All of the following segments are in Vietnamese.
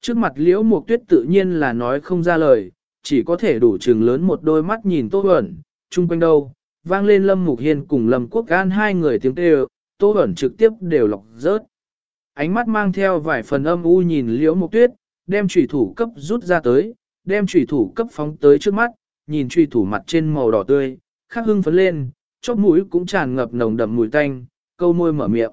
Trước mặt liễu mục tuyết tự nhiên là nói không ra lời, chỉ có thể đủ trừng lớn một đôi mắt nhìn Tô Huẩn, chung quanh đâu, vang lên Lâm Mục Hiên cùng Lâm Quốc Gan hai người tiếng kêu, Tô Huẩn trực tiếp đều lọc rớt. Ánh mắt mang theo vài phần âm u nhìn liễu mục tuyết, đem trùy thủ cấp rút ra tới, đem trùy thủ cấp phóng tới trước mắt, nhìn trùy thủ mặt trên màu đỏ tươi, khắc hưng phấn lên, chóp mũi cũng tràn ngập nồng đậm mùi tanh, câu môi mở miệng.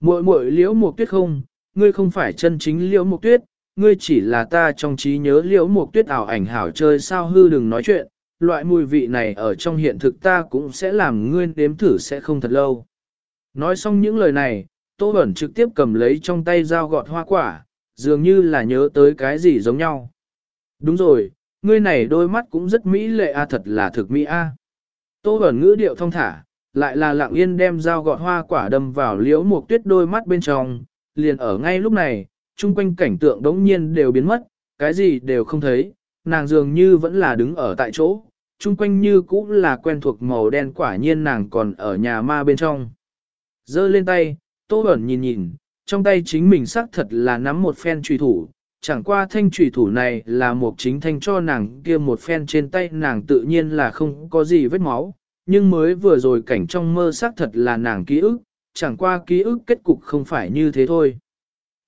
Muội muội liễu mục tuyết không, ngươi không phải chân chính liễu mục tuyết, ngươi chỉ là ta trong trí nhớ liễu một tuyết ảo ảnh hảo chơi sao hư đừng nói chuyện, loại mùi vị này ở trong hiện thực ta cũng sẽ làm ngươi đếm thử sẽ không thật lâu. Nói xong những lời này, Tô Bẩn trực tiếp cầm lấy trong tay dao gọt hoa quả, dường như là nhớ tới cái gì giống nhau. Đúng rồi, ngươi này đôi mắt cũng rất mỹ lệ a thật là thực mỹ a. Tô Bẩn ngữ điệu thông thả, lại là lặng yên đem dao gọt hoa quả đâm vào liễu một tuyết đôi mắt bên trong, liền ở ngay lúc này, chung quanh cảnh tượng đống nhiên đều biến mất, cái gì đều không thấy, nàng dường như vẫn là đứng ở tại chỗ, chung quanh như cũng là quen thuộc màu đen quả nhiên nàng còn ở nhà ma bên trong. Dơ lên tay, Tô Bẩn nhìn nhìn, trong tay chính mình xác thật là nắm một phen trùy thủ, chẳng qua thanh trùy thủ này là một chính thanh cho nàng kia một phen trên tay nàng tự nhiên là không có gì vết máu, nhưng mới vừa rồi cảnh trong mơ xác thật là nàng ký ức, chẳng qua ký ức kết cục không phải như thế thôi.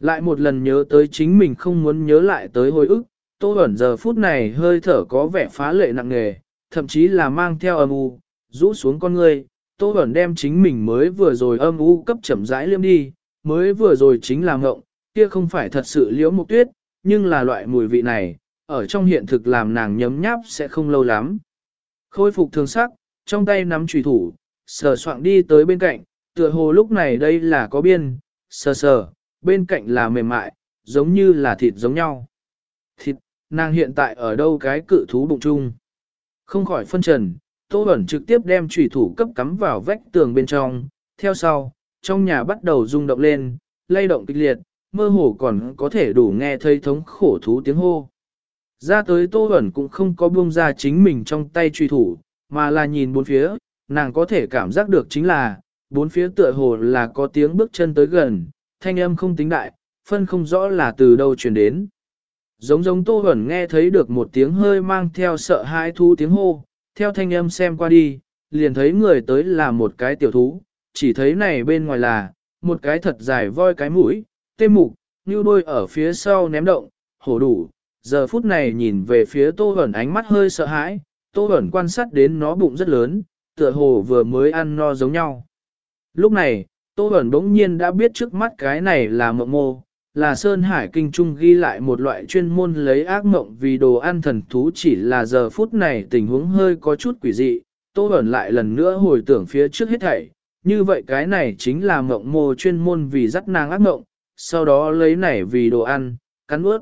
Lại một lần nhớ tới chính mình không muốn nhớ lại tới hồi ức, Tô Bẩn giờ phút này hơi thở có vẻ phá lệ nặng nề, thậm chí là mang theo âm u, rũ xuống con người, Tô Bẩn đem chính mình mới vừa rồi âm u cấp chậm rãi liêm đi, mới vừa rồi chính là ngộng, kia không phải thật sự liễu mục tuyết, nhưng là loại mùi vị này, ở trong hiện thực làm nàng nhấm nháp sẽ không lâu lắm. Khôi phục thương sắc, trong tay nắm trùy thủ, sờ soạng đi tới bên cạnh, tựa hồ lúc này đây là có biên, sờ sờ, bên cạnh là mềm mại, giống như là thịt giống nhau. Thịt, nàng hiện tại ở đâu cái cự thú bụng chung. Không khỏi phân trần, Tô Bẩn trực tiếp đem trùy thủ cấp cắm vào vách tường bên trong, theo sau, trong nhà bắt đầu rung động lên, lay động kịch liệt, mơ hồ còn có thể đủ nghe thấy thống khổ thú tiếng hô. Ra tới Tô Bẩn cũng không có buông ra chính mình trong tay trùy thủ, mà là nhìn bốn phía, nàng có thể cảm giác được chính là, bốn phía tựa hồ là có tiếng bước chân tới gần, thanh âm không tính đại, phân không rõ là từ đâu truyền đến. Giống giống Tô Huẩn nghe thấy được một tiếng hơi mang theo sợ hãi thú tiếng hô, theo thanh âm xem qua đi, liền thấy người tới là một cái tiểu thú, chỉ thấy này bên ngoài là, một cái thật dài voi cái mũi, tê mục, như đôi ở phía sau ném động, hổ đủ, giờ phút này nhìn về phía Tô Huẩn ánh mắt hơi sợ hãi, Tô Huẩn quan sát đến nó bụng rất lớn, tựa hồ vừa mới ăn no giống nhau. Lúc này, Tô Bẩn bỗng nhiên đã biết trước mắt cái này là mộng mô, là Sơn Hải Kinh Trung ghi lại một loại chuyên môn lấy ác mộng vì đồ ăn thần thú chỉ là giờ phút này tình huống hơi có chút quỷ dị, Tô Bẩn lại lần nữa hồi tưởng phía trước hết thảy, như vậy cái này chính là mộng mô chuyên môn vì dắt nàng ác mộng, sau đó lấy nảy vì đồ ăn, cắn ướt.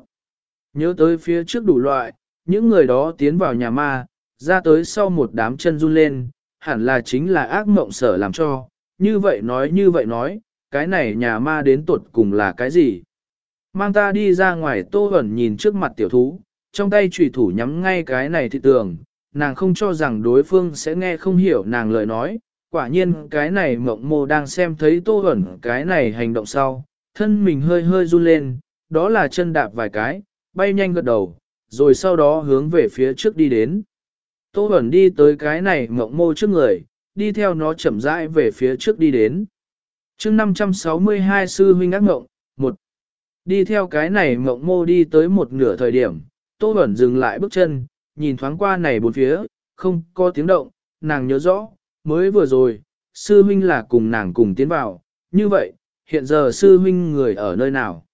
Nhớ tới phía trước đủ loại, những người đó tiến vào nhà ma, ra tới sau một đám chân run lên, hẳn là chính là ác mộng sở làm cho, như vậy nói như vậy nói, cái này nhà ma đến tuột cùng là cái gì? Mang ta đi ra ngoài tô ẩn nhìn trước mặt tiểu thú, trong tay trùy thủ nhắm ngay cái này thị tường, nàng không cho rằng đối phương sẽ nghe không hiểu nàng lời nói, quả nhiên cái này mộng mô đang xem thấy tô ẩn cái này hành động sau, thân mình hơi hơi run lên, đó là chân đạp vài cái, bay nhanh gật đầu, rồi sau đó hướng về phía trước đi đến. Tô ẩn đi tới cái này mộng mô trước người, đi theo nó chậm rãi về phía trước đi đến. chương 562 sư huynh ác ngộng, một Đi theo cái này ngộng mô đi tới một nửa thời điểm, Tô Bẩn dừng lại bước chân, nhìn thoáng qua này bốn phía, không có tiếng động, nàng nhớ rõ, mới vừa rồi, sư huynh là cùng nàng cùng tiến vào, như vậy, hiện giờ sư huynh người ở nơi nào.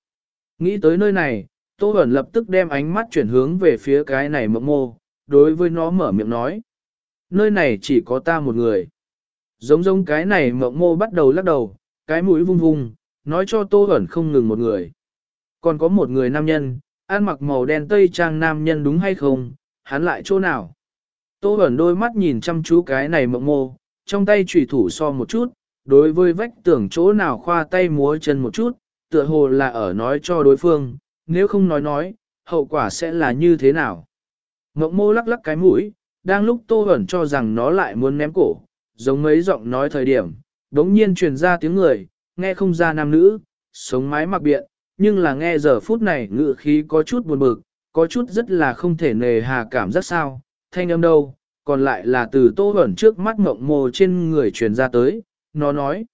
Nghĩ tới nơi này, Tô Bẩn lập tức đem ánh mắt chuyển hướng về phía cái này mộng mô, đối với nó mở miệng nói. Nơi này chỉ có ta một người. Giống giống cái này mộng mô bắt đầu lắc đầu, cái mũi vung vung, nói cho Tô ẩn không ngừng một người. Còn có một người nam nhân, ăn mặc màu đen tây trang nam nhân đúng hay không, hắn lại chỗ nào. Tô ẩn đôi mắt nhìn chăm chú cái này mộng mô, trong tay trùy thủ so một chút, đối với vách tưởng chỗ nào khoa tay múa chân một chút, tựa hồ là ở nói cho đối phương, nếu không nói nói, hậu quả sẽ là như thế nào. Mộng mô lắc lắc cái mũi, đang lúc tô ẩn cho rằng nó lại muốn ném cổ, giống mấy giọng nói thời điểm, đống nhiên truyền ra tiếng người, nghe không ra nam nữ, sống mái mặc biện, nhưng là nghe giờ phút này ngự khí có chút buồn bực, có chút rất là không thể nề hà cảm giác sao, thanh âm đâu, còn lại là từ tô ẩn trước mắt mộng mồ trên người truyền ra tới, nó nói.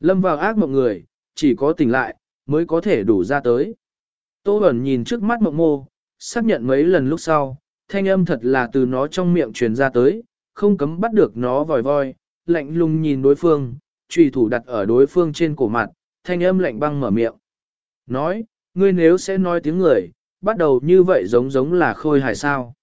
Lâm vào ác mộng người, chỉ có tỉnh lại, mới có thể đủ ra tới. Tô ẩn nhìn trước mắt mộng mô, xác nhận mấy lần lúc sau, thanh âm thật là từ nó trong miệng truyền ra tới, không cấm bắt được nó vòi voi, lạnh lùng nhìn đối phương, trùy thủ đặt ở đối phương trên cổ mặt, thanh âm lạnh băng mở miệng. Nói, ngươi nếu sẽ nói tiếng người, bắt đầu như vậy giống giống là khôi hài sao.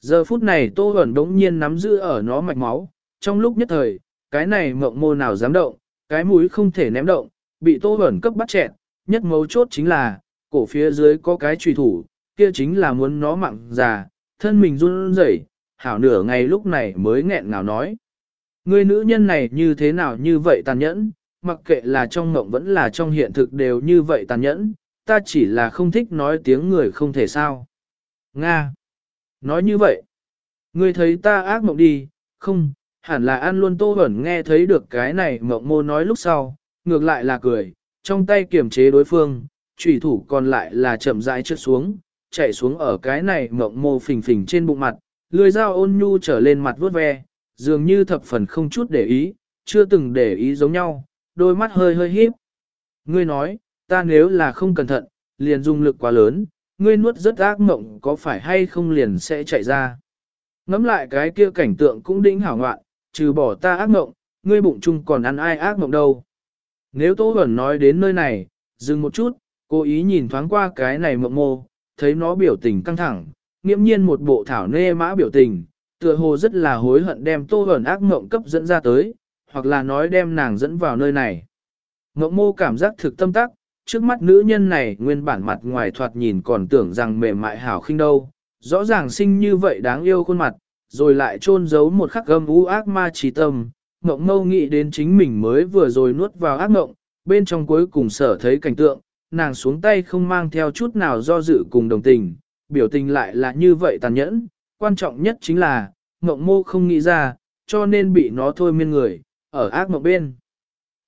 Giờ phút này Tô hẩn đống nhiên nắm giữ ở nó mạch máu, trong lúc nhất thời, cái này mộng mô nào dám động, cái mũi không thể ném động, bị Tô hẩn cấp bắt chẹn, nhất mấu chốt chính là, cổ phía dưới có cái trùy thủ, kia chính là muốn nó mặn già, thân mình run rẩy, hảo nửa ngày lúc này mới nghẹn ngào nói. Người nữ nhân này như thế nào như vậy tàn nhẫn, mặc kệ là trong mộng vẫn là trong hiện thực đều như vậy tàn nhẫn, ta chỉ là không thích nói tiếng người không thể sao. Nga. Nói như vậy. Ngươi thấy ta ác mộng đi, không, hẳn là ăn luôn tô ẩn nghe thấy được cái này mộng mô nói lúc sau, ngược lại là cười, trong tay kiềm chế đối phương, trùy thủ còn lại là chậm rãi trượt xuống, chạy xuống ở cái này mộng mô phình phình trên bụng mặt, lười dao ôn nhu trở lên mặt vuốt ve, dường như thập phần không chút để ý, chưa từng để ý giống nhau, đôi mắt hơi hơi híp. Ngươi nói, ta nếu là không cẩn thận, liền dùng lực quá lớn, ngươi nuốt rất ác mộng có phải hay không liền sẽ chạy ra. Ngắm lại cái kia cảnh tượng cũng đỉnh hảo ngoạn, trừ bỏ ta ác mộng, ngươi bụng chung còn ăn ai ác mộng đâu. Nếu Tô Bẩn nói đến nơi này, dừng một chút, cố ý nhìn thoáng qua cái này mộng mô, thấy nó biểu tình căng thẳng, nghiễm nhiên một bộ thảo nê mã biểu tình, tựa hồ rất là hối hận đem Tô Bẩn ác mộng cấp dẫn ra tới, hoặc là nói đem nàng dẫn vào nơi này. Ngộng mô cảm giác thực tâm tắc, trước mắt nữ nhân này nguyên bản mặt ngoài thoạt nhìn còn tưởng rằng mềm mại hảo khinh đâu, rõ ràng sinh như vậy đáng yêu khuôn mặt, rồi lại trôn giấu một khắc gâm u ác ma trí tâm. Ngộng mâu nghĩ đến chính mình mới vừa rồi nuốt vào ác ngộng, bên trong cuối cùng sở thấy cảnh tượng, nàng xuống tay không mang theo chút nào do dự cùng đồng tình, biểu tình lại là như vậy tàn nhẫn, quan trọng nhất chính là, mộng mô không nghĩ ra, cho nên bị nó thôi miên người, ở ác mộng bên.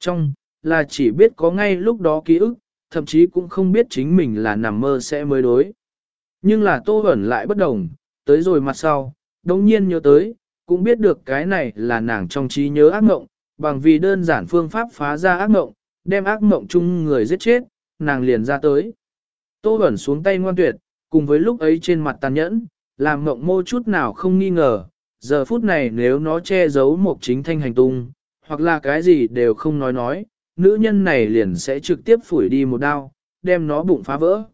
Trong, là chỉ biết có ngay lúc đó ký ức, thậm chí cũng không biết chính mình là nằm mơ sẽ mới đối. Nhưng là tô ẩn lại bất đồng, tới rồi mặt sau, đồng nhiên nhớ tới, cũng biết được cái này là nàng trong trí nhớ ác mộng, bằng vì đơn giản phương pháp phá ra ác mộng, đem ác mộng chung người giết chết, nàng liền ra tới. Tô Bẩn xuống tay ngoan tuyệt, cùng với lúc ấy trên mặt tàn nhẫn, làm mộng mô chút nào không nghi ngờ, giờ phút này nếu nó che giấu một chính thanh hành tung, hoặc là cái gì đều không nói nói, nữ nhân này liền sẽ trực tiếp phủi đi một đao, đem nó bụng phá vỡ.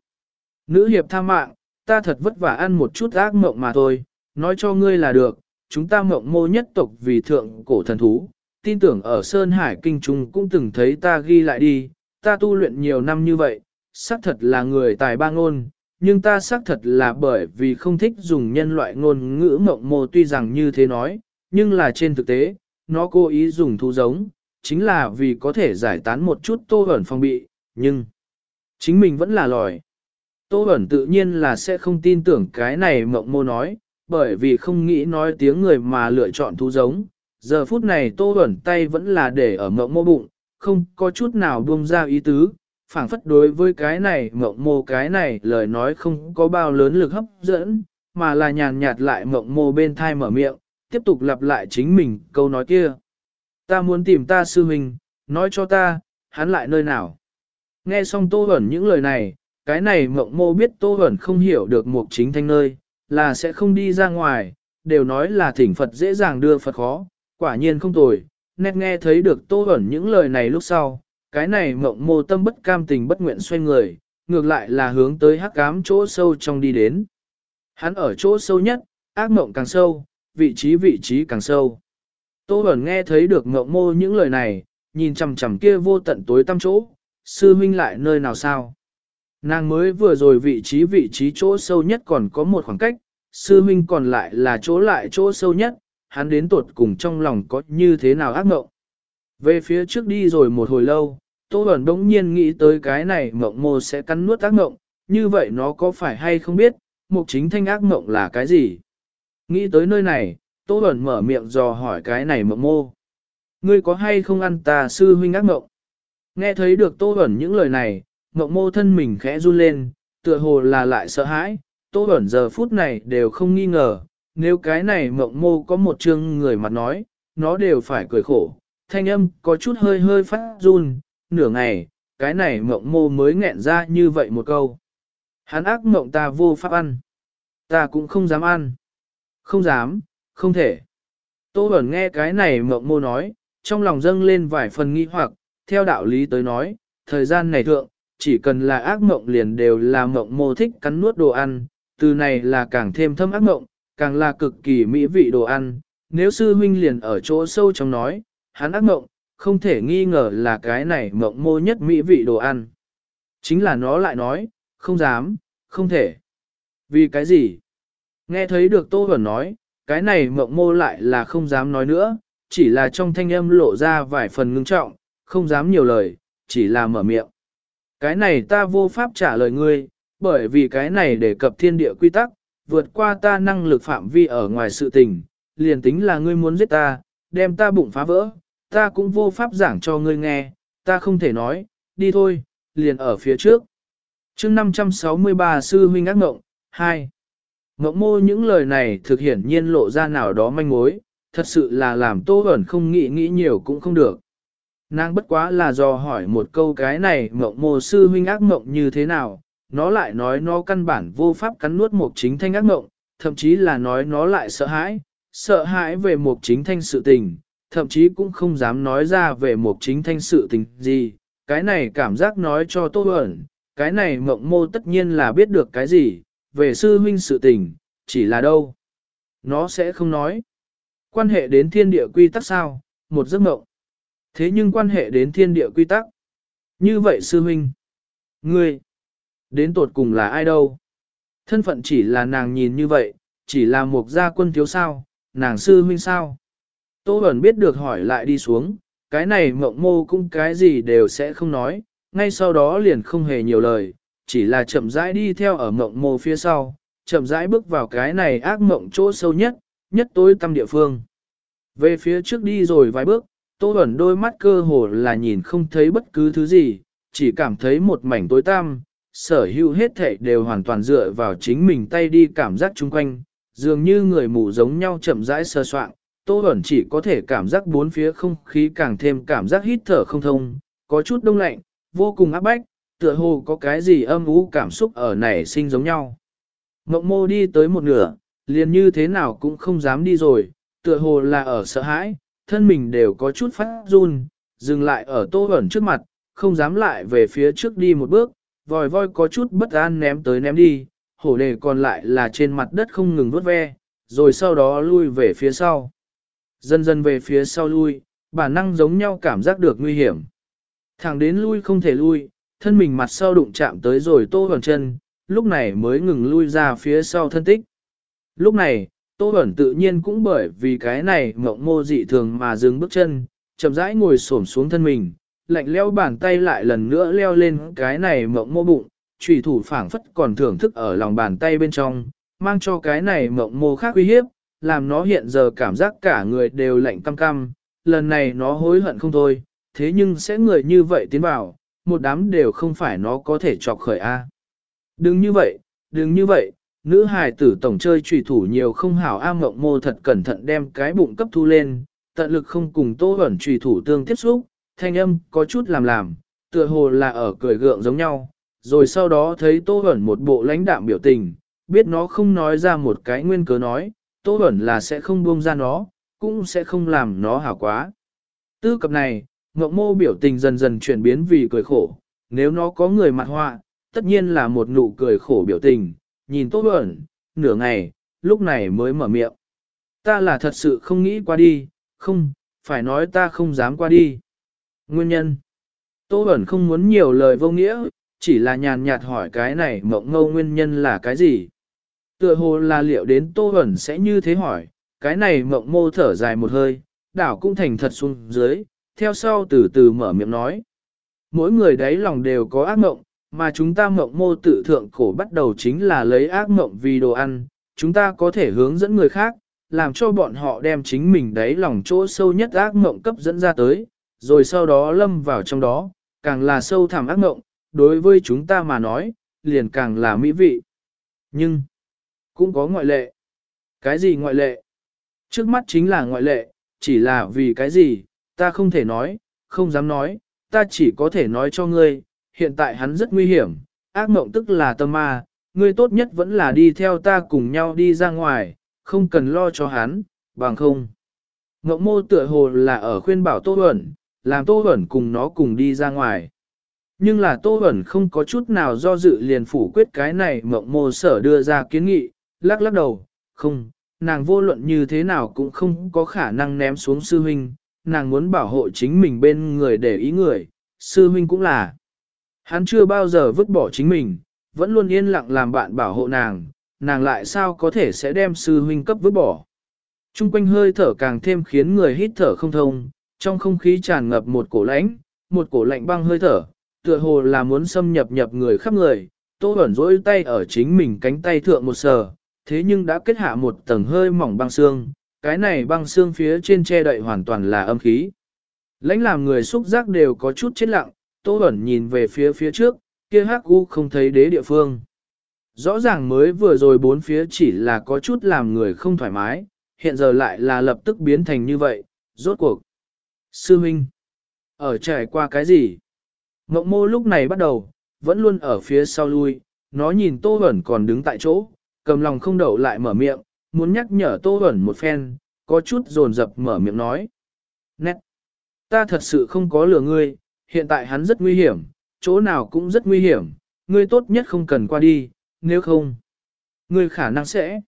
Nữ hiệp tha mạng, ta thật vất vả ăn một chút ác mộng mà thôi, nói cho ngươi là được, chúng ta mộng mô nhất tộc vì thượng cổ thần thú, tin tưởng ở Sơn Hải Kinh Trung cũng từng thấy ta ghi lại đi, ta tu luyện nhiều năm như vậy, xác thật là người tài ba ngôn, nhưng ta xác thật là bởi vì không thích dùng nhân loại ngôn ngữ mộng mồ. tuy rằng như thế nói, nhưng là trên thực tế, nó cố ý dùng thu giống, chính là vì có thể giải tán một chút tô ẩn phong bị, nhưng chính mình vẫn là lòi. Tô ẩn tự nhiên là sẽ không tin tưởng cái này mộng mô nói, bởi vì không nghĩ nói tiếng người mà lựa chọn thu giống. Giờ phút này tô ẩn tay vẫn là để ở mộng mô bụng, không có chút nào buông ra ý tứ, phảng phất đối với cái này mộng mô cái này lời nói không có bao lớn lực hấp dẫn, mà là nhàn nhạt lại mộng mô bên thai mở miệng, tiếp tục lặp lại chính mình câu nói kia. Ta muốn tìm ta sư huynh, nói cho ta, hắn lại nơi nào. Nghe xong Tô Huẩn những lời này, cái này mộng mô biết Tô Huẩn không hiểu được mục chính thanh nơi, là sẽ không đi ra ngoài, đều nói là thỉnh Phật dễ dàng đưa Phật khó, quả nhiên không tồi. Nét nghe thấy được Tô ẩn những lời này lúc sau, cái này mộng mô tâm bất cam tình bất nguyện xoay người, ngược lại là hướng tới hắc ám chỗ sâu trong đi đến. Hắn ở chỗ sâu nhất, ác mộng càng sâu, vị trí vị trí càng sâu. Tô ẩn nghe thấy được mộng mô những lời này, nhìn chằm chằm kia vô tận tối tăm chỗ, sư huynh lại nơi nào sao? Nàng mới vừa rồi vị trí vị trí chỗ sâu nhất còn có một khoảng cách, sư huynh còn lại là chỗ lại chỗ sâu nhất, hắn đến tuột cùng trong lòng có như thế nào ác mộng. Về phía trước đi rồi một hồi lâu, Tô Bẩn đống nhiên nghĩ tới cái này mộng mô sẽ cắn nuốt ác mộng, như vậy nó có phải hay không biết, mục chính thanh ác mộng là cái gì? Nghĩ tới nơi này, Tô Bẩn mở miệng dò hỏi cái này mộng mô. Ngươi có hay không ăn tà sư huynh ác mộng? Nghe thấy được Tô Bẩn những lời này, mộng mô thân mình khẽ run lên, tựa hồ là lại sợ hãi, Tô Bẩn giờ phút này đều không nghi ngờ, nếu cái này mộng mô có một chương người mặt nói, nó đều phải cười khổ, thanh âm có chút hơi hơi phát run, nửa ngày, cái này mộng mô mới nghẹn ra như vậy một câu. Hắn ác mộng ta vô pháp ăn, ta cũng không dám ăn, không dám, không thể. Tô Bẩn nghe cái này mộng mô nói, trong lòng dâng lên vài phần nghi hoặc, theo đạo lý tới nói, thời gian này thượng, chỉ cần là ác mộng liền đều là mộng mô thích cắn nuốt đồ ăn, từ này là càng thêm thâm ác mộng, càng là cực kỳ mỹ vị đồ ăn. Nếu sư huynh liền ở chỗ sâu trong nói, hắn ác mộng, không thể nghi ngờ là cái này mộng mô nhất mỹ vị đồ ăn. Chính là nó lại nói, không dám, không thể. Vì cái gì? Nghe thấy được Tô Huẩn nói, cái này mộng mô lại là không dám nói nữa, chỉ là trong thanh âm lộ ra vài phần ngưng trọng, không dám nhiều lời, chỉ là mở miệng. Cái này ta vô pháp trả lời ngươi, bởi vì cái này đề cập thiên địa quy tắc, vượt qua ta năng lực phạm vi ở ngoài sự tình, liền tính là ngươi muốn giết ta, đem ta bụng phá vỡ, ta cũng vô pháp giảng cho ngươi nghe, ta không thể nói, đi thôi, liền ở phía trước. chương 563 Sư Huynh Ác Ngộng, 2. Ngộng mô những lời này thực hiển nhiên lộ ra nào đó manh mối, thật sự là làm tô ẩn không nghĩ nghĩ nhiều cũng không được. Nàng bất quá là do hỏi một câu cái này mộng mô sư huynh ác mộng như thế nào, nó lại nói nó căn bản vô pháp cắn nuốt một chính thanh ác mộng, thậm chí là nói nó lại sợ hãi, sợ hãi về một chính thanh sự tình, thậm chí cũng không dám nói ra về một chính thanh sự tình gì, cái này cảm giác nói cho tốt ẩn, cái này mộng mô tất nhiên là biết được cái gì, về sư huynh sự tình, chỉ là đâu. Nó sẽ không nói. Quan hệ đến thiên địa quy tắc sao, một giấc mộng. Thế nhưng quan hệ đến thiên địa quy tắc. Như vậy sư huynh. Ngươi. Đến tột cùng là ai đâu? Thân phận chỉ là nàng nhìn như vậy, chỉ là một gia quân thiếu sao, nàng sư huynh sao? Tô Bẩn biết được hỏi lại đi xuống, cái này mộng mô cũng cái gì đều sẽ không nói, ngay sau đó liền không hề nhiều lời, chỉ là chậm rãi đi theo ở mộng mô phía sau, chậm rãi bước vào cái này ác mộng chỗ sâu nhất, nhất tối tâm địa phương. Về phía trước đi rồi vài bước, Tô Bẩn đôi mắt cơ hồ là nhìn không thấy bất cứ thứ gì, chỉ cảm thấy một mảnh tối tăm, sở hữu hết thảy đều hoàn toàn dựa vào chính mình tay đi cảm giác chung quanh, dường như người mù giống nhau chậm rãi sơ soạn. Tô Bẩn chỉ có thể cảm giác bốn phía không khí càng thêm cảm giác hít thở không thông, có chút đông lạnh, vô cùng áp bách, tựa hồ có cái gì âm ú cảm xúc ở nảy sinh giống nhau. Mộng mô đi tới một nửa, liền như thế nào cũng không dám đi rồi, tựa hồ là ở sợ hãi, thân mình đều có chút phát run, dừng lại ở tô ẩn trước mặt, không dám lại về phía trước đi một bước, vòi voi có chút bất an ném tới ném đi, hổ đề còn lại là trên mặt đất không ngừng vớt ve, rồi sau đó lui về phía sau. Dần dần về phía sau lui, bản năng giống nhau cảm giác được nguy hiểm. Thẳng đến lui không thể lui, thân mình mặt sau đụng chạm tới rồi tô ẩn chân, lúc này mới ngừng lui ra phía sau thân tích. Lúc này, Tô Bẩn tự nhiên cũng bởi vì cái này mộng mô dị thường mà dừng bước chân, chậm rãi ngồi xổm xuống thân mình, lạnh leo bàn tay lại lần nữa leo lên cái này mộng mô bụng, trùy thủ phảng phất còn thưởng thức ở lòng bàn tay bên trong, mang cho cái này mộng mô khác uy hiếp, làm nó hiện giờ cảm giác cả người đều lạnh cam cam, lần này nó hối hận không thôi, thế nhưng sẽ người như vậy tiến vào, một đám đều không phải nó có thể chọc khởi A. Đừng như vậy, đừng như vậy, nữ hài tử tổng chơi trùy thủ nhiều không hảo am mộng mô thật cẩn thận đem cái bụng cấp thu lên, tận lực không cùng tô ẩn trùy thủ tương tiếp xúc, thanh âm có chút làm làm, tựa hồ là ở cười gượng giống nhau, rồi sau đó thấy tô ẩn một bộ lãnh đạm biểu tình, biết nó không nói ra một cái nguyên cớ nói, tô ẩn là sẽ không buông ra nó, cũng sẽ không làm nó hảo quá. Tư cập này, ngộng mô biểu tình dần dần chuyển biến vì cười khổ, nếu nó có người mặt họa, tất nhiên là một nụ cười khổ biểu tình, nhìn Tô Bẩn, nửa ngày, lúc này mới mở miệng. Ta là thật sự không nghĩ qua đi, không, phải nói ta không dám qua đi. Nguyên nhân. Tô Bẩn không muốn nhiều lời vô nghĩa, chỉ là nhàn nhạt hỏi cái này mộng ngâu nguyên nhân là cái gì. Tựa hồ là liệu đến Tô Bẩn sẽ như thế hỏi, cái này mộng mô thở dài một hơi, đảo cũng thành thật xuống dưới, theo sau từ từ mở miệng nói. Mỗi người đấy lòng đều có ác mộng, mà chúng ta mộng mô tự thượng cổ bắt đầu chính là lấy ác mộng vì đồ ăn, chúng ta có thể hướng dẫn người khác, làm cho bọn họ đem chính mình đấy lòng chỗ sâu nhất ác mộng cấp dẫn ra tới, rồi sau đó lâm vào trong đó, càng là sâu thẳm ác ngộng, đối với chúng ta mà nói, liền càng là mỹ vị. Nhưng, cũng có ngoại lệ. Cái gì ngoại lệ? Trước mắt chính là ngoại lệ, chỉ là vì cái gì, ta không thể nói, không dám nói, ta chỉ có thể nói cho ngươi, hiện tại hắn rất nguy hiểm, ác mộng tức là tâm ma, ngươi tốt nhất vẫn là đi theo ta cùng nhau đi ra ngoài, không cần lo cho hắn, bằng không. Ngộng mô tựa hồ là ở khuyên bảo Tô Huẩn, làm Tô Huẩn cùng nó cùng đi ra ngoài. Nhưng là Tô Huẩn không có chút nào do dự liền phủ quyết cái này mộng mô sở đưa ra kiến nghị, lắc lắc đầu, không, nàng vô luận như thế nào cũng không có khả năng ném xuống sư huynh, nàng muốn bảo hộ chính mình bên người để ý người, sư huynh cũng là. Hắn chưa bao giờ vứt bỏ chính mình, vẫn luôn yên lặng làm bạn bảo hộ nàng, nàng lại sao có thể sẽ đem sư huynh cấp vứt bỏ. Trung quanh hơi thở càng thêm khiến người hít thở không thông, trong không khí tràn ngập một cổ lãnh, một cổ lạnh băng hơi thở, tựa hồ là muốn xâm nhập nhập người khắp người, tô Bẩn rỗi tay ở chính mình cánh tay thượng một sờ, thế nhưng đã kết hạ một tầng hơi mỏng băng xương, cái này băng xương phía trên che đậy hoàn toàn là âm khí. Lãnh làm người xúc giác đều có chút chết lặng, tô Bẩn nhìn về phía phía trước, kia hắc u không thấy đế địa phương. Rõ ràng mới vừa rồi bốn phía chỉ là có chút làm người không thoải mái, hiện giờ lại là lập tức biến thành như vậy, rốt cuộc. Sư Minh, ở trải qua cái gì? Ngộng mô lúc này bắt đầu, vẫn luôn ở phía sau lui, nó nhìn Tô Huẩn còn đứng tại chỗ, cầm lòng không đậu lại mở miệng, muốn nhắc nhở Tô Huẩn một phen, có chút dồn dập mở miệng nói. Nét! Ta thật sự không có lừa ngươi, hiện tại hắn rất nguy hiểm, chỗ nào cũng rất nguy hiểm, ngươi tốt nhất không cần qua đi, nếu không, ngươi khả năng sẽ.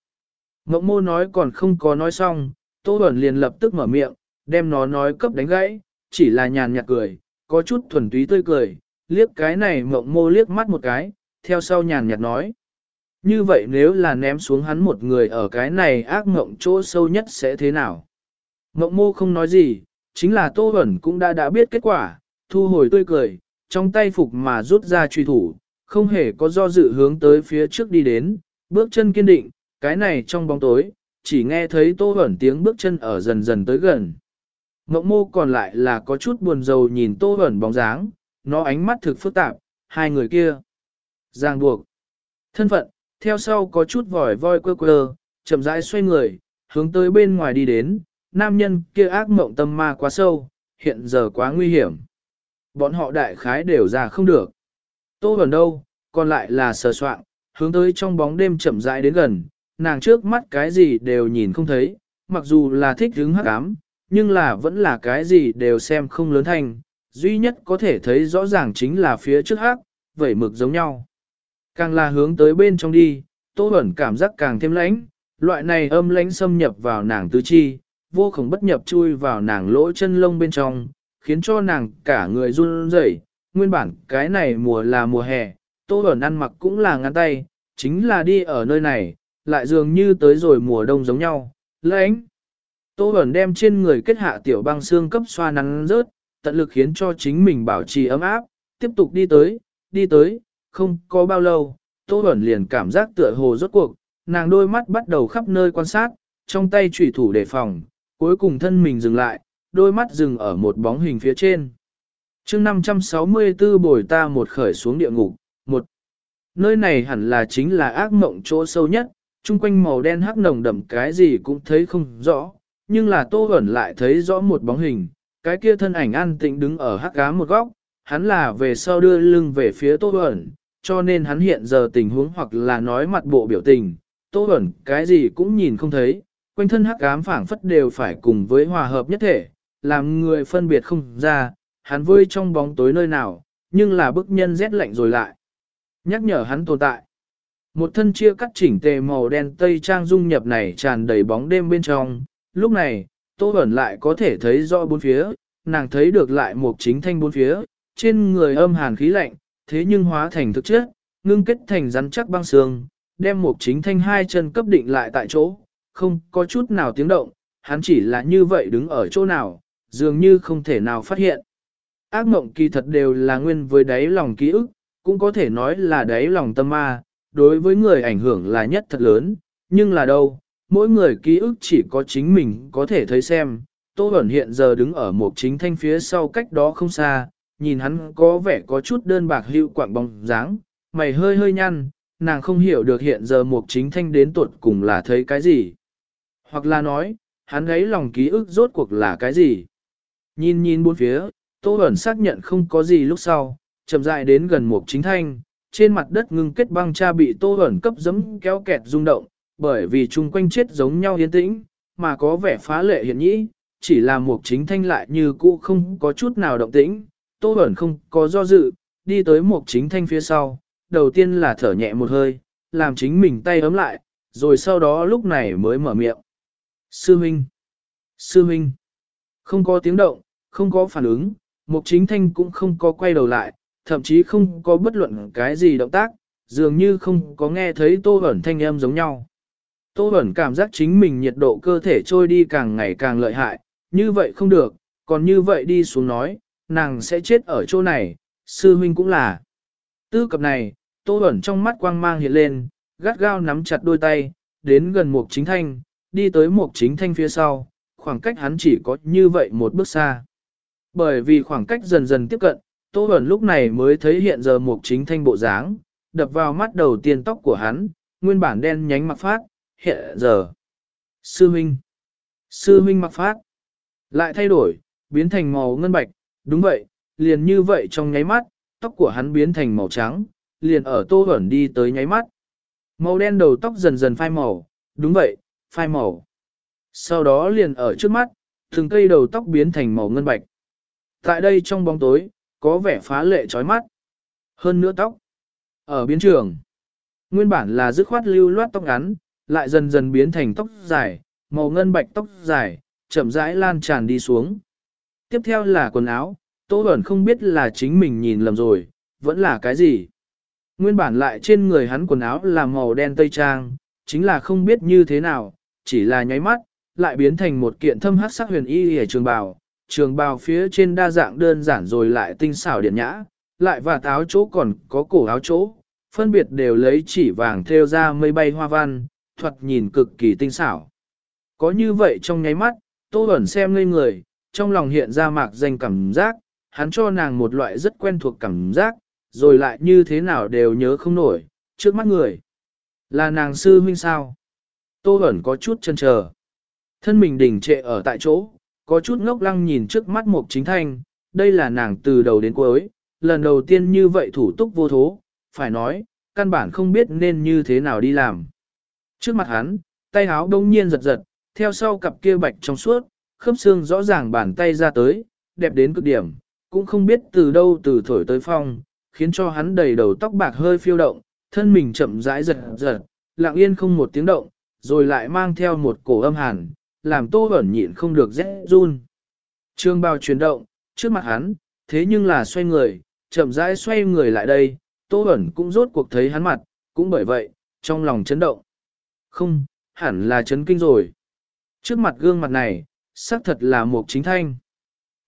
Ngộng mô nói còn không có nói xong, Tô Bẩn liền lập tức mở miệng, đem nó nói cấp đánh gãy, chỉ là nhàn nhạt cười, có chút thuần túy tươi cười, liếc cái này mộng mô liếc mắt một cái, theo sau nhàn nhạt nói. Như vậy nếu là ném xuống hắn một người ở cái này ác mộng chỗ sâu nhất sẽ thế nào? Mộng mô không nói gì, chính là Tô hẩn cũng đã đã biết kết quả, thu hồi tươi cười, trong tay phục mà rút ra truy thủ, không hề có do dự hướng tới phía trước đi đến, bước chân kiên định, cái này trong bóng tối, chỉ nghe thấy tô hẩn tiếng bước chân ở dần dần tới gần. Mộng mô còn lại là có chút buồn rầu nhìn tô ẩn bóng dáng, nó ánh mắt thực phức tạp, hai người kia. Giang buộc. Thân phận, theo sau có chút vòi voi quơ quơ, chậm rãi xoay người, hướng tới bên ngoài đi đến, nam nhân kia ác mộng tâm ma quá sâu, hiện giờ quá nguy hiểm. Bọn họ đại khái đều ra không được. Tô ẩn đâu, còn lại là sờ soạn, hướng tới trong bóng đêm chậm rãi đến gần, nàng trước mắt cái gì đều nhìn không thấy, mặc dù là thích hứng hắc ám, nhưng là vẫn là cái gì đều xem không lớn thành duy nhất có thể thấy rõ ràng chính là phía trước hắc, vẩy mực giống nhau. Càng là hướng tới bên trong đi, Tô Bẩn cảm giác càng thêm lãnh, loại này âm lãnh xâm nhập vào nàng tứ chi, vô cùng bất nhập chui vào nàng lỗ chân lông bên trong, khiến cho nàng cả người run rẩy. Nguyên bản cái này mùa là mùa hè, Tô Bẩn ăn mặc cũng là ngắn tay, chính là đi ở nơi này, lại dường như tới rồi mùa đông giống nhau, lãnh. Tô Bẩn đem trên người kết hạ tiểu băng xương cấp xoa nắng rớt, tận lực khiến cho chính mình bảo trì ấm áp, tiếp tục đi tới, đi tới, không có bao lâu, Tô Bẩn liền cảm giác tựa hồ rốt cuộc, nàng đôi mắt bắt đầu khắp nơi quan sát, trong tay chủy thủ đề phòng, cuối cùng thân mình dừng lại, đôi mắt dừng ở một bóng hình phía trên. chương 564 bồi ta một khởi xuống địa ngục, một Nơi này hẳn là chính là ác mộng chỗ sâu nhất, chung quanh màu đen hắc nồng đậm cái gì cũng thấy không rõ, nhưng là Tô Huẩn lại thấy rõ một bóng hình, cái kia thân ảnh an tĩnh đứng ở hắc cá một góc, hắn là về sau đưa lưng về phía Tô Huẩn, cho nên hắn hiện giờ tình huống hoặc là nói mặt bộ biểu tình, Tô Huẩn cái gì cũng nhìn không thấy, quanh thân hắc ám phảng phất đều phải cùng với hòa hợp nhất thể, làm người phân biệt không ra, hắn vơi trong bóng tối nơi nào, nhưng là bức nhân rét lạnh rồi lại. Nhắc nhở hắn tồn tại. Một thân chia cắt chỉnh tề màu đen tây trang dung nhập này tràn đầy bóng đêm bên trong, lúc này, Tô Bẩn lại có thể thấy rõ bốn phía, nàng thấy được lại một chính thanh bốn phía, trên người âm hàn khí lạnh, thế nhưng hóa thành thực chất, ngưng kết thành rắn chắc băng xương, đem một chính thanh hai chân cấp định lại tại chỗ, không có chút nào tiếng động, hắn chỉ là như vậy đứng ở chỗ nào, dường như không thể nào phát hiện. Ác mộng kỳ thật đều là nguyên với đáy lòng ký ức, cũng có thể nói là đáy lòng tâm ma, đối với người ảnh hưởng là nhất thật lớn, nhưng là đâu, mỗi người ký ức chỉ có chính mình có thể thấy xem. Tô Bẩn hiện giờ đứng ở một chính thanh phía sau cách đó không xa, nhìn hắn có vẻ có chút đơn bạc hữu quạng bóng dáng, mày hơi hơi nhăn, nàng không hiểu được hiện giờ một chính thanh đến tuột cùng là thấy cái gì. Hoặc là nói, hắn ấy lòng ký ức rốt cuộc là cái gì. Nhìn nhìn bốn phía, Tô Bẩn xác nhận không có gì lúc sau, chậm rãi đến gần một chính thanh, trên mặt đất ngưng kết băng cha bị Tô Bẩn cấp giấm kéo kẹt rung động, bởi vì chung quanh chết giống nhau yên tĩnh, mà có vẻ phá lệ hiện nhĩ, chỉ là mục chính thanh lại như cũ không có chút nào động tĩnh, Tô ẩn không có do dự, đi tới mục chính thanh phía sau, đầu tiên là thở nhẹ một hơi, làm chính mình tay ấm lại, rồi sau đó lúc này mới mở miệng. Sư Minh! Sư Minh! Không có tiếng động, không có phản ứng, mục chính thanh cũng không có quay đầu lại, thậm chí không có bất luận cái gì động tác, dường như không có nghe thấy Tô ẩn thanh âm giống nhau. Tô Bẩn cảm giác chính mình nhiệt độ cơ thể trôi đi càng ngày càng lợi hại, như vậy không được, còn như vậy đi xuống nói, nàng sẽ chết ở chỗ này, sư huynh cũng là. Tư cập này, Tô Bẩn trong mắt quang mang hiện lên, gắt gao nắm chặt đôi tay, đến gần Mục Chính Thanh, đi tới Mục Chính Thanh phía sau, khoảng cách hắn chỉ có như vậy một bước xa. Bởi vì khoảng cách dần dần tiếp cận, Tô Bẩn lúc này mới thấy hiện giờ Mục Chính Thanh bộ dáng, đập vào mắt đầu tiên tóc của hắn, nguyên bản đen nhánh mặc phát, hiện giờ. Sư huynh, Sư huynh mặc phát lại thay đổi, biến thành màu ngân bạch, đúng vậy, liền như vậy trong nháy mắt, tóc của hắn biến thành màu trắng, liền ở tô ẩn đi tới nháy mắt. Màu đen đầu tóc dần dần phai màu, đúng vậy, phai màu. Sau đó liền ở trước mắt, từng cây đầu tóc biến thành màu ngân bạch. Tại đây trong bóng tối, có vẻ phá lệ chói mắt. Hơn nữa tóc. Ở biến trường, nguyên bản là dứt khoát lưu loát tóc ngắn, lại dần dần biến thành tóc dài, màu ngân bạch tóc dài, chậm rãi lan tràn đi xuống. Tiếp theo là quần áo, Tô Bẩn không biết là chính mình nhìn lầm rồi, vẫn là cái gì. Nguyên bản lại trên người hắn quần áo là màu đen tây trang, chính là không biết như thế nào, chỉ là nháy mắt, lại biến thành một kiện thâm hát sắc huyền y hề trường bào. Trường bào phía trên đa dạng đơn giản rồi lại tinh xảo điện nhã, lại và áo chỗ còn có cổ áo chỗ, phân biệt đều lấy chỉ vàng thêu ra mây bay hoa văn, thuật nhìn cực kỳ tinh xảo. Có như vậy trong nháy mắt, Tô Bẩn xem ngây người, trong lòng hiện ra mạc danh cảm giác, hắn cho nàng một loại rất quen thuộc cảm giác, rồi lại như thế nào đều nhớ không nổi, trước mắt người. Là nàng sư huynh sao? Tô Bẩn có chút chân chờ. Thân mình đỉnh trệ ở tại chỗ, có chút ngốc lăng nhìn trước mắt một chính thanh, đây là nàng từ đầu đến cuối, lần đầu tiên như vậy thủ túc vô thố, phải nói, căn bản không biết nên như thế nào đi làm. Trước mặt hắn, tay háo đông nhiên giật giật, theo sau cặp kia bạch trong suốt, khớp xương rõ ràng bàn tay ra tới, đẹp đến cực điểm, cũng không biết từ đâu từ thổi tới phong, khiến cho hắn đầy đầu tóc bạc hơi phiêu động, thân mình chậm rãi giật giật, lặng yên không một tiếng động, rồi lại mang theo một cổ âm hàn, làm tô ẩn nhịn không được rẽ run. Trương bào chuyển động, trước mặt hắn, thế nhưng là xoay người, chậm rãi xoay người lại đây, tô ẩn cũng rốt cuộc thấy hắn mặt, cũng bởi vậy, trong lòng chấn động. Không, hẳn là chấn kinh rồi. Trước mặt gương mặt này, xác thật là một chính thanh.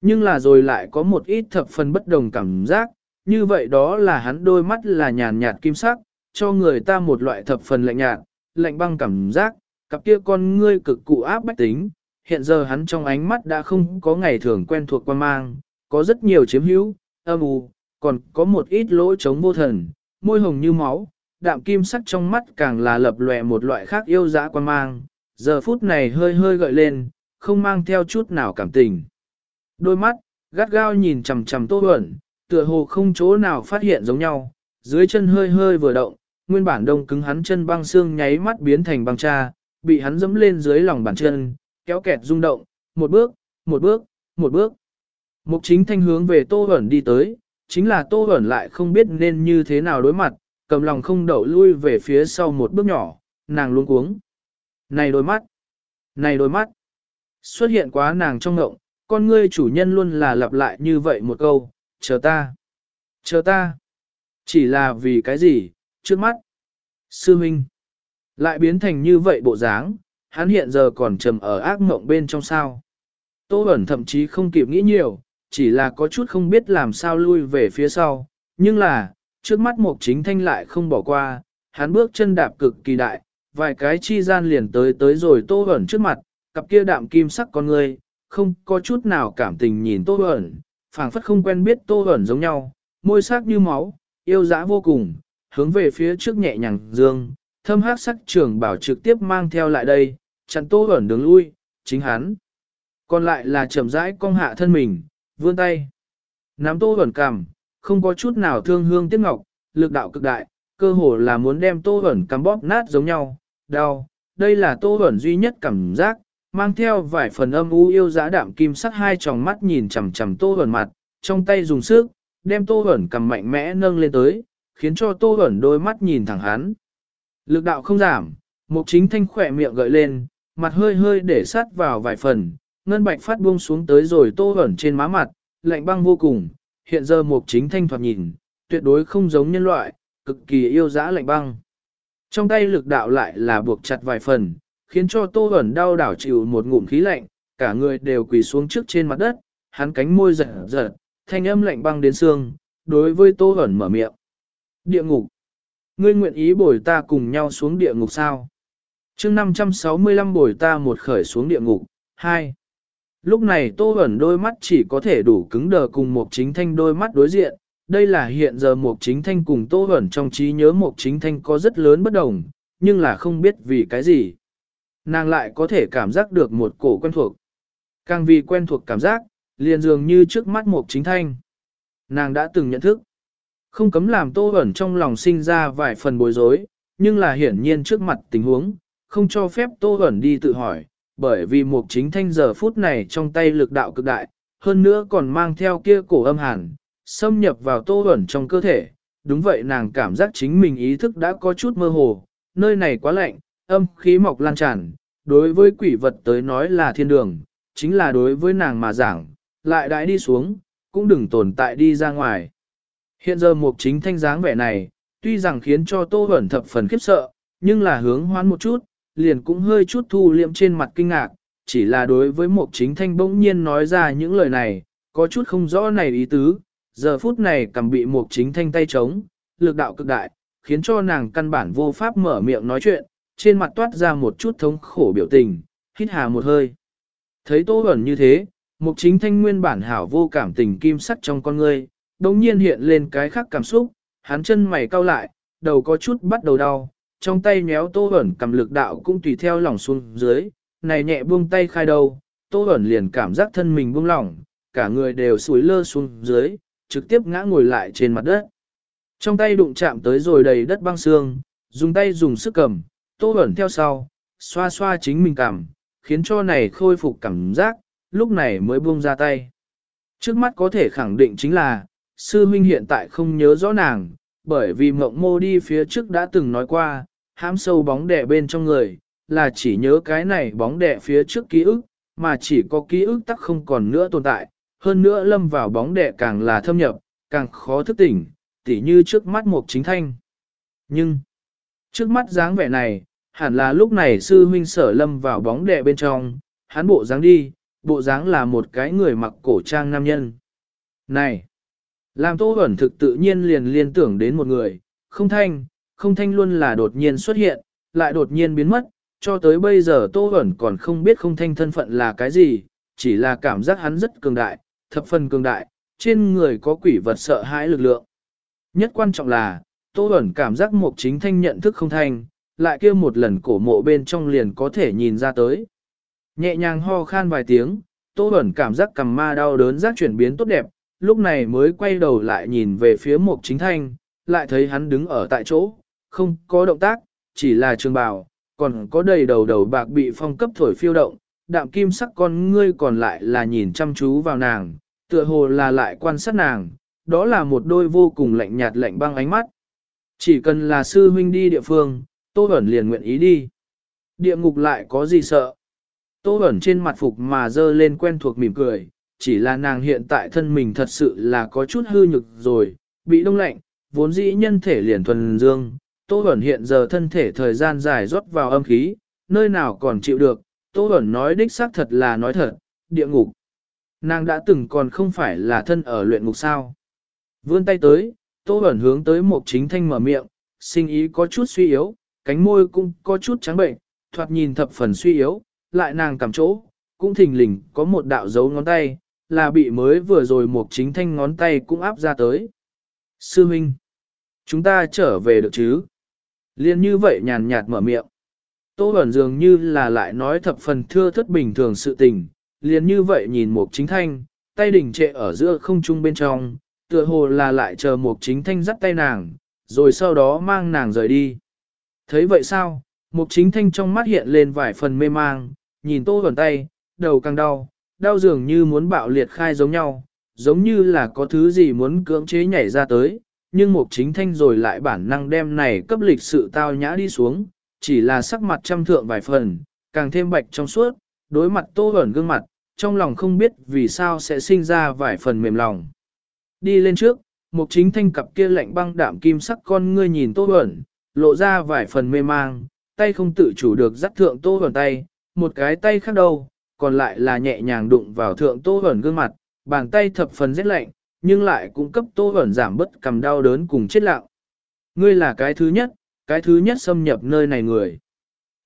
Nhưng là rồi lại có một ít thập phần bất đồng cảm giác, như vậy đó là hắn đôi mắt là nhàn nhạt kim sắc, cho người ta một loại thập phần lạnh nhạt, lạnh băng cảm giác, cặp kia con ngươi cực cụ áp bách tính, hiện giờ hắn trong ánh mắt đã không có ngày thường quen thuộc quan mang, có rất nhiều chiếm hữu, âm u, còn có một ít lỗ trống vô thần, môi hồng như máu, đạm kim sắc trong mắt càng là lập lòe một loại khác yêu dã quan mang, giờ phút này hơi hơi gợi lên, không mang theo chút nào cảm tình. Đôi mắt, gắt gao nhìn chằm chằm tô ẩn, tựa hồ không chỗ nào phát hiện giống nhau, dưới chân hơi hơi vừa động, nguyên bản đông cứng hắn chân băng xương nháy mắt biến thành băng cha, bị hắn dẫm lên dưới lòng bàn chân, kéo kẹt rung động, một bước, một bước, một bước. Mục chính thanh hướng về tô ẩn đi tới, chính là tô ẩn lại không biết nên như thế nào đối mặt, cầm lòng không đậu lui về phía sau một bước nhỏ, nàng luôn cuống. Này đôi mắt! Này đôi mắt! Xuất hiện quá nàng trong ngộng, con ngươi chủ nhân luôn là lặp lại như vậy một câu, chờ ta! Chờ ta! Chỉ là vì cái gì, trước mắt? Sư Minh! Lại biến thành như vậy bộ dáng, hắn hiện giờ còn trầm ở ác mộng bên trong sao. Tô Bẩn thậm chí không kịp nghĩ nhiều, chỉ là có chút không biết làm sao lui về phía sau, nhưng là, trước mắt Mục Chính Thanh lại không bỏ qua, hắn bước chân đạp cực kỳ đại, vài cái chi gian liền tới tới rồi tô ẩn trước mặt, cặp kia đạm kim sắc con người, không có chút nào cảm tình nhìn tô ẩn, phảng phất không quen biết tô ẩn giống nhau, môi sắc như máu, yêu dã vô cùng, hướng về phía trước nhẹ nhàng dương, thâm hắc sắc trưởng bảo trực tiếp mang theo lại đây, chặn tô ẩn đường lui, chính hắn. Còn lại là chậm rãi cong hạ thân mình, vươn tay. Nắm tô ẩn cằm, không có chút nào thương hương tiếc ngọc, lực đạo cực đại, cơ hồ là muốn đem tô ẩn cắm bóp nát giống nhau, đau. Đây là tô ẩn duy nhất cảm giác, mang theo vài phần âm u yêu giá đạm kim sắc hai tròng mắt nhìn chằm chằm tô ẩn mặt, trong tay dùng sức, đem tô ẩn cầm mạnh mẽ nâng lên tới, khiến cho tô ẩn đôi mắt nhìn thẳng hắn. Lực đạo không giảm, mục chính thanh khỏe miệng gợi lên, mặt hơi hơi để sát vào vài phần, ngân bạch phát buông xuống tới rồi tô ẩn trên má mặt, lạnh băng vô cùng, hiện giờ mục chính thanh thoạt nhìn, tuyệt đối không giống nhân loại, cực kỳ yêu dã lạnh băng. Trong tay lực đạo lại là buộc chặt vài phần, khiến cho tô ẩn đau đảo chịu một ngụm khí lạnh, cả người đều quỳ xuống trước trên mặt đất, hắn cánh môi giật giật, thanh âm lạnh băng đến xương, đối với tô ẩn mở miệng. Địa ngục. Ngươi nguyện ý bồi ta cùng nhau xuống địa ngục sao? chương 565 bồi ta một khởi xuống địa ngục, 2. Lúc này Tô hẩn đôi mắt chỉ có thể đủ cứng đờ cùng một chính thanh đôi mắt đối diện, đây là hiện giờ một chính thanh cùng Tô hẩn trong trí nhớ một chính thanh có rất lớn bất đồng, nhưng là không biết vì cái gì. Nàng lại có thể cảm giác được một cổ quen thuộc. Càng vì quen thuộc cảm giác, liền dường như trước mắt một chính thanh. Nàng đã từng nhận thức. Không cấm làm Tô hẩn trong lòng sinh ra vài phần bối rối, nhưng là hiển nhiên trước mặt tình huống, không cho phép Tô hẩn đi tự hỏi, bởi vì mục chính thanh giờ phút này trong tay lực đạo cực đại, hơn nữa còn mang theo kia cổ âm hàn, xâm nhập vào tô ẩn trong cơ thể. Đúng vậy nàng cảm giác chính mình ý thức đã có chút mơ hồ, nơi này quá lạnh, âm khí mọc lan tràn, đối với quỷ vật tới nói là thiên đường, chính là đối với nàng mà giảng, lại đãi đi xuống, cũng đừng tồn tại đi ra ngoài. Hiện giờ mục chính thanh dáng vẻ này, tuy rằng khiến cho tô ẩn thập phần khiếp sợ, nhưng là hướng hoán một chút, liền cũng hơi chút thu liệm trên mặt kinh ngạc, chỉ là đối với Mục Chính Thanh bỗng nhiên nói ra những lời này, có chút không rõ này ý tứ, giờ phút này cầm bị Mục Chính Thanh tay chống, lực đạo cực đại, khiến cho nàng căn bản vô pháp mở miệng nói chuyện, trên mặt toát ra một chút thống khổ biểu tình, hít hà một hơi. Thấy Tô Bẩn như thế, Mục Chính Thanh nguyên bản hảo vô cảm tình kim sắc trong con ngươi, đồng nhiên hiện lên cái khác cảm xúc, hắn chân mày cau lại, đầu có chút bắt đầu đau, trong tay nhéo tô ẩn cầm lực đạo cũng tùy theo lòng xuống dưới, này nhẹ buông tay khai đầu, tô ẩn liền cảm giác thân mình buông lỏng, cả người đều sủi lơ xuống dưới, trực tiếp ngã ngồi lại trên mặt đất. Trong tay đụng chạm tới rồi đầy đất băng xương, dùng tay dùng sức cầm, tô ẩn theo sau, xoa xoa chính mình cảm, khiến cho này khôi phục cảm giác, lúc này mới buông ra tay. Trước mắt có thể khẳng định chính là, sư huynh hiện tại không nhớ rõ nàng, bởi vì mộng mô đi phía trước đã từng nói qua, hãm sâu bóng đẻ bên trong người, là chỉ nhớ cái này bóng đẻ phía trước ký ức, mà chỉ có ký ức tắc không còn nữa tồn tại, hơn nữa lâm vào bóng đẻ càng là thâm nhập, càng khó thức tỉnh, tỉ như trước mắt một chính thanh. Nhưng, trước mắt dáng vẻ này, hẳn là lúc này sư huynh sở lâm vào bóng đẻ bên trong, hắn bộ dáng đi, bộ dáng là một cái người mặc cổ trang nam nhân. Này! Làm tô ẩn thực tự nhiên liền liên tưởng đến một người, không thanh, không thanh luôn là đột nhiên xuất hiện, lại đột nhiên biến mất, cho tới bây giờ Tô Bẩn còn không biết không thanh thân phận là cái gì, chỉ là cảm giác hắn rất cường đại, thập phần cường đại, trên người có quỷ vật sợ hãi lực lượng. Nhất quan trọng là, Tô Bẩn cảm giác một chính thanh nhận thức không thanh, lại kêu một lần cổ mộ bên trong liền có thể nhìn ra tới. Nhẹ nhàng ho khan vài tiếng, Tô Bẩn cảm giác cầm ma đau đớn giác chuyển biến tốt đẹp, lúc này mới quay đầu lại nhìn về phía một chính thanh, lại thấy hắn đứng ở tại chỗ, không có động tác, chỉ là trường bào, còn có đầy đầu đầu bạc bị phong cấp thổi phiêu động, đạm kim sắc con ngươi còn lại là nhìn chăm chú vào nàng, tựa hồ là lại quan sát nàng, đó là một đôi vô cùng lạnh nhạt lạnh băng ánh mắt. Chỉ cần là sư huynh đi địa phương, Tô Bẩn liền nguyện ý đi. Địa ngục lại có gì sợ? Tô Bẩn trên mặt phục mà dơ lên quen thuộc mỉm cười, chỉ là nàng hiện tại thân mình thật sự là có chút hư nhực rồi, bị đông lạnh, vốn dĩ nhân thể liền thuần dương, Tô Bẩn hiện giờ thân thể thời gian dài rót vào âm khí, nơi nào còn chịu được, Tô Bẩn nói đích xác thật là nói thật, địa ngục. Nàng đã từng còn không phải là thân ở luyện ngục sao. Vươn tay tới, Tô Bẩn hướng tới một chính thanh mở miệng, sinh ý có chút suy yếu, cánh môi cũng có chút trắng bệnh, thoạt nhìn thập phần suy yếu, lại nàng cầm chỗ, cũng thình lình có một đạo dấu ngón tay, là bị mới vừa rồi một chính thanh ngón tay cũng áp ra tới. Sư Minh, chúng ta trở về được chứ? Liên như vậy nhàn nhạt mở miệng. Tô Bẩn dường như là lại nói thập phần thưa thất bình thường sự tình, liền như vậy nhìn mục chính thanh, tay đỉnh trệ ở giữa không trung bên trong, tựa hồ là lại chờ mục chính thanh dắt tay nàng, rồi sau đó mang nàng rời đi. Thấy vậy sao, mục chính thanh trong mắt hiện lên vài phần mê mang, nhìn tô Bẩn tay, đầu càng đau, đau dường như muốn bạo liệt khai giống nhau, giống như là có thứ gì muốn cưỡng chế nhảy ra tới, nhưng mục chính thanh rồi lại bản năng đem này cấp lịch sự tao nhã đi xuống, chỉ là sắc mặt trăm thượng vài phần, càng thêm bạch trong suốt, đối mặt tô vẩn gương mặt, trong lòng không biết vì sao sẽ sinh ra vài phần mềm lòng. Đi lên trước, mục chính thanh cặp kia lạnh băng đạm kim sắc con ngươi nhìn tô ẩn, lộ ra vài phần mê mang, tay không tự chủ được dắt thượng tô ẩn tay, một cái tay khác đâu, còn lại là nhẹ nhàng đụng vào thượng tô ẩn gương mặt, bàn tay thập phần rất lạnh, nhưng lại cũng cấp tô ẩn giảm bất cầm đau đớn cùng chết lặng. Ngươi là cái thứ nhất, cái thứ nhất xâm nhập nơi này người.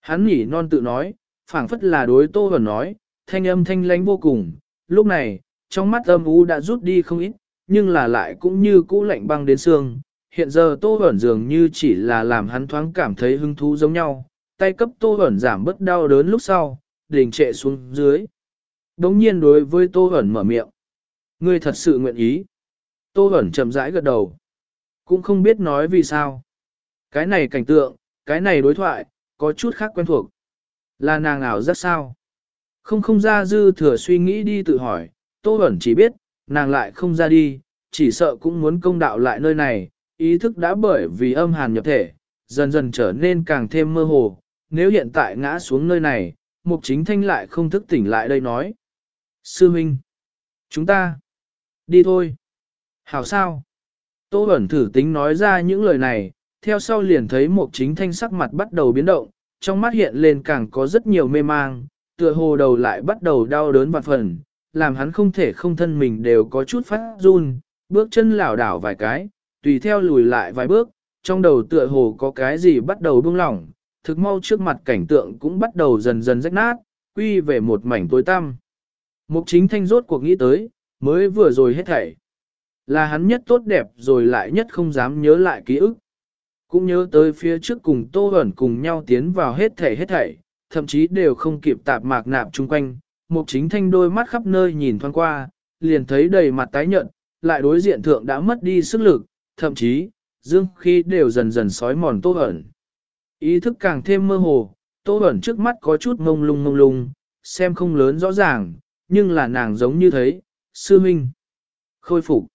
Hắn nhỉ non tự nói, phảng phất là đối tô ẩn nói, thanh âm thanh lánh vô cùng, lúc này, trong mắt âm u đã rút đi không ít, nhưng là lại cũng như cũ lạnh băng đến xương. Hiện giờ Tô Bẩn dường như chỉ là làm hắn thoáng cảm thấy hứng thú giống nhau, tay cấp Tô Bẩn giảm bớt đau đớn lúc sau, đình trệ xuống dưới. Đống nhiên đối với Tô Bẩn mở miệng. Ngươi thật sự nguyện ý. Tô Bẩn chậm rãi gật đầu. Cũng không biết nói vì sao. Cái này cảnh tượng, cái này đối thoại, có chút khác quen thuộc. Là nàng ảo rất sao? Không không ra dư thừa suy nghĩ đi tự hỏi, Tô Bẩn chỉ biết, nàng lại không ra đi, chỉ sợ cũng muốn công đạo lại nơi này, ý thức đã bởi vì âm hàn nhập thể, dần dần trở nên càng thêm mơ hồ, nếu hiện tại ngã xuống nơi này, mục chính thanh lại không thức tỉnh lại đây nói. Sư Minh, chúng ta, đi thôi. Hảo sao? Tô Bẩn thử tính nói ra những lời này, theo sau liền thấy mục chính thanh sắc mặt bắt đầu biến động, trong mắt hiện lên càng có rất nhiều mê mang, tựa hồ đầu lại bắt đầu đau đớn vạn phần, làm hắn không thể không thân mình đều có chút phát run, bước chân lảo đảo vài cái, tùy theo lùi lại vài bước, trong đầu tựa hồ có cái gì bắt đầu buông lỏng, thực mau trước mặt cảnh tượng cũng bắt đầu dần dần rách nát, quy về một mảnh tối tăm. Mục chính thanh rốt cuộc nghĩ tới, mới vừa rồi hết thảy. Là hắn nhất tốt đẹp rồi lại nhất không dám nhớ lại ký ức. Cũng nhớ tới phía trước cùng tô hẩn cùng nhau tiến vào hết thảy hết thảy, thậm chí đều không kịp tạp mạc nạp chung quanh, Mục chính thanh đôi mắt khắp nơi nhìn thoáng qua, liền thấy đầy mặt tái nhợt, lại đối diện thượng đã mất đi sức lực, thậm chí, dương khi đều dần dần sói mòn tô hẩn Ý thức càng thêm mơ hồ, tô hẩn trước mắt có chút mông lung mông lung, xem không lớn rõ ràng, nhưng là nàng giống như thấy, sư minh. Khôi phục.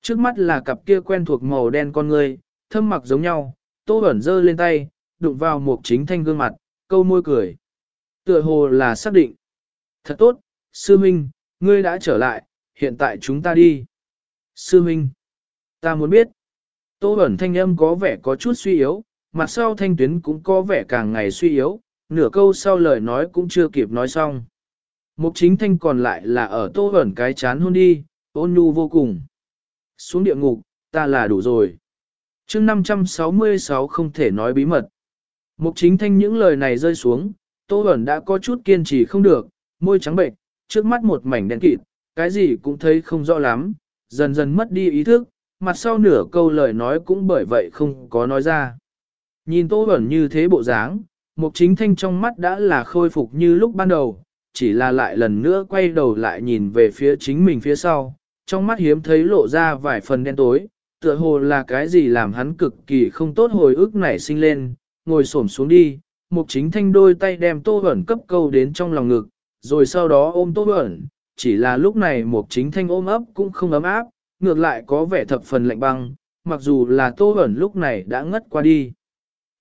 Trước mắt là cặp kia quen thuộc màu đen con người, thâm mặc giống nhau, tô ẩn dơ lên tay, đụng vào một chính thanh gương mặt, câu môi cười. Tựa hồ là xác định. Thật tốt, sư minh, ngươi đã trở lại, hiện tại chúng ta đi. Sư minh, ta muốn biết. Tô ẩn thanh âm có vẻ có chút suy yếu, mặt sau thanh tuyến cũng có vẻ càng ngày suy yếu, nửa câu sau lời nói cũng chưa kịp nói xong. Mục chính thanh còn lại là ở tô ẩn cái chán hôn đi, ôn nhu vô cùng. Xuống địa ngục, ta là đủ rồi. chương 566 không thể nói bí mật. Mục chính thanh những lời này rơi xuống, tô ẩn đã có chút kiên trì không được, môi trắng bệnh, trước mắt một mảnh đen kịt, cái gì cũng thấy không rõ lắm, dần dần mất đi ý thức, mặt sau nửa câu lời nói cũng bởi vậy không có nói ra. Nhìn Tô ẩn như thế bộ dáng, Mục Chính Thanh trong mắt đã là khôi phục như lúc ban đầu, chỉ là lại lần nữa quay đầu lại nhìn về phía chính mình phía sau, trong mắt hiếm thấy lộ ra vài phần đen tối, tựa hồ là cái gì làm hắn cực kỳ không tốt hồi ức nảy sinh lên, ngồi xổm xuống đi, Mục Chính Thanh đôi tay đem Tô ẩn cấp câu đến trong lòng ngực, rồi sau đó ôm Tô ẩn chỉ là lúc này mục chính thanh ôm ấp cũng không ấm áp, ngược lại có vẻ thập phần lạnh băng, mặc dù là Tô ẩn lúc này đã ngất qua đi.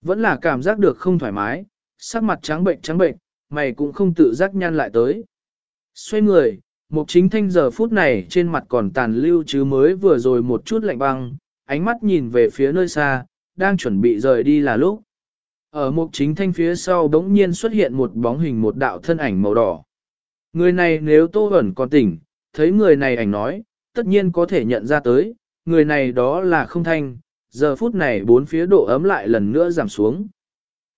Vẫn là cảm giác được không thoải mái, sắc mặt trắng bệnh trắng bệnh, mày cũng không tự giác nhăn lại tới. Xoay người, mục chính thanh giờ phút này trên mặt còn tàn lưu chứ mới vừa rồi một chút lạnh băng, ánh mắt nhìn về phía nơi xa, đang chuẩn bị rời đi là lúc. Ở mục chính thanh phía sau đống nhiên xuất hiện một bóng hình một đạo thân ảnh màu đỏ. Người này nếu Tô ẩn còn tỉnh, thấy người này ảnh nói, tất nhiên có thể nhận ra tới, người này đó là không thanh, giờ phút này bốn phía độ ấm lại lần nữa giảm xuống.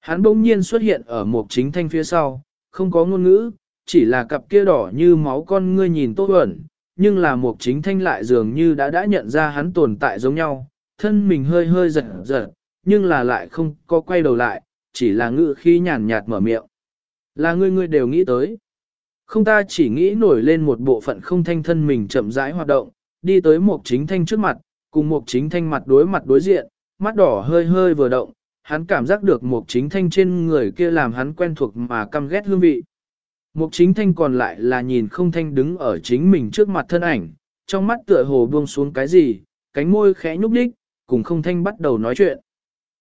Hắn bỗng nhiên xuất hiện ở một chính thanh phía sau, không có ngôn ngữ, chỉ là cặp kia đỏ như máu con ngươi nhìn tốt Bẩn, nhưng là một chính thanh lại dường như đã đã nhận ra hắn tồn tại giống nhau, thân mình hơi hơi giật giật, nhưng là lại không có quay đầu lại, chỉ là ngự khi nhàn nhạt mở miệng. Là ngươi ngươi đều nghĩ tới. Không ta chỉ nghĩ nổi lên một bộ phận không thanh thân mình chậm rãi hoạt động, đi tới một chính thanh trước mặt, cùng một chính thanh mặt đối mặt đối diện, mắt đỏ hơi hơi vừa động, hắn cảm giác được một chính thanh trên người kia làm hắn quen thuộc mà căm ghét hương vị. Một chính thanh còn lại là nhìn không thanh đứng ở chính mình trước mặt thân ảnh, trong mắt tựa hồ buông xuống cái gì, cánh môi khẽ nhúc đích, cùng không thanh bắt đầu nói chuyện.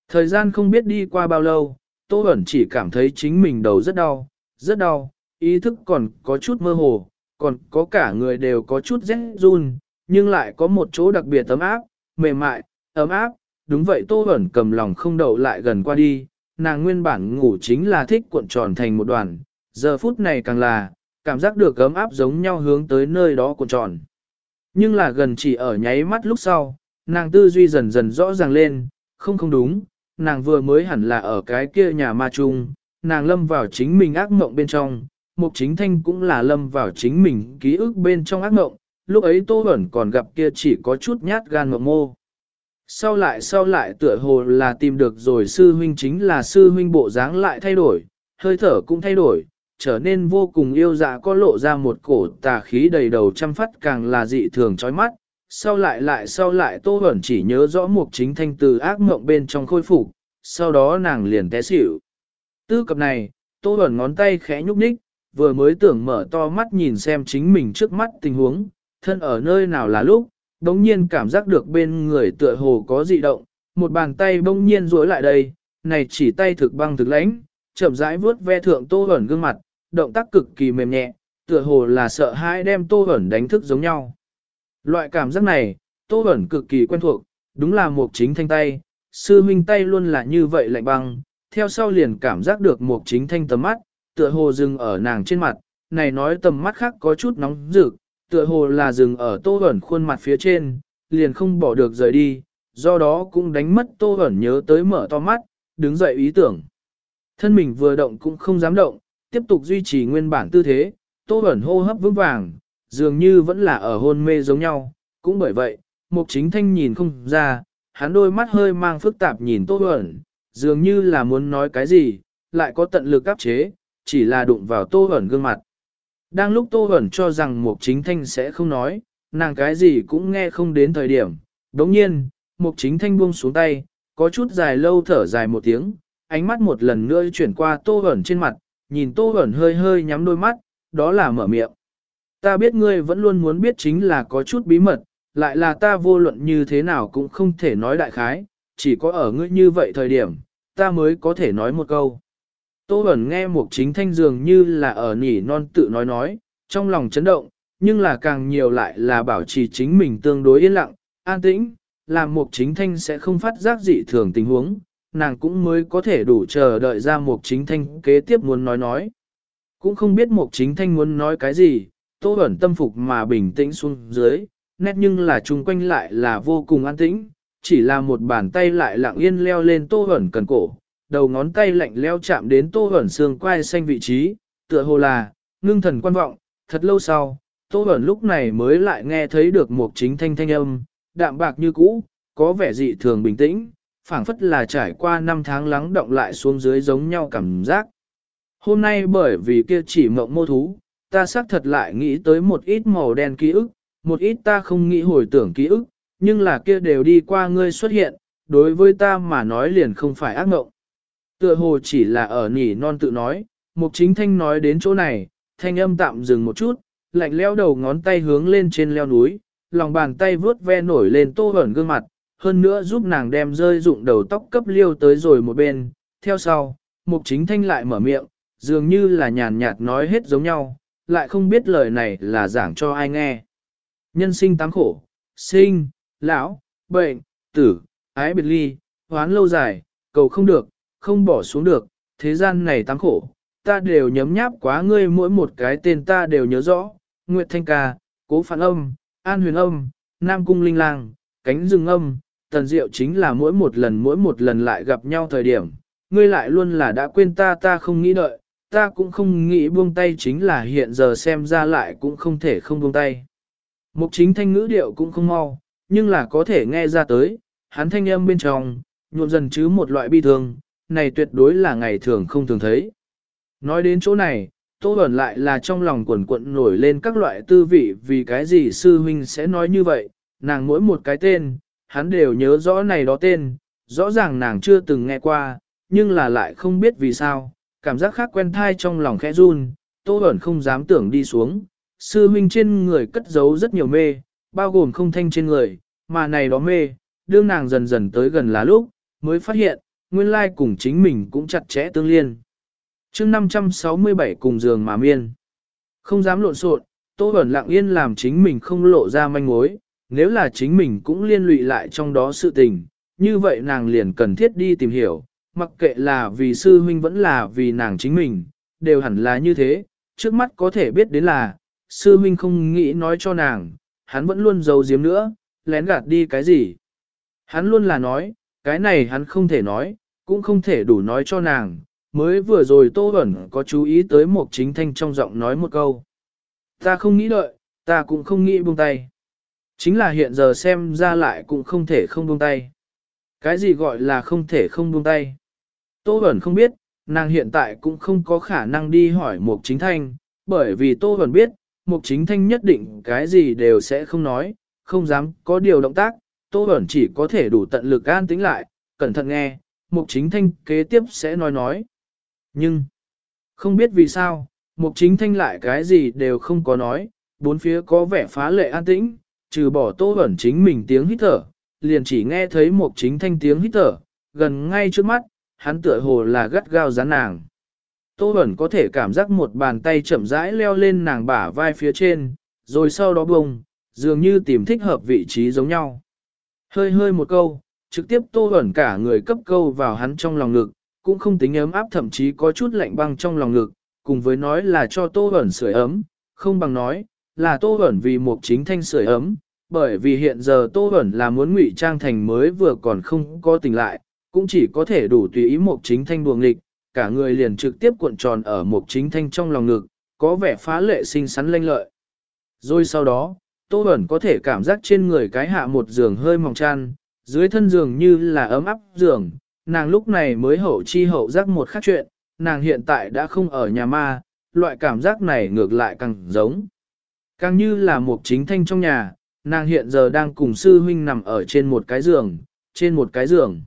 Thời gian không biết đi qua bao lâu, Tô Bẩn chỉ cảm thấy chính mình đầu rất đau, rất đau, ý thức còn có chút mơ hồ, còn có cả người đều có chút rét run, nhưng lại có một chỗ đặc biệt ấm áp, mềm mại, ấm áp, đúng vậy Tô Bẩn cầm lòng không đậu lại gần qua đi, nàng nguyên bản ngủ chính là thích cuộn tròn thành một đoàn, giờ phút này càng là, cảm giác được ấm áp giống nhau hướng tới nơi đó cuộn tròn. Nhưng là gần chỉ ở nháy mắt lúc sau, nàng tư duy dần dần rõ ràng lên, không không đúng, nàng vừa mới hẳn là ở cái kia nhà ma trung, nàng lâm vào chính mình ác mộng bên trong, mục chính thanh cũng là lâm vào chính mình ký ức bên trong ác mộng, lúc ấy tô ẩn còn gặp kia chỉ có chút nhát gan mộng mô. Sau lại sau lại tựa hồ là tìm được rồi sư huynh chính là sư huynh bộ dáng lại thay đổi, hơi thở cũng thay đổi, trở nên vô cùng yêu dạ có lộ ra một cổ tà khí đầy đầu trăm phát càng là dị thường chói mắt, sau lại lại sau lại Tô Bẩn chỉ nhớ rõ mục chính thanh từ ác mộng bên trong khôi phục, sau đó nàng liền té xỉu. Tư cập này, Tô Bẩn ngón tay khẽ nhúc nhích, vừa mới tưởng mở to mắt nhìn xem chính mình trước mắt tình huống, thân ở nơi nào là lúc, bỗng nhiên cảm giác được bên người tựa hồ có dị động, một bàn tay bỗng nhiên duỗi lại đây, này chỉ tay thực băng thực lãnh, chậm rãi vuốt ve thượng Tô Hoẩn gương mặt, động tác cực kỳ mềm nhẹ, tựa hồ là sợ hãi đem Tô Hoẩn đánh thức giống nhau. Loại cảm giác này, Tô Hoẩn cực kỳ quen thuộc, đúng là một chính thanh tay, sư huynh tay luôn là như vậy lạnh băng, theo sau liền cảm giác được một chính thanh tầm mắt, tựa hồ dừng ở nàng trên mặt, này nói tầm mắt khác có chút nóng rực, tựa hồ là dừng ở Tô ẩn khuôn mặt phía trên, liền không bỏ được rời đi, do đó cũng đánh mất Tô ẩn nhớ tới mở to mắt, đứng dậy ý tưởng. Thân mình vừa động cũng không dám động, tiếp tục duy trì nguyên bản tư thế, Tô ẩn hô hấp vững vàng, dường như vẫn là ở hôn mê giống nhau, cũng bởi vậy, Mục Chính Thanh nhìn không ra, hắn đôi mắt hơi mang phức tạp nhìn Tô ẩn, dường như là muốn nói cái gì, lại có tận lực áp chế, chỉ là đụng vào Tô ẩn gương mặt. Đang lúc Tô hẩn cho rằng Mục Chính Thanh sẽ không nói, nàng cái gì cũng nghe không đến thời điểm, đống nhiên, Mục Chính Thanh buông xuống tay, có chút dài lâu thở dài một tiếng, ánh mắt một lần nữa chuyển qua Tô hẩn trên mặt, nhìn Tô hẩn hơi hơi nhắm đôi mắt, đó là mở miệng. Ta biết ngươi vẫn luôn muốn biết chính là có chút bí mật, lại là ta vô luận như thế nào cũng không thể nói đại khái, chỉ có ở ngươi như vậy thời điểm, ta mới có thể nói một câu. Tô Bẩn nghe một chính thanh dường như là ở nỉ non tự nói nói, trong lòng chấn động, nhưng là càng nhiều lại là bảo trì chính mình tương đối yên lặng, an tĩnh, làm một chính thanh sẽ không phát giác dị thường tình huống, nàng cũng mới có thể đủ chờ đợi ra một chính thanh kế tiếp muốn nói nói. Cũng không biết một chính thanh muốn nói cái gì, tô ẩn tâm phục mà bình tĩnh xuống dưới, nét nhưng là chung quanh lại là vô cùng an tĩnh, chỉ là một bàn tay lại lặng yên leo lên tô ẩn cần cổ, đầu ngón tay lạnh leo chạm đến tô ẩn xương quai xanh vị trí, tựa hồ là, ngưng thần quan vọng, thật lâu sau, tô ẩn lúc này mới lại nghe thấy được một chính thanh thanh âm, đạm bạc như cũ, có vẻ dị thường bình tĩnh, phảng phất là trải qua năm tháng lắng động lại xuống dưới giống nhau cảm giác. Hôm nay bởi vì kia chỉ mộng mô thú, ta xác thật lại nghĩ tới một ít màu đen ký ức, một ít ta không nghĩ hồi tưởng ký ức, nhưng là kia đều đi qua ngươi xuất hiện, đối với ta mà nói liền không phải ác mộng. Tựa hồ chỉ là ở nỉ non tự nói, mục chính thanh nói đến chỗ này, thanh âm tạm dừng một chút, lạnh leo đầu ngón tay hướng lên trên leo núi, lòng bàn tay vướt ve nổi lên tô hởn gương mặt, hơn nữa giúp nàng đem rơi dụng đầu tóc cấp liêu tới rồi một bên, theo sau, mục chính thanh lại mở miệng, dường như là nhàn nhạt nói hết giống nhau, lại không biết lời này là giảng cho ai nghe. Nhân sinh tám khổ, sinh, lão, bệnh, tử, ái biệt ly, hoán lâu dài, cầu không được, không bỏ xuống được, thế gian này tăng khổ, ta đều nhấm nháp quá ngươi mỗi một cái tên ta đều nhớ rõ, Nguyệt Thanh Ca, Cố Phản Âm, An Huyền Âm, Nam Cung Linh Lang, Cánh Rừng Âm, Tần Diệu chính là mỗi một lần mỗi một lần lại gặp nhau thời điểm, ngươi lại luôn là đã quên ta ta không nghĩ đợi, ta cũng không nghĩ buông tay chính là hiện giờ xem ra lại cũng không thể không buông tay. Mục chính thanh ngữ điệu cũng không mau, nhưng là có thể nghe ra tới, hắn thanh âm bên trong, nhuộm dần chứ một loại bi thương, này tuyệt đối là ngày thường không thường thấy. Nói đến chỗ này, Tô Bẩn lại là trong lòng quần quận nổi lên các loại tư vị vì cái gì sư huynh sẽ nói như vậy, nàng mỗi một cái tên, hắn đều nhớ rõ này đó tên, rõ ràng nàng chưa từng nghe qua, nhưng là lại không biết vì sao, cảm giác khác quen thai trong lòng khẽ run, Tô Bẩn không dám tưởng đi xuống, sư huynh trên người cất giấu rất nhiều mê, bao gồm không thanh trên người, mà này đó mê, đương nàng dần dần tới gần là lúc, mới phát hiện, nguyên lai cùng chính mình cũng chặt chẽ tương liên. chương 567 cùng giường mà miên. Không dám lộn xộn, Tô Bẩn lặng yên làm chính mình không lộ ra manh mối, nếu là chính mình cũng liên lụy lại trong đó sự tình, như vậy nàng liền cần thiết đi tìm hiểu, mặc kệ là vì sư huynh vẫn là vì nàng chính mình, đều hẳn là như thế, trước mắt có thể biết đến là, sư huynh không nghĩ nói cho nàng, hắn vẫn luôn giấu giếm nữa, lén gạt đi cái gì. Hắn luôn là nói, cái này hắn không thể nói, cũng không thể đủ nói cho nàng, mới vừa rồi Tô Bẩn có chú ý tới một chính thanh trong giọng nói một câu. Ta không nghĩ đợi, ta cũng không nghĩ buông tay. Chính là hiện giờ xem ra lại cũng không thể không buông tay. Cái gì gọi là không thể không buông tay? Tô Bẩn không biết, nàng hiện tại cũng không có khả năng đi hỏi Mục Chính Thanh, bởi vì Tô Bẩn biết, Mục Chính Thanh nhất định cái gì đều sẽ không nói, không dám có điều động tác, Tô Bẩn chỉ có thể đủ tận lực an tĩnh lại, cẩn thận nghe, Mục Chính Thanh kế tiếp sẽ nói nói. Nhưng, không biết vì sao, Mục Chính Thanh lại cái gì đều không có nói, bốn phía có vẻ phá lệ an tĩnh, trừ bỏ Tô ẩn chính mình tiếng hít thở, liền chỉ nghe thấy Mục Chính Thanh tiếng hít thở, gần ngay trước mắt, hắn tựa hồ là gắt gao rán nàng. Tô ẩn có thể cảm giác một bàn tay chậm rãi leo lên nàng bả vai phía trên, rồi sau đó bùng, dường như tìm thích hợp vị trí giống nhau. Hơi hơi một câu, trực tiếp Tô ẩn cả người cấp câu vào hắn trong lòng ngực, cũng không tính ấm áp thậm chí có chút lạnh băng trong lòng ngực, cùng với nói là cho Tô ẩn sưởi ấm, không bằng nói, là Tô ẩn vì một chính thanh sưởi ấm, bởi vì hiện giờ Tô ẩn là muốn ngụy trang thành mới vừa còn không có tỉnh lại, cũng chỉ có thể đủ tùy ý một chính thanh buồng lịch cả người liền trực tiếp cuộn tròn ở một chính thanh trong lòng ngực, có vẻ phá lệ xinh xắn lanh lợi. Rồi sau đó, Tô Bẩn có thể cảm giác trên người cái hạ một giường hơi mỏng chăn, dưới thân giường như là ấm áp giường, nàng lúc này mới hậu chi hậu giác một khác chuyện, nàng hiện tại đã không ở nhà ma, loại cảm giác này ngược lại càng giống. Càng như là một chính thanh trong nhà, nàng hiện giờ đang cùng sư huynh nằm ở trên một cái giường, trên một cái giường.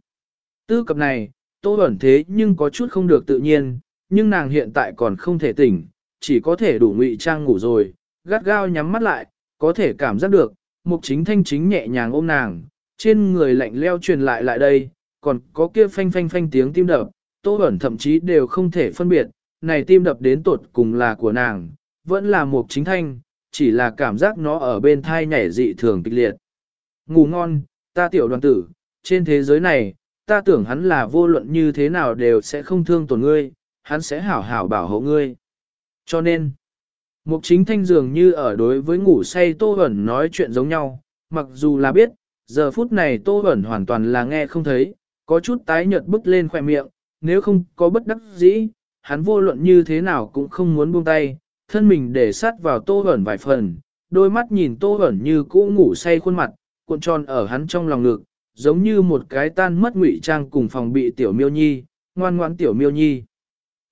Tư cập này, Tô ẩn thế nhưng có chút không được tự nhiên, nhưng nàng hiện tại còn không thể tỉnh, chỉ có thể đủ ngụy trang ngủ rồi, gắt gao nhắm mắt lại, có thể cảm giác được, mục chính thanh chính nhẹ nhàng ôm nàng, trên người lạnh leo truyền lại lại đây, còn có kia phanh phanh phanh tiếng tim đập, Tô Bẩn thậm chí đều không thể phân biệt, này tim đập đến tột cùng là của nàng, vẫn là mục chính thanh, chỉ là cảm giác nó ở bên thai nhảy dị thường kịch liệt. Ngủ ngon, ta tiểu đoàn tử, trên thế giới này, ta tưởng hắn là vô luận như thế nào đều sẽ không thương tổn ngươi, hắn sẽ hảo hảo bảo hộ ngươi. Cho nên, mục chính thanh dường như ở đối với ngủ say Tô Bẩn nói chuyện giống nhau, mặc dù là biết, giờ phút này Tô Bẩn hoàn toàn là nghe không thấy, có chút tái nhợt bứt lên khỏe miệng, nếu không có bất đắc dĩ, hắn vô luận như thế nào cũng không muốn buông tay, thân mình để sát vào Tô Bẩn vài phần, đôi mắt nhìn Tô Bẩn như cũ ngủ say khuôn mặt, cuộn tròn ở hắn trong lòng ngực, giống như một cái tan mất ngụy trang cùng phòng bị tiểu miêu nhi, ngoan ngoãn tiểu miêu nhi.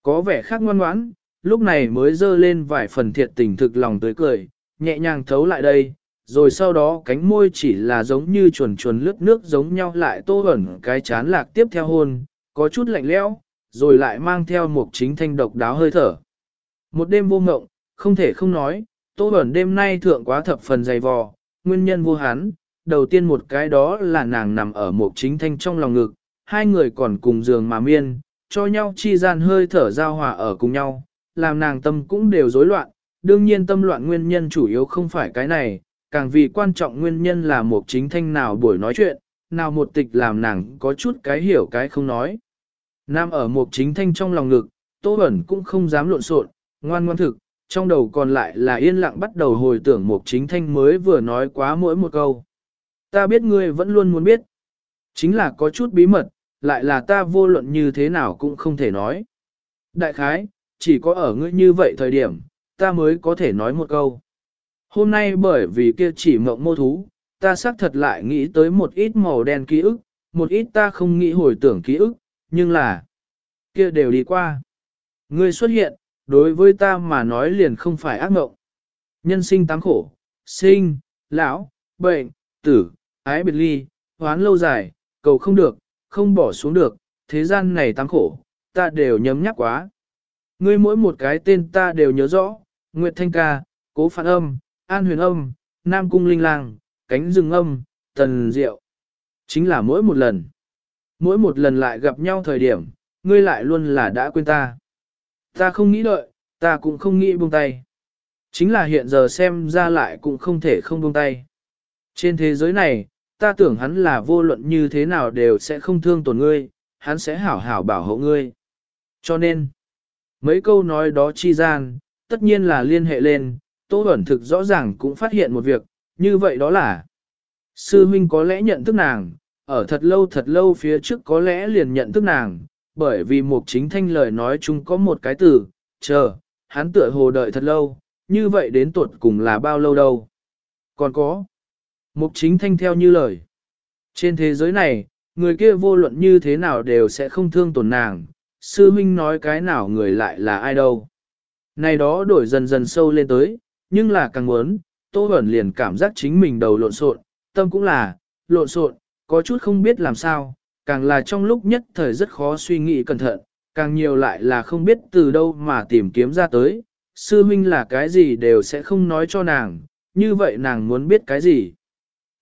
Có vẻ khác ngoan ngoãn, lúc này mới dơ lên vài phần thiệt tình thực lòng tới cười, nhẹ nhàng thấu lại đây, rồi sau đó cánh môi chỉ là giống như chuồn chuồn lướt nước giống nhau lại tô ẩn cái chán lạc tiếp theo hôn, có chút lạnh lẽo, rồi lại mang theo một chính thanh độc đáo hơi thở. Một đêm vô ngộng, không thể không nói, tô ẩn đêm nay thượng quá thập phần dày vò, nguyên nhân vô hán, đầu tiên một cái đó là nàng nằm ở một chính thanh trong lòng ngực, hai người còn cùng giường mà miên, cho nhau chi gian hơi thở giao hòa ở cùng nhau, làm nàng tâm cũng đều rối loạn, đương nhiên tâm loạn nguyên nhân chủ yếu không phải cái này, càng vì quan trọng nguyên nhân là một chính thanh nào buổi nói chuyện, nào một tịch làm nàng có chút cái hiểu cái không nói. Nam ở một chính thanh trong lòng ngực, Tô Bẩn cũng không dám lộn xộn, ngoan ngoan thực, trong đầu còn lại là yên lặng bắt đầu hồi tưởng một chính thanh mới vừa nói quá mỗi một câu. Ta biết ngươi vẫn luôn muốn biết. Chính là có chút bí mật, lại là ta vô luận như thế nào cũng không thể nói. Đại khái, chỉ có ở ngươi như vậy thời điểm, ta mới có thể nói một câu. Hôm nay bởi vì kia chỉ mộng mô thú, ta xác thật lại nghĩ tới một ít màu đen ký ức, một ít ta không nghĩ hồi tưởng ký ức, nhưng là kia đều đi qua. Ngươi xuất hiện, đối với ta mà nói liền không phải ác mộng. Nhân sinh tám khổ, sinh, lão, bệnh, tử, ái biệt ly, hoán lâu dài, cầu không được, không bỏ xuống được, thế gian này tám khổ, ta đều nhấm nhắc quá. Ngươi mỗi một cái tên ta đều nhớ rõ, Nguyệt Thanh Ca, Cố Phản Âm, An Huyền Âm, Nam Cung Linh Lang, Cánh Rừng Âm, Tần Diệu. Chính là mỗi một lần. Mỗi một lần lại gặp nhau thời điểm, ngươi lại luôn là đã quên ta. Ta không nghĩ đợi, ta cũng không nghĩ buông tay. Chính là hiện giờ xem ra lại cũng không thể không buông tay. Trên thế giới này, ta tưởng hắn là vô luận như thế nào đều sẽ không thương tổn ngươi, hắn sẽ hảo hảo bảo hộ ngươi. Cho nên, mấy câu nói đó chi gian, tất nhiên là liên hệ lên, Tô Bẩn thực rõ ràng cũng phát hiện một việc, như vậy đó là Sư huynh có lẽ nhận thức nàng, ở thật lâu thật lâu phía trước có lẽ liền nhận thức nàng, bởi vì một chính thanh lời nói chung có một cái từ, chờ, hắn tựa hồ đợi thật lâu, như vậy đến tuột cùng là bao lâu đâu. Còn có, mục chính thanh theo như lời. Trên thế giới này, người kia vô luận như thế nào đều sẽ không thương tổn nàng, sư huynh nói cái nào người lại là ai đâu. Này đó đổi dần dần sâu lên tới, nhưng là càng muốn, Tô Bẩn liền cảm giác chính mình đầu lộn xộn, tâm cũng là, lộn xộn, có chút không biết làm sao, càng là trong lúc nhất thời rất khó suy nghĩ cẩn thận, càng nhiều lại là không biết từ đâu mà tìm kiếm ra tới, sư huynh là cái gì đều sẽ không nói cho nàng, như vậy nàng muốn biết cái gì.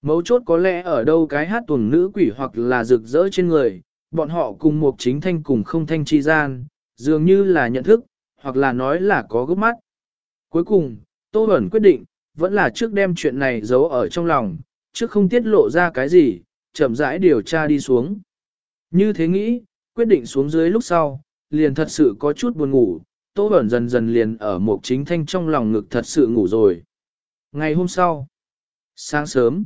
Mấu chốt có lẽ ở đâu cái hát tuần nữ quỷ hoặc là rực rỡ trên người, bọn họ cùng một chính thanh cùng không thanh chi gian, dường như là nhận thức, hoặc là nói là có gốc mắt. Cuối cùng, Tô Bẩn quyết định, vẫn là trước đem chuyện này giấu ở trong lòng, trước không tiết lộ ra cái gì, chậm rãi điều tra đi xuống. Như thế nghĩ, quyết định xuống dưới lúc sau, liền thật sự có chút buồn ngủ, Tô Bẩn dần dần liền ở một chính thanh trong lòng ngực thật sự ngủ rồi. Ngày hôm sau, sáng sớm,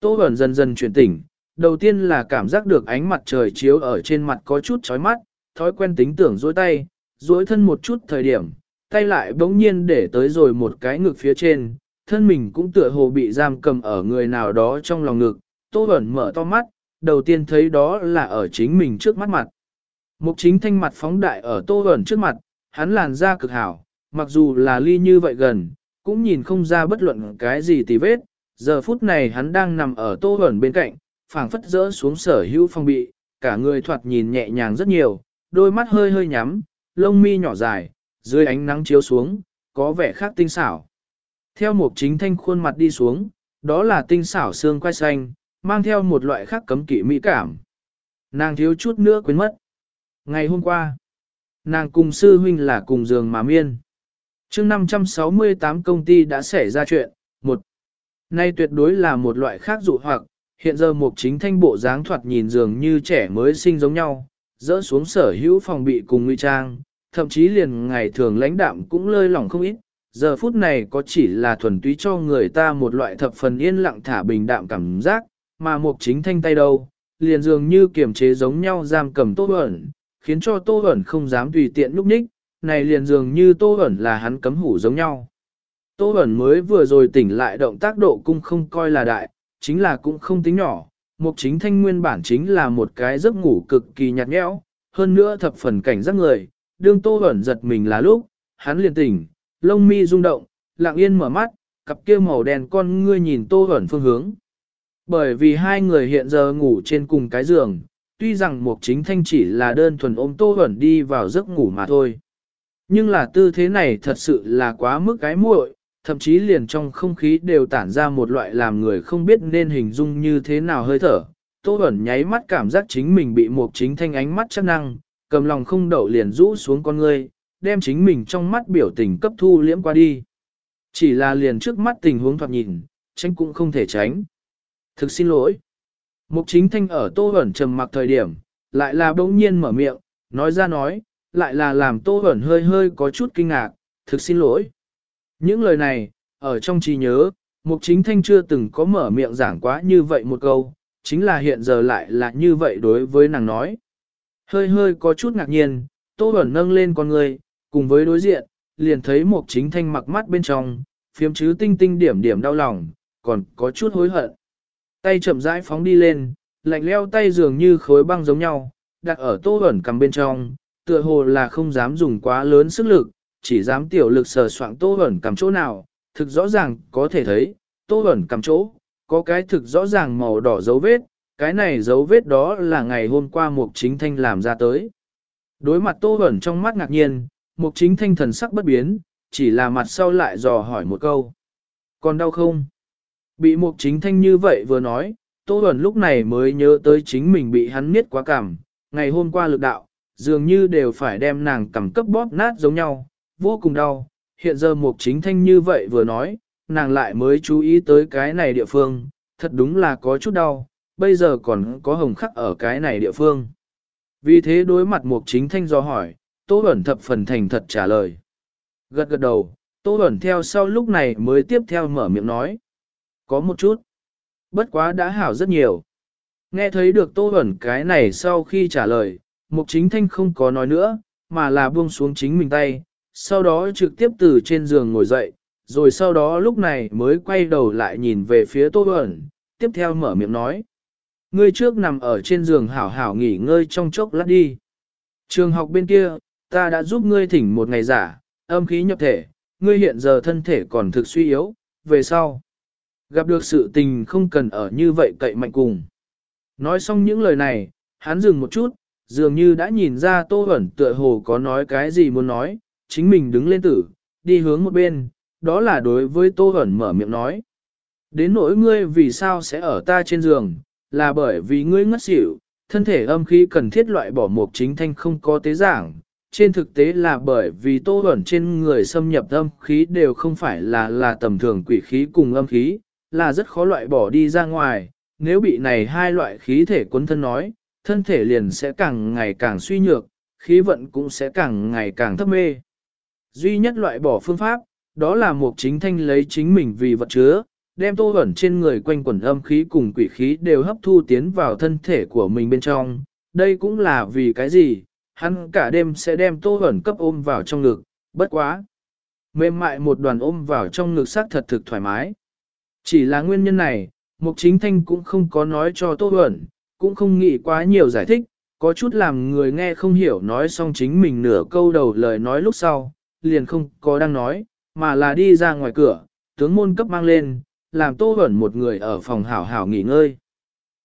Tô Bẩn dần dần chuyển tỉnh, đầu tiên là cảm giác được ánh mặt trời chiếu ở trên mặt có chút chói mắt, thói quen tính tưởng dối tay, dối thân một chút thời điểm, tay lại bỗng nhiên để tới rồi một cái ngực phía trên, thân mình cũng tựa hồ bị giam cầm ở người nào đó trong lòng ngực, Tô Bẩn mở to mắt, đầu tiên thấy đó là ở chính mình trước mắt mặt. Mục chính thanh mặt phóng đại ở Tô Bẩn trước mặt, hắn làn da cực hảo, mặc dù là ly như vậy gần, cũng nhìn không ra bất luận cái gì tì vết. Giờ phút này hắn đang nằm ở Tô Bẩn bên cạnh, phảng phất rỡ xuống sở hữu phong bị, cả người thoạt nhìn nhẹ nhàng rất nhiều, đôi mắt hơi hơi nhắm, lông mi nhỏ dài, dưới ánh nắng chiếu xuống, có vẻ khác tinh xảo. Theo một chính thanh khuôn mặt đi xuống, đó là tinh xảo xương quai xanh, mang theo một loại khác cấm kỵ mỹ cảm. Nàng thiếu chút nữa quên mất. Ngày hôm qua, nàng cùng sư huynh là cùng giường mà miên. chương 568 công ty đã xảy ra chuyện. Một, nay tuyệt đối là một loại khác dụ hoặc, hiện giờ một chính thanh bộ dáng thoạt nhìn dường như trẻ mới sinh giống nhau, dỡ xuống sở hữu phòng bị cùng nguy trang, thậm chí liền ngày thường lãnh đạm cũng lơi lỏng không ít, giờ phút này có chỉ là thuần túy cho người ta một loại thập phần yên lặng thả bình đạm cảm giác, mà mục chính thanh tay đâu, liền dường như kiềm chế giống nhau giam cầm tô ẩn, khiến cho tô ẩn không dám tùy tiện lúc ních, này liền dường như tô ẩn là hắn cấm hủ giống nhau. Tô ẩn mới vừa rồi tỉnh lại động tác độ cung không coi là đại, chính là cũng không tính nhỏ, mục chính thanh nguyên bản chính là một cái giấc ngủ cực kỳ nhạt nhẽo, hơn nữa thập phần cảnh giác người, đương tô ẩn giật mình là lúc, hắn liền tỉnh, lông mi rung động, lặng yên mở mắt, cặp kia màu đen con ngươi nhìn tô ẩn phương hướng. Bởi vì hai người hiện giờ ngủ trên cùng cái giường, tuy rằng Mục Chính Thanh chỉ là đơn thuần ôm Tô ẩn đi vào giấc ngủ mà thôi. Nhưng là tư thế này thật sự là quá mức cái muội, thậm chí liền trong không khí đều tản ra một loại làm người không biết nên hình dung như thế nào hơi thở. Tô ẩn nháy mắt cảm giác chính mình bị Mục Chính Thanh ánh mắt chắc năng, cầm lòng không đậu liền rũ xuống con ngươi, đem chính mình trong mắt biểu tình cấp thu liễm qua đi. Chỉ là liền trước mắt tình huống thoạt nhìn, tránh cũng không thể tránh. Thực xin lỗi. Mục chính thanh ở tô ẩn trầm mặc thời điểm, lại là bỗng nhiên mở miệng, nói ra nói, lại là làm tô ẩn hơi hơi có chút kinh ngạc, thực xin lỗi. Những lời này, ở trong trí nhớ, mục chính thanh chưa từng có mở miệng giảng quá như vậy một câu, chính là hiện giờ lại là như vậy đối với nàng nói. Hơi hơi có chút ngạc nhiên, tô Bẩn nâng lên con người, cùng với đối diện, liền thấy một chính thanh mặc mắt bên trong, phiếm chứ tinh tinh điểm điểm đau lòng, còn có chút hối hận. Tay chậm rãi phóng đi lên, lạnh leo tay dường như khối băng giống nhau, đặt ở tô Bẩn cầm bên trong, tựa hồ là không dám dùng quá lớn sức lực, chỉ dám tiểu lực sờ soạng tô Bẩn cầm chỗ nào, thực rõ ràng có thể thấy, tô Bẩn cầm chỗ, có cái thực rõ ràng màu đỏ dấu vết, cái này dấu vết đó là ngày hôm qua Mục Chính Thanh làm ra tới. Đối mặt Tô Bẩn trong mắt ngạc nhiên, Mục Chính Thanh thần sắc bất biến, chỉ là mặt sau lại dò hỏi một câu. Còn đau không? Bị Mục Chính Thanh như vậy vừa nói, Tô Bẩn lúc này mới nhớ tới chính mình bị hắn miết quá cảm, ngày hôm qua lực đạo, dường như đều phải đem nàng cầm cấp bóp nát giống nhau, vô cùng đau. Hiện giờ Mục Chính Thanh như vậy vừa nói, nàng lại mới chú ý tới cái này địa phương, thật đúng là có chút đau, bây giờ còn có hồng khắc ở cái này địa phương. Vì thế đối mặt mục chính thanh do hỏi, Tô Bẩn thập phần thành thật trả lời. Gật gật đầu, Tô Bẩn theo sau lúc này mới tiếp theo mở miệng nói. Có một chút. Bất quá đã hảo rất nhiều. Nghe thấy được Tô Bẩn cái này sau khi trả lời, mục chính thanh không có nói nữa, mà là buông xuống chính mình tay, sau đó trực tiếp từ trên giường ngồi dậy, rồi sau đó lúc này mới quay đầu lại nhìn về phía Tô Bẩn, tiếp theo mở miệng nói. Ngươi trước nằm ở trên giường hảo hảo nghỉ ngơi trong chốc lát đi. Trường học bên kia, ta đã giúp ngươi thỉnh một ngày giả, âm khí nhập thể, ngươi hiện giờ thân thể còn thực suy yếu, về sau. Gặp được sự tình không cần ở như vậy cậy mạnh cùng. Nói xong những lời này, hắn dừng một chút, dường như đã nhìn ra Tô Hẩn tựa hồ có nói cái gì muốn nói, chính mình đứng lên tử, đi hướng một bên, đó là đối với Tô Hẩn mở miệng nói. Đến nỗi ngươi vì sao sẽ ở ta trên giường, là bởi vì ngươi ngất xỉu, thân thể âm khí cần thiết loại bỏ mục chính thanh không có tế giảng. Trên thực tế là bởi vì tô ẩn trên người xâm nhập âm khí đều không phải là là tầm thường quỷ khí cùng âm khí, là rất khó loại bỏ đi ra ngoài. Nếu bị này hai loại khí thể quấn thân nói, thân thể liền sẽ càng ngày càng suy nhược, khí vận cũng sẽ càng ngày càng thấp mê. Duy nhất loại bỏ phương pháp, đó là một chính thanh lấy chính mình vì vật chứa, đem tô ẩn trên người quanh quẩn âm khí cùng quỷ khí đều hấp thu tiến vào thân thể của mình bên trong. Đây cũng là vì cái gì, hắn cả đêm sẽ đem tô ẩn cấp ôm vào trong ngực, bất quá. Mềm mại một đoàn ôm vào trong ngực xác thật thực thoải mái. Chỉ là nguyên nhân này, Mục Chính Thanh cũng không có nói cho Tô Huẩn, cũng không nghĩ quá nhiều giải thích, có chút làm người nghe không hiểu nói xong chính mình nửa câu đầu lời nói lúc sau, liền không có đang nói, mà là đi ra ngoài cửa, tướng môn cấp mang lên, làm Tô Bẩn một người ở phòng hảo hảo nghỉ ngơi.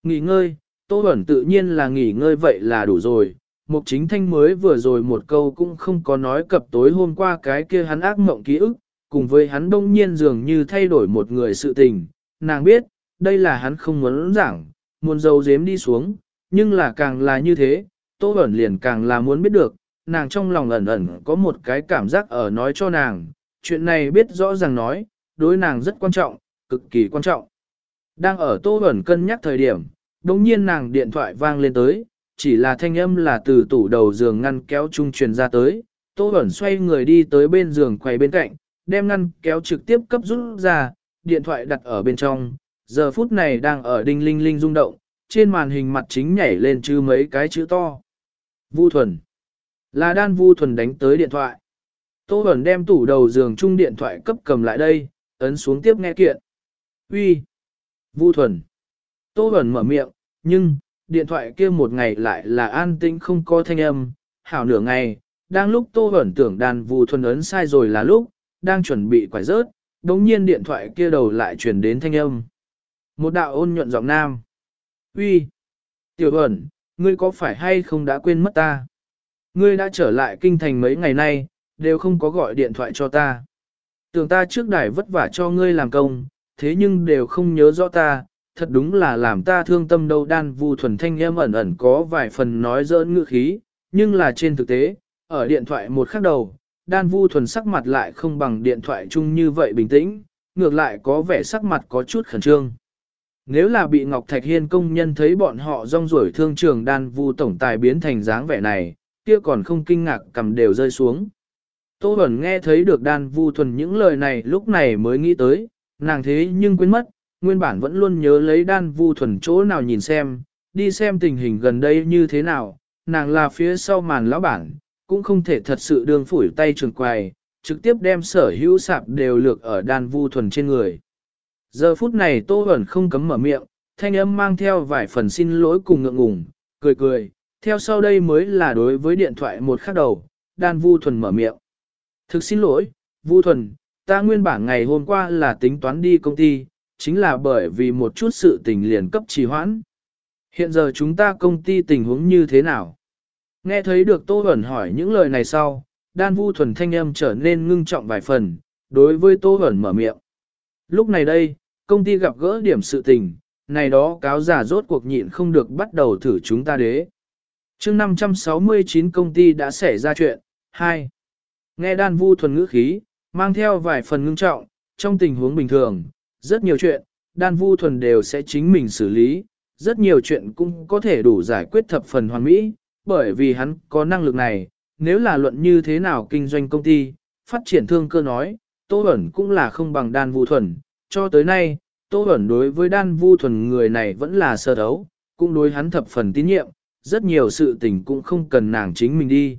Nghỉ ngơi, Tô Bẩn tự nhiên là nghỉ ngơi vậy là đủ rồi. Mục chính thanh mới vừa rồi một câu cũng không có nói cập tối hôm qua cái kia hắn ác mộng ký ức, cùng với hắn đông nhiên dường như thay đổi một người sự tình. Nàng biết, đây là hắn không muốn giảng, muốn dâu dếm đi xuống, nhưng là càng là như thế, Tô Bẩn liền càng là muốn biết được, nàng trong lòng ẩn ẩn có một cái cảm giác ở nói cho nàng, chuyện này biết rõ ràng nói, đối nàng rất quan trọng, cực kỳ quan trọng. Đang ở Tô Bẩn cân nhắc thời điểm, đồng nhiên nàng điện thoại vang lên tới, chỉ là thanh âm là từ tủ đầu giường ngăn kéo trung truyền ra tới. Tô Bẩn xoay người đi tới bên giường quay bên cạnh, đem ngăn kéo trực tiếp cấp rút ra, điện thoại đặt ở bên trong. Giờ phút này đang ở đinh linh linh rung động, trên màn hình mặt chính nhảy lên chứ mấy cái chữ to. Vu Thuần. Là đan Vu Thuần đánh tới điện thoại. Tô Bẩn đem tủ đầu giường chung điện thoại cấp cầm lại đây, ấn xuống tiếp nghe kiện. Uy, Vu Thuần. Tô Bẩn mở miệng, nhưng, điện thoại kia một ngày lại là an tĩnh không có thanh âm, hảo nửa ngày, đang lúc Tô Bẩn tưởng đàn Vu Thuần ấn sai rồi là lúc, đang chuẩn bị quải rớt, đống nhiên điện thoại kia đầu lại chuyển đến thanh âm. Một đạo ôn nhuận giọng nam. Uy, Tiểu Bẩn, ngươi có phải hay không đã quên mất ta? Ngươi đã trở lại kinh thành mấy ngày nay, đều không có gọi điện thoại cho ta. Tưởng ta trước đài vất vả cho ngươi làm công, thế nhưng đều không nhớ rõ ta, thật đúng là làm ta thương tâm đâu đan vu thuần thanh em ẩn ẩn có vài phần nói dỡn ngữ khí, nhưng là trên thực tế, ở điện thoại một khắc đầu, đan vu thuần sắc mặt lại không bằng điện thoại chung như vậy bình tĩnh, ngược lại có vẻ sắc mặt có chút khẩn trương. Nếu là bị Ngọc Thạch Hiên công nhân thấy bọn họ rong ruổi thương trường đan vu tổng tài biến thành dáng vẻ này, kia còn không kinh ngạc cầm đều rơi xuống. Tô Bẩn nghe thấy được đan vu thuần những lời này lúc này mới nghĩ tới, nàng thế nhưng quên mất, nguyên bản vẫn luôn nhớ lấy đan vu thuần chỗ nào nhìn xem, đi xem tình hình gần đây như thế nào, nàng là phía sau màn lão bản, cũng không thể thật sự đương phủi tay trường quài, trực tiếp đem sở hữu sạp đều lược ở đan vu thuần trên người. Giờ phút này Tô Huẩn không cấm mở miệng, thanh âm mang theo vài phần xin lỗi cùng ngượng ngùng, cười cười, theo sau đây mới là đối với điện thoại một khắc đầu, đan vu thuần mở miệng. Thực xin lỗi, vu thuần, ta nguyên bản ngày hôm qua là tính toán đi công ty, chính là bởi vì một chút sự tình liền cấp trì hoãn. Hiện giờ chúng ta công ty tình huống như thế nào? Nghe thấy được Tô Huẩn hỏi những lời này sau, đan vu thuần thanh âm trở nên ngưng trọng vài phần, đối với Tô Huẩn mở miệng. Lúc này đây, công ty gặp gỡ điểm sự tình, này đó cáo giả rốt cuộc nhịn không được bắt đầu thử chúng ta đế. chương 569 công ty đã xảy ra chuyện. 2. Nghe đan vu thuần ngữ khí, mang theo vài phần ngưng trọng, trong tình huống bình thường, rất nhiều chuyện, đan vu thuần đều sẽ chính mình xử lý, rất nhiều chuyện cũng có thể đủ giải quyết thập phần hoàn mỹ, bởi vì hắn có năng lực này, nếu là luận như thế nào kinh doanh công ty, phát triển thương cơ nói, Tô Bẩn cũng là không bằng đan vu thuần, cho tới nay, Tô Bẩn đối với đan vu thuần người này vẫn là sơ đấu, cũng đối hắn thập phần tín nhiệm, rất nhiều sự tình cũng không cần nàng chính mình đi.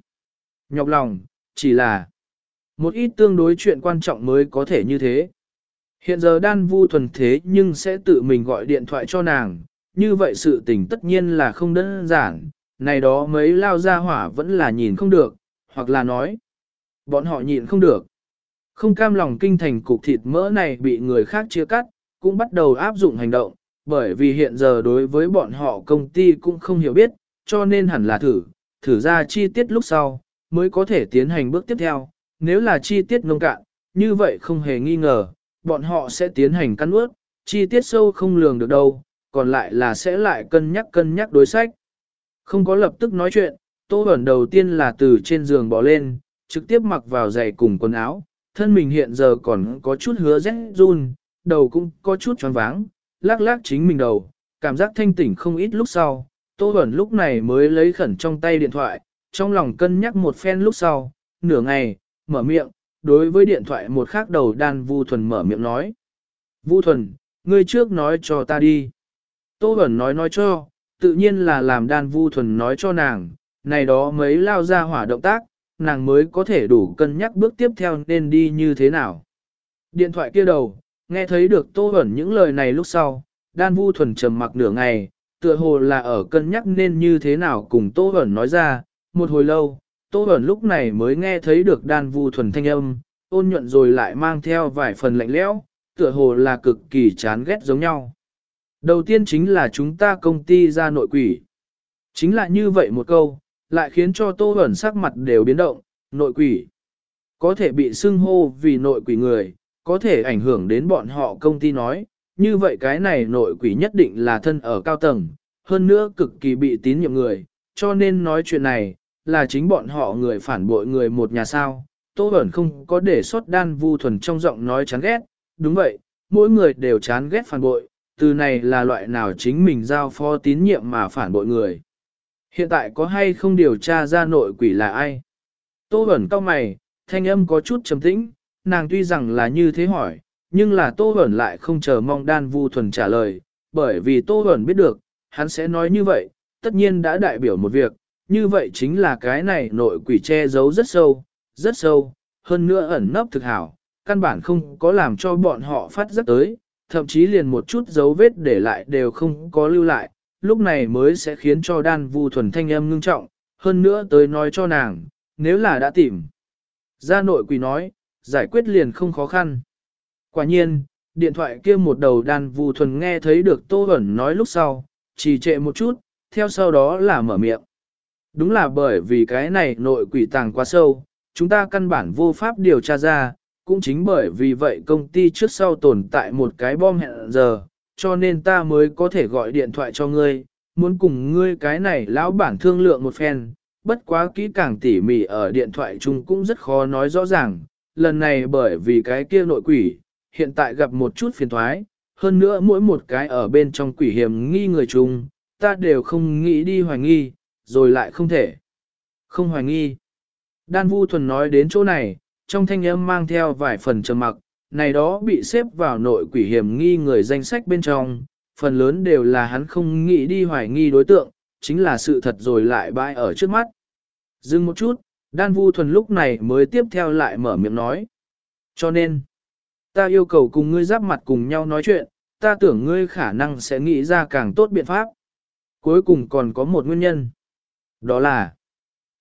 Nhọc lòng, chỉ là một ít tương đối chuyện quan trọng mới có thể như thế. Hiện giờ đan vu thuần thế nhưng sẽ tự mình gọi điện thoại cho nàng, như vậy sự tình tất nhiên là không đơn giản, này đó mấy lao ra hỏa vẫn là nhìn không được, hoặc là nói, bọn họ nhìn không được. Không cam lòng kinh thành cục thịt mỡ này bị người khác chia cắt, cũng bắt đầu áp dụng hành động, bởi vì hiện giờ đối với bọn họ công ty cũng không hiểu biết, cho nên hẳn là thử, thử ra chi tiết lúc sau, mới có thể tiến hành bước tiếp theo. Nếu là chi tiết nông cạn, như vậy không hề nghi ngờ, bọn họ sẽ tiến hành căn ướt, chi tiết sâu không lường được đâu, còn lại là sẽ lại cân nhắc cân nhắc đối sách. Không có lập tức nói chuyện, Tô Bẩn đầu tiên là từ trên giường bỏ lên, trực tiếp mặc vào giày cùng quần áo, thân mình hiện giờ còn có chút hứa rét run, đầu cũng có chút choáng váng, lắc lắc chính mình đầu, cảm giác thanh tỉnh không ít lúc sau. Tô Bẩn lúc này mới lấy khẩn trong tay điện thoại, trong lòng cân nhắc một phen lúc sau, nửa ngày, mở miệng, đối với điện thoại một khác đầu đan Vu Thuần mở miệng nói. Vu Thuần, ngươi trước nói cho ta đi. Tô Bẩn nói nói cho, tự nhiên là làm đan Vu Thuần nói cho nàng, này đó mấy lao ra hỏa động tác, nàng mới có thể đủ cân nhắc bước tiếp theo nên đi như thế nào. Điện thoại kia đầu, nghe thấy được Tô Bẩn những lời này lúc sau, đan Vu Thuần trầm mặc nửa ngày, tựa hồ là ở cân nhắc nên như thế nào cùng Tô Bẩn nói ra, một hồi lâu, Tô Bẩn lúc này mới nghe thấy được đan vu thuần thanh âm, ôn nhuận rồi lại mang theo vài phần lạnh lẽo, tựa hồ là cực kỳ chán ghét giống nhau. Đầu tiên chính là chúng ta công ty ra nội quỷ. Chính là như vậy một câu, lại khiến cho Tô Bẩn sắc mặt đều biến động, nội quỷ. Có thể bị xưng hô vì nội quỷ người, có thể ảnh hưởng đến bọn họ công ty nói, như vậy cái này nội quỷ nhất định là thân ở cao tầng, hơn nữa cực kỳ bị tín nhiệm người, cho nên nói chuyện này, là chính bọn họ người phản bội người một nhà sao. Tô Bẩn không có để sót đan vu thuần trong giọng nói chán ghét, đúng vậy, mỗi người đều chán ghét phản bội, từ này là loại nào chính mình giao phó tín nhiệm mà phản bội người. Hiện tại có hay không điều tra ra nội quỷ là ai? Tô Bẩn cau mày, thanh âm có chút trầm tĩnh, nàng tuy rằng là như thế hỏi, nhưng là Tô Bẩn lại không chờ mong đan vu thuần trả lời, bởi vì Tô Bẩn biết được, hắn sẽ nói như vậy, tất nhiên đã đại biểu một việc, như vậy chính là cái này nội quỷ che giấu rất sâu, rất sâu, hơn nữa ẩn nấp thực hảo, căn bản không có làm cho bọn họ phát giác tới, thậm chí liền một chút dấu vết để lại đều không có lưu lại, lúc này mới sẽ khiến cho đan vu thuần thanh âm ngưng trọng, hơn nữa tới nói cho nàng, nếu là đã tìm. Ra nội quỷ nói, giải quyết liền không khó khăn. Quả nhiên, điện thoại kia một đầu đan vu thuần nghe thấy được Tô Ẩn nói lúc sau, chỉ trệ một chút, theo sau đó là mở miệng. Đúng là bởi vì cái này nội quỷ tàng quá sâu, chúng ta căn bản vô pháp điều tra ra, cũng chính bởi vì vậy công ty trước sau tồn tại một cái bom hẹn giờ, cho nên ta mới có thể gọi điện thoại cho ngươi, muốn cùng ngươi cái này lão bản thương lượng một phen, bất quá kỹ càng tỉ mỉ ở điện thoại chung cũng rất khó nói rõ ràng, lần này bởi vì cái kia nội quỷ, hiện tại gặp một chút phiền thoái, hơn nữa mỗi một cái ở bên trong quỷ hiểm nghi người chung, ta đều không nghĩ đi hoài nghi, rồi lại không thể. Không hoài nghi. Đan Vu Thuần nói đến chỗ này, trong thanh âm mang theo vài phần trầm mặc, này đó bị xếp vào nội quỷ hiểm nghi người danh sách bên trong, phần lớn đều là hắn không nghĩ đi hoài nghi đối tượng, chính là sự thật rồi lại bãi ở trước mắt. Dừng một chút, Đan Vu Thuần lúc này mới tiếp theo lại mở miệng nói. Cho nên, ta yêu cầu cùng ngươi giáp mặt cùng nhau nói chuyện, ta tưởng ngươi khả năng sẽ nghĩ ra càng tốt biện pháp. Cuối cùng còn có một nguyên nhân. Đó là,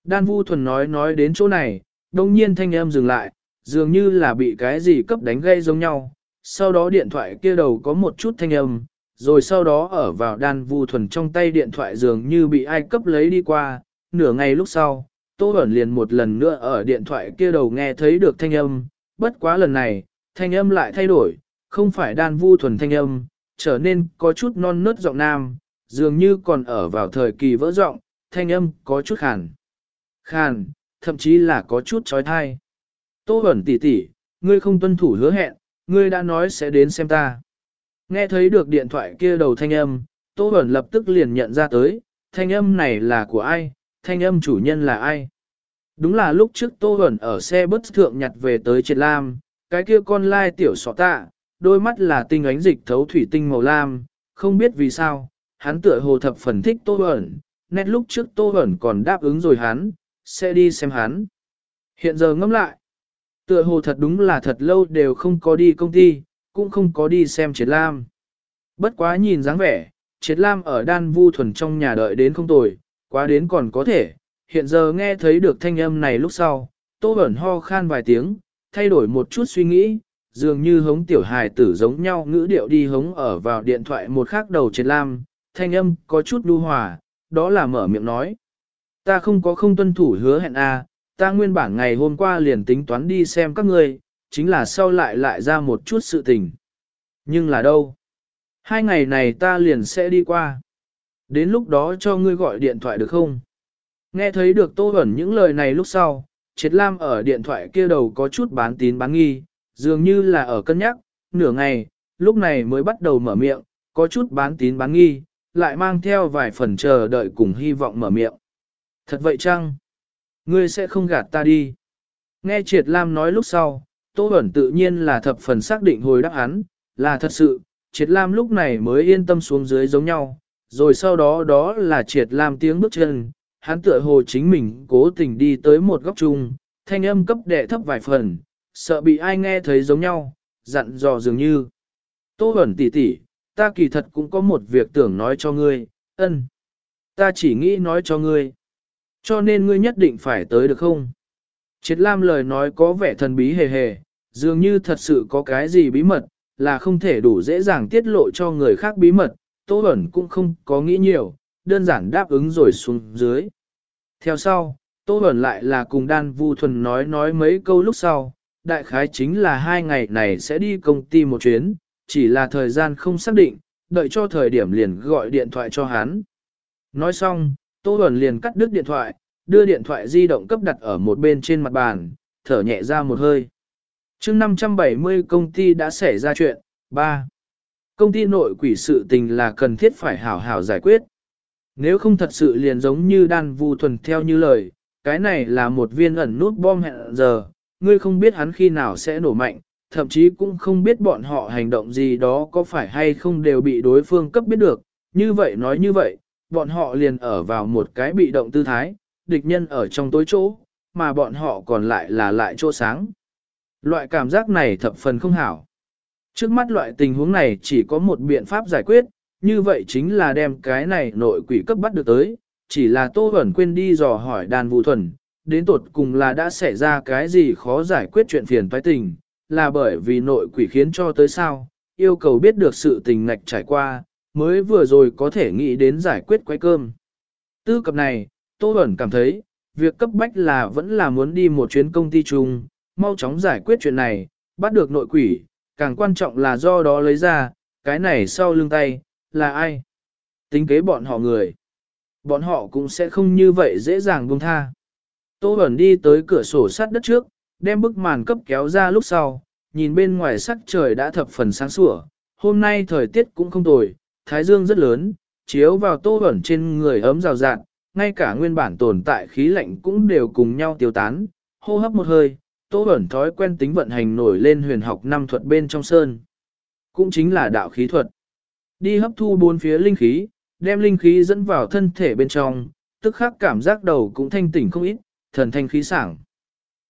Đan Vu Thuần nói nói đến chỗ này, đồng nhiên thanh âm dừng lại, dường như là bị cái gì cấp đánh gây giống nhau. Sau đó điện thoại kia đầu có một chút thanh âm, rồi sau đó ở vào đan vu thuần trong tay điện thoại dường như bị ai cấp lấy đi qua, nửa ngày lúc sau, Tô Bẩn liền một lần nữa ở điện thoại kia đầu nghe thấy được thanh âm, bất quá lần này, thanh âm lại thay đổi, không phải đan vu thuần thanh âm, trở nên có chút non nớt giọng nam, dường như còn ở vào thời kỳ vỡ giọng, thanh âm có chút khàn. Khàn, thậm chí là có chút trói thai. Tô Bẩn tỷ tỷ, ngươi không tuân thủ hứa hẹn, ngươi đã nói sẽ đến xem ta. Nghe thấy được điện thoại kia đầu thanh âm, Tô Bẩn lập tức liền nhận ra tới, thanh âm này là của ai, thanh âm chủ nhân là ai. Đúng là lúc trước Tô Bẩn ở xe bất thượng nhặt về tới Triệt Lam, cái kia con lai tiểu sọ tạ, đôi mắt là tinh ánh dịch thấu thủy tinh màu lam, không biết vì sao, hắn tựa hồ thập phần thích Tô Bẩn, nét lúc trước Tô Hẩn còn đáp ứng rồi hắn, sẽ đi xem hắn. Hiện giờ ngẫm lại, tựa hồ thật đúng là thật lâu đều không có đi công ty, cũng không có đi xem Triệt Lam. Bất quá nhìn dáng vẻ, Triệt Lam ở đan vu thuần trong nhà đợi đến không tồi, quá đến còn có thể, hiện giờ nghe thấy được thanh âm này lúc sau, Tô Bẩn ho khan vài tiếng, thay đổi một chút suy nghĩ, dường như hống tiểu hài tử giống nhau ngữ điệu đi hống ở vào điện thoại một khắc đầu Triệt Lam, thanh âm có chút đu hòa, đó là mở miệng nói. Ta không có không tuân thủ hứa hẹn a, à, ta nguyên bản ngày hôm qua liền tính toán đi xem các ngươi, chính là sau lại lại ra một chút sự tình. Nhưng là đâu? Hai ngày này ta liền sẽ đi qua. Đến lúc đó cho ngươi gọi điện thoại được không? Nghe thấy được Tô Bẩn những lời này lúc sau, Triệt Lam ở điện thoại kia đầu có chút bán tín bán nghi, dường như là ở cân nhắc, nửa ngày, lúc này mới bắt đầu mở miệng, có chút bán tín bán nghi, lại mang theo vài phần chờ đợi cùng hy vọng mở miệng. Thật vậy chăng? Ngươi sẽ không gạt ta đi. Nghe Triệt Lam nói lúc sau, Tô Bẩn tự nhiên là thập phần xác định hồi đáp hắn, là thật sự, Triệt Lam lúc này mới yên tâm xuống dưới giống nhau, rồi sau đó đó là Triệt Lam tiếng bước chân, hắn tựa hồ chính mình cố tình đi tới một góc chung, thanh âm cấp đệ thấp vài phần, sợ bị ai nghe thấy giống nhau, dặn dò dường như. Tô Bẩn tỷ tỷ, ta kỳ thật cũng có một việc tưởng nói cho ngươi, ân. Ta chỉ nghĩ nói cho ngươi. Cho nên ngươi nhất định phải tới được không? Triệt Lam lời nói có vẻ thần bí hề hề, dường như thật sự có cái gì bí mật, là không thể đủ dễ dàng tiết lộ cho người khác bí mật, Tô Bẩn cũng không có nghĩ nhiều, đơn giản đáp ứng rồi xuống dưới. Theo sau, Tô Bẩn lại là cùng Đan Vu Thuần nói nói mấy câu lúc sau, đại khái chính là hai ngày này sẽ đi công ty một chuyến, chỉ là thời gian không xác định, đợi cho thời điểm liền gọi điện thoại cho hắn. Nói xong, Tô Huẩn liền cắt đứt điện thoại, đưa điện thoại di động cấp đặt ở một bên trên mặt bàn, thở nhẹ ra một hơi. chương 570 công ty đã xảy ra chuyện. 3. Công ty nội quỷ sự tình là cần thiết phải hảo hảo giải quyết. Nếu không thật sự liền giống như đan vu thuần theo như lời, cái này là một viên ẩn nút bom hẹn giờ, ngươi không biết hắn khi nào sẽ nổ mạnh, thậm chí cũng không biết bọn họ hành động gì đó có phải hay không đều bị đối phương cấp biết được. Như vậy nói như vậy, bọn họ liền ở vào một cái bị động tư thái, địch nhân ở trong tối chỗ, mà bọn họ còn lại là lại chỗ sáng. Loại cảm giác này thập phần không hảo. Trước mắt loại tình huống này chỉ có một biện pháp giải quyết, như vậy chính là đem cái này nội quỷ cấp bắt được tới, chỉ là Tô Huẩn quên đi dò hỏi đàn vụ thuần, đến tột cùng là đã xảy ra cái gì khó giải quyết chuyện phiền toái tình, là bởi vì nội quỷ khiến cho tới sao, yêu cầu biết được sự tình ngạch trải qua, mới vừa rồi có thể nghĩ đến giải quyết quay cơm. Tư cập này, Tô Bẩn cảm thấy, việc cấp bách là vẫn là muốn đi một chuyến công ty chung, mau chóng giải quyết chuyện này, bắt được nội quỷ, càng quan trọng là do đó lấy ra, cái này sau lưng tay, là ai? Tính kế bọn họ người. Bọn họ cũng sẽ không như vậy dễ dàng buông tha. Tô Bẩn đi tới cửa sổ sắt đất trước, đem bức màn cấp kéo ra lúc sau, nhìn bên ngoài sắc trời đã thập phần sáng sủa, hôm nay thời tiết cũng không tồi, thái dương rất lớn, chiếu vào Tô ẩn trên người ấm rào rạng, ngay cả nguyên bản tồn tại khí lạnh cũng đều cùng nhau tiêu tán, hô hấp một hơi, Tô ẩn thói quen tính vận hành nổi lên huyền học năm thuật bên trong sơn. Cũng chính là đạo khí thuật. Đi hấp thu bốn phía linh khí, đem linh khí dẫn vào thân thể bên trong, tức khắc cảm giác đầu cũng thanh tỉnh không ít, thần thanh khí sảng.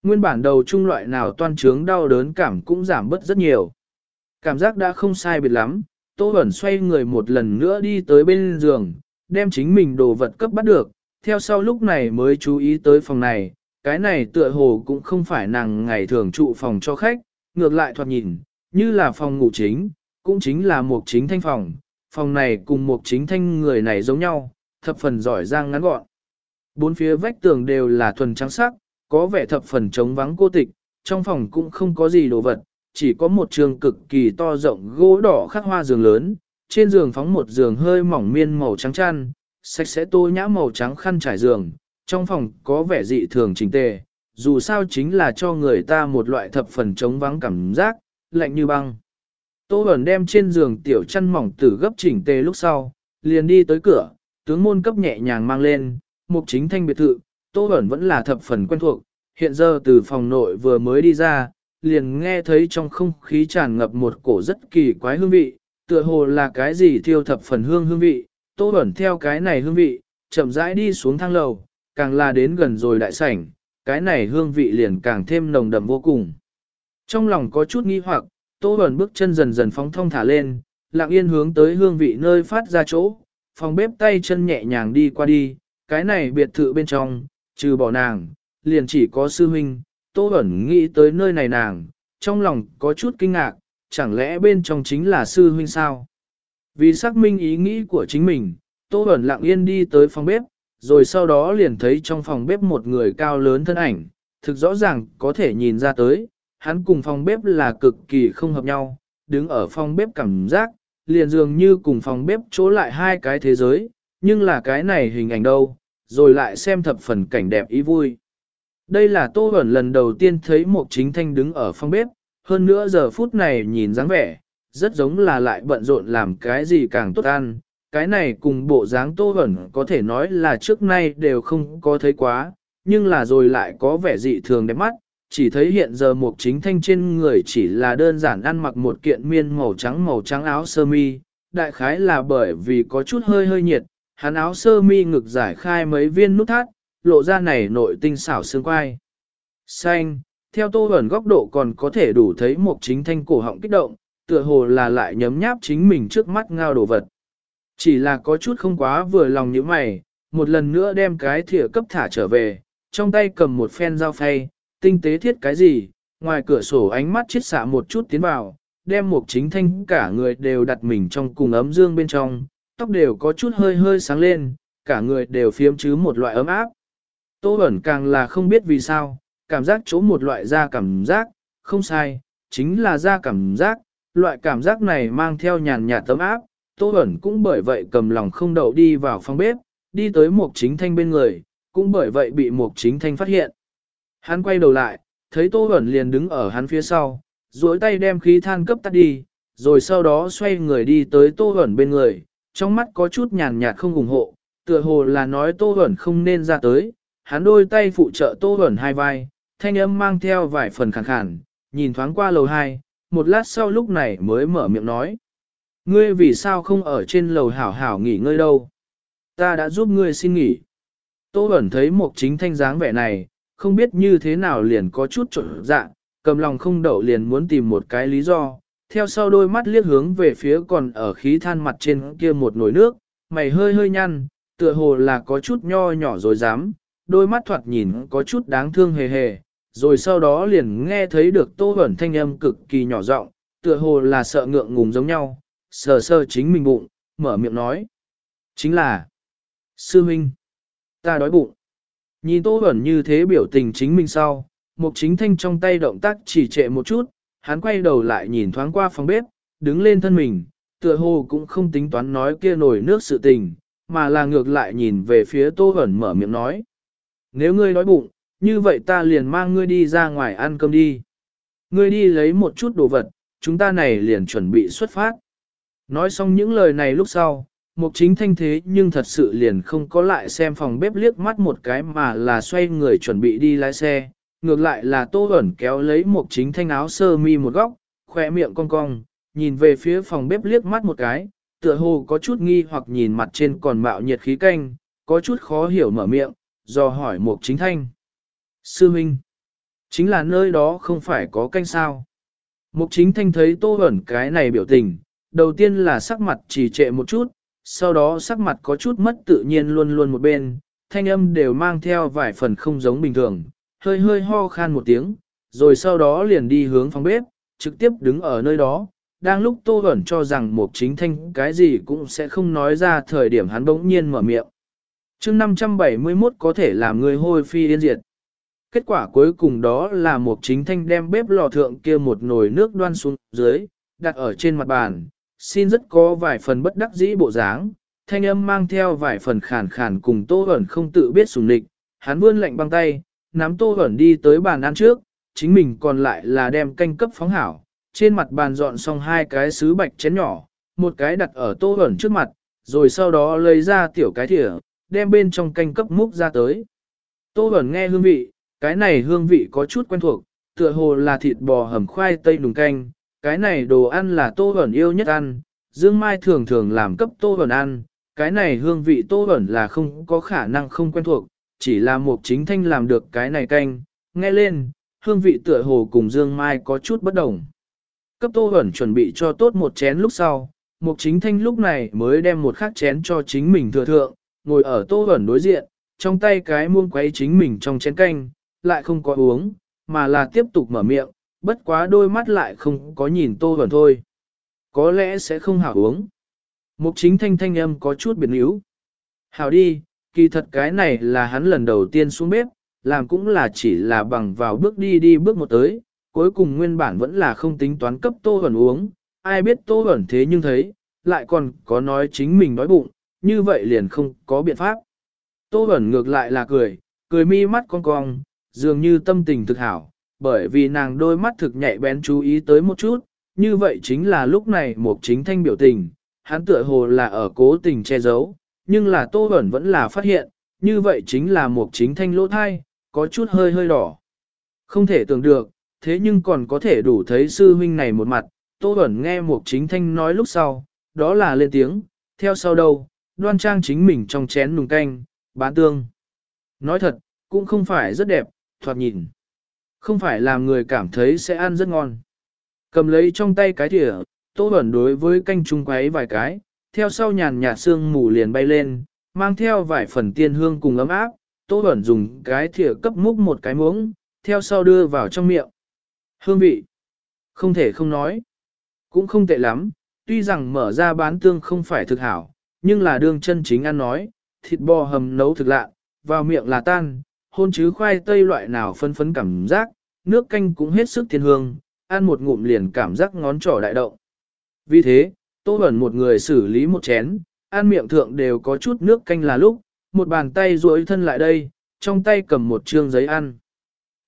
Nguyên bản đầu trung loại nào toan trướng đau đớn cảm cũng giảm bớt rất nhiều. Cảm giác đã không sai biệt lắm, Tô Bẩn xoay người một lần nữa đi tới bên giường, đem chính mình đồ vật cấp bắt được, theo sau lúc này mới chú ý tới phòng này, cái này tựa hồ cũng không phải nàng ngày thường trụ phòng cho khách, ngược lại thoạt nhìn, như là phòng ngủ chính, cũng chính là một chính thanh phòng, phòng này cùng một chính thanh người này giống nhau, thập phần giỏi giang ngắn gọn. Bốn phía vách tường đều là thuần trắng sắc, có vẻ thập phần trống vắng cô tịch, trong phòng cũng không có gì đồ vật, chỉ có một trường cực kỳ to rộng gỗ đỏ khắc hoa giường lớn, trên giường phóng một giường hơi mỏng miên màu trắng chăn, sạch sẽ tô nhã màu trắng khăn trải giường, trong phòng có vẻ dị thường chỉnh tề, dù sao chính là cho người ta một loại thập phần trống vắng cảm giác, lạnh như băng. Tô Bẩn đem trên giường tiểu chăn mỏng tử gấp chỉnh tề lúc sau, liền đi tới cửa, tướng môn cấp nhẹ nhàng mang lên, mục chính thanh biệt thự, Tô Bẩn vẫn là thập phần quen thuộc, hiện giờ từ phòng nội vừa mới đi ra, liền nghe thấy trong không khí tràn ngập một cổ rất kỳ quái hương vị, tựa hồ là cái gì thiêu thập phần hương hương vị, Tô Bẩn theo cái này hương vị, chậm rãi đi xuống thang lầu, càng là đến gần rồi đại sảnh, cái này hương vị liền càng thêm nồng đậm vô cùng. Trong lòng có chút nghi hoặc, Tô Bẩn bước chân dần dần phóng thông thả lên, lặng yên hướng tới hương vị nơi phát ra chỗ, phòng bếp tay chân nhẹ nhàng đi qua đi, cái này biệt thự bên trong, trừ bỏ nàng, liền chỉ có sư huynh, Tô Bẩn nghĩ tới nơi này nàng, trong lòng có chút kinh ngạc, chẳng lẽ bên trong chính là sư huynh sao? Vì xác minh ý nghĩ của chính mình, Tô Bẩn lặng yên đi tới phòng bếp, rồi sau đó liền thấy trong phòng bếp một người cao lớn thân ảnh, thực rõ ràng có thể nhìn ra tới, hắn cùng phòng bếp là cực kỳ không hợp nhau, đứng ở phòng bếp cảm giác, liền dường như cùng phòng bếp chỗ lại hai cái thế giới, nhưng là cái này hình ảnh đâu, rồi lại xem thập phần cảnh đẹp ý vui. Đây là Tô Bẩn lần đầu tiên thấy một chính thanh đứng ở phòng bếp, hơn nữa giờ phút này nhìn dáng vẻ, rất giống là lại bận rộn làm cái gì càng tốt ăn. Cái này cùng bộ dáng Tô Bẩn có thể nói là trước nay đều không có thấy quá, nhưng là rồi lại có vẻ dị thường đẹp mắt, chỉ thấy hiện giờ một chính thanh trên người chỉ là đơn giản ăn mặc một kiện miên màu trắng màu trắng áo sơ mi, đại khái là bởi vì có chút hơi hơi nhiệt, hắn áo sơ mi ngực giải khai mấy viên nút thắt, lộ ra này nội tinh xảo xương quai. Xanh, theo tô ẩn góc độ còn có thể đủ thấy một chính thanh cổ họng kích động, tựa hồ là lại nhấm nháp chính mình trước mắt ngao đồ vật. Chỉ là có chút không quá vừa lòng như mày, một lần nữa đem cái thìa cấp thả trở về, trong tay cầm một phen dao phay, tinh tế thiết cái gì, ngoài cửa sổ ánh mắt chết xạ một chút tiến vào, đem một chính thanh cả người đều đặt mình trong cùng ấm dương bên trong, tóc đều có chút hơi hơi sáng lên, cả người đều phiếm chứ một loại ấm áp. Tô ẩn càng là không biết vì sao, cảm giác chỗ một loại da cảm giác, không sai, chính là da cảm giác, loại cảm giác này mang theo nhàn nhạt tấm áp, Tô ẩn cũng bởi vậy cầm lòng không đậu đi vào phòng bếp, đi tới một chính thanh bên người, cũng bởi vậy bị một chính thanh phát hiện. Hắn quay đầu lại, thấy Tô ẩn liền đứng ở hắn phía sau, duỗi tay đem khí than cấp tắt đi, rồi sau đó xoay người đi tới Tô ẩn bên người, trong mắt có chút nhàn nhạt không ủng hộ, tựa hồ là nói Tô ẩn không nên ra tới, hắn đôi tay phụ trợ Tô ẩn hai vai, thanh âm mang theo vài phần khàn khàn, nhìn thoáng qua lầu hai, một lát sau lúc này mới mở miệng nói. Ngươi vì sao không ở trên lầu hảo hảo nghỉ ngơi đâu? Ta đã giúp ngươi xin nghỉ. Tô ẩn thấy một chính thanh dáng vẻ này, không biết như thế nào liền có chút trộn dạ, cầm lòng không đậu liền muốn tìm một cái lý do, theo sau đôi mắt liếc hướng về phía còn ở khí than mặt trên kia một nồi nước, mày hơi hơi nhăn, tựa hồ là có chút nho nhỏ rồi dám, đôi mắt thoạt nhìn có chút đáng thương hề hề, rồi sau đó liền nghe thấy được tô ẩn thanh âm cực kỳ nhỏ giọng, tựa hồ là sợ ngượng ngùng giống nhau, sờ sờ chính mình bụng, mở miệng nói. Chính là, sư minh, ta đói bụng. Nhìn tô ẩn như thế biểu tình chính mình sau, mục chính thanh trong tay động tác chỉ trệ một chút, hắn quay đầu lại nhìn thoáng qua phòng bếp, đứng lên thân mình, tựa hồ cũng không tính toán nói kia nổi nước sự tình, mà là ngược lại nhìn về phía tô Hẩn mở miệng nói. Nếu ngươi đói bụng, như vậy ta liền mang ngươi đi ra ngoài ăn cơm đi. Ngươi đi lấy một chút đồ vật, chúng ta này liền chuẩn bị xuất phát. Nói xong những lời này lúc sau, mục chính thanh thế nhưng thật sự liền không có lại xem phòng bếp liếc mắt một cái mà là xoay người chuẩn bị đi lái xe. Ngược lại là tô ẩn kéo lấy mục chính thanh áo sơ mi một góc, khỏe miệng cong cong, nhìn về phía phòng bếp liếc mắt một cái, tựa hồ có chút nghi hoặc nhìn mặt trên còn mạo nhiệt khí canh, có chút khó hiểu mở miệng, do hỏi mục chính thanh. Sư Minh, chính là nơi đó không phải có canh sao. Mục chính thanh thấy tô ẩn cái này biểu tình, đầu tiên là sắc mặt chỉ trệ một chút, sau đó sắc mặt có chút mất tự nhiên luôn luôn một bên, thanh âm đều mang theo vài phần không giống bình thường, hơi hơi ho khan một tiếng, rồi sau đó liền đi hướng phòng bếp, trực tiếp đứng ở nơi đó. Đang lúc Tô Vẩn cho rằng một chính thanh cái gì cũng sẽ không nói ra thời điểm hắn bỗng nhiên mở miệng. chương 571 có thể làm người hôi phi yên diệt. Kết quả cuối cùng đó là một chính thanh đem bếp lò thượng kia một nồi nước đoan xuống dưới, đặt ở trên mặt bàn, xin rất có vài phần bất đắc dĩ bộ dáng, thanh âm mang theo vài phần khàn khàn cùng Tô Vẩn không tự biết sùng nịch, hắn vươn lạnh băng tay, nắm Tô hẩn đi tới bàn ăn trước, chính mình còn lại là đem canh cấp phóng hảo, trên mặt bàn dọn xong hai cái sứ bạch chén nhỏ, một cái đặt ở Tô hẩn trước mặt, rồi sau đó lấy ra tiểu cái thìa, đem bên trong canh cấp múc ra tới. Tô hẩn nghe hương vị, cái này hương vị có chút quen thuộc, tựa hồ là thịt bò hầm khoai tây nùng canh, cái này đồ ăn là Tô hẩn yêu nhất ăn, Dương Mai thường thường làm cấp Tô hẩn ăn, cái này hương vị Tô Vẩn là không có khả năng không quen thuộc, chỉ là một chính thanh làm được cái này canh, nghe lên, hương vị tựa hồ cùng Dương Mai có chút bất đồng. Cấp Tô ẩn chuẩn bị cho tốt một chén lúc sau, Mục Chính Thanh lúc này mới đem một khắc chén cho chính mình thừa thượng, ngồi ở Tô ẩn đối diện, trong tay cái muông quấy chính mình trong chén canh, lại không có uống, mà là tiếp tục mở miệng, bất quá đôi mắt lại không có nhìn Tô ẩn thôi. Có lẽ sẽ không hảo uống. Mục Chính Thanh thanh âm có chút biến yếu. Hảo đi, kỳ thật cái này là hắn lần đầu tiên xuống bếp, làm cũng là chỉ là bằng vào bước đi đi bước một tới, cuối cùng nguyên bản vẫn là không tính toán cấp tô ẩn uống, ai biết tô ẩn thế nhưng thấy, lại còn có nói chính mình đói bụng, như vậy liền không có biện pháp. Tô ẩn ngược lại là cười, cười mi mắt con cong, dường như tâm tình thực hảo, bởi vì nàng đôi mắt thực nhạy bén chú ý tới một chút, như vậy chính là lúc này một chính thanh biểu tình, hắn tựa hồ là ở cố tình che giấu, nhưng là Tô Bẩn vẫn là phát hiện, như vậy chính là một chính thanh lỗ thai, có chút hơi hơi đỏ. Không thể tưởng được, thế nhưng còn có thể đủ thấy sư huynh này một mặt, Tô Bẩn nghe một chính thanh nói lúc sau, đó là lên tiếng, theo sau đâu, đoan trang chính mình trong chén nùng canh, bán tương. Nói thật, cũng không phải rất đẹp, thoạt nhìn. Không phải làm người cảm thấy sẽ ăn rất ngon. Cầm lấy trong tay cái thìa, Tô Bẩn đối với canh trung quấy vài cái, theo sau nhàn nhạt sương mù liền bay lên, mang theo vài phần tiên hương cùng ấm áp, Tô Bẩn dùng cái thìa cấp múc một cái muỗng, theo sau đưa vào trong miệng. Hương vị. Không thể không nói. Cũng không tệ lắm, tuy rằng mở ra bán tương không phải thực hảo, nhưng là đương chân chính ăn nói, thịt bò hầm nấu thực lạ, vào miệng là tan, hôn chứ khoai tây loại nào phân phấn cảm giác, nước canh cũng hết sức thiên hương, ăn một ngụm liền cảm giác ngón trỏ đại động. Vì thế, Tô Bẩn một người xử lý một chén, ăn miệng thượng đều có chút nước canh là lúc, một bàn tay duỗi thân lại đây, trong tay cầm một trương giấy ăn.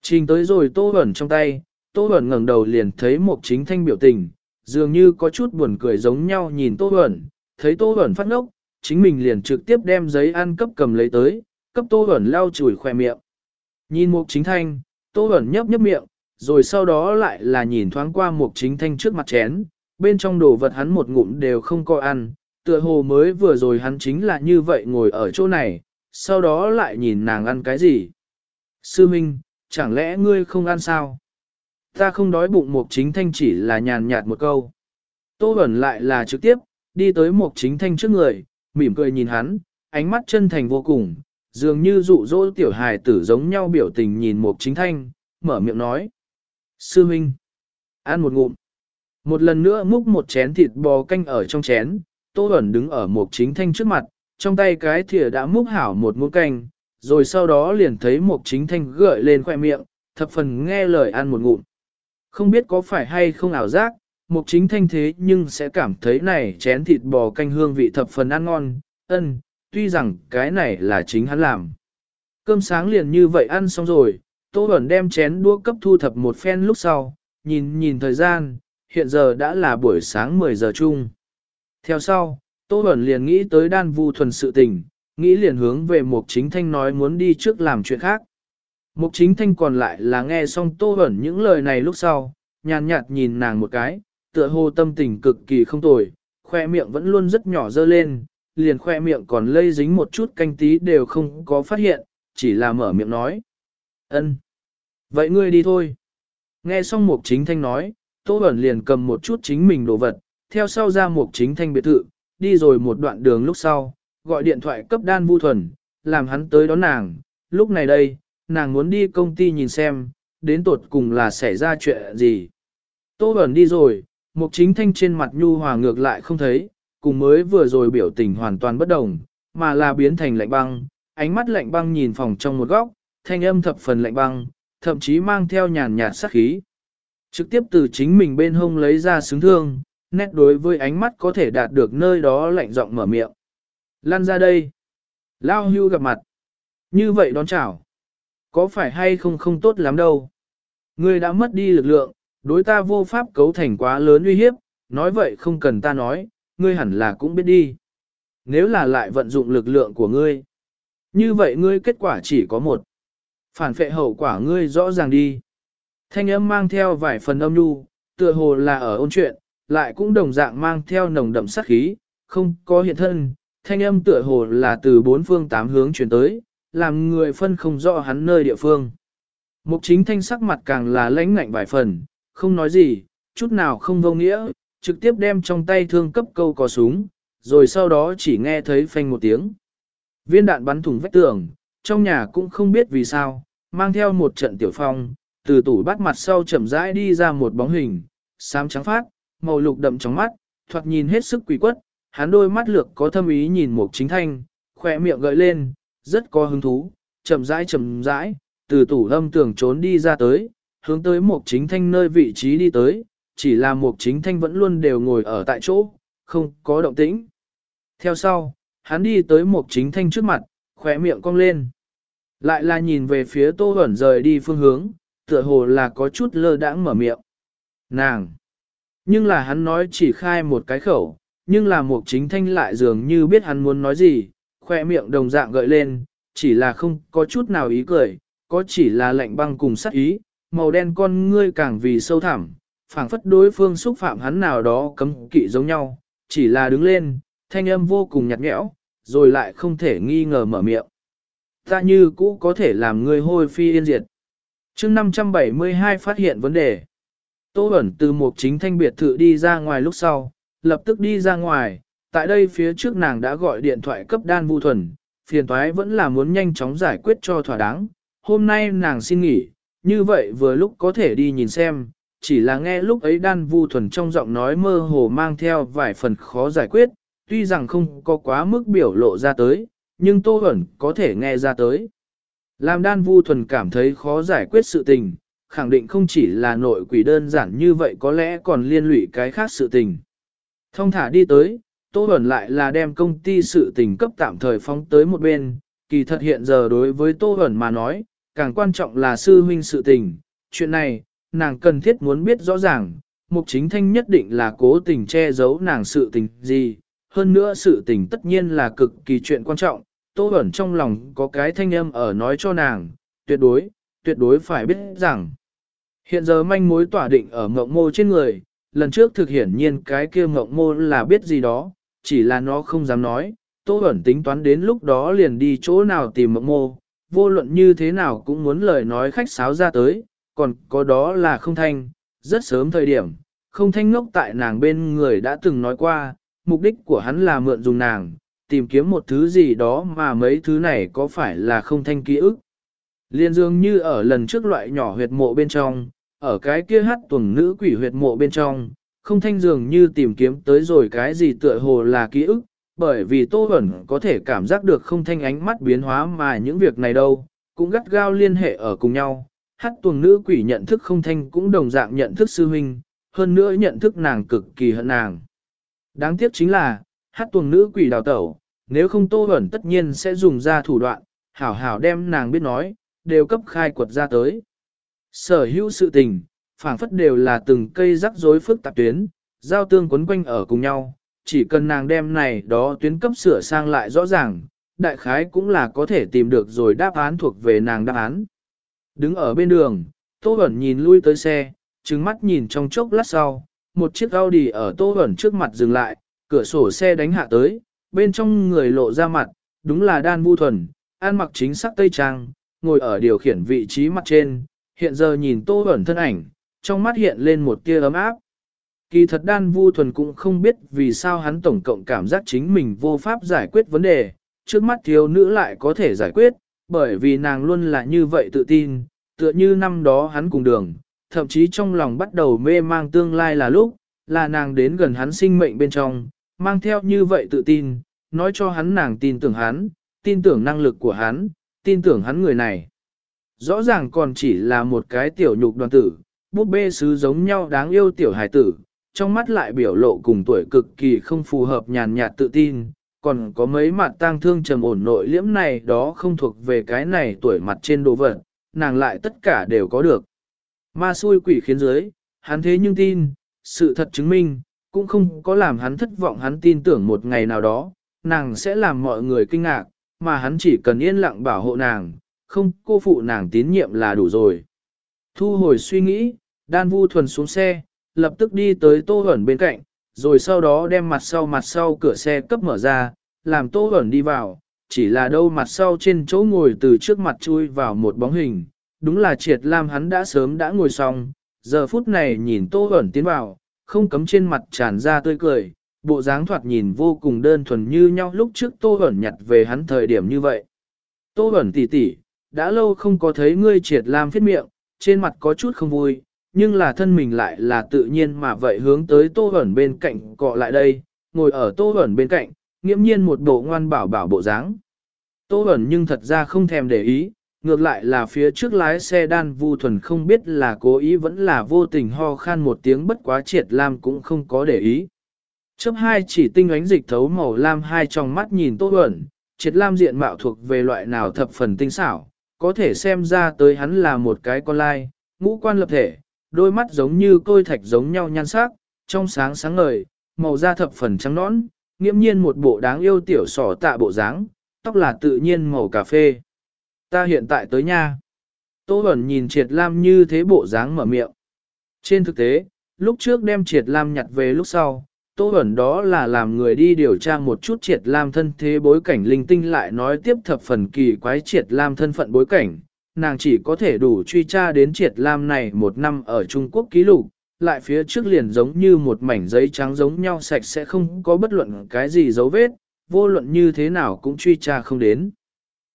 Trình tới rồi Tô Bẩn trong tay, Tô Bẩn ngẩng đầu liền thấy một chính thanh biểu tình, dường như có chút buồn cười giống nhau nhìn Tô Bẩn, thấy Tô Bẩn phát ngốc, chính mình liền trực tiếp đem giấy ăn cấp cầm lấy tới, cấp Tô Bẩn lau chùi khỏe miệng. Nhìn một chính thanh, Tô Bẩn nhấp nhấp miệng, rồi sau đó lại là nhìn thoáng qua một chính thanh trước mặt chén, bên trong đồ vật hắn một ngụm đều không có ăn, tựa hồ mới vừa rồi hắn chính là như vậy ngồi ở chỗ này, sau đó lại nhìn nàng ăn cái gì. Sư Minh, chẳng lẽ ngươi không ăn sao? Ta không đói bụng Mục Chính Thanh chỉ là nhàn nhạt một câu. Tô Bẩn lại là trực tiếp, đi tới Mục Chính Thanh trước người, mỉm cười nhìn hắn, ánh mắt chân thành vô cùng, dường như dụ dỗ tiểu hài tử giống nhau biểu tình nhìn Mục Chính Thanh, mở miệng nói. Sư Minh, ăn một ngụm. Một lần nữa múc một chén thịt bò canh ở trong chén, Tô Bẩn đứng ở Mục Chính Thanh trước mặt, trong tay cái thìa đã múc hảo một muỗng canh, rồi sau đó liền thấy Mục Chính Thanh gợi lên khoe miệng, thập phần nghe lời ăn một ngụm. Không biết có phải hay không ảo giác, mục chính thanh thế nhưng sẽ cảm thấy này chén thịt bò canh hương vị thập phần ăn ngon, ân, tuy rằng cái này là chính hắn làm. Cơm sáng liền như vậy ăn xong rồi, Tô Bẩn đem chén đũa cấp thu thập một phen lúc sau, nhìn nhìn thời gian, hiện giờ đã là buổi sáng 10 giờ chung. Theo sau, Tô Bẩn liền nghĩ tới đan vu thuần sự tình, nghĩ liền hướng về Mục Chính Thanh nói muốn đi trước làm chuyện khác. Mục chính thanh còn lại là nghe xong tô Bẩn những lời này lúc sau, nhàn nhạt nhìn nàng một cái, tựa hồ tâm tình cực kỳ không tồi, khoe miệng vẫn luôn rất nhỏ dơ lên, liền khoe miệng còn lây dính một chút canh tí đều không có phát hiện, chỉ là mở miệng nói. ân Vậy ngươi đi thôi. Nghe xong Mục Chính Thanh nói, Tô Bẩn liền cầm một chút chính mình đồ vật, theo sau ra một Chính Thanh biệt thự, đi rồi một đoạn đường lúc sau, gọi điện thoại cấp đan vu thuần, làm hắn tới đón nàng. Lúc này đây, nàng muốn đi công ty nhìn xem, đến tột cùng là xảy ra chuyện gì. Tô Bẩn đi rồi, một Chính Thanh trên mặt nhu hòa ngược lại không thấy, cùng mới vừa rồi biểu tình hoàn toàn bất đồng, mà là biến thành lạnh băng, ánh mắt lạnh băng nhìn phòng trong một góc, thanh âm thập phần lạnh băng, thậm chí mang theo nhàn nhạt sát khí. Trực tiếp từ chính mình bên hông lấy ra xứng thương, nét đối với ánh mắt có thể đạt được nơi đó lạnh giọng mở miệng. Lan ra đây. Lao hưu gặp mặt. Như vậy đón chào. Có phải hay không không tốt lắm đâu. Ngươi đã mất đi lực lượng, đối ta vô pháp cấu thành quá lớn uy hiếp, nói vậy không cần ta nói, ngươi hẳn là cũng biết đi. Nếu là lại vận dụng lực lượng của ngươi, như vậy ngươi kết quả chỉ có một. Phản phệ hậu quả ngươi rõ ràng đi. Thanh âm mang theo vài phần âm nhu, tựa hồ là ở ôn chuyện, lại cũng đồng dạng mang theo nồng đậm sát khí, không có hiện thân. Thanh âm tựa hồ là từ bốn phương tám hướng chuyển tới, làm người phân không rõ hắn nơi địa phương. Mục chính thanh sắc mặt càng là lãnh ngạnh vài phần, không nói gì, chút nào không vô nghĩa, trực tiếp đem trong tay thương cấp câu có súng, rồi sau đó chỉ nghe thấy phanh một tiếng. Viên đạn bắn thủng vách tường, trong nhà cũng không biết vì sao, mang theo một trận tiểu phong, từ tủ bắt mặt sau chậm rãi đi ra một bóng hình, xám trắng phát, màu lục đậm trong mắt, thoạt nhìn hết sức quỷ quất, hắn đôi mắt lược có thâm ý nhìn Mục chính thanh, khỏe miệng gợi lên, rất có hứng thú, chậm rãi chậm rãi, từ tủ lâm tưởng trốn đi ra tới, hướng tới Mục chính thanh nơi vị trí đi tới, chỉ là Mục chính thanh vẫn luôn đều ngồi ở tại chỗ, không có động tĩnh. Theo sau, hắn đi tới Mục chính thanh trước mặt, khỏe miệng cong lên. Lại là nhìn về phía tô ẩn rời đi phương hướng, tựa hồ là có chút lơ đãng mở miệng. Nàng! Nhưng là hắn nói chỉ khai một cái khẩu, nhưng là một chính thanh lại dường như biết hắn muốn nói gì, khoe miệng đồng dạng gợi lên, chỉ là không có chút nào ý cười, có chỉ là lạnh băng cùng sắc ý, màu đen con ngươi càng vì sâu thẳm, phảng phất đối phương xúc phạm hắn nào đó cấm kỵ giống nhau, chỉ là đứng lên, thanh âm vô cùng nhạt nhẽo, rồi lại không thể nghi ngờ mở miệng. Ta như cũ có thể làm ngươi hôi phi yên diệt chương 572 phát hiện vấn đề. Tô ẩn từ một chính thanh biệt thự đi ra ngoài lúc sau, lập tức đi ra ngoài, tại đây phía trước nàng đã gọi điện thoại cấp đan vu thuần, phiền toái vẫn là muốn nhanh chóng giải quyết cho thỏa đáng. Hôm nay nàng xin nghỉ, như vậy vừa lúc có thể đi nhìn xem, chỉ là nghe lúc ấy đan vu thuần trong giọng nói mơ hồ mang theo vài phần khó giải quyết, tuy rằng không có quá mức biểu lộ ra tới, nhưng Tô Huẩn có thể nghe ra tới. Làm đan vu thuần cảm thấy khó giải quyết sự tình, khẳng định không chỉ là nội quỷ đơn giản như vậy có lẽ còn liên lụy cái khác sự tình. Thông thả đi tới, Tô Huẩn lại là đem công ty sự tình cấp tạm thời phóng tới một bên, kỳ thật hiện giờ đối với Tô Huẩn mà nói, càng quan trọng là sư huynh sự tình. Chuyện này, nàng cần thiết muốn biết rõ ràng, mục chính thanh nhất định là cố tình che giấu nàng sự tình gì, hơn nữa sự tình tất nhiên là cực kỳ chuyện quan trọng, Tô Bẩn trong lòng có cái thanh âm ở nói cho nàng, tuyệt đối, tuyệt đối phải biết rằng. Hiện giờ manh mối tỏa định ở mộng mô trên người, lần trước thực hiển nhiên cái kia mộng mô là biết gì đó, chỉ là nó không dám nói, Tô Bẩn tính toán đến lúc đó liền đi chỗ nào tìm mộng mô, vô luận như thế nào cũng muốn lời nói khách sáo ra tới, còn có đó là không thanh, rất sớm thời điểm, không thanh ngốc tại nàng bên người đã từng nói qua, mục đích của hắn là mượn dùng nàng, tìm kiếm một thứ gì đó mà mấy thứ này có phải là không thanh ký ức. Liên dương như ở lần trước loại nhỏ huyệt mộ bên trong, ở cái kia hát tuần nữ quỷ huyệt mộ bên trong, không thanh dường như tìm kiếm tới rồi cái gì tựa hồ là ký ức, bởi vì Tô Bẩn có thể cảm giác được không thanh ánh mắt biến hóa mà những việc này đâu, cũng gắt gao liên hệ ở cùng nhau. Hát tuần nữ quỷ nhận thức không thanh cũng đồng dạng nhận thức sư huynh, hơn nữa nhận thức nàng cực kỳ hận nàng. Đáng tiếc chính là, hát tuồng nữ quỷ đào tẩu, nếu không tô ẩn tất nhiên sẽ dùng ra thủ đoạn, hảo hảo đem nàng biết nói, đều cấp khai quật ra tới. Sở hữu sự tình, phảng phất đều là từng cây rắc rối phức tạp tuyến, giao tương quấn quanh ở cùng nhau, chỉ cần nàng đem này đó tuyến cấp sửa sang lại rõ ràng, đại khái cũng là có thể tìm được rồi đáp án thuộc về nàng đáp án. Đứng ở bên đường, Tô Bẩn nhìn lui tới xe, trừng mắt nhìn trong chốc lát sau, một chiếc Audi ở Tô Bẩn trước mặt dừng lại, cửa sổ xe đánh hạ tới, bên trong người lộ ra mặt, đúng là Đan Vu Thuần, an mặc chính sắc tây trang, ngồi ở điều khiển vị trí mặt trên, hiện giờ nhìn Tô ẩn thân ảnh, trong mắt hiện lên một tia ấm áp. Kỳ thật đan vu thuần cũng không biết vì sao hắn tổng cộng cảm giác chính mình vô pháp giải quyết vấn đề, trước mắt thiếu nữ lại có thể giải quyết, bởi vì nàng luôn là như vậy tự tin, tựa như năm đó hắn cùng đường, thậm chí trong lòng bắt đầu mê mang tương lai là lúc, là nàng đến gần hắn sinh mệnh bên trong, mang theo như vậy tự tin, nói cho hắn nàng tin tưởng hắn, tin tưởng năng lực của hắn, tin tưởng hắn người này. Rõ ràng còn chỉ là một cái tiểu nhục đoàn tử, búp bê sứ giống nhau đáng yêu tiểu hải tử, trong mắt lại biểu lộ cùng tuổi cực kỳ không phù hợp nhàn nhạt tự tin, còn có mấy mặt tang thương trầm ổn nội liễm này đó không thuộc về cái này tuổi mặt trên đồ vật, nàng lại tất cả đều có được. Ma xui quỷ khiến dưới, hắn thế nhưng tin, sự thật chứng minh, cũng không có làm hắn thất vọng hắn tin tưởng một ngày nào đó, nàng sẽ làm mọi người kinh ngạc, mà hắn chỉ cần yên lặng bảo hộ nàng, không cô phụ nàng tín nhiệm là đủ rồi. Thu hồi suy nghĩ, đan vu thuần xuống xe, lập tức đi tới tô hẩn bên cạnh, rồi sau đó đem mặt sau mặt sau cửa xe cấp mở ra, làm tô hẩn đi vào, chỉ là đâu mặt sau trên chỗ ngồi từ trước mặt chui vào một bóng hình, đúng là triệt lam hắn đã sớm đã ngồi xong, giờ phút này nhìn tô hẩn tiến vào, không cấm trên mặt tràn ra tươi cười, bộ dáng thoạt nhìn vô cùng đơn thuần như nhau lúc trước tô Bẩn nhặt về hắn thời điểm như vậy. Tô Bẩn tỉ tỉ, đã lâu không có thấy ngươi triệt lam phiết miệng, trên mặt có chút không vui, nhưng là thân mình lại là tự nhiên mà vậy hướng tới tô Bẩn bên cạnh cọ lại đây, ngồi ở tô Bẩn bên cạnh, nghiễm nhiên một bộ ngoan bảo bảo bộ dáng. Tô Bẩn nhưng thật ra không thèm để ý, ngược lại là phía trước lái xe đan vu thuần không biết là cố ý vẫn là vô tình ho khan một tiếng bất quá triệt lam cũng không có để ý. Chớp hai chỉ tinh ánh dịch thấu màu lam hai trong mắt nhìn tốt ẩn, triệt lam diện mạo thuộc về loại nào thập phần tinh xảo, có thể xem ra tới hắn là một cái con lai, ngũ quan lập thể, đôi mắt giống như côi thạch giống nhau nhan sắc, trong sáng sáng ngời, màu da thập phần trắng nõn, nghiễm nhiên một bộ đáng yêu tiểu sỏ tạ bộ dáng, tóc là tự nhiên màu cà phê. Ta hiện tại tới nha. Tô Bẩn nhìn Triệt Lam như thế bộ dáng mở miệng. Trên thực tế, lúc trước đem Triệt Lam nhặt về lúc sau, Tô Bẩn đó là làm người đi điều tra một chút Triệt Lam thân thế bối cảnh linh tinh lại nói tiếp thập phần kỳ quái Triệt Lam thân phận bối cảnh. Nàng chỉ có thể đủ truy tra đến Triệt Lam này một năm ở Trung Quốc ký lục, lại phía trước liền giống như một mảnh giấy trắng giống nhau sạch sẽ không có bất luận cái gì dấu vết, vô luận như thế nào cũng truy tra không đến.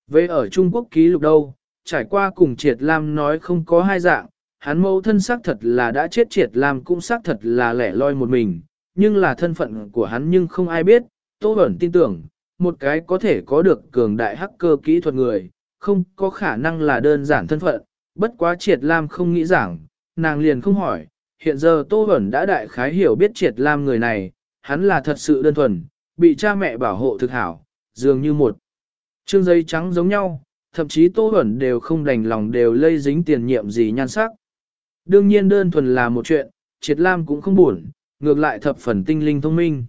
Về ở Trung Quốc ký lục đâu, trải qua cùng Triệt Lam nói không có hai dạng, hắn mẫu thân xác thật là đã chết Triệt Lam cũng xác thật là lẻ loi một mình, nhưng là thân phận của hắn nhưng không ai biết, Tô Bẩn tin tưởng, một cái có thể có được cường đại hacker kỹ thuật người, không có khả năng là đơn giản thân phận, bất quá Triệt Lam không nghĩ rằng, nàng liền không hỏi, hiện giờ Tô Bẩn đã đại khái hiểu biết Triệt Lam người này, hắn là thật sự đơn thuần, bị cha mẹ bảo hộ thực hảo, dường như một Trương giấy trắng giống nhau, thậm chí Tô Bẩn đều không đành lòng đều lây dính tiền nhiệm gì nhan sắc. Đương nhiên đơn thuần là một chuyện, Triệt Lam cũng không buồn, ngược lại thập phần tinh linh thông minh.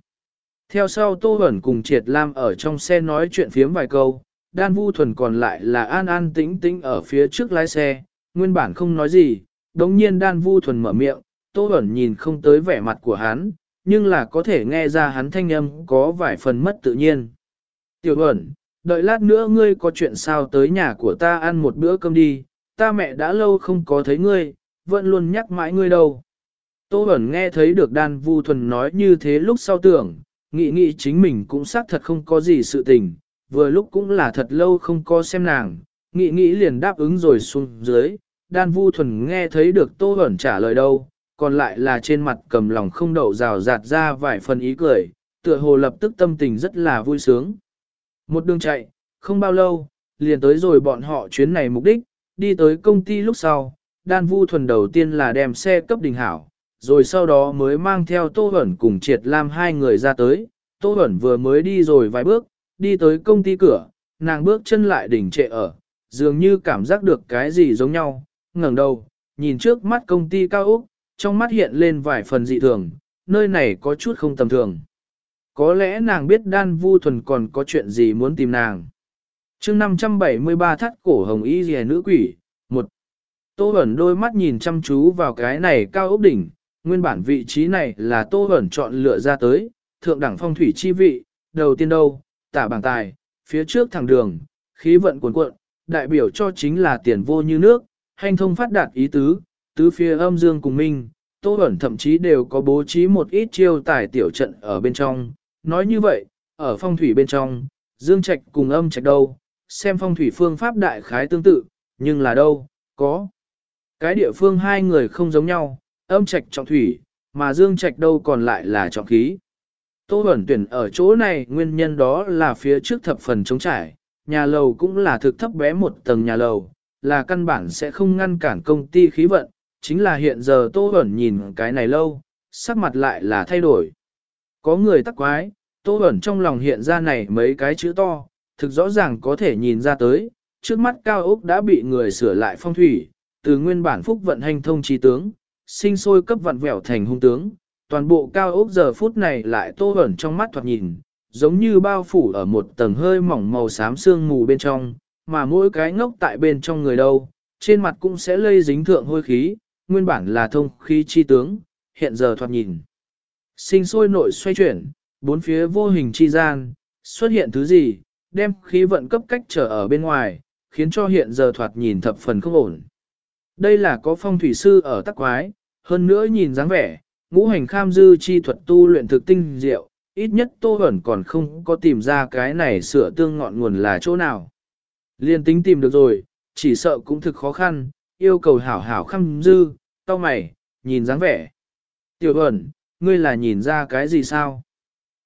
Theo sau Tô Bẩn cùng Triệt Lam ở trong xe nói chuyện phiếm vài câu, Đan Vu Thuần còn lại là an an tĩnh tĩnh ở phía trước lái xe, nguyên bản không nói gì, đống nhiên Đan Vu Thuần mở miệng, Tô Bẩn nhìn không tới vẻ mặt của hắn, nhưng là có thể nghe ra hắn thanh âm có vài phần mất tự nhiên. Tiểu Bẩn, đợi lát nữa ngươi có chuyện sao tới nhà của ta ăn một bữa cơm đi, ta mẹ đã lâu không có thấy ngươi, vẫn luôn nhắc mãi ngươi đâu. Tô Bẩn nghe thấy được đan vu thuần nói như thế lúc sau tưởng, nghĩ nghĩ chính mình cũng xác thật không có gì sự tình, vừa lúc cũng là thật lâu không có xem nàng, nghĩ nghĩ liền đáp ứng rồi xuống dưới, đan vu thuần nghe thấy được Tô Bẩn trả lời đâu, còn lại là trên mặt cầm lòng không đậu rào rạt ra vài phần ý cười, tựa hồ lập tức tâm tình rất là vui sướng. Một đường chạy, không bao lâu, liền tới rồi bọn họ chuyến này mục đích, đi tới công ty lúc sau, đan vu thuần đầu tiên là đem xe cấp đình hảo, rồi sau đó mới mang theo Tô Hẩn cùng Triệt Lam hai người ra tới, Tô Hẩn vừa mới đi rồi vài bước, đi tới công ty cửa, nàng bước chân lại đỉnh trệ ở, dường như cảm giác được cái gì giống nhau, ngẩng đầu, nhìn trước mắt công ty cao Úc, trong mắt hiện lên vài phần dị thường, nơi này có chút không tầm thường. Có lẽ nàng biết đan vu thuần còn có chuyện gì muốn tìm nàng. chương 573 thắt cổ hồng y rìa nữ quỷ, một Tô ẩn đôi mắt nhìn chăm chú vào cái này cao ốc đỉnh, nguyên bản vị trí này là Tô ẩn chọn lựa ra tới, thượng đẳng phong thủy chi vị, đầu tiên đâu, tả bảng tài, phía trước thẳng đường, khí vận cuồn cuộn, đại biểu cho chính là tiền vô như nước, hành thông phát đạt ý tứ, tứ phía âm dương cùng minh, Tô Bẩn thậm chí đều có bố trí một ít chiêu tài tiểu trận ở bên trong. Nói như vậy, ở phong thủy bên trong, dương trạch cùng âm trạch đâu, xem phong thủy phương pháp đại khái tương tự, nhưng là đâu, có. Cái địa phương hai người không giống nhau, âm trạch trọng thủy, mà dương trạch đâu còn lại là trọng khí. Tô Bẩn tuyển ở chỗ này nguyên nhân đó là phía trước thập phần chống trải, nhà lầu cũng là thực thấp bé một tầng nhà lầu, là căn bản sẽ không ngăn cản công ty khí vận, chính là hiện giờ Tô Bẩn nhìn cái này lâu, sắc mặt lại là thay đổi. Có người tắc quái, Tô Bẩn trong lòng hiện ra này mấy cái chữ to, thực rõ ràng có thể nhìn ra tới, trước mắt cao ốc đã bị người sửa lại phong thủy, từ nguyên bản phúc vận hành thông trí tướng, sinh sôi cấp vận vẹo thành hung tướng, toàn bộ cao ốc giờ phút này lại Tô Bẩn trong mắt thoạt nhìn, giống như bao phủ ở một tầng hơi mỏng màu xám sương mù bên trong, mà mỗi cái ngốc tại bên trong người đâu, trên mặt cũng sẽ lây dính thượng hôi khí, nguyên bản là thông khí chi tướng, hiện giờ thoạt nhìn. Sinh sôi nội xoay chuyển, bốn phía vô hình chi gian, xuất hiện thứ gì, đem khí vận cấp cách trở ở bên ngoài, khiến cho hiện giờ thoạt nhìn thập phần không ổn. Đây là có phong thủy sư ở tắc quái, hơn nữa nhìn dáng vẻ, ngũ hành kham dư chi thuật tu luyện thực tinh diệu, ít nhất Tô Bẩn còn không có tìm ra cái này sửa tương ngọn nguồn là chỗ nào. Liên tính tìm được rồi, chỉ sợ cũng thực khó khăn, yêu cầu hảo hảo khăm dư, tao mày, nhìn dáng vẻ. Tiểu Bẩn, ngươi là nhìn ra cái gì sao?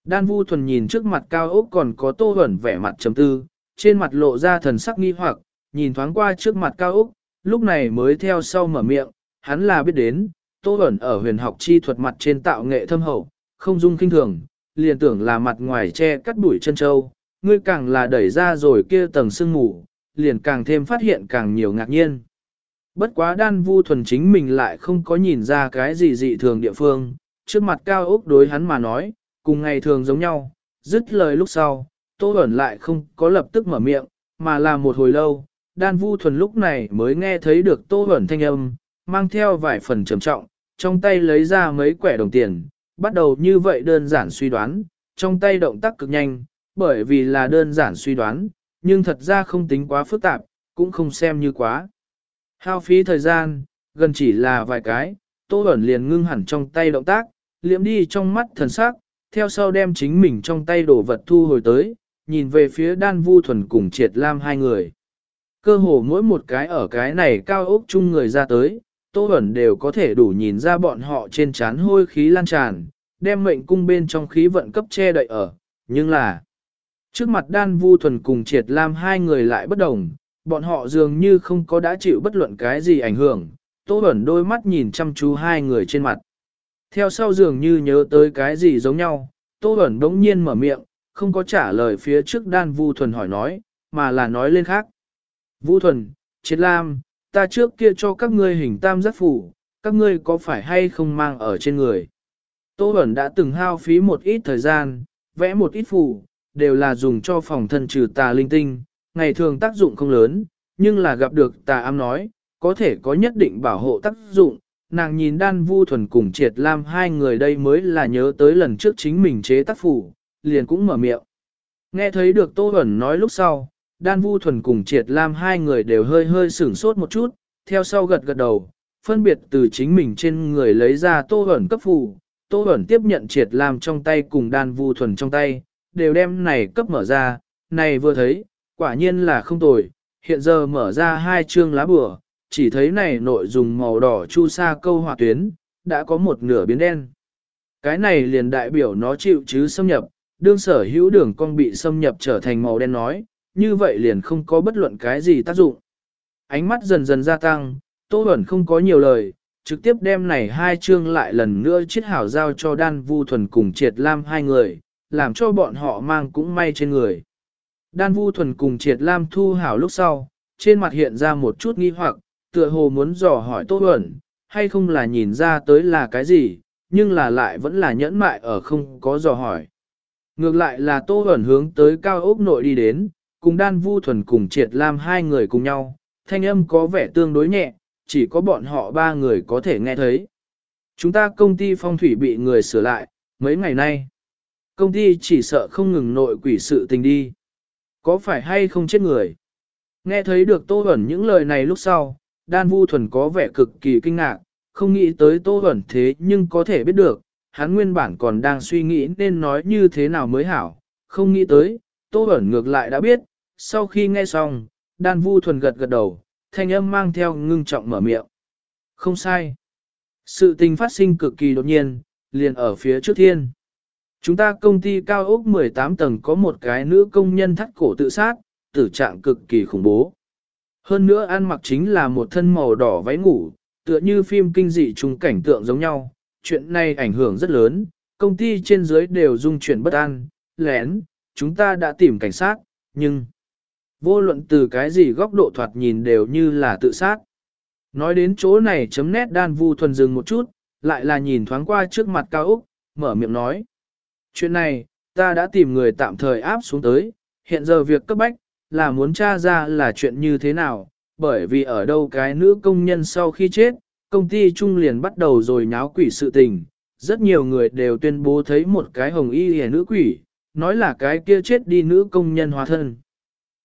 Đan Vu Thuần nhìn trước mặt cao ốc còn có Tô hẩn vẻ mặt trầm tư, trên mặt lộ ra thần sắc nghi hoặc, nhìn thoáng qua trước mặt cao ốc, lúc này mới theo sau mở miệng, hắn là biết đến, Tô hẩn ở huyền học chi thuật mặt trên tạo nghệ thâm hậu, không dung kinh thường, liền tưởng là mặt ngoài che cắt đuổi chân châu, ngươi càng là đẩy ra rồi kia tầng sương mù, liền càng thêm phát hiện càng nhiều ngạc nhiên. Bất quá đan vu thuần chính mình lại không có nhìn ra cái gì dị thường địa phương, trước mặt cao ốc đối hắn mà nói, cùng ngày thường giống nhau, dứt lời lúc sau, Tô Bẩn lại không có lập tức mở miệng, mà là một hồi lâu, đan vu thuần lúc này mới nghe thấy được Tô Bẩn thanh âm, mang theo vài phần trầm trọng, trong tay lấy ra mấy quẻ đồng tiền, bắt đầu như vậy đơn giản suy đoán, trong tay động tác cực nhanh, bởi vì là đơn giản suy đoán, nhưng thật ra không tính quá phức tạp, cũng không xem như quá. Hao phí thời gian, gần chỉ là vài cái, Tô Bẩn liền ngưng hẳn trong tay động tác, liệm đi trong mắt thần sắc, theo sau đem chính mình trong tay đổ vật thu hồi tới, nhìn về phía đan vu thuần cùng triệt lam hai người. Cơ hồ mỗi một cái ở cái này cao ốc chung người ra tới, Tô ẩn đều có thể đủ nhìn ra bọn họ trên chán hôi khí lan tràn, đem mệnh cung bên trong khí vận cấp che đậy ở. Nhưng là, trước mặt đan vu thuần cùng triệt lam hai người lại bất đồng, bọn họ dường như không có đã chịu bất luận cái gì ảnh hưởng. Tô ẩn đôi mắt nhìn chăm chú hai người trên mặt. Theo sau dường như nhớ tới cái gì giống nhau, Tô Bẩn đống nhiên mở miệng, không có trả lời phía trước đan vu thuần hỏi nói, mà là nói lên khác. Vu thuần, triệt lam, ta trước kia cho các ngươi hình tam giác phủ, các ngươi có phải hay không mang ở trên người. Tô Bẩn đã từng hao phí một ít thời gian, vẽ một ít phủ, đều là dùng cho phòng thân trừ tà linh tinh, ngày thường tác dụng không lớn, nhưng là gặp được tà ám nói, có thể có nhất định bảo hộ tác dụng. Nàng nhìn đan vu thuần cùng triệt lam hai người đây mới là nhớ tới lần trước chính mình chế tác phủ, liền cũng mở miệng. Nghe thấy được Tô Huẩn nói lúc sau, đan vu thuần cùng triệt lam hai người đều hơi hơi sửng sốt một chút, theo sau gật gật đầu, phân biệt từ chính mình trên người lấy ra tô Huẩn cấp phủ tô Huẩn tiếp nhận triệt lam trong tay cùng đan vu thuần trong tay, đều đem này cấp mở ra, này vừa thấy, quả nhiên là không tồi, hiện giờ mở ra hai chương lá bửa, chỉ thấy này nội dung màu đỏ chu sa câu hỏa tuyến, đã có một nửa biến đen. Cái này liền đại biểu nó chịu chứ xâm nhập, đương sở hữu đường cong bị xâm nhập trở thành màu đen nói, như vậy liền không có bất luận cái gì tác dụng. Ánh mắt dần dần gia tăng, Tô Bẩn không có nhiều lời, trực tiếp đem này hai chương lại lần nữa chiết hảo giao cho đan vu thuần cùng triệt lam hai người, làm cho bọn họ mang cũng may trên người. Đan vu thuần cùng triệt lam thu hảo lúc sau, trên mặt hiện ra một chút nghi hoặc, tựa hồ muốn dò hỏi Tô Huẩn, hay không là nhìn ra tới là cái gì, nhưng là lại vẫn là nhẫn mại ở không có dò hỏi. Ngược lại là Tô Huẩn hướng tới cao ốc nội đi đến, cùng đan vu thuần cùng triệt lam hai người cùng nhau, thanh âm có vẻ tương đối nhẹ, chỉ có bọn họ ba người có thể nghe thấy. Chúng ta công ty phong thủy bị người sửa lại, mấy ngày nay. Công ty chỉ sợ không ngừng nội quỷ sự tình đi. Có phải hay không chết người? Nghe thấy được Tô Huẩn những lời này lúc sau, đan vu thuần có vẻ cực kỳ kinh ngạc, không nghĩ tới tô Huẩn thế nhưng có thể biết được, hắn nguyên bản còn đang suy nghĩ nên nói như thế nào mới hảo, không nghĩ tới, tô Huẩn ngược lại đã biết, sau khi nghe xong, đan vu thuần gật gật đầu, thanh âm mang theo ngưng trọng mở miệng. Không sai. Sự tình phát sinh cực kỳ đột nhiên, liền ở phía trước thiên. Chúng ta công ty cao ốc 18 tầng có một cái nữ công nhân thắt cổ tự sát, tử trạng cực kỳ khủng bố. Hơn nữa ăn mặc chính là một thân màu đỏ váy ngủ, tựa như phim kinh dị trùng cảnh tượng giống nhau. Chuyện này ảnh hưởng rất lớn, công ty trên dưới đều dung chuyển bất an, lén, chúng ta đã tìm cảnh sát, nhưng vô luận từ cái gì góc độ thoạt nhìn đều như là tự sát. Nói đến chỗ này chấm nét đan vu thuần dừng một chút, lại là nhìn thoáng qua trước mặt cao Úc, mở miệng nói. Chuyện này, ta đã tìm người tạm thời áp xuống tới, hiện giờ việc cấp bách, là muốn tra ra là chuyện như thế nào, bởi vì ở đâu cái nữ công nhân sau khi chết, công ty trung liền bắt đầu rồi nháo quỷ sự tình. Rất nhiều người đều tuyên bố thấy một cái hồng y hề nữ quỷ, nói là cái kia chết đi nữ công nhân hóa thân.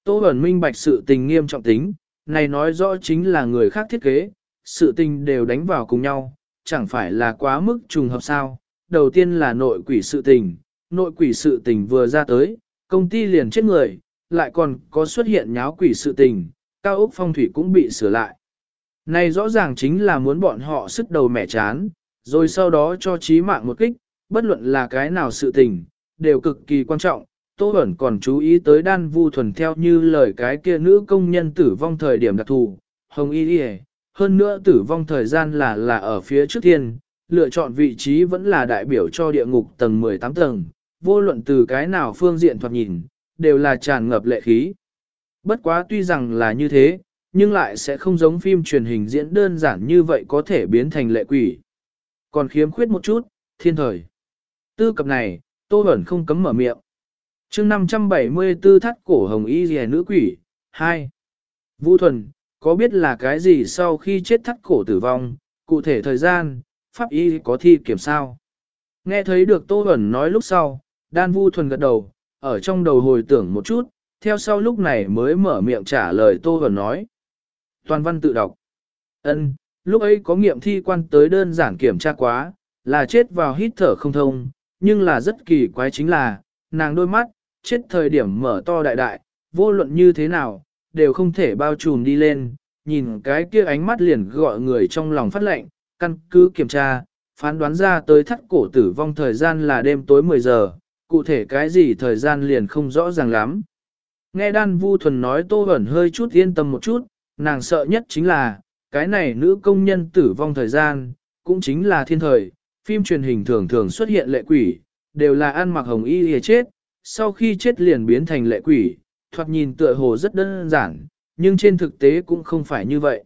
Tô Bẩn minh bạch sự tình nghiêm trọng tính, này nói rõ chính là người khác thiết kế, sự tình đều đánh vào cùng nhau, chẳng phải là quá mức trùng hợp sao. Đầu tiên là nội quỷ sự tình, nội quỷ sự tình vừa ra tới, công ty liền chết người, lại còn có xuất hiện nháo quỷ sự tình, cao ốc phong thủy cũng bị sửa lại. Này rõ ràng chính là muốn bọn họ sức đầu mẻ chán, rồi sau đó cho trí mạng một kích, bất luận là cái nào sự tình, đều cực kỳ quan trọng. Tô Bẩn còn chú ý tới đan vu thuần theo như lời cái kia nữ công nhân tử vong thời điểm đặc thù, hồng y đi hơn nữa tử vong thời gian là là ở phía trước thiên, lựa chọn vị trí vẫn là đại biểu cho địa ngục tầng 18 tầng, vô luận từ cái nào phương diện thoạt nhìn, đều là tràn ngập lệ khí. Bất quá tuy rằng là như thế, nhưng lại sẽ không giống phim truyền hình diễn đơn giản như vậy có thể biến thành lệ quỷ. Còn khiếm khuyết một chút, thiên thời. Tư cập này, Tô Bẩn không cấm mở miệng. chương 574 thắt cổ hồng y rìa nữ quỷ, 2. Vũ Thuần, có biết là cái gì sau khi chết thắt cổ tử vong, cụ thể thời gian, pháp y có thi kiểm sao? Nghe thấy được Tô Bẩn nói lúc sau, Đan Vu Thuần gật đầu, ở trong đầu hồi tưởng một chút, theo sau lúc này mới mở miệng trả lời Tô Vân nói. Toàn văn tự đọc. ân lúc ấy có nghiệm thi quan tới đơn giản kiểm tra quá, là chết vào hít thở không thông, nhưng là rất kỳ quái chính là, nàng đôi mắt, chết thời điểm mở to đại đại, vô luận như thế nào, đều không thể bao trùm đi lên, nhìn cái kia ánh mắt liền gọi người trong lòng phát lệnh, căn cứ kiểm tra, phán đoán ra tới thắt cổ tử vong thời gian là đêm tối 10 giờ, cụ thể cái gì thời gian liền không rõ ràng lắm. Nghe đan vu thuần nói tô ẩn hơi chút yên tâm một chút, nàng sợ nhất chính là, cái này nữ công nhân tử vong thời gian, cũng chính là thiên thời, phim truyền hình thường thường xuất hiện lệ quỷ, đều là ăn mặc hồng y lìa chết, sau khi chết liền biến thành lệ quỷ, thoạt nhìn tựa hồ rất đơn giản, nhưng trên thực tế cũng không phải như vậy.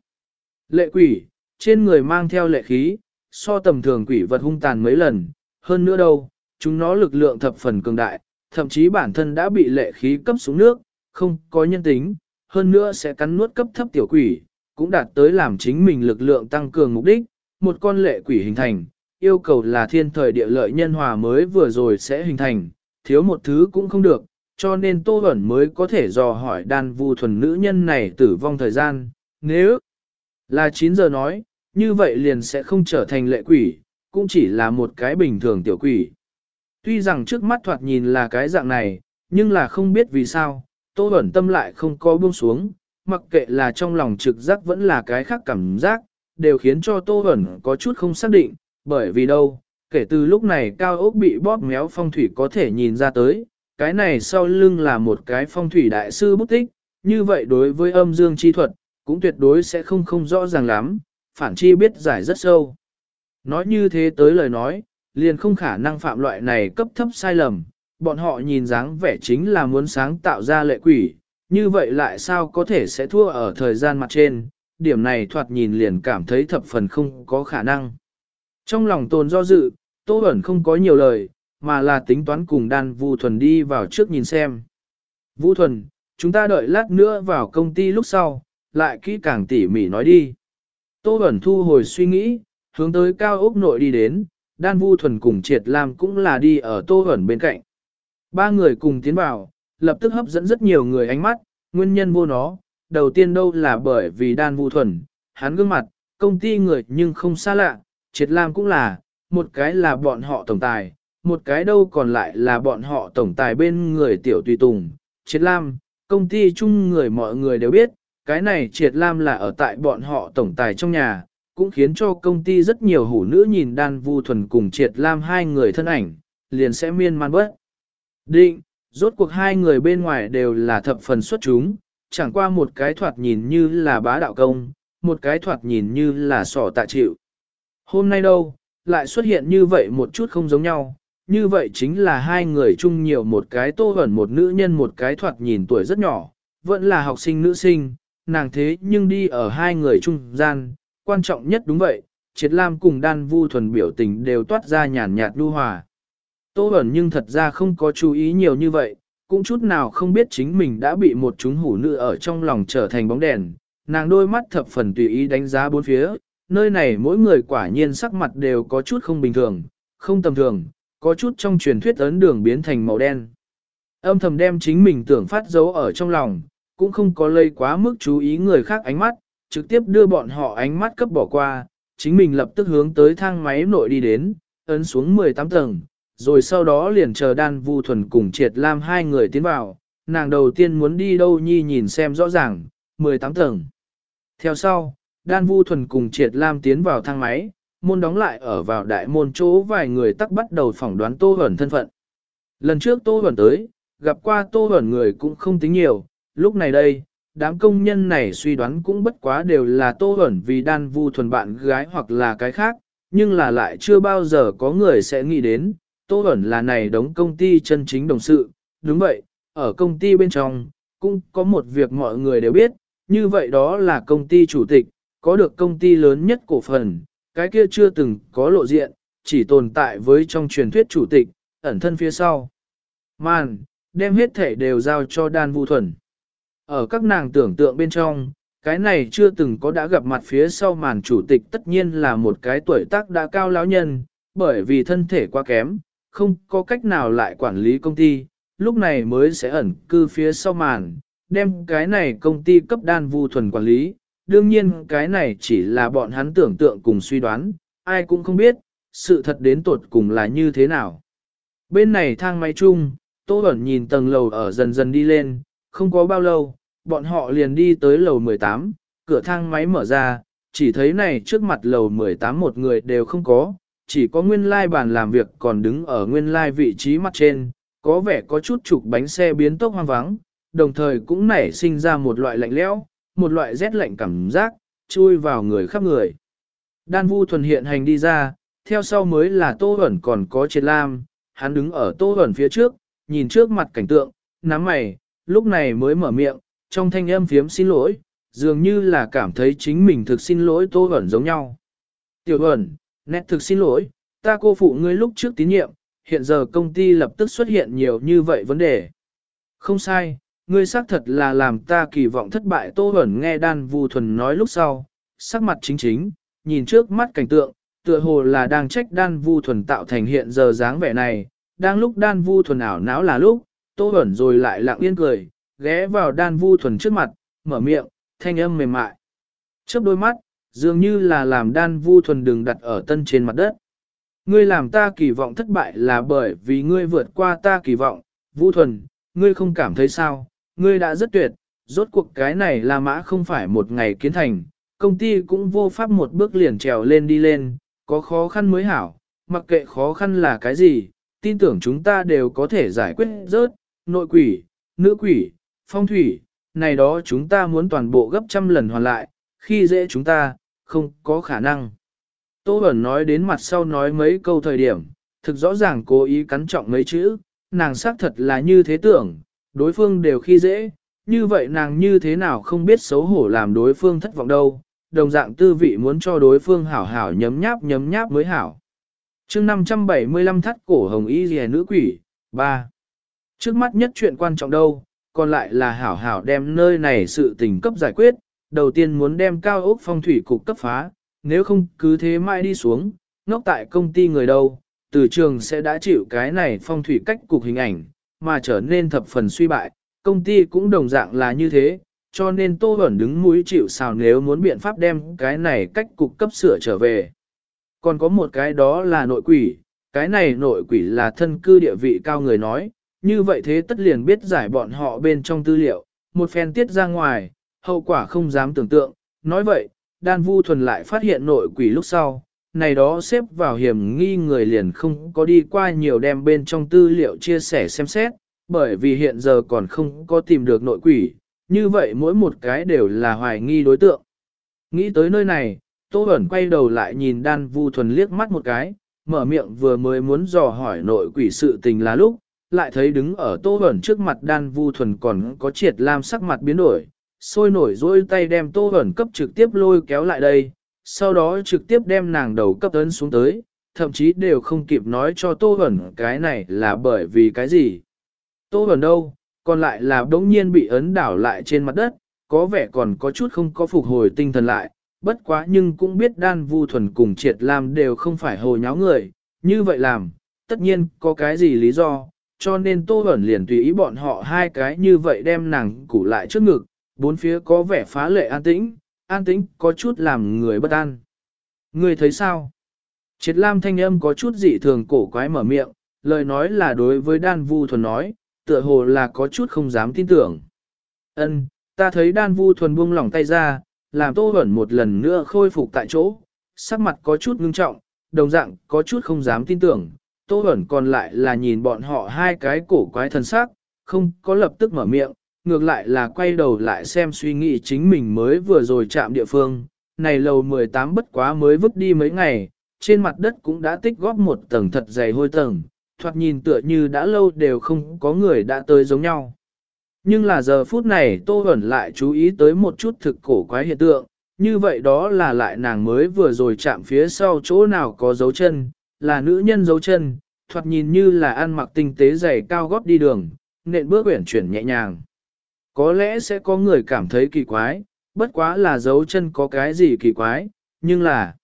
Lệ quỷ, trên người mang theo lệ khí, so tầm thường quỷ vật hung tàn mấy lần, hơn nữa đâu, chúng nó lực lượng thập phần cường đại, thậm chí bản thân đã bị lệ khí cấp xuống nước, không có nhân tính, hơn nữa sẽ cắn nuốt cấp thấp tiểu quỷ, cũng đạt tới làm chính mình lực lượng tăng cường mục đích, một con lệ quỷ hình thành, yêu cầu là thiên thời địa lợi nhân hòa mới vừa rồi sẽ hình thành, thiếu một thứ cũng không được, cho nên Tô Bẩn mới có thể dò hỏi đan vu thuần nữ nhân này tử vong thời gian, nếu là 9 giờ nói, như vậy liền sẽ không trở thành lệ quỷ, cũng chỉ là một cái bình thường tiểu quỷ. Tuy rằng trước mắt thoạt nhìn là cái dạng này, nhưng là không biết vì sao, Tô Bẩn tâm lại không có buông xuống, mặc kệ là trong lòng trực giác vẫn là cái khác cảm giác, đều khiến cho Tô Bẩn có chút không xác định, bởi vì đâu, kể từ lúc này cao ốc bị bóp méo phong thủy có thể nhìn ra tới, cái này sau lưng là một cái phong thủy đại sư bút tích, như vậy đối với âm dương chi thuật, cũng tuyệt đối sẽ không không rõ ràng lắm, phản chi biết giải rất sâu. Nói như thế tới lời nói, liền không khả năng phạm loại này cấp thấp sai lầm, bọn họ nhìn dáng vẻ chính là muốn sáng tạo ra lệ quỷ, như vậy lại sao có thể sẽ thua ở thời gian mặt trên, điểm này thoạt nhìn liền cảm thấy thập phần không có khả năng. Trong lòng tồn do dự, Tô Bẩn không có nhiều lời, mà là tính toán cùng đan Vu Thuần đi vào trước nhìn xem. vũ Thuần, chúng ta đợi lát nữa vào công ty lúc sau, lại kỹ càng tỉ mỉ nói đi. Tô Bẩn thu hồi suy nghĩ, hướng tới cao ốc nội đi đến, đan vu thuần cùng triệt lam cũng là đi ở tô Hẩn bên cạnh. Ba người cùng tiến vào, lập tức hấp dẫn rất nhiều người ánh mắt, nguyên nhân vô nó, đầu tiên đâu là bởi vì đan vu thuần, hắn gương mặt, công ty người nhưng không xa lạ, triệt lam cũng là, một cái là bọn họ tổng tài, một cái đâu còn lại là bọn họ tổng tài bên người tiểu tùy tùng. Triệt lam, công ty chung người mọi người đều biết, cái này triệt lam là ở tại bọn họ tổng tài trong nhà, cũng khiến cho công ty rất nhiều hủ nữ nhìn đan vu thuần cùng triệt lam hai người thân ảnh, liền sẽ miên man bớt. Định, rốt cuộc hai người bên ngoài đều là thập phần xuất chúng, chẳng qua một cái thoạt nhìn như là bá đạo công, một cái thoạt nhìn như là sỏ tạ chịu. Hôm nay đâu, lại xuất hiện như vậy một chút không giống nhau, như vậy chính là hai người chung nhiều một cái tô hẩn một nữ nhân một cái thoạt nhìn tuổi rất nhỏ, vẫn là học sinh nữ sinh, nàng thế nhưng đi ở hai người trung gian, quan trọng nhất đúng vậy, triệt lam cùng đan vu thuần biểu tình đều toát ra nhàn nhạt lưu hòa. Tô ẩn nhưng thật ra không có chú ý nhiều như vậy, cũng chút nào không biết chính mình đã bị một chúng hủ nữ ở trong lòng trở thành bóng đèn, nàng đôi mắt thập phần tùy ý đánh giá bốn phía, nơi này mỗi người quả nhiên sắc mặt đều có chút không bình thường, không tầm thường, có chút trong truyền thuyết ấn đường biến thành màu đen. Âm thầm đem chính mình tưởng phát dấu ở trong lòng, cũng không có lây quá mức chú ý người khác ánh mắt, trực tiếp đưa bọn họ ánh mắt cấp bỏ qua, chính mình lập tức hướng tới thang máy nội đi đến, ấn xuống 18 tầng, rồi sau đó liền chờ đan vu thuần cùng triệt lam hai người tiến vào, nàng đầu tiên muốn đi đâu nhi nhìn xem rõ ràng, 18 tầng. Theo sau, đan vu thuần cùng triệt lam tiến vào thang máy, môn đóng lại ở vào đại môn chỗ vài người tắc bắt đầu phỏng đoán tô hẩn thân phận. Lần trước tô hẩn tới, gặp qua tô hẩn người cũng không tính nhiều, lúc này đây, đám công nhân này suy đoán cũng bất quá đều là tô ẩn vì đan vu thuần bạn gái hoặc là cái khác, nhưng là lại chưa bao giờ có người sẽ nghĩ đến, tô ẩn là này đóng công ty chân chính đồng sự, đúng vậy, ở công ty bên trong, cũng có một việc mọi người đều biết, như vậy đó là công ty chủ tịch, có được công ty lớn nhất cổ phần, cái kia chưa từng có lộ diện, chỉ tồn tại với trong truyền thuyết chủ tịch, ẩn thân phía sau. Màn, đem hết thể đều giao cho đan vu thuần. Ở các nàng tưởng tượng bên trong, cái này chưa từng có đã gặp mặt phía sau màn chủ tịch tất nhiên là một cái tuổi tác đã cao lão nhân, bởi vì thân thể quá kém, không có cách nào lại quản lý công ty, lúc này mới sẽ ẩn cư phía sau màn, đem cái này công ty cấp đan vu thuần quản lý, đương nhiên cái này chỉ là bọn hắn tưởng tượng cùng suy đoán, ai cũng không biết, sự thật đến tột cùng là như thế nào. Bên này thang máy chung, Tô Bẩn nhìn tầng lầu ở dần dần đi lên, không có bao lâu, bọn họ liền đi tới lầu 18, cửa thang máy mở ra, chỉ thấy này trước mặt lầu 18 một người đều không có, chỉ có nguyên lai bàn làm việc còn đứng ở nguyên lai vị trí mặt trên, có vẻ có chút trục bánh xe biến tốc hoang vắng, đồng thời cũng nảy sinh ra một loại lạnh lẽo, một loại rét lạnh cảm giác, chui vào người khắp người. Đan vu thuần hiện hành đi ra, theo sau mới là tô ẩn còn có triệt lam, hắn đứng ở tô ẩn phía trước, nhìn trước mặt cảnh tượng, nắm mày, lúc này mới mở miệng, trong thanh âm phiếm xin lỗi, dường như là cảm thấy chính mình thực xin lỗi tô ẩn giống nhau. Tiểu ẩn, nét thực xin lỗi, ta cô phụ ngươi lúc trước tín nhiệm, hiện giờ công ty lập tức xuất hiện nhiều như vậy vấn đề. Không sai, ngươi xác thật là làm ta kỳ vọng thất bại Tô Huẩn nghe đan vu thuần nói lúc sau, sắc mặt chính chính, nhìn trước mắt cảnh tượng, tựa hồ là đang trách đan vu thuần tạo thành hiện giờ dáng vẻ này, đang lúc đan vu thuần ảo não là lúc, Tô Huẩn rồi lại lặng yên cười, ghé vào đan vu thuần trước mặt, mở miệng, thanh âm mềm mại. Chớp đôi mắt, dường như là làm đan vu thuần đừng đặt ở tân trên mặt đất. Ngươi làm ta kỳ vọng thất bại là bởi vì ngươi vượt qua ta kỳ vọng, vu thuần, ngươi không cảm thấy sao, ngươi đã rất tuyệt, rốt cuộc cái này là mã không phải một ngày kiến thành, công ty cũng vô pháp một bước liền trèo lên đi lên, có khó khăn mới hảo, mặc kệ khó khăn là cái gì, tin tưởng chúng ta đều có thể giải quyết rớt, nội quỷ, nữ quỷ, phong thủy, này đó chúng ta muốn toàn bộ gấp trăm lần hoàn lại, khi dễ chúng ta, không có khả năng. Tô Bẩn nói đến mặt sau nói mấy câu thời điểm, thực rõ ràng cố ý cắn trọng mấy chữ, nàng xác thật là như thế tưởng, đối phương đều khi dễ, như vậy nàng như thế nào không biết xấu hổ làm đối phương thất vọng đâu, đồng dạng tư vị muốn cho đối phương hảo hảo nhấm nháp nhấm nháp mới hảo. chương 575 thắt cổ hồng y rìa nữ quỷ, 3. Trước mắt nhất chuyện quan trọng đâu, còn lại là hảo hảo đem nơi này sự tình cấp giải quyết, đầu tiên muốn đem cao ốc phong thủy cục cấp phá, nếu không cứ thế mãi đi xuống, ngốc tại công ty người đâu, từ trường sẽ đã chịu cái này phong thủy cách cục hình ảnh, mà trở nên thập phần suy bại, công ty cũng đồng dạng là như thế, cho nên Tô Bẩn đứng mũi chịu sào nếu muốn biện pháp đem cái này cách cục cấp sửa trở về. Còn có một cái đó là nội quỷ, cái này nội quỷ là thân cư địa vị cao người nói, như vậy thế tất liền biết giải bọn họ bên trong tư liệu, một phen tiết ra ngoài, hậu quả không dám tưởng tượng, nói vậy, đan vu thuần lại phát hiện nội quỷ lúc sau, này đó xếp vào hiểm nghi người liền không có đi qua nhiều đem bên trong tư liệu chia sẻ xem xét, bởi vì hiện giờ còn không có tìm được nội quỷ, như vậy mỗi một cái đều là hoài nghi đối tượng. Nghĩ tới nơi này, Tô Bẩn quay đầu lại nhìn đan vu thuần liếc mắt một cái, mở miệng vừa mới muốn dò hỏi nội quỷ sự tình là lúc, lại thấy đứng ở Tô hẩn trước mặt đan vu thuần còn có triệt lam sắc mặt biến đổi, sôi nổi dỗi tay đem Tô hẩn cấp trực tiếp lôi kéo lại đây, sau đó trực tiếp đem nàng đầu cấp ấn xuống tới, thậm chí đều không kịp nói cho Tô hẩn cái này là bởi vì cái gì. Tô hẩn đâu, còn lại là đống nhiên bị ấn đảo lại trên mặt đất, có vẻ còn có chút không có phục hồi tinh thần lại, bất quá nhưng cũng biết đan vu thuần cùng triệt lam đều không phải hồ nháo người, như vậy làm, tất nhiên có cái gì lý do, cho nên Tô Bẩn liền tùy ý bọn họ hai cái như vậy đem nàng củ lại trước ngực, bốn phía có vẻ phá lệ an tĩnh, an tĩnh có chút làm người bất an. Người thấy sao? Triệt Lam thanh âm có chút dị thường cổ quái mở miệng, lời nói là đối với đan vu thuần nói, tựa hồ là có chút không dám tin tưởng. Ân, ta thấy đan vu thuần buông lỏng tay ra, làm tô ẩn một lần nữa khôi phục tại chỗ, sắc mặt có chút ngưng trọng, đồng dạng có chút không dám tin tưởng. Tô ẩn còn lại là nhìn bọn họ hai cái cổ quái thân sắc, không có lập tức mở miệng, ngược lại là quay đầu lại xem suy nghĩ chính mình mới vừa rồi chạm địa phương. Này lầu 18 bất quá mới vứt đi mấy ngày, trên mặt đất cũng đã tích góp một tầng thật dày hôi tầng, thoạt nhìn tựa như đã lâu đều không có người đã tới giống nhau. Nhưng là giờ phút này Tô Huẩn lại chú ý tới một chút thực cổ quái hiện tượng, như vậy đó là lại nàng mới vừa rồi chạm phía sau chỗ nào có dấu chân, là nữ nhân dấu chân, thoạt nhìn như là ăn mặc tinh tế dày cao gót đi đường, nện bước uyển chuyển nhẹ nhàng. Có lẽ sẽ có người cảm thấy kỳ quái, bất quá là dấu chân có cái gì kỳ quái, nhưng là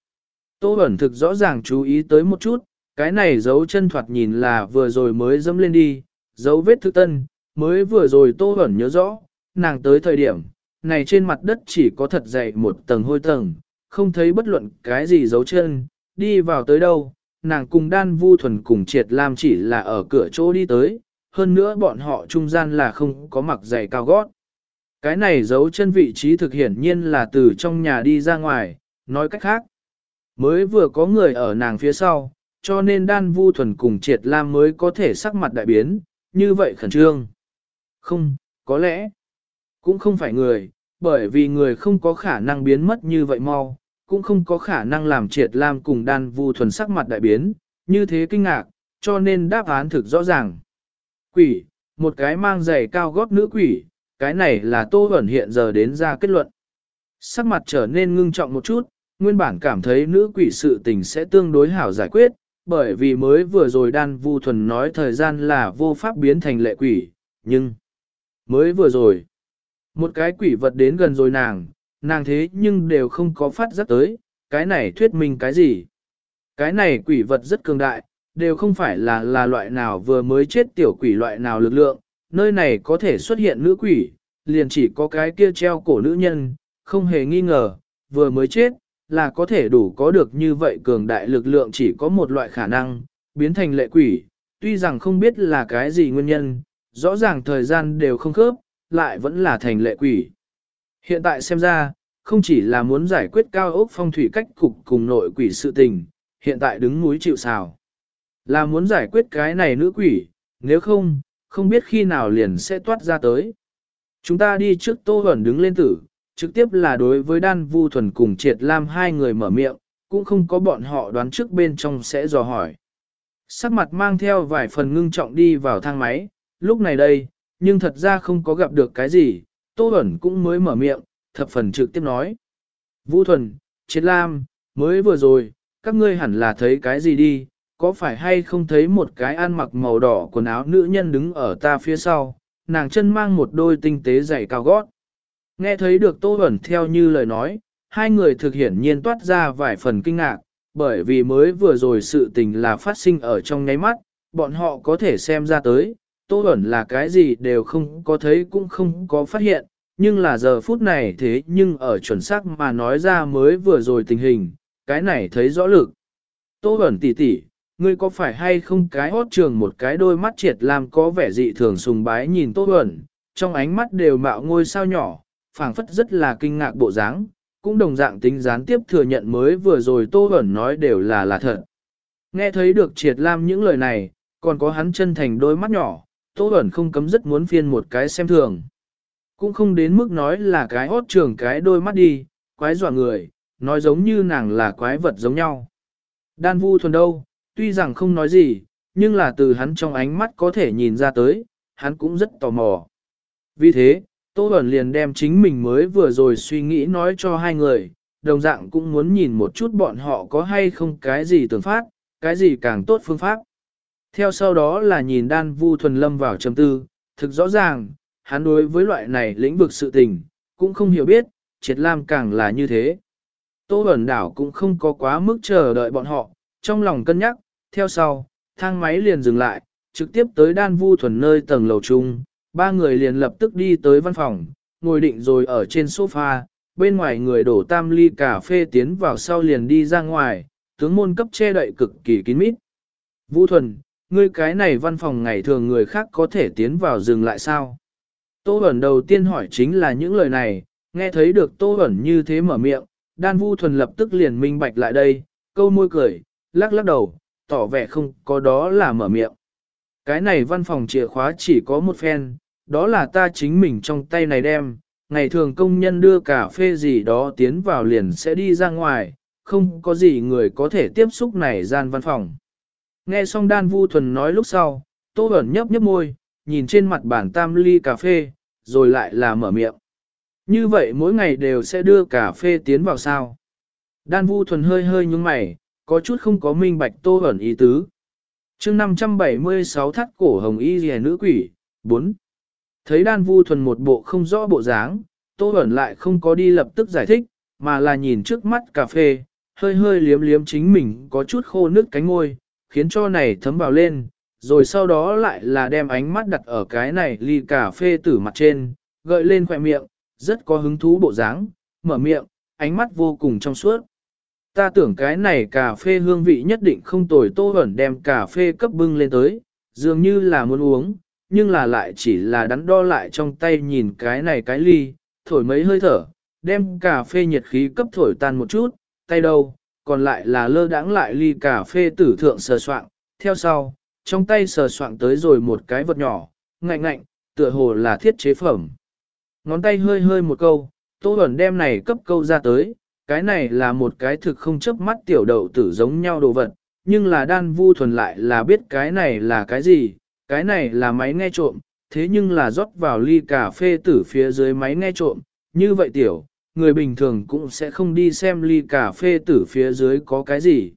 Tô Bẩn thực rõ ràng chú ý tới một chút, cái này dấu chân thoạt nhìn là vừa rồi mới dẫm lên đi, dấu vết thức tân, mới vừa rồi Tô Bẩn nhớ rõ, nàng tới thời điểm, này trên mặt đất chỉ có thật dày một tầng hôi tầng, không thấy bất luận cái gì dấu chân, đi vào tới đâu, nàng cùng đan vu thuần cùng triệt lam chỉ là ở cửa chỗ đi tới, hơn nữa bọn họ trung gian là không có mặc giày cao gót. Cái này giấu chân vị trí thực hiển nhiên là từ trong nhà đi ra ngoài, nói cách khác. Mới vừa có người ở nàng phía sau, cho nên đan vu thuần cùng triệt lam mới có thể sắc mặt đại biến, như vậy khẩn trương. Không, có lẽ, cũng không phải người, bởi vì người không có khả năng biến mất như vậy mau, cũng không có khả năng làm triệt lam cùng đan vu thuần sắc mặt đại biến, như thế kinh ngạc, cho nên đáp án thực rõ ràng. Quỷ, một cái mang giày cao gót nữ quỷ, cái này là tô ẩn hiện giờ đến ra kết luận. Sắc mặt trở nên ngưng trọng một chút, nguyên bản cảm thấy nữ quỷ sự tình sẽ tương đối hảo giải quyết, bởi vì mới vừa rồi đan vu thuần nói thời gian là vô pháp biến thành lệ quỷ, nhưng mới vừa rồi, một cái quỷ vật đến gần rồi nàng, nàng thế nhưng đều không có phát giác tới, cái này thuyết minh cái gì. Cái này quỷ vật rất cường đại, đều không phải là là loại nào vừa mới chết tiểu quỷ loại nào lực lượng, nơi này có thể xuất hiện nữ quỷ, liền chỉ có cái kia treo cổ nữ nhân, không hề nghi ngờ, vừa mới chết, là có thể đủ có được như vậy cường đại lực lượng chỉ có một loại khả năng, biến thành lệ quỷ, tuy rằng không biết là cái gì nguyên nhân, rõ ràng thời gian đều không khớp, lại vẫn là thành lệ quỷ. Hiện tại xem ra, không chỉ là muốn giải quyết cao ốc phong thủy cách cục cùng nội quỷ sự tình, hiện tại đứng núi chịu sào. Là muốn giải quyết cái này nữ quỷ, nếu không, không biết khi nào liền sẽ toát ra tới. Chúng ta đi trước tô Huẩn đứng lên tử, trực tiếp là đối với đan vu thuần cùng triệt lam hai người mở miệng, cũng không có bọn họ đoán trước bên trong sẽ dò hỏi. Sắc mặt mang theo vài phần ngưng trọng đi vào thang máy, lúc này đây, nhưng thật ra không có gặp được cái gì, Tô Bẩn cũng mới mở miệng, thập phần trực tiếp nói. Vũ Thuần, Triệt Lam, mới vừa rồi, các ngươi hẳn là thấy cái gì đi, có phải hay không thấy một cái ăn mặc màu đỏ quần áo nữ nhân đứng ở ta phía sau, nàng chân mang một đôi tinh tế giày cao gót. Nghe thấy được Tô Bẩn theo như lời nói, hai người thực hiển nhiên toát ra vài phần kinh ngạc, bởi vì mới vừa rồi sự tình là phát sinh ở trong nháy mắt, bọn họ có thể xem ra tới, Tô Bẩn là cái gì đều không có thấy cũng không có phát hiện, nhưng là giờ phút này thế nhưng ở chuẩn xác mà nói ra mới vừa rồi tình hình, cái này thấy rõ lực. Tô Bẩn tỉ tỉ, ngươi có phải hay không cái hót trường một cái đôi mắt triệt làm có vẻ dị thường sùng bái nhìn Tô Bẩn, trong ánh mắt đều mạo ngôi sao nhỏ, phảng phất rất là kinh ngạc bộ dáng, cũng đồng dạng tính gián tiếp thừa nhận mới vừa rồi Tô Bẩn nói đều là là thật. Nghe thấy được triệt lam những lời này, còn có hắn chân thành đôi mắt nhỏ, Tô Bẩn không cấm rất muốn phiên một cái xem thường. Cũng không đến mức nói là cái hót trường cái đôi mắt đi, quái dọa người, nói giống như nàng là quái vật giống nhau. Đan vu thuần đâu, tuy rằng không nói gì, nhưng là từ hắn trong ánh mắt có thể nhìn ra tới, hắn cũng rất tò mò. Vì thế, Tô Bẩn liền đem chính mình mới vừa rồi suy nghĩ nói cho hai người, đồng dạng cũng muốn nhìn một chút bọn họ có hay không cái gì tưởng phát, cái gì càng tốt phương pháp. Theo sau đó là nhìn đan vu thuần lâm vào trầm tư, thực rõ ràng, hắn đối với loại này lĩnh vực sự tình, cũng không hiểu biết, triệt lam càng là như thế. Tô ẩn đảo cũng không có quá mức chờ đợi bọn họ, trong lòng cân nhắc, theo sau, thang máy liền dừng lại, trực tiếp tới đan vu thuần nơi tầng lầu chung, ba người liền lập tức đi tới văn phòng, ngồi định rồi ở trên sofa, bên ngoài người đổ tam ly cà phê tiến vào sau liền đi ra ngoài, tướng môn cấp che đậy cực kỳ kín mít. Vũ thuần, ngươi cái này văn phòng ngày thường người khác có thể tiến vào dừng lại sao? Tô Bẩn đầu tiên hỏi chính là những lời này, nghe thấy được Tô Bẩn như thế mở miệng, đan vu thuần lập tức liền minh bạch lại đây, câu môi cười, lắc lắc đầu, tỏ vẻ không có đó là mở miệng. Cái này văn phòng chìa khóa chỉ có một phen, đó là ta chính mình trong tay này đem, ngày thường công nhân đưa cà phê gì đó tiến vào liền sẽ đi ra ngoài, không có gì người có thể tiếp xúc này gian văn phòng. Nghe xong đan vu thuần nói lúc sau, tô ẩn nhấp nhấp môi, nhìn trên mặt bản tam ly cà phê, rồi lại là mở miệng. Như vậy mỗi ngày đều sẽ đưa cà phê tiến vào sao. Đan vu thuần hơi hơi nhúng mày, có chút không có minh bạch tô ẩn ý tứ. chương 576 thắt cổ hồng y rìa nữ quỷ, 4. Thấy đan vu thuần một bộ không rõ bộ dáng, tô ẩn lại không có đi lập tức giải thích, mà là nhìn trước mắt cà phê, hơi hơi liếm liếm chính mình có chút khô nước cánh ngôi, khiến cho này thấm vào lên, rồi sau đó lại là đem ánh mắt đặt ở cái này ly cà phê tử mặt trên, gợi lên khỏe miệng, rất có hứng thú bộ dáng, mở miệng, ánh mắt vô cùng trong suốt. Ta tưởng cái này cà phê hương vị nhất định không tồi tô ẩn đem cà phê cấp bưng lên tới, dường như là muốn uống, nhưng là lại chỉ là đắn đo lại trong tay nhìn cái này cái ly, thổi mấy hơi thở, đem cà phê nhiệt khí cấp thổi tan một chút, tay đâu, còn lại là lơ đãng lại ly cà phê tử thượng sờ soạn, theo sau, trong tay sờ soạn tới rồi một cái vật nhỏ, ngạnh ngạnh, tựa hồ là thiết chế phẩm. Ngón tay hơi hơi một câu, Tô Bẩn đem này cấp câu ra tới, cái này là một cái thực không chấp mắt tiểu đậu tử giống nhau đồ vật, nhưng là đan vu thuần lại là biết cái này là cái gì, cái này là máy nghe trộm, thế nhưng là rót vào ly cà phê tử phía dưới máy nghe trộm, như vậy tiểu, người bình thường cũng sẽ không đi xem ly cà phê tử phía dưới có cái gì.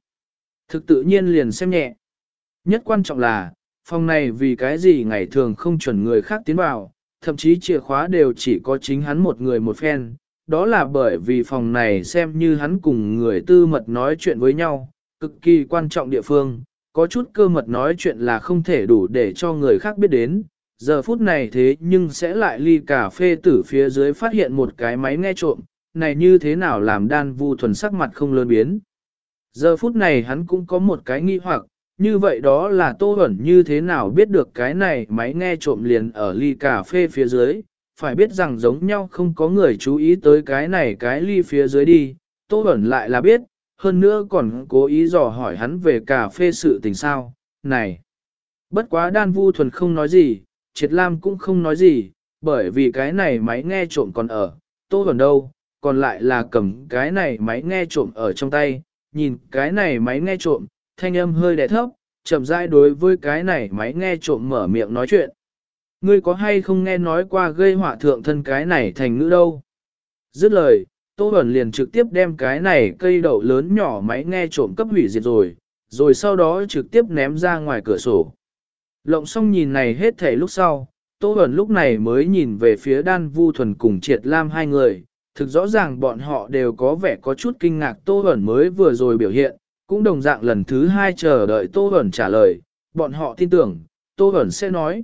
Thực tự nhiên liền xem nhẹ. Nhất quan trọng là, phòng này vì cái gì ngày thường không chuẩn người khác tiến vào, thậm chí chìa khóa đều chỉ có chính hắn một người một phen, đó là bởi vì phòng này xem như hắn cùng người tư mật nói chuyện với nhau, cực kỳ quan trọng địa phương, có chút cơ mật nói chuyện là không thể đủ để cho người khác biết đến. Giờ phút này thế nhưng sẽ lại ly cà phê tử phía dưới phát hiện một cái máy nghe trộm, này như thế nào làm đan vu thuần sắc mặt không lớn biến. Giờ phút này hắn cũng có một cái nghi hoặc, như vậy đó là tô ẩn như thế nào biết được cái này máy nghe trộm liền ở ly cà phê phía dưới, phải biết rằng giống nhau không có người chú ý tới cái này cái ly phía dưới đi, tô ẩn lại là biết, hơn nữa còn cố ý dò hỏi hắn về cà phê sự tình sao, này. Bất quá đan vu thuần không nói gì, triệt lam cũng không nói gì, bởi vì cái này máy nghe trộm còn ở, tô ẩn đâu, còn lại là cầm cái này máy nghe trộm ở trong tay, nhìn cái này máy nghe trộm, thanh âm hơi đẻ thấp, chậm rãi đối với cái này máy nghe trộm mở miệng nói chuyện. Ngươi có hay không nghe nói qua gây họa thượng thân cái này thành ngữ đâu? Dứt lời, Tô Bẩn liền trực tiếp đem cái này cây đậu lớn nhỏ máy nghe trộm cấp hủy diệt rồi, rồi sau đó trực tiếp ném ra ngoài cửa sổ. Lộng xong nhìn này hết thể lúc sau, Tô Bẩn lúc này mới nhìn về phía đan vu thuần cùng triệt lam hai người, thực rõ ràng bọn họ đều có vẻ có chút kinh ngạc Tô Bẩn mới vừa rồi biểu hiện, cũng đồng dạng lần thứ hai chờ đợi Tô Bẩn trả lời, bọn họ tin tưởng, Tô Bẩn sẽ nói.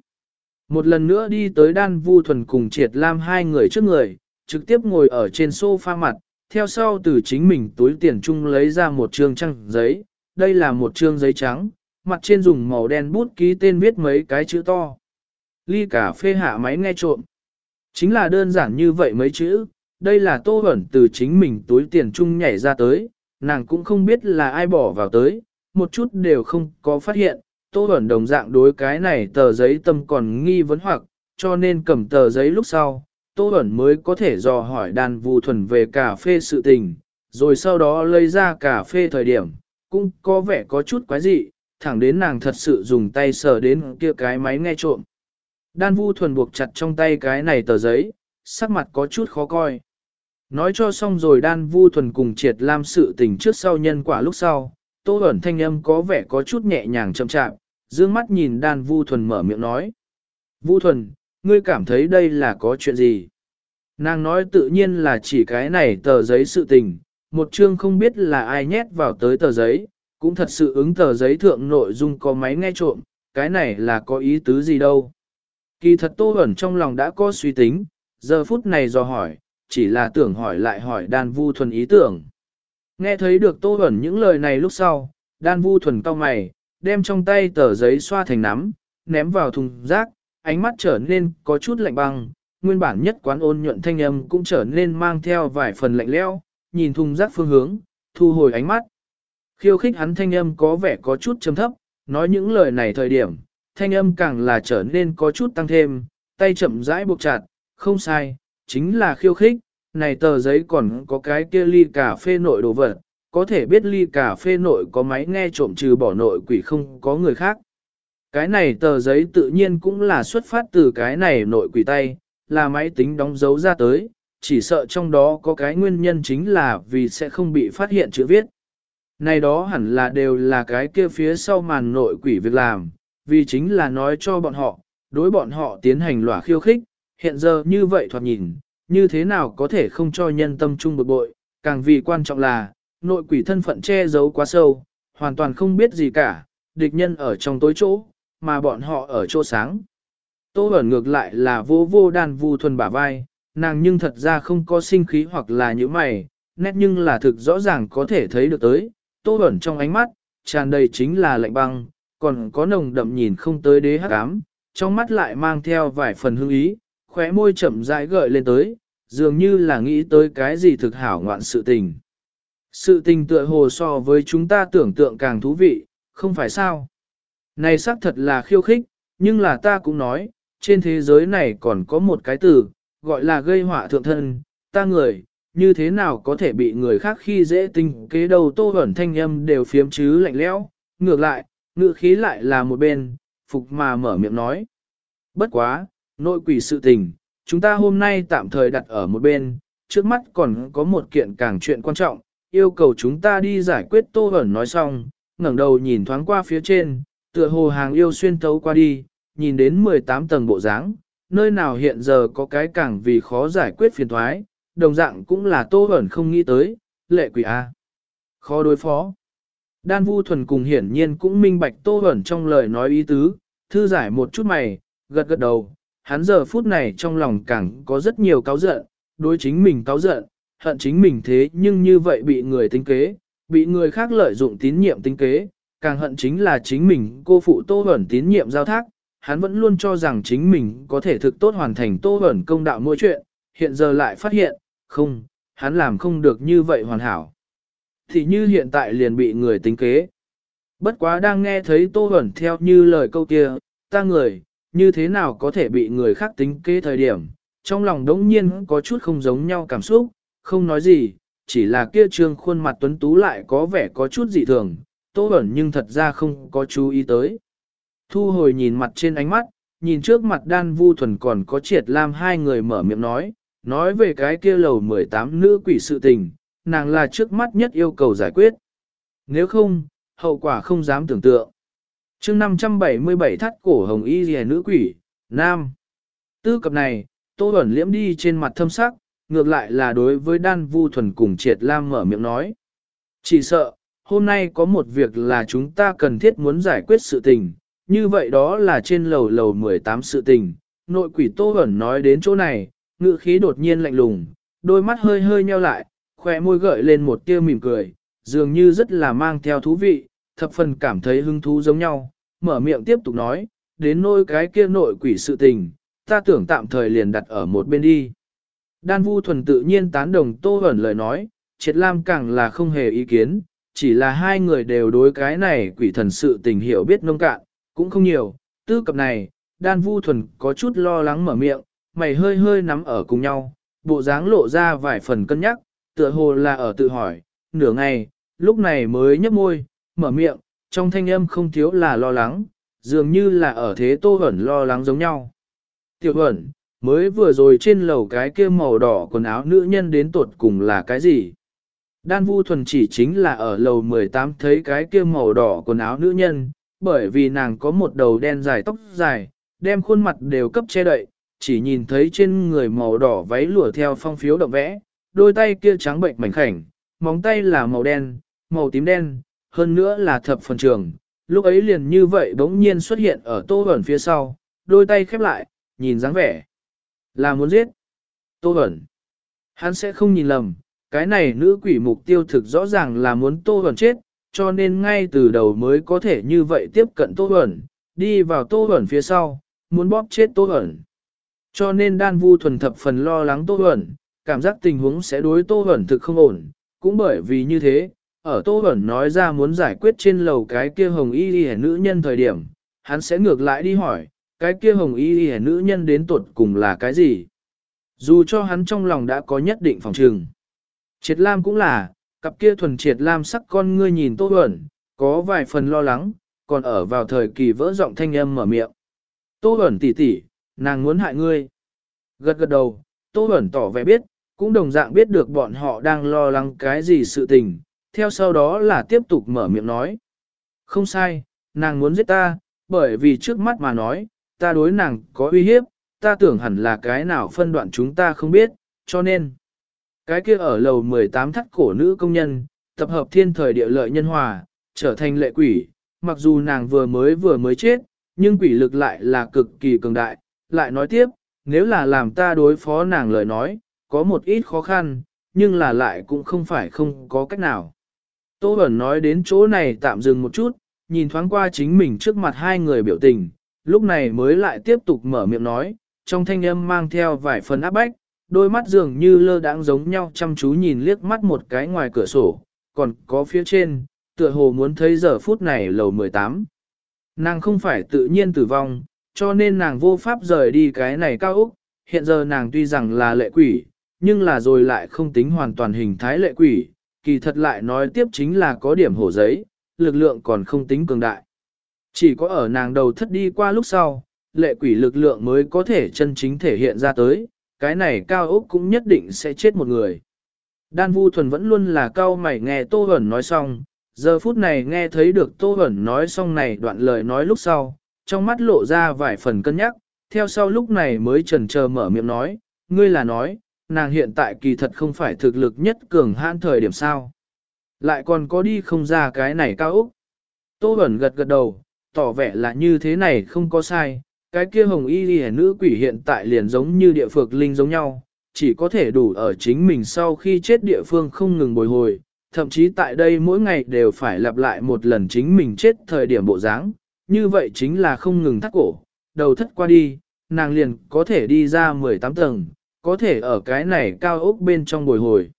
Một lần nữa đi tới đan vu thuần cùng triệt lam hai người trước người, trực tiếp ngồi ở trên sofa mặt, theo sau từ chính mình túi tiền chung lấy ra một trương trăng giấy, đây là một trương giấy trắng, mặt trên dùng màu đen bút ký tên viết mấy cái chữ to. Ly cà phê hạ máy nghe trộm. Chính là đơn giản như vậy mấy chữ, đây là tô ẩn từ chính mình túi tiền chung nhảy ra tới, nàng cũng không biết là ai bỏ vào tới, một chút đều không có phát hiện, tô ẩn đồng dạng đối cái này tờ giấy tâm còn nghi vấn hoặc, cho nên cầm tờ giấy lúc sau, tô ẩn mới có thể dò hỏi đàn vù thuần về cà phê sự tình, rồi sau đó lấy ra cà phê thời điểm, cũng có vẻ có chút quái dị, thẳng đến nàng thật sự dùng tay sờ đến kia cái máy nghe trộm. Đan vu thuần buộc chặt trong tay cái này tờ giấy, sắc mặt có chút khó coi. Nói cho xong rồi đan vu thuần cùng triệt lam sự tình trước sau nhân quả lúc sau, tô ẩn thanh âm có vẻ có chút nhẹ nhàng chậm chạm, dương mắt nhìn đan vu thuần mở miệng nói. Vu thuần, ngươi cảm thấy đây là có chuyện gì? Nàng nói tự nhiên là chỉ cái này tờ giấy sự tình, một chương không biết là ai nhét vào tới tờ giấy, cũng thật sự ứng tờ giấy thượng nội dung có máy nghe trộm, cái này là có ý tứ gì đâu. Kỳ thật Tô Bẩn trong lòng đã có suy tính, giờ phút này do hỏi, chỉ là tưởng hỏi lại hỏi đan vu thuần ý tưởng. Nghe thấy được Tô Bẩn những lời này lúc sau, đan vu thuần cau mày, đem trong tay tờ giấy xoa thành nắm, ném vào thùng rác, ánh mắt trở nên có chút lạnh băng, nguyên bản nhất quán ôn nhuận thanh âm cũng trở nên mang theo vài phần lạnh leo, nhìn thùng rác phương hướng, thu hồi ánh mắt. Khiêu khích hắn thanh âm có vẻ có chút trầm thấp, nói những lời này thời điểm, thanh âm càng là trở nên có chút tăng thêm, tay chậm rãi buộc chặt, không sai, chính là khiêu khích, này tờ giấy còn có cái kia ly cà phê nội đồ vật, có thể biết ly cà phê nội có máy nghe trộm trừ bỏ nội quỷ không có người khác. Cái này tờ giấy tự nhiên cũng là xuất phát từ cái này nội quỷ tay, là máy tính đóng dấu ra tới, chỉ sợ trong đó có cái nguyên nhân chính là vì sẽ không bị phát hiện chữ viết. Này đó hẳn là đều là cái kia phía sau màn nội quỷ việc làm, vì chính là nói cho bọn họ, đối bọn họ tiến hành lỏa khiêu khích, hiện giờ như vậy thoạt nhìn, như thế nào có thể không cho nhân tâm trung bực bội, càng vì quan trọng là, nội quỷ thân phận che giấu quá sâu, hoàn toàn không biết gì cả, địch nhân ở trong tối chỗ, mà bọn họ ở chỗ sáng. Tô ẩn ngược lại là vô vô đàn vu thuần bả vai, nàng nhưng thật ra không có sinh khí hoặc là những mày, nét nhưng là thực rõ ràng có thể thấy được tới, tô ẩn trong ánh mắt, tràn đầy chính là lạnh băng, còn có nồng đậm nhìn không tới đế hắc ám, trong mắt lại mang theo vài phần hương ý, khóe môi chậm rãi gợi lên tới, dường như là nghĩ tới cái gì thực hảo ngoạn sự tình. Sự tình tựa hồ so với chúng ta tưởng tượng càng thú vị, không phải sao? Này xác thật là khiêu khích, nhưng là ta cũng nói, trên thế giới này còn có một cái từ, gọi là gây họa thượng thân, ta người, như thế nào có thể bị người khác khi dễ tinh kế đầu tô ẩn thanh âm đều phiếm chứ lạnh lẽo, ngược lại, ngự khí lại là một bên, phục mà mở miệng nói. Bất quá, nội quỷ sự tình, chúng ta hôm nay tạm thời đặt ở một bên, trước mắt còn có một kiện càng chuyện quan trọng, yêu cầu chúng ta đi giải quyết tô ẩn nói xong, ngẩng đầu nhìn thoáng qua phía trên, tựa hồ hàng yêu xuyên thấu qua đi, nhìn đến 18 tầng bộ dáng, nơi nào hiện giờ có cái càng vì khó giải quyết phiền thoái, đồng dạng cũng là tô ẩn không nghĩ tới, lệ quỷ A. Khó đối phó. Đan Vu Thuần cùng hiển nhiên cũng minh bạch Tô ẩn trong lời nói ý tứ, thư giải một chút mày, gật gật đầu, hắn giờ phút này trong lòng càng có rất nhiều cáo giận, đối chính mình cáo giận, hận chính mình thế nhưng như vậy bị người tính kế, bị người khác lợi dụng tín nhiệm tính kế, càng hận chính là chính mình cô phụ Tô Bẩn tín nhiệm giao thác, hắn vẫn luôn cho rằng chính mình có thể thực tốt hoàn thành Tô Bẩn công đạo mỗi chuyện, hiện giờ lại phát hiện, không, hắn làm không được như vậy hoàn hảo thì như hiện tại liền bị người tính kế. Bất quá đang nghe thấy Tô Huẩn theo như lời câu kia, ta người, như thế nào có thể bị người khác tính kế thời điểm, trong lòng đống nhiên có chút không giống nhau cảm xúc, không nói gì, chỉ là kia trương khuôn mặt tuấn tú lại có vẻ có chút dị thường, Tô Huẩn nhưng thật ra không có chú ý tới. Thu hồi nhìn mặt trên ánh mắt, nhìn trước mặt đan vu thuần còn có triệt lam hai người mở miệng nói, nói về cái kia lầu 18 nữ quỷ sự tình, nàng là trước mắt nhất yêu cầu giải quyết. Nếu không, hậu quả không dám tưởng tượng. chương 577 thắt cổ hồng y rìa nữ quỷ, nam. Tư cập này, tô ẩn liễm đi trên mặt thâm sắc, ngược lại là đối với đan vu thuần cùng triệt lam mở miệng nói. Chỉ sợ, hôm nay có một việc là chúng ta cần thiết muốn giải quyết sự tình, như vậy đó là trên lầu lầu 18 sự tình, Nội quỷ Tô Huẩn nói đến chỗ này, ngữ khí đột nhiên lạnh lùng, đôi mắt hơi hơi nheo lại, khỏe môi gợi lên một tia mỉm cười, dường như rất là mang theo thú vị, thập phần cảm thấy hứng thú giống nhau, mở miệng tiếp tục nói, đến nôi cái kia nội quỷ sự tình, ta tưởng tạm thời liền đặt ở một bên đi. Đan Vu Thuần tự nhiên tán đồng Tô Hẩn lời nói, Triệt Lam càng là không hề ý kiến, chỉ là hai người đều đối cái này quỷ thần sự tình hiểu biết nông cạn, cũng không nhiều, tư cập này, Đan Vu Thuần có chút lo lắng mở miệng, mày hơi hơi nắm ở cùng nhau, bộ dáng lộ ra vài phần cân nhắc, tựa hồ là ở tự hỏi, nửa ngày, lúc này mới nhấp môi, mở miệng, trong thanh âm không thiếu là lo lắng, dường như là ở thế Tô hẩn lo lắng giống nhau. Tiểu hẩn, mới vừa rồi trên lầu cái kia màu đỏ quần áo nữ nhân đến tột cùng là cái gì? Đan Vu Thuần chỉ chính là ở lầu 18 thấy cái kia màu đỏ quần áo nữ nhân, bởi vì nàng có một đầu đen dài tóc dài, đem khuôn mặt đều cấp che đậy, chỉ nhìn thấy trên người màu đỏ váy lụa theo phong phiếu động vẽ, đôi tay kia trắng bệnh mảnh khảnh, móng tay là màu đen, màu tím đen, hơn nữa là thập phần trường. Lúc ấy liền như vậy bỗng nhiên xuất hiện ở tô ẩn phía sau, đôi tay khép lại, nhìn dáng vẻ. Là muốn giết. Tô ẩn. Hắn sẽ không nhìn lầm, cái này nữ quỷ mục tiêu thực rõ ràng là muốn tô ẩn chết, cho nên ngay từ đầu mới có thể như vậy tiếp cận tô ẩn, đi vào tô ẩn phía sau, muốn bóp chết tô ẩn. Cho nên đan vu thuần thập phần lo lắng tô Huẩn, cảm giác tình huống sẽ đối tô Huẩn thực không ổn, cũng bởi vì như thế, ở tô Huẩn nói ra muốn giải quyết trên lầu cái kia hồng y y nữ nhân thời điểm, hắn sẽ ngược lại đi hỏi, cái kia hồng y y nữ nhân đến tuột cùng là cái gì. Dù cho hắn trong lòng đã có nhất định phòng trừng. Triệt Lam cũng là, cặp kia thuần triệt Lam sắc con ngươi nhìn Tô Huẩn, có vài phần lo lắng, còn ở vào thời kỳ vỡ giọng thanh âm mở miệng. Tô Huẩn tỉ tỉ, nàng muốn hại ngươi. Gật gật đầu, Tô Bẩn tỏ vẻ biết, cũng đồng dạng biết được bọn họ đang lo lắng cái gì sự tình, theo sau đó là tiếp tục mở miệng nói. Không sai, nàng muốn giết ta, bởi vì trước mắt mà nói, ta đối nàng có uy hiếp, ta tưởng hẳn là cái nào phân đoạn chúng ta không biết, cho nên. Cái kia ở lầu 18 thắt cổ nữ công nhân, tập hợp thiên thời địa lợi nhân hòa, trở thành lệ quỷ, mặc dù nàng vừa mới vừa mới chết, nhưng quỷ lực lại là cực kỳ cường đại, lại nói tiếp, nếu là làm ta đối phó nàng lời nói, có một ít khó khăn, nhưng là lại cũng không phải không có cách nào. Tô Bẩn nói đến chỗ này tạm dừng một chút, nhìn thoáng qua chính mình trước mặt hai người biểu tình, lúc này mới lại tiếp tục mở miệng nói, trong thanh âm mang theo vài phần áp bách, đôi mắt dường như lơ đãng giống nhau chăm chú nhìn liếc mắt một cái ngoài cửa sổ, còn có phía trên, tựa hồ muốn thấy giờ phút này lầu 18. Nàng không phải tự nhiên tử vong, cho nên nàng vô pháp rời đi cái này cao Úc, hiện giờ nàng tuy rằng là lệ quỷ, nhưng là rồi lại không tính hoàn toàn hình thái lệ quỷ, kỳ thật lại nói tiếp chính là có điểm hổ giấy, lực lượng còn không tính cường đại. Chỉ có ở nàng đầu thất đi qua lúc sau, lệ quỷ lực lượng mới có thể chân chính thể hiện ra tới, cái này cao úc cũng nhất định sẽ chết một người. Đan Vu Thuần vẫn luôn là cao mày nghe Tô hẩn nói xong, giờ phút này nghe thấy được Tô hẩn nói xong này đoạn lời nói lúc sau, trong mắt lộ ra vài phần cân nhắc, theo sau lúc này mới trần chờ mở miệng nói, ngươi là nói, nàng hiện tại kỳ thật không phải thực lực nhất cường hãn thời điểm sao. Lại còn có đi không ra cái này cao Úc. Tô Bẩn gật gật đầu, tỏ vẻ là như thế này không có sai, cái kia hồng y ghi nữ quỷ hiện tại liền giống như địa phược linh giống nhau, chỉ có thể đủ ở chính mình sau khi chết địa phương không ngừng bồi hồi, thậm chí tại đây mỗi ngày đều phải lặp lại một lần chính mình chết thời điểm bộ dáng, như vậy chính là không ngừng thắt cổ, đầu thất qua đi, nàng liền có thể đi ra 18 tầng, có thể ở cái này cao ốc bên trong bồi hồi.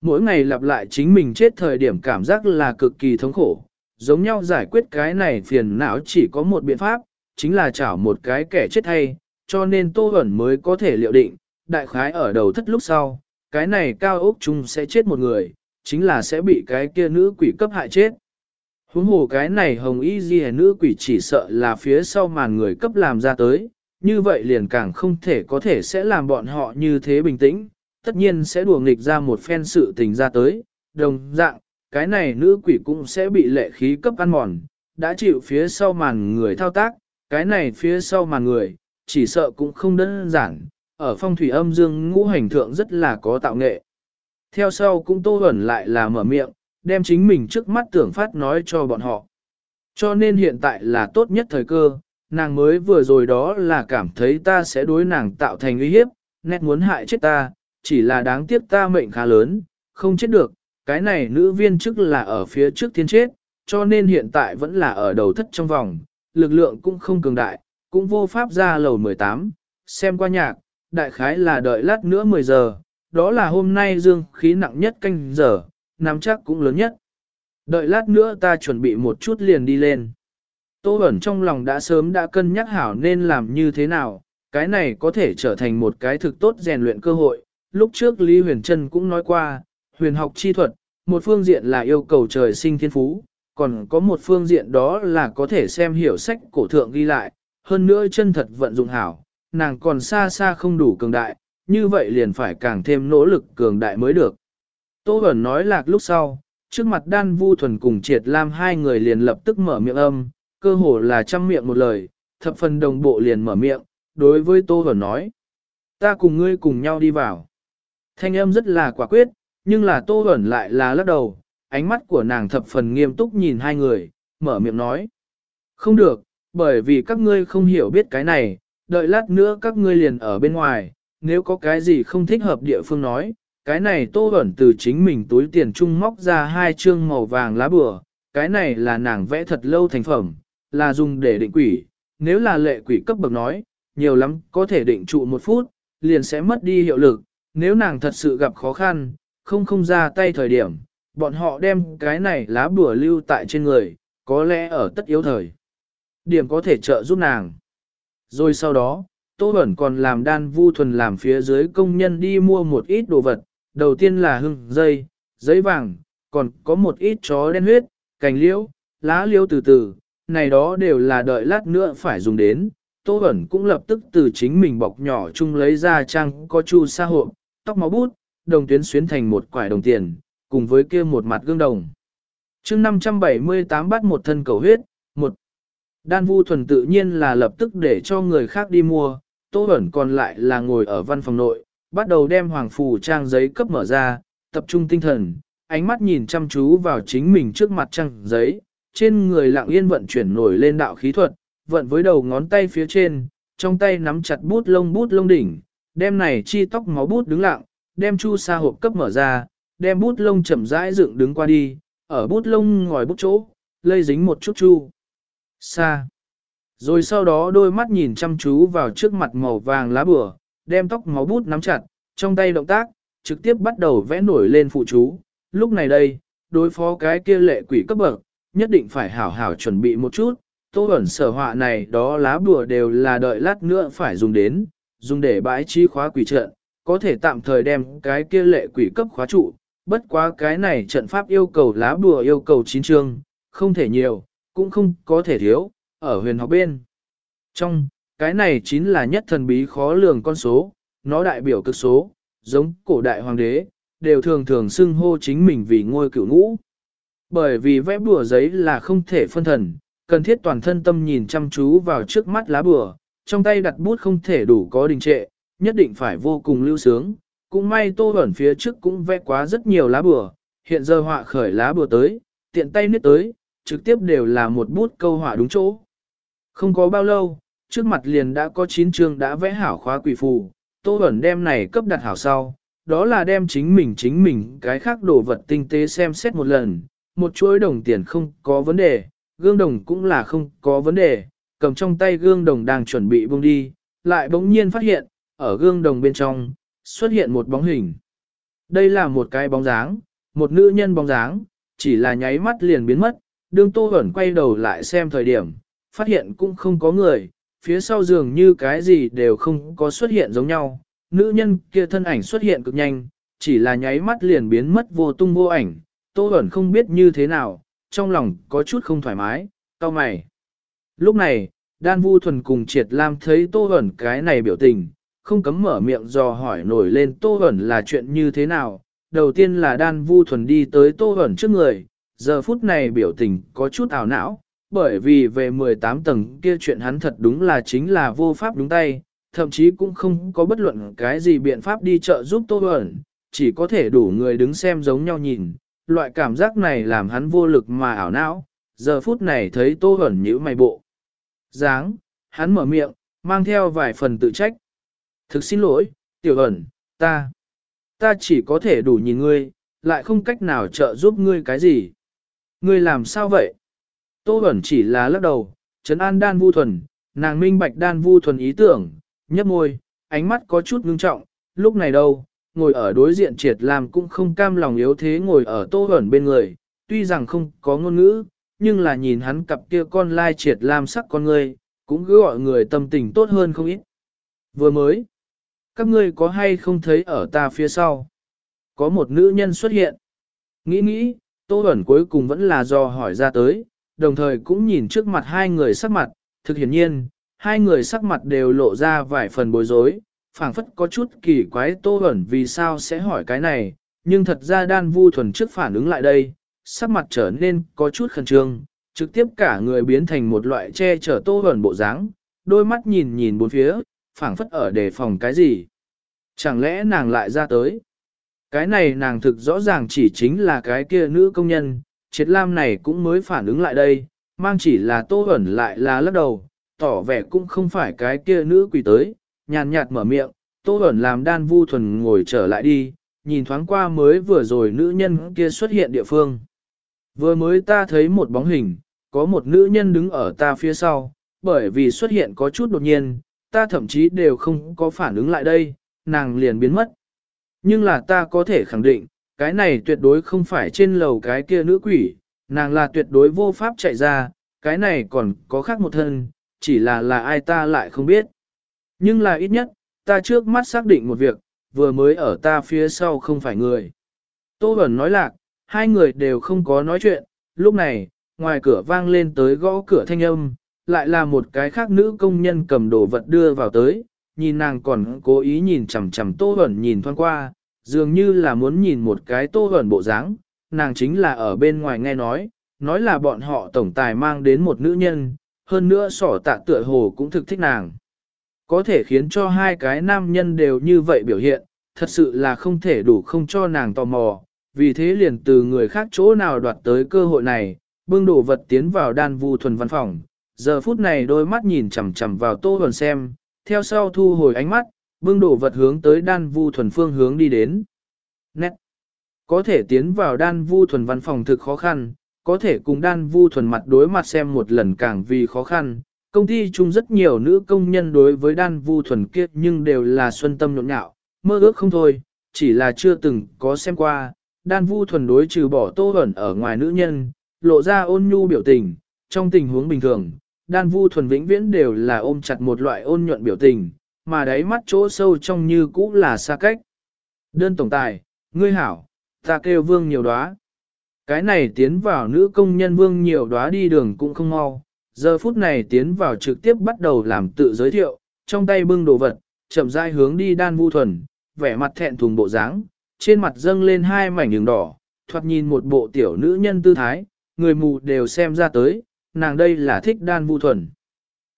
Mỗi ngày lặp lại chính mình chết thời điểm cảm giác là cực kỳ thống khổ, giống nhau giải quyết cái này phiền não chỉ có một biện pháp, chính là chảo một cái kẻ chết hay, cho nên Tô Hẩn mới có thể liệu định, đại khái ở đầu thất lúc sau, cái này cao ốc chung sẽ chết một người, chính là sẽ bị cái kia nữ quỷ cấp hại chết. Huống hồ cái này hồng y di nữ quỷ chỉ sợ là phía sau màn người cấp làm ra tới, như vậy liền càng không thể có thể sẽ làm bọn họ như thế bình tĩnh, tất nhiên sẽ đùa nghịch ra một phen sự tình ra tới, đồng dạng, cái này nữ quỷ cũng sẽ bị lệ khí cấp ăn mòn, đã chịu phía sau màn người thao tác, cái này phía sau màn người, chỉ sợ cũng không đơn giản, ở phong thủy âm dương ngũ hành thượng rất là có tạo nghệ. Theo sau cũng tô ẩn lại là mở miệng, đem chính mình trước mắt tưởng phát nói cho bọn họ. Cho nên hiện tại là tốt nhất thời cơ, nàng mới vừa rồi đó là cảm thấy ta sẽ đối nàng tạo thành uy hiếp, nét muốn hại chết ta, chỉ là đáng tiếc ta mệnh khá lớn, không chết được, cái này nữ viên chức là ở phía trước thiên chết, cho nên hiện tại vẫn là ở đầu thất trong vòng, lực lượng cũng không cường đại, cũng vô pháp ra lầu 18, xem qua nhạc, đại khái là đợi lát nữa 10 giờ, đó là hôm nay dương khí nặng nhất canh giờ, nắm chắc cũng lớn nhất. Đợi lát nữa ta chuẩn bị một chút liền đi lên. Tô ẩn trong lòng đã sớm đã cân nhắc hảo nên làm như thế nào, cái này có thể trở thành một cái thực tốt rèn luyện cơ hội. Lúc trước Lý Huyền Trân cũng nói qua, huyền học chi thuật, một phương diện là yêu cầu trời sinh thiên phú, còn có một phương diện đó là có thể xem hiểu sách cổ thượng ghi lại, hơn nữa chân thật vận dụng hảo, nàng còn xa xa không đủ cường đại, như vậy liền phải càng thêm nỗ lực cường đại mới được. Tô Bẩn nói lạc lúc sau, trước mặt đan vu thuần cùng triệt lam hai người liền lập tức mở miệng âm, cơ hồ là trăm miệng một lời, thập phần đồng bộ liền mở miệng, đối với Tô Bẩn nói. Ta cùng ngươi cùng nhau đi vào. Thanh âm rất là quả quyết, nhưng là Tô Bẩn lại là lắc đầu, ánh mắt của nàng thập phần nghiêm túc nhìn hai người, mở miệng nói. Không được, bởi vì các ngươi không hiểu biết cái này, đợi lát nữa các ngươi liền ở bên ngoài, nếu có cái gì không thích hợp địa phương nói, cái này tô ẩn từ chính mình túi tiền trung móc ra hai chương màu vàng lá bừa, cái này là nàng vẽ thật lâu thành phẩm, là dùng để định quỷ, nếu là lệ quỷ cấp bậc nói, nhiều lắm có thể định trụ một phút, liền sẽ mất đi hiệu lực, nếu nàng thật sự gặp khó khăn, không không ra tay thời điểm, bọn họ đem cái này lá bùa lưu tại trên người, có lẽ ở tất yếu thời. Điểm có thể trợ giúp nàng. Rồi sau đó, Tô Bẩn còn làm đan vu thuần làm phía dưới công nhân đi mua một ít đồ vật, đầu tiên là hưng, dây, giấy vàng, còn có một ít chó đen huyết, cành liễu, lá liễu từ từ, này đó đều là đợi lát nữa phải dùng đến. Tô Bẩn cũng lập tức từ chính mình bọc nhỏ chung lấy ra trang có chu sa hộ, tóc máu bút, đồng tuyến xuyến thành một quải đồng tiền, cùng với kia một mặt gương đồng. chương 578 bắt một thân cầu huyết, một Đan vu thuần tự nhiên là lập tức để cho người khác đi mua, Tô Bẩn còn lại là ngồi ở văn phòng nội, bắt đầu đem hoàng phù trang giấy cấp mở ra, tập trung tinh thần, ánh mắt nhìn chăm chú vào chính mình trước mặt trang giấy, trên người lặng yên vận chuyển nổi lên đạo khí thuật, vận với đầu ngón tay phía trên, trong tay nắm chặt bút lông bút lông đỉnh, đem này chi tóc máu bút đứng lặng, đem chu sa hộp cấp mở ra, đem bút lông chậm rãi dựng đứng qua đi, ở bút lông ngòi bút chỗ, lây dính một chút chu. Sa. Rồi sau đó đôi mắt nhìn chăm chú vào trước mặt màu vàng lá bửa, đem tóc máu bút nắm chặt, trong tay động tác, trực tiếp bắt đầu vẽ nổi lên phụ chú. Lúc này đây, đối phó cái kia lệ quỷ cấp bậc, nhất định phải hảo hảo chuẩn bị một chút. Tô ẩn sở họa này đó lá bùa đều là đợi lát nữa phải dùng đến, dùng để bãi trí khóa quỷ trận, có thể tạm thời đem cái kia lệ quỷ cấp khóa trụ, bất quá cái này trận pháp yêu cầu lá bùa yêu cầu chín chương, không thể nhiều, cũng không có thể thiếu, ở huyền học bên. Trong, cái này chính là nhất thần bí khó lường con số, nó đại biểu cực số, giống cổ đại hoàng đế, đều thường thường xưng hô chính mình vì ngôi cửu ngũ. Bởi vì vẽ bùa giấy là không thể phân thần, cần thiết toàn thân tâm nhìn chăm chú vào trước mắt lá bùa, trong tay đặt bút không thể đủ có đình trệ, nhất định phải vô cùng lưu sướng. Cũng may tô ẩn phía trước cũng vẽ quá rất nhiều lá bùa, hiện giờ họa khởi lá bùa tới, tiện tay niết tới, trực tiếp đều là một bút câu họa đúng chỗ. Không có bao lâu, trước mặt liền đã có 9 chương đã vẽ hảo khóa quỷ phù, Tô Bẩn đem này cấp đặt hảo sau, đó là đem chính mình chính mình cái khác đồ vật tinh tế xem xét một lần, một chuỗi đồng tiền không có vấn đề, gương đồng cũng là không có vấn đề, cầm trong tay gương đồng đang chuẩn bị buông đi, lại bỗng nhiên phát hiện, ở gương đồng bên trong, xuất hiện một bóng hình. Đây là một cái bóng dáng, một nữ nhân bóng dáng, chỉ là nháy mắt liền biến mất, đương Tô Bẩn quay đầu lại xem thời điểm, phát hiện cũng không có người, phía sau giường như cái gì đều không có xuất hiện giống nhau. Nữ nhân kia thân ảnh xuất hiện cực nhanh, chỉ là nháy mắt liền biến mất vô tung vô ảnh, Tô ẩn không biết như thế nào, trong lòng có chút không thoải mái, cao mày. Lúc này, Đan Vu Thuần cùng Triệt Lam thấy Tô ẩn cái này biểu tình, không cấm mở miệng dò hỏi nổi lên Tô ẩn là chuyện như thế nào. Đầu tiên là Đan Vu Thuần đi tới Tô ẩn trước người, giờ phút này biểu tình có chút ảo não, bởi vì về 18 tầng kia chuyện hắn thật đúng là chính là vô pháp đúng tay, thậm chí cũng không có bất luận cái gì biện pháp đi chợ giúp Tô Bẩn, chỉ có thể đủ người đứng xem giống nhau nhìn, loại cảm giác này làm hắn vô lực mà ảo não, giờ phút này thấy Tô Bẩn nhíu mày bộ. Dáng, hắn mở miệng, mang theo vài phần tự trách. Thực xin lỗi, tiểu ẩn, ta, ta chỉ có thể đủ nhìn ngươi, lại không cách nào trợ giúp ngươi cái gì. Ngươi làm sao vậy? Tô ẩn chỉ là lắc đầu, trấn an đan vu thuần, nàng minh bạch đan vu thuần ý tưởng, nhấp môi, ánh mắt có chút ngưng trọng, lúc này đâu, ngồi ở đối diện triệt làm cũng không cam lòng yếu thế ngồi ở tô ẩn bên người, tuy rằng không có ngôn ngữ, nhưng là nhìn hắn cặp kia con lai triệt làm sắc con người, cũng cứ gọi người tâm tình tốt hơn không ít. Vừa mới, các ngươi có hay không thấy ở ta phía sau? Có một nữ nhân xuất hiện. Nghĩ nghĩ, Tô Bẩn cuối cùng vẫn là do hỏi ra tới, đồng thời cũng nhìn trước mặt hai người sắc mặt, thực hiển nhiên, hai người sắc mặt đều lộ ra vài phần bối rối, phảng phất có chút kỳ quái Tô ẩn vì sao sẽ hỏi cái này, nhưng thật ra đan vu thuần trước phản ứng lại đây, sắc mặt trở nên có chút khẩn trương, trực tiếp cả người biến thành một loại che chở Tô ẩn bộ dáng, đôi mắt nhìn nhìn bốn phía, phảng phất ở đề phòng cái gì. Chẳng lẽ nàng lại ra tới? Cái này nàng thực rõ ràng chỉ chính là cái kia nữ công nhân, triệt lam này cũng mới phản ứng lại đây, mang chỉ là tô ẩn lại là lắc đầu, tỏ vẻ cũng không phải cái kia nữ quỷ tới, nhàn nhạt mở miệng, tô ẩn làm đan vu thuần ngồi trở lại đi, nhìn thoáng qua mới vừa rồi nữ nhân kia xuất hiện địa phương. Vừa mới ta thấy một bóng hình, có một nữ nhân đứng ở ta phía sau, bởi vì xuất hiện có chút đột nhiên, ta thậm chí đều không có phản ứng lại đây, nàng liền biến mất. Nhưng là ta có thể khẳng định, cái này tuyệt đối không phải trên lầu cái kia nữ quỷ, nàng là tuyệt đối vô pháp chạy ra, cái này còn có khác một thân, chỉ là là ai ta lại không biết. Nhưng là ít nhất, ta trước mắt xác định một việc, vừa mới ở ta phía sau không phải người. Tô Bẩn nói lạc, hai người đều không có nói chuyện, lúc này, ngoài cửa vang lên tới gõ cửa thanh âm, lại là một cái khác nữ công nhân cầm đồ vật đưa vào tới, nhìn nàng còn cố ý nhìn chằm chằm Tô Bẩn nhìn thoáng qua, dường như là muốn nhìn một cái Tô hẩn bộ dáng, nàng chính là ở bên ngoài nghe nói, nói là bọn họ tổng tài mang đến một nữ nhân, hơn nữa sỏ tạ tựa hồ cũng thực thích nàng. Có thể khiến cho hai cái nam nhân đều như vậy biểu hiện, thật sự là không thể đủ không cho nàng tò mò, vì thế liền từ người khác chỗ nào đoạt tới cơ hội này, bưng đồ vật tiến vào đan vu thuần văn phòng. Giờ phút này đôi mắt nhìn chằm chằm vào tô hồn xem, theo sau thu hồi ánh mắt, bưng đổ vật hướng tới đan vu thuần phương hướng đi đến. Nét! Có thể tiến vào đan vu thuần văn phòng thực khó khăn, có thể cùng đan vu thuần mặt đối mặt xem một lần càng vì khó khăn. Công ty chung rất nhiều nữ công nhân đối với đan vu thuần kia nhưng đều là xuân tâm nhộn nhạo, mơ ước không thôi, chỉ là chưa từng có xem qua. Đan vu thuần đối trừ bỏ tô ẩn ở ngoài nữ nhân, lộ ra ôn nhu biểu tình, trong tình huống bình thường, đan vu thuần vĩnh viễn đều là ôm chặt một loại ôn nhuận biểu tình, mà đáy mắt chỗ sâu trong như cũ là xa cách. Đơn tổng tài, ngươi hảo, ta kêu vương nhiều đóa. Cái này tiến vào nữ công nhân vương nhiều đóa đi đường cũng không mau, giờ phút này tiến vào trực tiếp bắt đầu làm tự giới thiệu, trong tay bưng đồ vật, chậm rãi hướng đi đan vu thuần, vẻ mặt thẹn thùng bộ dáng, trên mặt dâng lên hai mảnh đường đỏ, thoạt nhìn một bộ tiểu nữ nhân tư thái, người mù đều xem ra tới, nàng đây là thích đan vu thuần.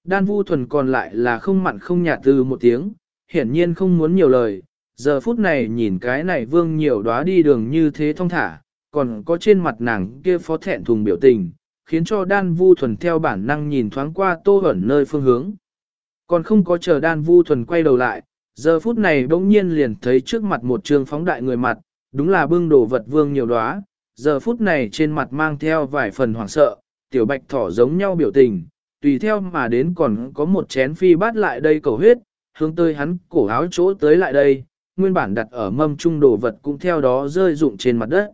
Đan vu thuần còn lại là không mặn không nhạt từ một tiếng, hiển nhiên không muốn nhiều lời, giờ phút này nhìn cái này vương nhiều đóa đi đường như thế thông thả, còn có trên mặt nàng kia phó thẹn thùng biểu tình, khiến cho đan vu thuần theo bản năng nhìn thoáng qua tô ẩn nơi phương hướng. Còn không có chờ đan vu thuần quay đầu lại, giờ phút này bỗng nhiên liền thấy trước mặt một trường phóng đại người mặt, đúng là bưng đồ vật vương nhiều đóa, giờ phút này trên mặt mang theo vài phần hoảng sợ, tiểu bạch thỏ giống nhau biểu tình, tùy theo mà đến còn có một chén phi bát lại đây cầu huyết, hướng tới hắn cổ áo chỗ tới lại đây, nguyên bản đặt ở mâm trung đồ vật cũng theo đó rơi rụng trên mặt đất.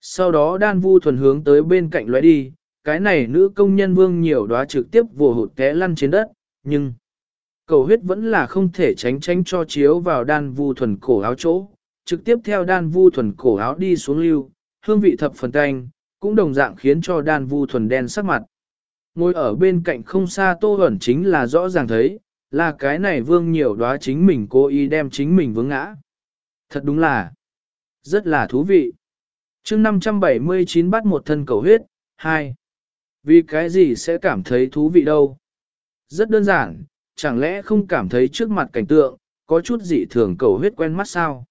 Sau đó đan vu thuần hướng tới bên cạnh loại đi, cái này nữ công nhân vương nhiều đóa trực tiếp vùa hụt té lăn trên đất, nhưng cầu huyết vẫn là không thể tránh tránh cho chiếu vào đan vu thuần cổ áo chỗ, trực tiếp theo đan vu thuần cổ áo đi xuống lưu, hương vị thập phần canh, cũng đồng dạng khiến cho đan vu thuần đen sắc mặt. Ngồi ở bên cạnh không xa tô Huẩn chính là rõ ràng thấy, là cái này vương nhiều đoá chính mình cố ý đem chính mình vướng ngã. Thật đúng là, rất là thú vị. chương 579 bắt một thân cầu huyết, 2. Vì cái gì sẽ cảm thấy thú vị đâu? Rất đơn giản, chẳng lẽ không cảm thấy trước mặt cảnh tượng, có chút dị thường cầu huyết quen mắt sao?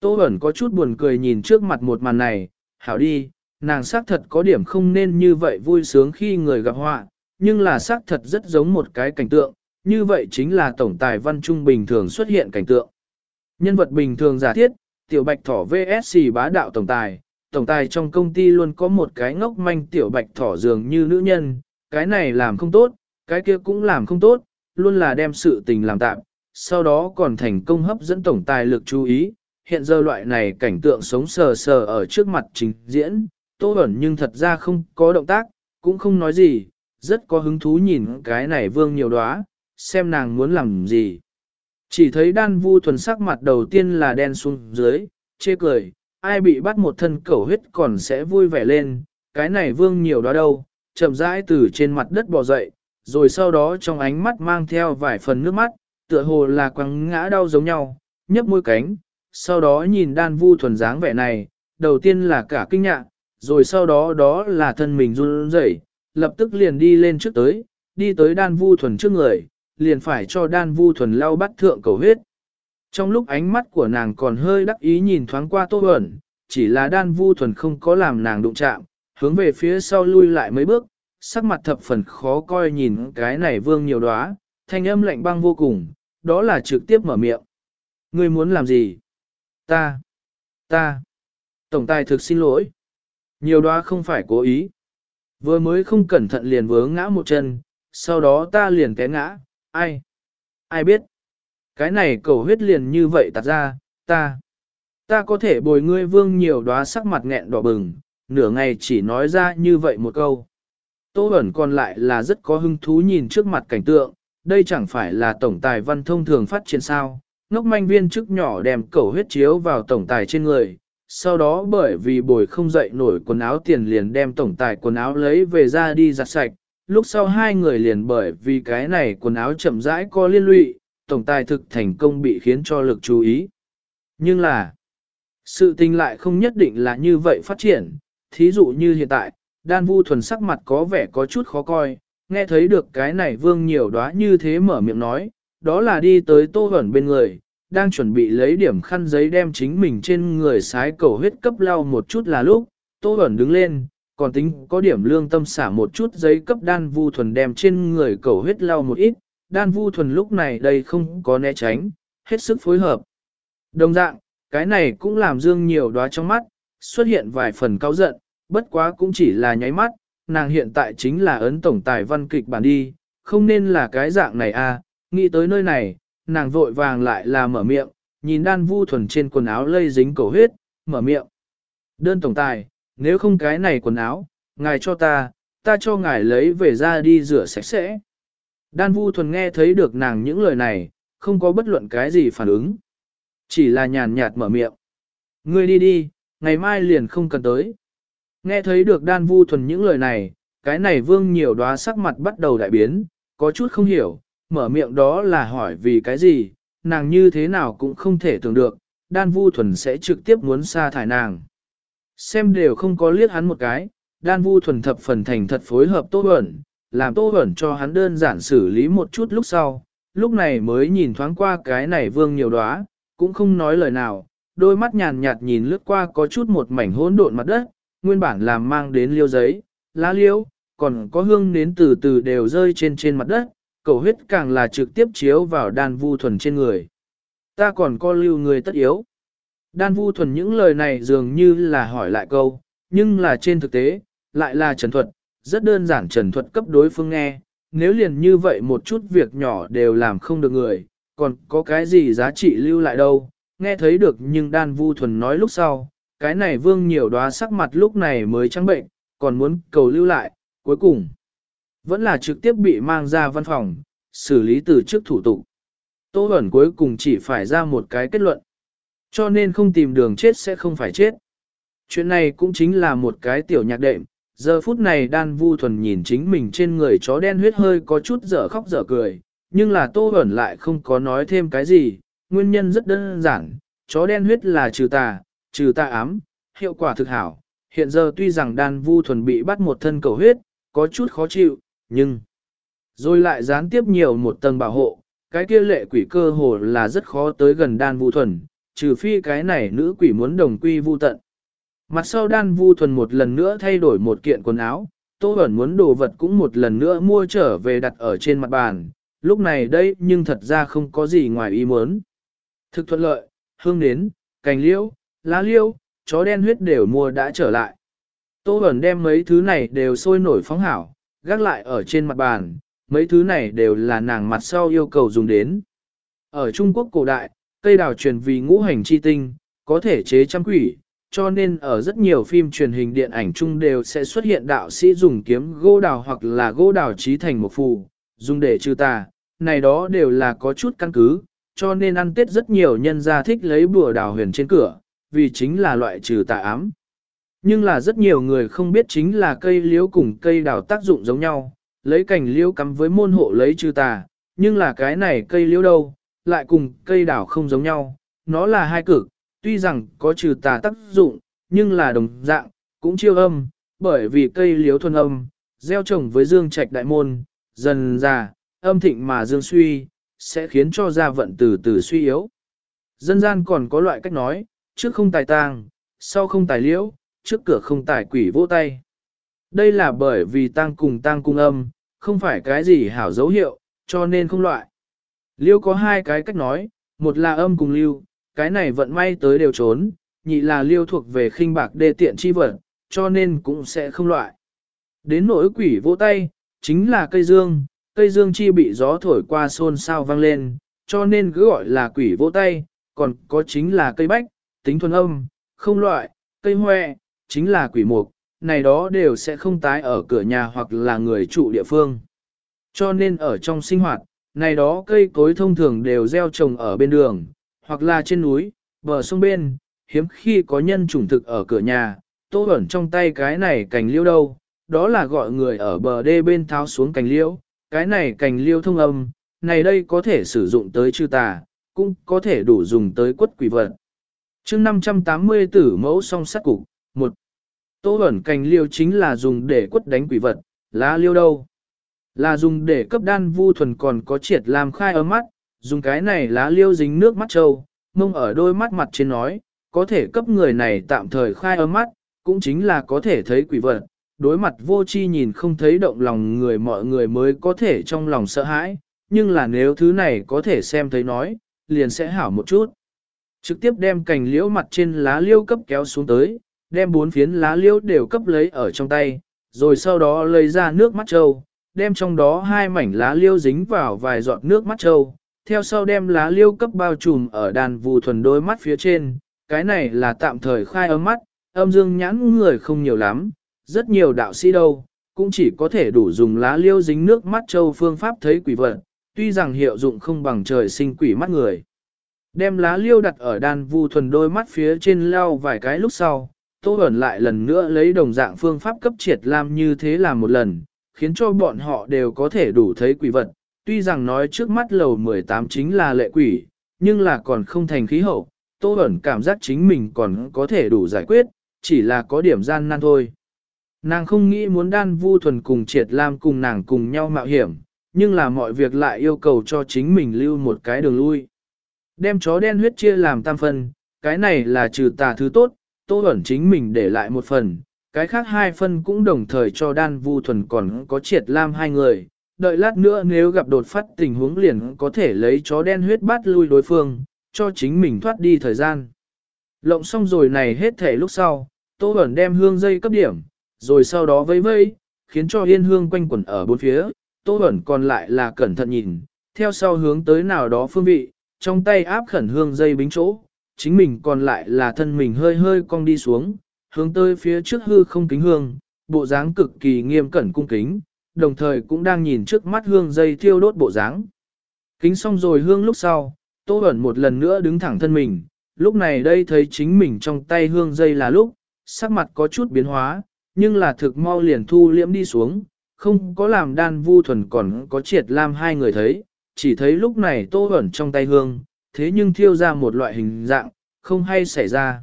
Tô ẩn có chút buồn cười nhìn trước mặt một màn này, hảo đi, nàng xác thật có điểm không nên như vậy vui sướng khi người gặp họa, nhưng là xác thật rất giống một cái cảnh tượng, như vậy chính là tổng tài văn trung bình thường xuất hiện cảnh tượng. Nhân vật bình thường giả thiết, tiểu bạch thỏ VSC bá đạo tổng tài, tổng tài trong công ty luôn có một cái ngốc manh tiểu bạch thỏ dường như nữ nhân, cái này làm không tốt, cái kia cũng làm không tốt, luôn là đem sự tình làm tạm, sau đó còn thành công hấp dẫn tổng tài lực chú ý. Hiện giờ loại này cảnh tượng sống sờ sờ ở trước mặt trình diễn, Tô Bẩn nhưng thật ra không có động tác, cũng không nói gì, rất có hứng thú nhìn cái này vương nhiều đóa, xem nàng muốn làm gì. Chỉ thấy đan vu thuần sắc mặt đầu tiên là đen xuống dưới, chê cười, ai bị bắt một thân cẩu huyết còn sẽ vui vẻ lên, cái này vương nhiều đó đâu, chậm rãi từ trên mặt đất bò dậy, rồi sau đó trong ánh mắt mang theo vài phần nước mắt, tựa hồ là quăng ngã đau giống nhau, nhấp môi cánh, sau đó nhìn đan vu thuần dáng vẻ này, đầu tiên là cả kinh ngạc, rồi sau đó đó là thân mình run rẩy, lập tức liền đi lên trước tới, đi tới đan vu thuần trước người, liền phải cho đan vu thuần lau bắt thượng cầu huyết. Trong lúc ánh mắt của nàng còn hơi đắc ý nhìn thoáng qua tô ẩn, chỉ là đan vu thuần không có làm nàng đụng chạm, hướng về phía sau lui lại mấy bước, sắc mặt thập phần khó coi nhìn cái này vương nhiều đóa, thanh âm lạnh băng vô cùng, đó là trực tiếp mở miệng. Ngươi muốn làm gì? Ta, ta, tổng tài thực xin lỗi. Nhiều đóa không phải cố ý. Vừa mới không cẩn thận liền vướng ngã một chân, sau đó ta liền té ngã, ai? Ai biết? Cái này cầu huyết liền như vậy tạt ra, ta. Ta có thể bồi ngươi vương nhiều đóa sắc mặt nghẹn đỏ bừng, nửa ngày chỉ nói ra như vậy một câu. Tô ẩn còn lại là rất có hứng thú nhìn trước mặt cảnh tượng, đây chẳng phải là tổng tài văn thông thường phát triển sao. Ngốc manh viên chức nhỏ đem cầu huyết chiếu vào tổng tài trên người, sau đó bởi vì bồi không dậy nổi quần áo tiền liền đem tổng tài quần áo lấy về ra đi giặt sạch, lúc sau hai người liền bởi vì cái này quần áo chậm rãi có liên lụy, tổng tài thực thành công bị khiến cho lực chú ý. Nhưng là, sự tình lại không nhất định là như vậy phát triển, thí dụ như hiện tại, đan vu thuần sắc mặt có vẻ có chút khó coi, nghe thấy được cái này vương nhiều đóa như thế mở miệng nói, đó là đi tới tô hẩn bên người, đang chuẩn bị lấy điểm khăn giấy đem chính mình trên người sái cầu huyết cấp lau một chút là lúc, Tô Bẩn đứng lên, còn tính có điểm lương tâm xả một chút giấy cấp đan vu thuần đem trên người cầu huyết lau một ít, đan vu thuần lúc này đây không có né tránh, hết sức phối hợp. Đồng dạng, cái này cũng làm Dương nhiều đóa trong mắt, xuất hiện vài phần cao giận, bất quá cũng chỉ là nháy mắt, nàng hiện tại chính là ấn tổng tài văn kịch bản đi, không nên là cái dạng này à, nghĩ tới nơi này, nàng vội vàng lại là mở miệng, nhìn đan vu thuần trên quần áo lây dính cầu huyết, mở miệng. Đơn tổng tài, nếu không cái này quần áo, ngài cho ta, ta cho ngài lấy về ra đi rửa sạch sẽ. Đan vu thuần nghe thấy được nàng những lời này, không có bất luận cái gì phản ứng. Chỉ là nhàn nhạt mở miệng. Ngươi đi đi, ngày mai liền không cần tới. Nghe thấy được đan vu thuần những lời này, cái này vương nhiều đoá sắc mặt bắt đầu đại biến, có chút không hiểu, mở miệng đó là hỏi vì cái gì, nàng như thế nào cũng không thể tưởng được, đan vu thuần sẽ trực tiếp muốn sa thải nàng. Xem đều không có liếc hắn một cái, đan vu thuần thập phần thành thật phối hợp tô ẩn, làm tô ẩn cho hắn đơn giản xử lý một chút lúc sau, lúc này mới nhìn thoáng qua cái này vương nhiều đóa, cũng không nói lời nào, đôi mắt nhàn nhạt nhìn lướt qua có chút một mảnh hỗn độn mặt đất, nguyên bản làm mang đến liêu giấy, lá liêu, còn có hương nến từ từ đều rơi trên trên mặt đất, cầu huyết càng là trực tiếp chiếu vào đan vu thuần trên người. Ta còn có lưu người tất yếu. Đan vu thuần những lời này dường như là hỏi lại câu, nhưng là trên thực tế, lại là trần thuật, rất đơn giản trần thuật cấp đối phương nghe, nếu liền như vậy một chút việc nhỏ đều làm không được người, còn có cái gì giá trị lưu lại đâu, nghe thấy được nhưng đan vu thuần nói lúc sau, cái này vương nhiều đoá sắc mặt lúc này mới trắng bệnh, còn muốn cầu lưu lại, cuối cùng. Vẫn là trực tiếp bị mang ra văn phòng, xử lý từ trước thủ tục. Tô Huẩn cuối cùng chỉ phải ra một cái kết luận. Cho nên không tìm đường chết sẽ không phải chết. Chuyện này cũng chính là một cái tiểu nhạc đệm. Giờ phút này đan vu thuần nhìn chính mình trên người chó đen huyết hơi có chút dở khóc dở cười. Nhưng là Tô Huẩn lại không có nói thêm cái gì. Nguyên nhân rất đơn giản. Chó đen huyết là trừ tà, trừ tà ám, hiệu quả thực hảo. Hiện giờ tuy rằng đan vu thuần bị bắt một thân cầu huyết, có chút khó chịu, nhưng rồi lại gián tiếp nhiều một tầng bảo hộ, cái kia lệ quỷ cơ hồ là rất khó tới gần đan vu thuần, trừ phi cái này nữ quỷ muốn đồng quy vu tận. Mặt sau đan vu thuần một lần nữa thay đổi một kiện quần áo, Tô ẩn muốn đồ vật cũng một lần nữa mua trở về đặt ở trên mặt bàn, lúc này đây nhưng thật ra không có gì ngoài ý muốn. Thực thuận lợi, hương nến, cành liễu, lá liễu, chó đen huyết đều mua đã trở lại. Tô ẩn đem mấy thứ này đều sôi nổi phóng hảo, gác lại ở trên mặt bàn, mấy thứ này đều là nàng mặt sau yêu cầu dùng đến. Ở Trung Quốc cổ đại, cây đào truyền vì ngũ hành chi tinh, có thể chế trăm quỷ, cho nên ở rất nhiều phim truyền hình điện ảnh chung đều sẽ xuất hiện đạo sĩ dùng kiếm gỗ đào hoặc là gỗ đào trí thành một phù, dùng để trừ tà, này đó đều là có chút căn cứ, cho nên ăn tết rất nhiều nhân gia thích lấy bùa đào huyền trên cửa, vì chính là loại trừ tà ám. Nhưng là rất nhiều người không biết chính là cây liễu cùng cây đào tác dụng giống nhau, lấy cành liễu cắm với môn hộ lấy trừ tà, nhưng là cái này cây liễu đâu, lại cùng cây đào không giống nhau, nó là hai cực, tuy rằng có trừ tà tác dụng, nhưng là đồng dạng, cũng chiêu âm, bởi vì cây liễu thuần âm, gieo trồng với dương trạch đại môn, dần già, âm thịnh mà dương suy, sẽ khiến cho gia vận từ từ suy yếu. Dân gian còn có loại cách nói, trước không tài tang, sau không tài liễu, trước cửa không tài quỷ vỗ tay. Đây là bởi vì tang cùng tang cung âm, không phải cái gì hảo dấu hiệu, cho nên không loại. Liêu có hai cái cách nói, một là âm cùng lưu, cái này vận may tới đều trốn, nhị là liêu thuộc về khinh bạc đê tiện chi vật, cho nên cũng sẽ không loại. Đến nỗi quỷ vỗ tay, chính là cây dương, cây dương chi bị gió thổi qua xôn xao vang lên, cho nên cứ gọi là quỷ vỗ tay, còn có chính là cây bách, tính thuần âm, không loại, cây hoè, chính là quỷ mục, này đó đều sẽ không tái ở cửa nhà hoặc là người trụ địa phương. Cho nên ở trong sinh hoạt, này đó cây cối thông thường đều gieo trồng ở bên đường, hoặc là trên núi, bờ sông bên, hiếm khi có nhân chủng thực ở cửa nhà, tô ẩn trong tay cái này cành liêu đâu, đó là gọi người ở bờ đê bên tháo xuống cành liêu, cái này cành liêu thông âm, này đây có thể sử dụng tới chư tà, cũng có thể đủ dùng tới quất quỷ vật. chương 580 tử mẫu song sắt cục, một Tô ẩn cành liêu chính là dùng để quất đánh quỷ vật, lá liêu đâu? Là dùng để cấp đan vu thuần còn có triệt làm khai ở mắt, dùng cái này lá liêu dính nước mắt trâu, mông ở đôi mắt mặt trên nói, có thể cấp người này tạm thời khai ở mắt, cũng chính là có thể thấy quỷ vật. Đối mặt vô chi nhìn không thấy động lòng người mọi người mới có thể trong lòng sợ hãi, nhưng là nếu thứ này có thể xem thấy nói, liền sẽ hảo một chút. Trực tiếp đem cành liễu mặt trên lá liêu cấp kéo xuống tới, đem bốn phiến lá liễu đều cấp lấy ở trong tay, rồi sau đó lấy ra nước mắt trâu, đem trong đó hai mảnh lá liêu dính vào vài giọt nước mắt trâu, theo sau đem lá liêu cấp bao trùm ở đàn vù thuần đôi mắt phía trên, cái này là tạm thời khai ấm mắt, âm dương nhãn người không nhiều lắm, rất nhiều đạo sĩ đâu, cũng chỉ có thể đủ dùng lá liêu dính nước mắt trâu phương pháp thấy quỷ vật, tuy rằng hiệu dụng không bằng trời sinh quỷ mắt người. Đem lá liêu đặt ở đàn vu thuần đôi mắt phía trên lao vài cái lúc sau, Tô Bẩn lại lần nữa lấy đồng dạng phương pháp cấp triệt làm như thế làm một lần, khiến cho bọn họ đều có thể đủ thấy quỷ vật. Tuy rằng nói trước mắt lầu 18 chính là lệ quỷ, nhưng là còn không thành khí hậu, Tô Bẩn cảm giác chính mình còn có thể đủ giải quyết, chỉ là có điểm gian nan thôi. Nàng không nghĩ muốn đan vu thuần cùng triệt lam cùng nàng cùng nhau mạo hiểm, nhưng là mọi việc lại yêu cầu cho chính mình lưu một cái đường lui. Đem chó đen huyết chia làm tam phân, cái này là trừ tà thứ tốt, Tô Bẩn chính mình để lại một phần, cái khác hai phân cũng đồng thời cho đan vu thuần còn có triệt lam hai người. Đợi lát nữa nếu gặp đột phát tình huống liền có thể lấy chó đen huyết bát lui đối phương, cho chính mình thoát đi thời gian. Lộng xong rồi này hết thể lúc sau, Tô Bẩn đem hương dây cấp điểm, rồi sau đó vây vây, khiến cho yên hương quanh quẩn ở bốn phía, Tô Bẩn còn lại là cẩn thận nhìn, theo sau hướng tới nào đó phương vị, trong tay áp khẩn hương dây bính chỗ, chính mình còn lại là thân mình hơi hơi cong đi xuống, hướng tới phía trước hư không kính hương, bộ dáng cực kỳ nghiêm cẩn cung kính, đồng thời cũng đang nhìn trước mắt hương dây thiêu đốt bộ dáng. Kính xong rồi hương lúc sau, Tô Bẩn một lần nữa đứng thẳng thân mình, lúc này đây thấy chính mình trong tay hương dây là lúc, sắc mặt có chút biến hóa, nhưng là thực mau liền thu liễm đi xuống, không có làm đan vu thuần còn có triệt lam hai người thấy, chỉ thấy lúc này Tô Bẩn trong tay hương, thế nhưng thiêu ra một loại hình dạng, không hay xảy ra.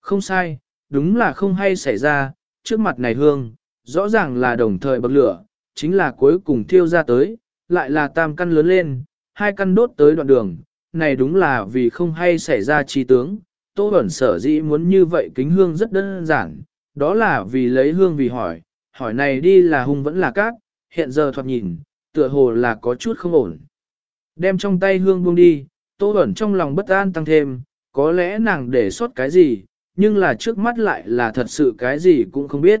Không sai, đúng là không hay xảy ra, trước mặt này hương, rõ ràng là đồng thời bậc lửa, chính là cuối cùng thiêu ra tới, lại là tam căn lớn lên, hai căn đốt tới đoạn đường, này đúng là vì không hay xảy ra chi tướng. Tô Bẩn sở dĩ muốn như vậy kính hương rất đơn giản, đó là vì lấy hương vì hỏi, hỏi này đi là hung vẫn là cát, hiện giờ thoạt nhìn, tựa hồ là có chút không ổn. Đem trong tay hương buông đi, Tô Bẩn trong lòng bất an tăng thêm, có lẽ nàng để sót cái gì, nhưng là trước mắt lại là thật sự cái gì cũng không biết.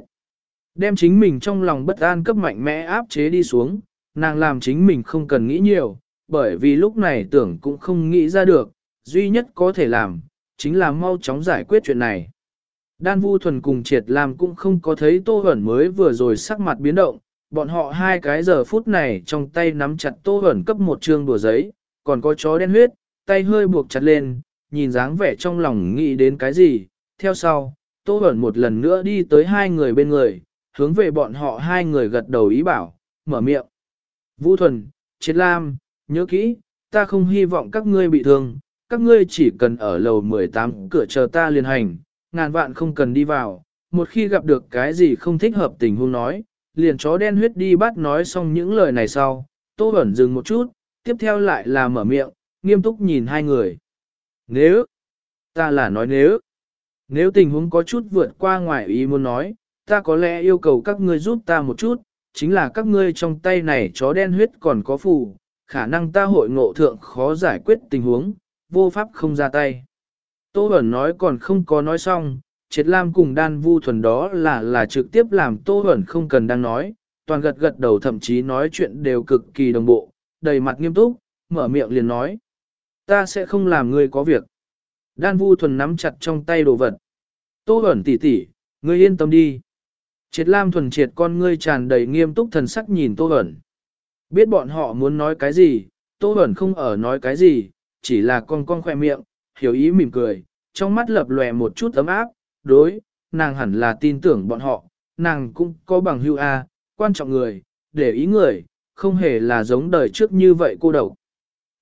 Đem chính mình trong lòng bất an cấp mạnh mẽ áp chế đi xuống, nàng làm chính mình không cần nghĩ nhiều, bởi vì lúc này tưởng cũng không nghĩ ra được, duy nhất có thể làm, chính là mau chóng giải quyết chuyện này. Đan Vu Thuần cùng Triệt Lam cũng không có thấy Tô Hẩn mới vừa rồi sắc mặt biến động, bọn họ hai cái giờ phút này trong tay nắm chặt Tô Hẩn cấp một trương đùa giấy, còn có chó đen huyết, tay hơi buộc chặt lên, nhìn dáng vẻ trong lòng nghĩ đến cái gì, theo sau, Tô bẩn một lần nữa đi tới hai người bên người, hướng về bọn họ hai người gật đầu ý bảo, mở miệng. Vũ Thuần, Triệt Lam, nhớ kỹ, ta không hy vọng các ngươi bị thương, các ngươi chỉ cần ở lầu 18 cửa chờ ta liên hành, ngàn vạn không cần đi vào, một khi gặp được cái gì không thích hợp tình huống nói, liền chó đen huyết đi bắt nói xong những lời này sau, Tô Bẩn dừng một chút, tiếp theo lại là mở miệng, nghiêm túc nhìn hai người. Nếu, ta là nói nếu, nếu tình huống có chút vượt qua ngoài ý muốn nói, ta có lẽ yêu cầu các ngươi giúp ta một chút, chính là các ngươi trong tay này chó đen huyết còn có phù, khả năng ta hội ngộ thượng khó giải quyết tình huống, vô pháp không ra tay. Tô Bẩn nói còn không có nói xong, Triệt Lam cùng đan vu thuần đó là là trực tiếp làm Tô Bẩn không cần đang nói, toàn gật gật đầu thậm chí nói chuyện đều cực kỳ đồng bộ, đầy mặt nghiêm túc, mở miệng liền nói. Ta sẽ không làm ngươi có việc. Đan vu thuần nắm chặt trong tay đồ vật. Tô ẩn tỉ tỉ, ngươi yên tâm đi. Triệt Lam thuần triệt con ngươi tràn đầy nghiêm túc thần sắc nhìn Tô ẩn. Biết bọn họ muốn nói cái gì, Tô ẩn không ở nói cái gì, chỉ là con con khoe miệng, hiểu ý mỉm cười, trong mắt lập lòe một chút ấm áp, đối, nàng hẳn là tin tưởng bọn họ, nàng cũng có bằng hưu A, quan trọng người, để ý người, không hề là giống đời trước như vậy cô độc.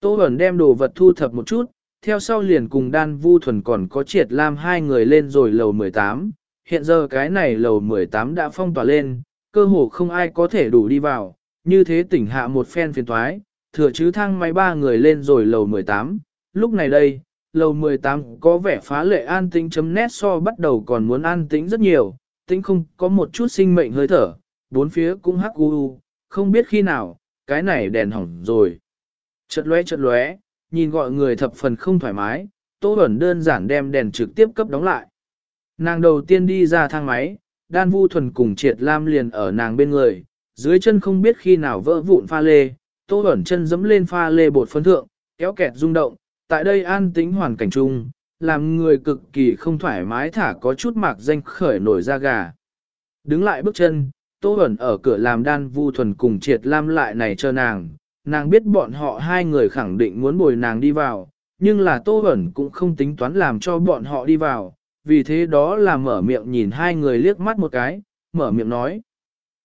Tô Bẩn đem đồ vật thu thập một chút, theo sau liền cùng đan vu thuần còn có triệt lam hai người lên rồi lầu 18, hiện giờ cái này lầu 18 đã phong tỏa lên, cơ hồ không ai có thể đủ đi vào, như thế tỉnh hạ một phen phiền thoái, thừa chứ thang máy ba người lên rồi lầu 18, lúc này đây, lầu 18 có vẻ phá lệ an tĩnh chấm nét so bắt đầu còn muốn an tĩnh rất nhiều, tĩnh không có một chút sinh mệnh hơi thở, bốn phía cũng hắc u. Không biết khi nào, cái này đèn hỏng rồi. Chợt lóe chợt lóe, nhìn gọi người thập phần không thoải mái, Tô Bẩn đơn giản đem đèn trực tiếp cấp đóng lại. Nàng đầu tiên đi ra thang máy, đan vu thuần cùng triệt lam liền ở nàng bên người, dưới chân không biết khi nào vỡ vụn pha lê, Tô Bẩn chân dẫm lên pha lê bột phấn thượng, kéo kẹt rung động, tại đây an tĩnh hoàn cảnh chung, làm người cực kỳ không thoải mái thả có chút mạc danh khởi nổi da gà. Đứng lại bước chân, Tô Bẩn ở cửa làm đan vu thuần cùng triệt lam lại này cho nàng, nàng biết bọn họ hai người khẳng định muốn bồi nàng đi vào, nhưng là Tô Bẩn cũng không tính toán làm cho bọn họ đi vào, vì thế đó là mở miệng nhìn hai người liếc mắt một cái, mở miệng nói.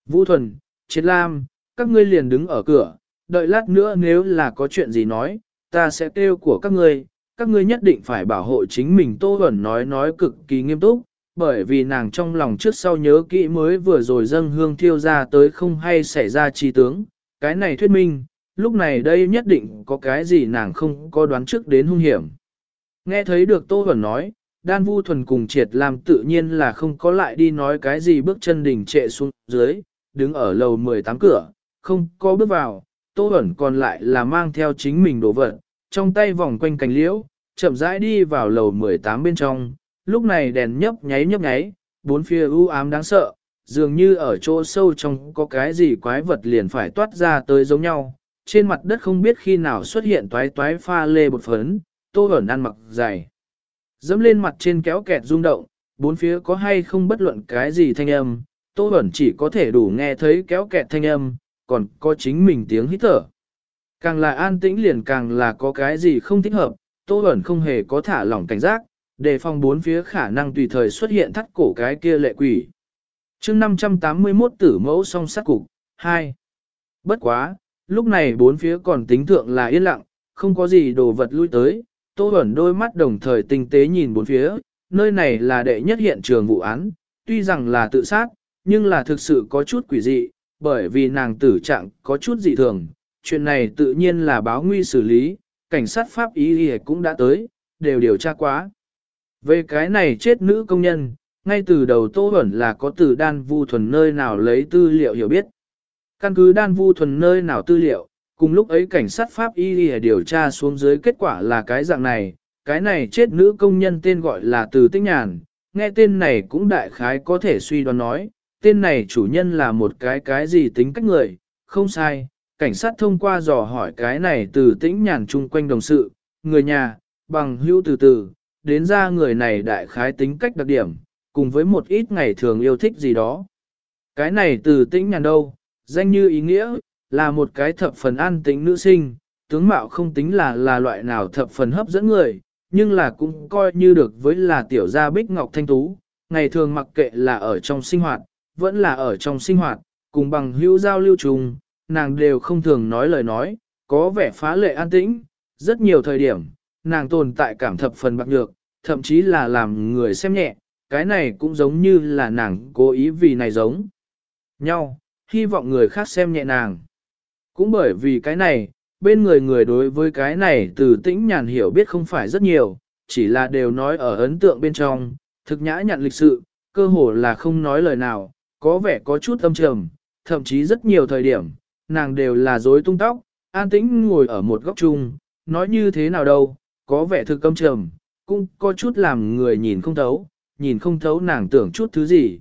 vũ thuần, triệt lam, các ngươi liền đứng ở cửa, đợi lát nữa nếu là có chuyện gì nói, ta sẽ kêu của các ngươi, các ngươi nhất định phải bảo hộ chính mình Tô Bẩn nói nói cực kỳ nghiêm túc, bởi vì nàng trong lòng trước sau nhớ kỹ mới vừa rồi dâng hương thiêu ra tới không hay xảy ra chi tướng, cái này thuyết minh, lúc này đây nhất định có cái gì nàng không có đoán trước đến hung hiểm. Nghe thấy được Tô Huẩn nói, Đan Vu Thuần cùng triệt làm tự nhiên là không có lại đi nói cái gì bước chân đỉnh trệ xuống dưới, đứng ở lầu 18 cửa, không có bước vào, Tô Huẩn còn lại là mang theo chính mình đồ vật, trong tay vòng quanh cành liễu, chậm rãi đi vào lầu 18 bên trong, lúc này đèn nhấp nháy nhấp nháy, bốn phía u ám đáng sợ, dường như ở chỗ sâu trong có cái gì quái vật liền phải toát ra tới giống nhau, trên mặt đất không biết khi nào xuất hiện toái toái pha lê bột phấn, Tô ẩn ăn mặc dày. Dẫm lên mặt trên kéo kẹt rung động, bốn phía có hay không bất luận cái gì thanh âm, Tô ẩn chỉ có thể đủ nghe thấy kéo kẹt thanh âm, còn có chính mình tiếng hít thở. Càng là an tĩnh liền càng là có cái gì không thích hợp, Tô ẩn không hề có thả lỏng cảnh giác, đề phòng bốn phía khả năng tùy thời xuất hiện thắt cổ cái kia lệ quỷ. chương 581 tử mẫu song sát cục, 2. Bất quá, lúc này bốn phía còn tính thượng là yên lặng, không có gì đồ vật lui tới, Tô Bẩn đôi mắt đồng thời tinh tế nhìn bốn phía, nơi này là đệ nhất hiện trường vụ án, tuy rằng là tự sát, nhưng là thực sự có chút quỷ dị, bởi vì nàng tử trạng có chút dị thường, chuyện này tự nhiên là báo nguy xử lý, cảnh sát pháp ý cũng đã tới, đều điều tra quá. Về cái này chết nữ công nhân, ngay từ đầu Tô Bẩn là có từ đan vu thuần nơi nào lấy tư liệu hiểu biết. Căn cứ đan vu thuần nơi nào tư liệu, cùng lúc ấy cảnh sát Pháp y điều tra xuống dưới kết quả là cái dạng này, cái này chết nữ công nhân tên gọi là Từ Tích Nhàn, nghe tên này cũng đại khái có thể suy đoán nói, tên này chủ nhân là một cái cái gì tính cách người, không sai, cảnh sát thông qua dò hỏi cái này từ tĩnh nhàn chung quanh đồng sự, người nhà, bằng hữu từ từ, đến ra người này đại khái tính cách đặc điểm, cùng với một ít ngày thường yêu thích gì đó. Cái này từ tĩnh nhàn đâu, danh như ý nghĩa, là một cái thập phần an tĩnh nữ sinh, tướng mạo không tính là là loại nào thập phần hấp dẫn người, nhưng là cũng coi như được với là tiểu gia bích ngọc thanh tú, ngày thường mặc kệ là ở trong sinh hoạt, vẫn là ở trong sinh hoạt, cùng bằng hữu giao lưu trùng, nàng đều không thường nói lời nói, có vẻ phá lệ an tĩnh, rất nhiều thời điểm, nàng tồn tại cảm thập phần bạc nhược, thậm chí là làm người xem nhẹ, cái này cũng giống như là nàng cố ý vì này giống nhau, hy vọng người khác xem nhẹ nàng. Cũng bởi vì cái này, bên người người đối với cái này từ tĩnh nhàn hiểu biết không phải rất nhiều, chỉ là đều nói ở ấn tượng bên trong, thực nhã nhận lịch sự, cơ hồ là không nói lời nào, có vẻ có chút âm trầm, thậm chí rất nhiều thời điểm, nàng đều là dối tung tóc, an tĩnh ngồi ở một góc chung, nói như thế nào đâu, có vẻ thực âm trầm, cũng có chút làm người nhìn không thấu, nhìn không thấu nàng tưởng chút thứ gì.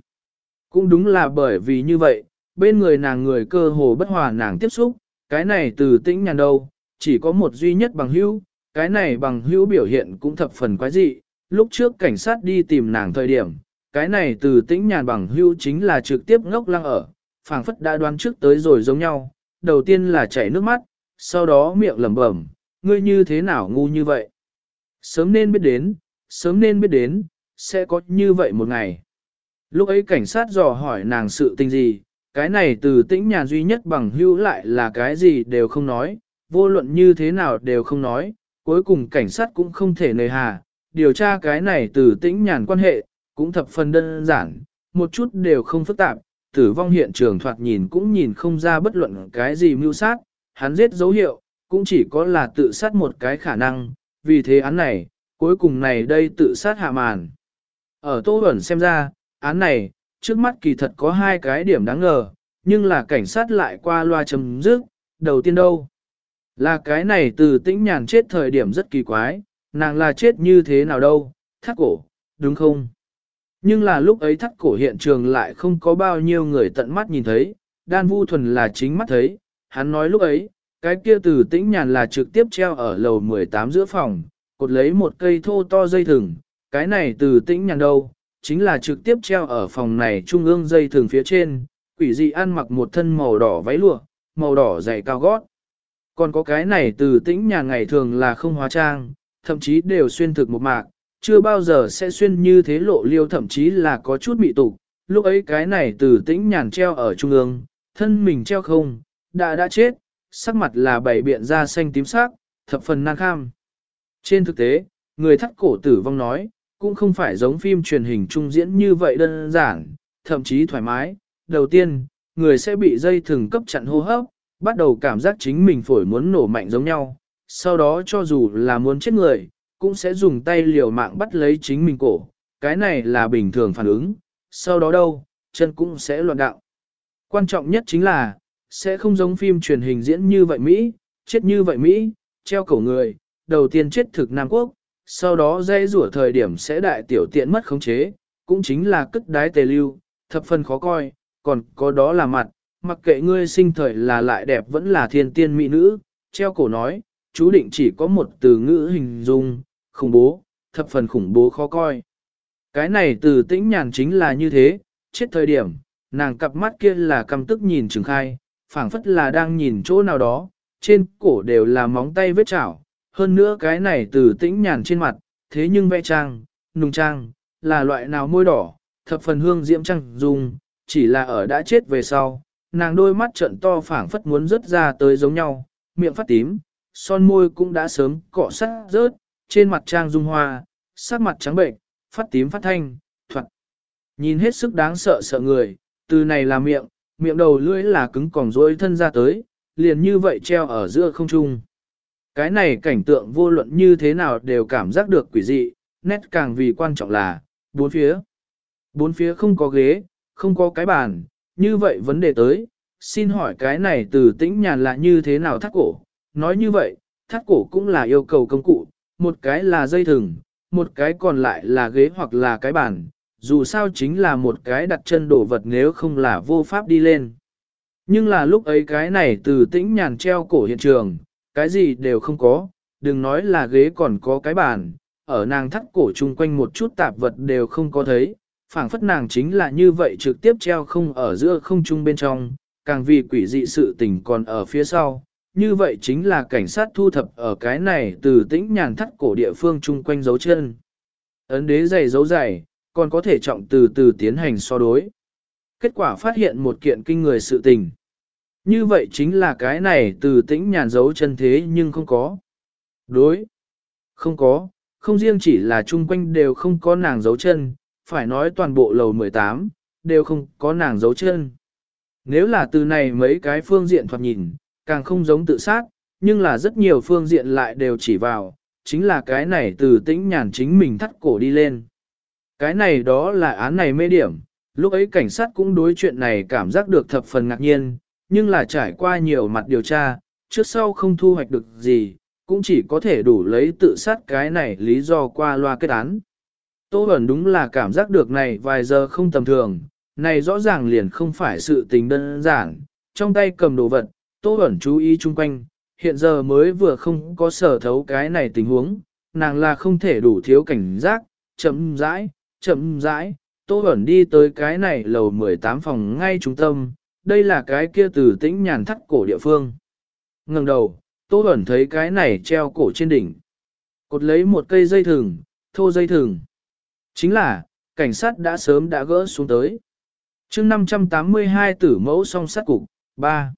Cũng đúng là bởi vì như vậy, bên người nàng người cơ hồ bất hòa nàng tiếp xúc, cái này từ tĩnh nhàn đâu, chỉ có một duy nhất bằng hữu, cái này bằng hữu biểu hiện cũng thập phần quái dị, lúc trước cảnh sát đi tìm nàng thời điểm, cái này từ tĩnh nhàn bằng hữu chính là trực tiếp ngốc lăng ở, phảng phất đã đoán trước tới rồi giống nhau, đầu tiên là chảy nước mắt, sau đó miệng lẩm bẩm, ngươi như thế nào ngu như vậy? Sớm nên biết đến, sớm nên biết đến, sẽ có như vậy một ngày. Lúc ấy cảnh sát dò hỏi nàng sự tình gì, cái này từ tĩnh nhàn duy nhất bằng hữu lại là cái gì đều không nói, vô luận như thế nào đều không nói, cuối cùng cảnh sát cũng không thể nề hà, điều tra cái này từ tĩnh nhàn quan hệ, cũng thập phần đơn giản, một chút đều không phức tạp, tử vong hiện trường thoạt nhìn cũng nhìn không ra bất luận cái gì mưu sát, hắn giết dấu hiệu, cũng chỉ có là tự sát một cái khả năng, vì thế án này, cuối cùng này đây tự sát hạ màn. Ở Tô Bẩn xem ra, án này, trước mắt kỳ thật có hai cái điểm đáng ngờ, nhưng là cảnh sát lại qua loa chấm dứt, đầu tiên đâu. Là cái này từ tĩnh nhàn chết thời điểm rất kỳ quái, nàng là chết như thế nào đâu, thắt cổ, đúng không? Nhưng là lúc ấy thắt cổ hiện trường lại không có bao nhiêu người tận mắt nhìn thấy, đan vu thuần là chính mắt thấy, hắn nói lúc ấy, cái kia từ tĩnh nhàn là trực tiếp treo ở lầu 18 giữa phòng, cột lấy một cây thô to dây thừng, cái này từ tĩnh nhàn đâu, chính là trực tiếp treo ở phòng này trung ương dây thường phía trên, quỷ dị ăn mặc một thân màu đỏ váy lụa, màu đỏ dày cao gót. Còn có cái này từ tĩnh nhàn ngày thường là không hóa trang, thậm chí đều xuyên thực một mạc, chưa bao giờ sẽ xuyên như thế lộ liêu thậm chí là có chút bị tục. Lúc ấy cái này từ tĩnh nhàn treo ở trung ương, thân mình treo không, đã đã chết, sắc mặt là bảy biện da xanh tím sắc, thập phần nan kham. Trên thực tế, người thắt cổ tử vong nói, cũng không phải giống phim truyền hình trung diễn như vậy đơn giản, thậm chí thoải mái. Đầu tiên, người sẽ bị dây thừng cấp chặn hô hấp, bắt đầu cảm giác chính mình phổi muốn nổ mạnh giống nhau. Sau đó cho dù là muốn chết người, cũng sẽ dùng tay liều mạng bắt lấy chính mình cổ. Cái này là bình thường phản ứng. Sau đó đâu, chân cũng sẽ loạn đạo. Quan trọng nhất chính là, sẽ không giống phim truyền hình diễn như vậy Mỹ, chết như vậy Mỹ, treo cổ người, đầu tiên chết thực Nam Quốc, sau đó dây rủa thời điểm sẽ đại tiểu tiện mất khống chế, cũng chính là cất đái tề lưu, thập phần khó coi, còn có đó là mặt, mặc kệ ngươi sinh thời là lại đẹp vẫn là thiên tiên mỹ nữ, treo cổ nói, chú định chỉ có một từ ngữ hình dung, khủng bố, thập phần khủng bố khó coi. Cái này từ tĩnh nhàn chính là như thế, chết thời điểm, nàng cặp mắt kia là căm tức nhìn trừng khai, phảng phất là đang nhìn chỗ nào đó, trên cổ đều là móng tay vết chảo, hơn nữa cái này từ tĩnh nhàn trên mặt, thế nhưng vẽ trang, nùng trang, là loại nào môi đỏ, thập phần hương diễm trang dùng, chỉ là ở đã chết về sau, nàng đôi mắt trận to phảng phất muốn rớt ra tới giống nhau, miệng phát tím, son môi cũng đã sớm cọ sát rớt, trên mặt trang dung hoa, sắc mặt trắng bệnh, phát tím phát thanh, thuật. Nhìn hết sức đáng sợ sợ người, từ này là miệng, miệng đầu lưỡi là cứng còn rối thân ra tới, liền như vậy treo ở giữa không trung. Cái này cảnh tượng vô luận như thế nào đều cảm giác được quỷ dị, nét càng vì quan trọng là, bốn phía. Bốn phía không có ghế, không có cái bàn, như vậy vấn đề tới, xin hỏi cái này từ tĩnh nhàn là như thế nào thắt cổ? Nói như vậy, thắt cổ cũng là yêu cầu công cụ, một cái là dây thừng, một cái còn lại là ghế hoặc là cái bàn, dù sao chính là một cái đặt chân đổ vật nếu không là vô pháp đi lên. Nhưng là lúc ấy cái này từ tĩnh nhàn treo cổ hiện trường, cái gì đều không có, đừng nói là ghế còn có cái bàn, ở nàng thắt cổ chung quanh một chút tạp vật đều không có thấy, phảng phất nàng chính là như vậy trực tiếp treo không ở giữa không trung bên trong, càng vì quỷ dị sự tình còn ở phía sau. Như vậy chính là cảnh sát thu thập ở cái này từ tĩnh nhàn thắt cổ địa phương chung quanh dấu chân. Ấn đế giày dấu giày, còn có thể trọng từ từ tiến hành so đối. Kết quả phát hiện một kiện kinh người sự tình. Như vậy chính là cái này từ tĩnh nhàn giấu chân thế nhưng không có. Đối. Không có, không riêng chỉ là chung quanh đều không có nàng giấu chân, phải nói toàn bộ lầu 18, đều không có nàng giấu chân. Nếu là từ này mấy cái phương diện thoạt nhìn, càng không giống tự sát, nhưng là rất nhiều phương diện lại đều chỉ vào, chính là cái này từ tĩnh nhàn chính mình thắt cổ đi lên. Cái này đó là án này mê điểm, lúc ấy cảnh sát cũng đối chuyện này cảm giác được thập phần ngạc nhiên, nhưng là trải qua nhiều mặt điều tra, trước sau không thu hoạch được gì, cũng chỉ có thể đủ lấy tự sát cái này lý do qua loa kết án. Tô Bẩn đúng là cảm giác được này vài giờ không tầm thường, này rõ ràng liền không phải sự tình đơn giản, trong tay cầm đồ vật, Tô Bẩn chú ý chung quanh, hiện giờ mới vừa không có sở thấu cái này tình huống, nàng là không thể đủ thiếu cảnh giác, chậm rãi, chậm rãi, Tô Bẩn đi tới cái này lầu 18 phòng ngay trung tâm, đây là cái kia từ tĩnh nhàn thắt cổ địa phương. ngẩng đầu, Tô Bẩn thấy cái này treo cổ trên đỉnh. Cột lấy một cây dây thừng, thô dây thừng. Chính là, cảnh sát đã sớm đã gỡ xuống tới. chương 582 tử mẫu song sát cục, 3.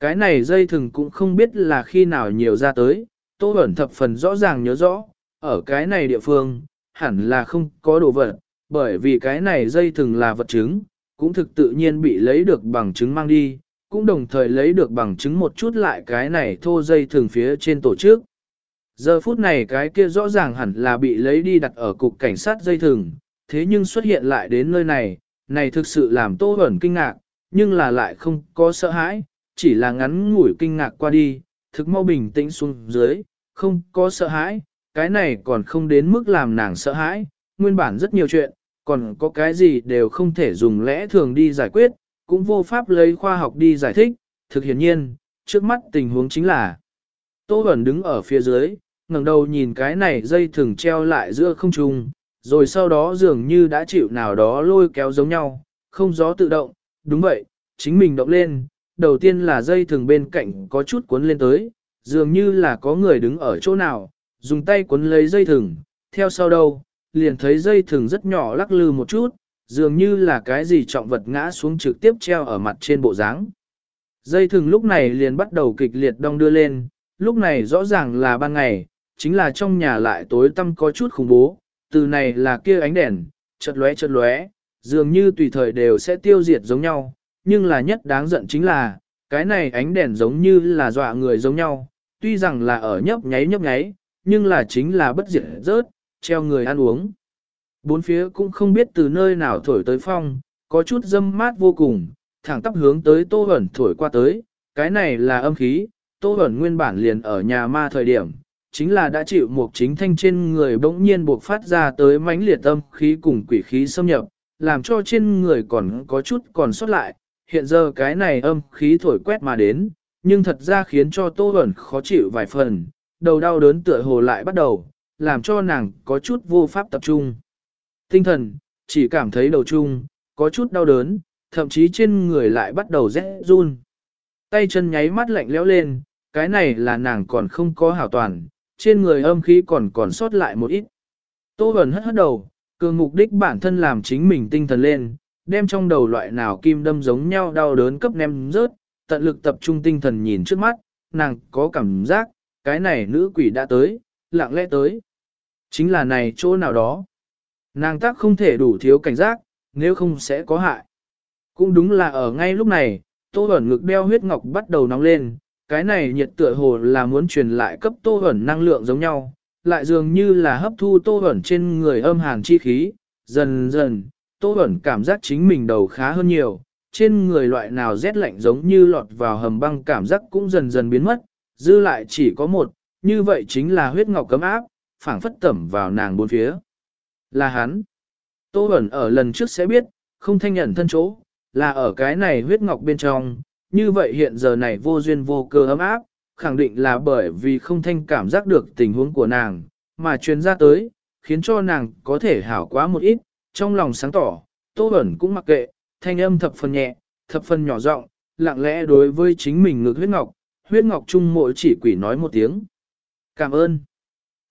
Cái này dây thừng cũng không biết là khi nào nhiều ra tới, Tô Bẩn thập phần rõ ràng nhớ rõ, ở cái này địa phương, hẳn là không có đồ vật, bởi vì cái này dây thừng là vật chứng, cũng thực tự nhiên bị lấy được bằng chứng mang đi, cũng đồng thời lấy được bằng chứng một chút lại cái này thô dây thường phía trên tổ chức. Giờ phút này cái kia rõ ràng hẳn là bị lấy đi đặt ở cục cảnh sát dây thừng, thế nhưng xuất hiện lại đến nơi này, này thực sự làm Tô Bẩn kinh ngạc, nhưng là lại không có sợ hãi, chỉ là ngắn ngủi kinh ngạc qua đi, thực mau bình tĩnh xuống dưới, không có sợ hãi, cái này còn không đến mức làm nàng sợ hãi, nguyên bản rất nhiều chuyện, còn có cái gì đều không thể dùng lẽ thường đi giải quyết, cũng vô pháp lấy khoa học đi giải thích, thực hiển nhiên, trước mắt tình huống chính là Tô Bẩn đứng ở phía dưới, ngẩng đầu nhìn cái này dây thừng treo lại giữa không trung, rồi sau đó dường như đã chịu nào đó lôi kéo giống nhau, không gió tự động, đúng vậy, chính mình động lên, đầu tiên là dây thừng bên cạnh có chút cuốn lên tới, dường như là có người đứng ở chỗ nào, dùng tay cuốn lấy dây thừng, theo sau đâu, liền thấy dây thừng rất nhỏ lắc lư một chút, dường như là cái gì trọng vật ngã xuống trực tiếp treo ở mặt trên bộ dáng. Dây thừng lúc này liền bắt đầu kịch liệt đong đưa lên, lúc này rõ ràng là ban ngày, chính là trong nhà lại tối tăm có chút khủng bố, từ này là kia ánh đèn, chật lóe chật lóe, dường như tùy thời đều sẽ tiêu diệt giống nhau, nhưng là nhất đáng giận chính là, cái này ánh đèn giống như là dọa người giống nhau, tuy rằng là ở nhấp nháy nhấp nháy, nhưng là chính là bất diệt rớt, treo người ăn uống. Bốn phía cũng không biết từ nơi nào thổi tới phong, có chút dâm mát vô cùng, thẳng tắp hướng tới tô hẩn thổi qua tới, cái này là âm khí, tô hẩn nguyên bản liền ở nhà ma thời điểm, chính là đã chịu một chính thanh trên người bỗng nhiên buộc phát ra tới mãnh liệt âm khí cùng quỷ khí xâm nhập, làm cho trên người còn có chút còn sót lại, hiện giờ cái này âm khí thổi quét mà đến, nhưng thật ra khiến cho Tô hẩn khó chịu vài phần, đầu đau đớn tựa hồ lại bắt đầu, làm cho nàng có chút vô pháp tập trung. Tinh thần, chỉ cảm thấy đầu chung, có chút đau đớn, thậm chí trên người lại bắt đầu rẽ run. Tay chân nháy mắt lạnh lẽo lên, cái này là nàng còn không có hảo toàn, trên người âm khí còn còn sót lại một ít. Tô Bẩn hất hất đầu, cường mục đích bản thân làm chính mình tinh thần lên, đem trong đầu loại nào kim đâm giống nhau đau đớn cấp nem rớt, tận lực tập trung tinh thần nhìn trước mắt, nàng có cảm giác, cái này nữ quỷ đã tới, lặng lẽ tới. Chính là này chỗ nào đó. Nàng tác không thể đủ thiếu cảnh giác, nếu không sẽ có hại. Cũng đúng là ở ngay lúc này, tô ẩn ngực đeo huyết ngọc bắt đầu nóng lên, cái này nhiệt tựa hồ là muốn truyền lại cấp tô ẩn năng lượng giống nhau, lại dường như là hấp thu tô ẩn trên người âm hàn chi khí, dần dần, Tô ẩn cảm giác chính mình đầu khá hơn nhiều, trên người loại nào rét lạnh giống như lọt vào hầm băng cảm giác cũng dần dần biến mất, dư lại chỉ có một, như vậy chính là huyết ngọc cấm áp, phảng phất tẩm vào nàng bốn phía. Là hắn. Tô Bẩn ở lần trước sẽ biết, không thanh nhận thân chỗ, là ở cái này huyết ngọc bên trong, như vậy hiện giờ này vô duyên vô cơ ấm áp, khẳng định là bởi vì không thanh cảm giác được tình huống của nàng, mà truyền ra tới, khiến cho nàng có thể hảo quá một ít, trong lòng sáng tỏ, Tô Bẩn cũng mặc kệ, thanh âm thập phần nhẹ, thập phần nhỏ giọng, lặng lẽ đối với chính mình ngược huyết ngọc, huyết ngọc trung mỗi chỉ quỷ nói một tiếng. Cảm ơn.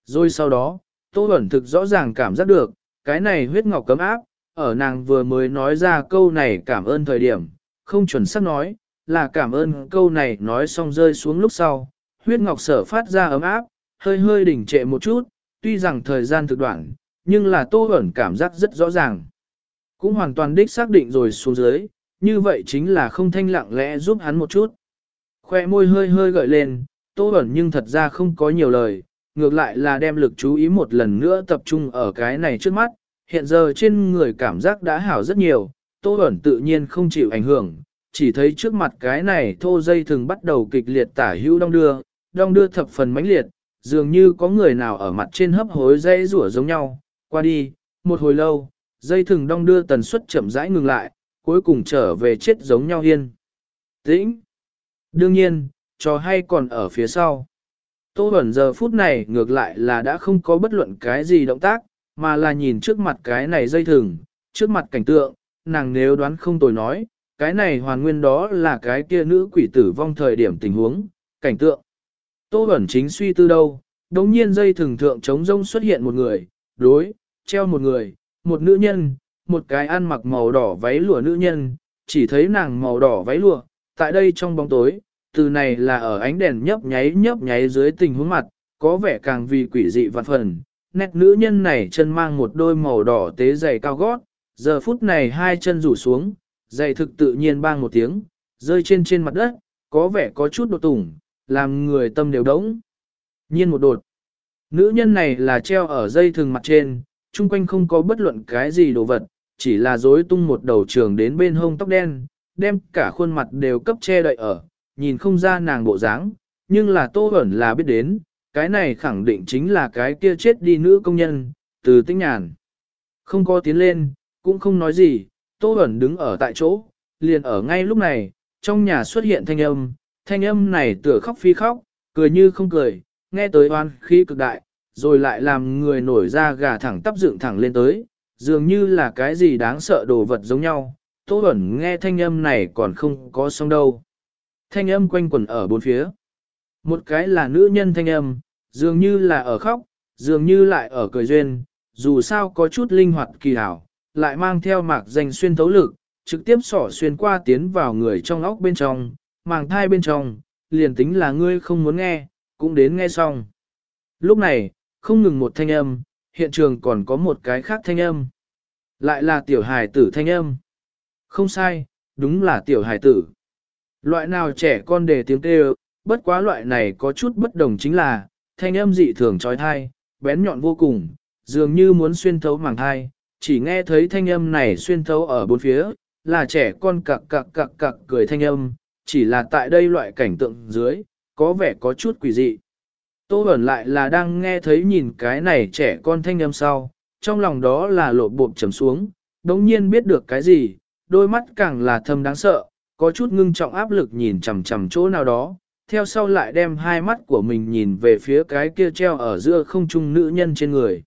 Rồi sau đó, Tô Bẩn thực rõ ràng cảm giác được, cái này huyết ngọc cấm áp, ở nàng vừa mới nói ra câu này cảm ơn thời điểm, không chuẩn xác nói, là cảm ơn câu này nói xong rơi xuống lúc sau, huyết ngọc sở phát ra ấm áp, hơi hơi đỉnh trệ một chút, tuy rằng thời gian thực đoạn, nhưng là Tô Bẩn cảm giác rất rõ ràng. Cũng hoàn toàn đích xác định rồi xuống dưới, như vậy chính là không thanh lặng lẽ giúp hắn một chút. Khoe môi hơi hơi gợi lên, Tô Bẩn nhưng thật ra không có nhiều lời, ngược lại là đem lực chú ý một lần nữa tập trung ở cái này trước mắt, hiện giờ trên người cảm giác đã hảo rất nhiều, Tô Bẩn tự nhiên không chịu ảnh hưởng, chỉ thấy trước mặt cái này thô dây thường bắt đầu kịch liệt tả hữu đong đưa, đong đưa thập phần mãnh liệt, dường như có người nào ở mặt trên hấp hối dây rủa giống nhau, qua đi, một hồi lâu, dây thường đong đưa tần suất chậm rãi ngừng lại, cuối cùng trở về chết giống nhau hiên. Tĩnh! Đương nhiên, trò hay còn ở phía sau. Tô Bẩn giờ phút này ngược lại là đã không có bất luận cái gì động tác, mà là nhìn trước mặt cái này dây thừng, trước mặt cảnh tượng, nàng nếu đoán không tồi nói, cái này hoàn nguyên đó là cái kia nữ quỷ tử vong thời điểm tình huống, cảnh tượng. Tô Bẩn chính suy tư đâu, đống nhiên dây thừng thượng trống rông xuất hiện một người, đối, treo một người, một nữ nhân, một cái ăn mặc màu đỏ váy lụa nữ nhân, chỉ thấy nàng màu đỏ váy lụa, tại đây trong bóng tối, từ này là ở ánh đèn nhấp nháy nhấp nháy dưới tình huống mặt, có vẻ càng vì quỷ dị vạn phần. Nét nữ nhân này chân mang một đôi màu đỏ tế dày cao gót, giờ phút này hai chân rủ xuống, giày thực tự nhiên bang một tiếng, rơi trên trên mặt đất, có vẻ có chút đột tủng, làm người tâm đều đống. Nhiên một đột. Nữ nhân này là treo ở dây thừng mặt trên, chung quanh không có bất luận cái gì đồ vật, chỉ là rối tung một đầu trường đến bên hông tóc đen, đem cả khuôn mặt đều cấp che đậy ở, nhìn không ra nàng bộ dáng, nhưng là tô hẩn là biết đến, cái này khẳng định chính là cái kia chết đi nữ công nhân, từ tinh nhàn. Không có tiến lên, cũng không nói gì, tô hẩn đứng ở tại chỗ, liền ở ngay lúc này, trong nhà xuất hiện thanh âm, thanh âm này tựa khóc phi khóc, cười như không cười, nghe tới oan khí cực đại, rồi lại làm người nổi ra gà thẳng tắp dựng thẳng lên tới, dường như là cái gì đáng sợ đồ vật giống nhau. Tô Bẩn nghe thanh âm này còn không có xong đâu. Thanh âm quanh quẩn ở bốn phía. Một cái là nữ nhân thanh âm, dường như là ở khóc, dường như lại ở cười duyên, dù sao có chút linh hoạt kỳ hảo, lại mang theo mạc danh xuyên thấu lực, trực tiếp sỏ xuyên qua tiến vào người trong óc bên trong, màng thai bên trong, liền tính là ngươi không muốn nghe, cũng đến nghe xong. Lúc này, không ngừng một thanh âm, hiện trường còn có một cái khác thanh âm. Lại là tiểu hài tử thanh âm. Không sai, đúng là tiểu hài tử. Loại nào trẻ con đề tiếng kêu, bất quá loại này có chút bất đồng chính là, thanh âm dị thường trói thai, bén nhọn vô cùng, dường như muốn xuyên thấu màng thai, chỉ nghe thấy thanh âm này xuyên thấu ở bốn phía, là trẻ con cặc cặc cặc cặc cười thanh âm, chỉ là tại đây loại cảnh tượng dưới, có vẻ có chút quỷ dị. Tô ẩn lại là đang nghe thấy nhìn cái này trẻ con thanh âm sau, trong lòng đó là lộ bộp trầm xuống, đống nhiên biết được cái gì, đôi mắt càng là thâm đáng sợ, có chút ngưng trọng áp lực nhìn chằm chằm chỗ nào đó, theo sau lại đem hai mắt của mình nhìn về phía cái kia treo ở giữa không trung nữ nhân trên người.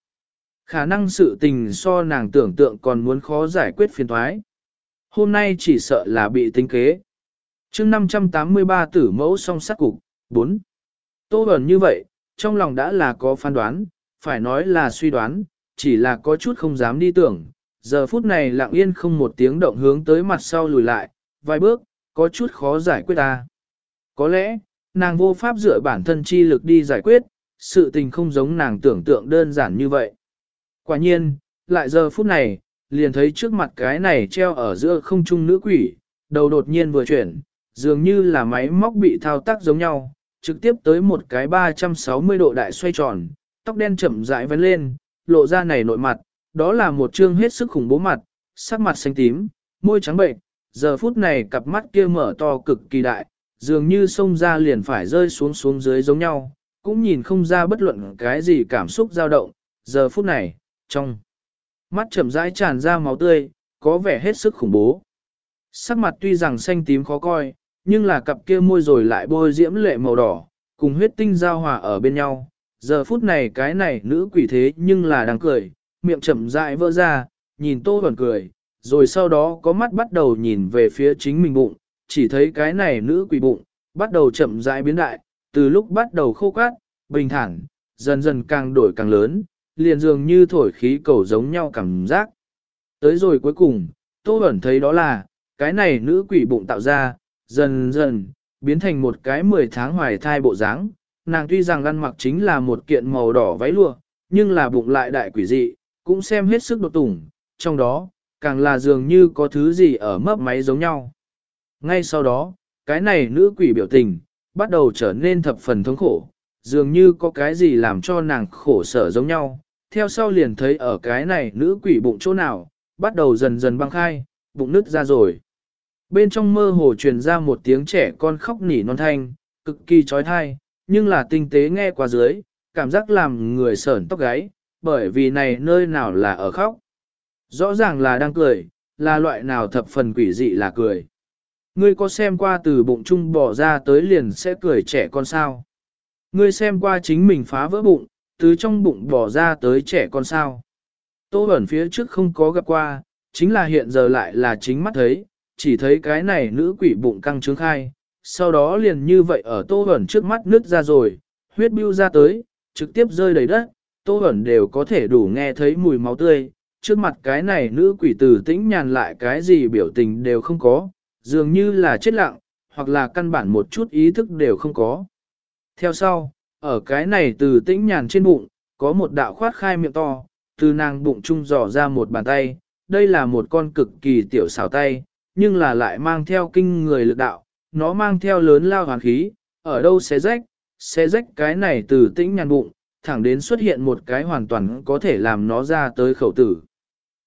Khả năng sự tình so nàng tưởng tượng còn muốn khó giải quyết phiền thoái. Hôm nay chỉ sợ là bị tính kế. chương 583 tử mẫu song sát cục, 4. Tô ẩn như vậy, trong lòng đã là có phán đoán, phải nói là suy đoán, chỉ là có chút không dám đi tưởng. Giờ phút này lặng yên không một tiếng động hướng tới mặt sau lùi lại, vài bước, có chút khó giải quyết ta. Có lẽ, nàng vô pháp dựa bản thân chi lực đi giải quyết, sự tình không giống nàng tưởng tượng đơn giản như vậy. Quả nhiên, lại giờ phút này, liền thấy trước mặt cái này treo ở giữa không trung nữ quỷ, đầu đột nhiên vừa chuyển, dường như là máy móc bị thao tác giống nhau, trực tiếp tới một cái 360 độ đại xoay tròn, tóc đen chậm rãi vấn lên, lộ ra này nội mặt, đó là một trương hết sức khủng bố mặt, sắc mặt xanh tím, môi trắng bệnh, giờ phút này cặp mắt kia mở to cực kỳ đại, dường như sông ra liền phải rơi xuống xuống dưới giống nhau, cũng nhìn không ra bất luận cái gì cảm xúc dao động, giờ phút này, trong mắt chậm rãi tràn ra máu tươi, có vẻ hết sức khủng bố. Sắc mặt tuy rằng xanh tím khó coi, nhưng là cặp kia môi rồi lại bôi diễm lệ màu đỏ, cùng huyết tinh giao hòa ở bên nhau. Giờ phút này cái này nữ quỷ thế nhưng là đang cười, miệng chậm rãi vỡ ra, nhìn tô vẫn cười, rồi sau đó có mắt bắt đầu nhìn về phía chính mình bụng, chỉ thấy cái này nữ quỷ bụng, bắt đầu chậm rãi biến đại, từ lúc bắt đầu khô cát, bình thản, dần dần càng đổi càng lớn, liền dường như thổi khí cầu giống nhau cảm giác. Tới rồi cuối cùng, Tô Bẩn thấy đó là, cái này nữ quỷ bụng tạo ra, dần dần, biến thành một cái 10 tháng hoài thai bộ dáng. Nàng tuy rằng ăn mặc chính là một kiện màu đỏ váy lụa, nhưng là bụng lại đại quỷ dị, cũng xem hết sức đột tủng, trong đó, càng là dường như có thứ gì ở mấp máy giống nhau. Ngay sau đó, cái này nữ quỷ biểu tình, bắt đầu trở nên thập phần thống khổ, dường như có cái gì làm cho nàng khổ sở giống nhau. Theo sau liền thấy ở cái này nữ quỷ bụng chỗ nào, bắt đầu dần dần băng khai, bụng nứt ra rồi. Bên trong mơ hồ truyền ra một tiếng trẻ con khóc nỉ non thanh, cực kỳ trói thai, nhưng là tinh tế nghe qua dưới, cảm giác làm người sởn tóc gáy, bởi vì này nơi nào là ở khóc. Rõ ràng là đang cười, là loại nào thập phần quỷ dị là cười. Ngươi có xem qua từ bụng chung bỏ ra tới liền sẽ cười trẻ con sao? Ngươi xem qua chính mình phá vỡ bụng, từ trong bụng bỏ ra tới trẻ con sao? Tô ẩn phía trước không có gặp qua, chính là hiện giờ lại là chính mắt thấy, chỉ thấy cái này nữ quỷ bụng căng trướng khai, sau đó liền như vậy ở tô ẩn trước mắt nứt ra rồi, huyết bưu ra tới, trực tiếp rơi đầy đất, tô ẩn đều có thể đủ nghe thấy mùi máu tươi, trước mặt cái này nữ quỷ tử tĩnh nhàn lại cái gì biểu tình đều không có, dường như là chết lặng, hoặc là căn bản một chút ý thức đều không có. Theo sau, ở cái này từ tĩnh nhàn trên bụng, có một đạo khoát khai miệng to, từ nàng bụng trung dò ra một bàn tay, đây là một con cực kỳ tiểu xảo tay, nhưng là lại mang theo kinh người lực đạo, nó mang theo lớn lao hoàn khí, ở đâu xé rách, xé rách cái này từ tĩnh nhàn bụng, thẳng đến xuất hiện một cái hoàn toàn có thể làm nó ra tới khẩu tử.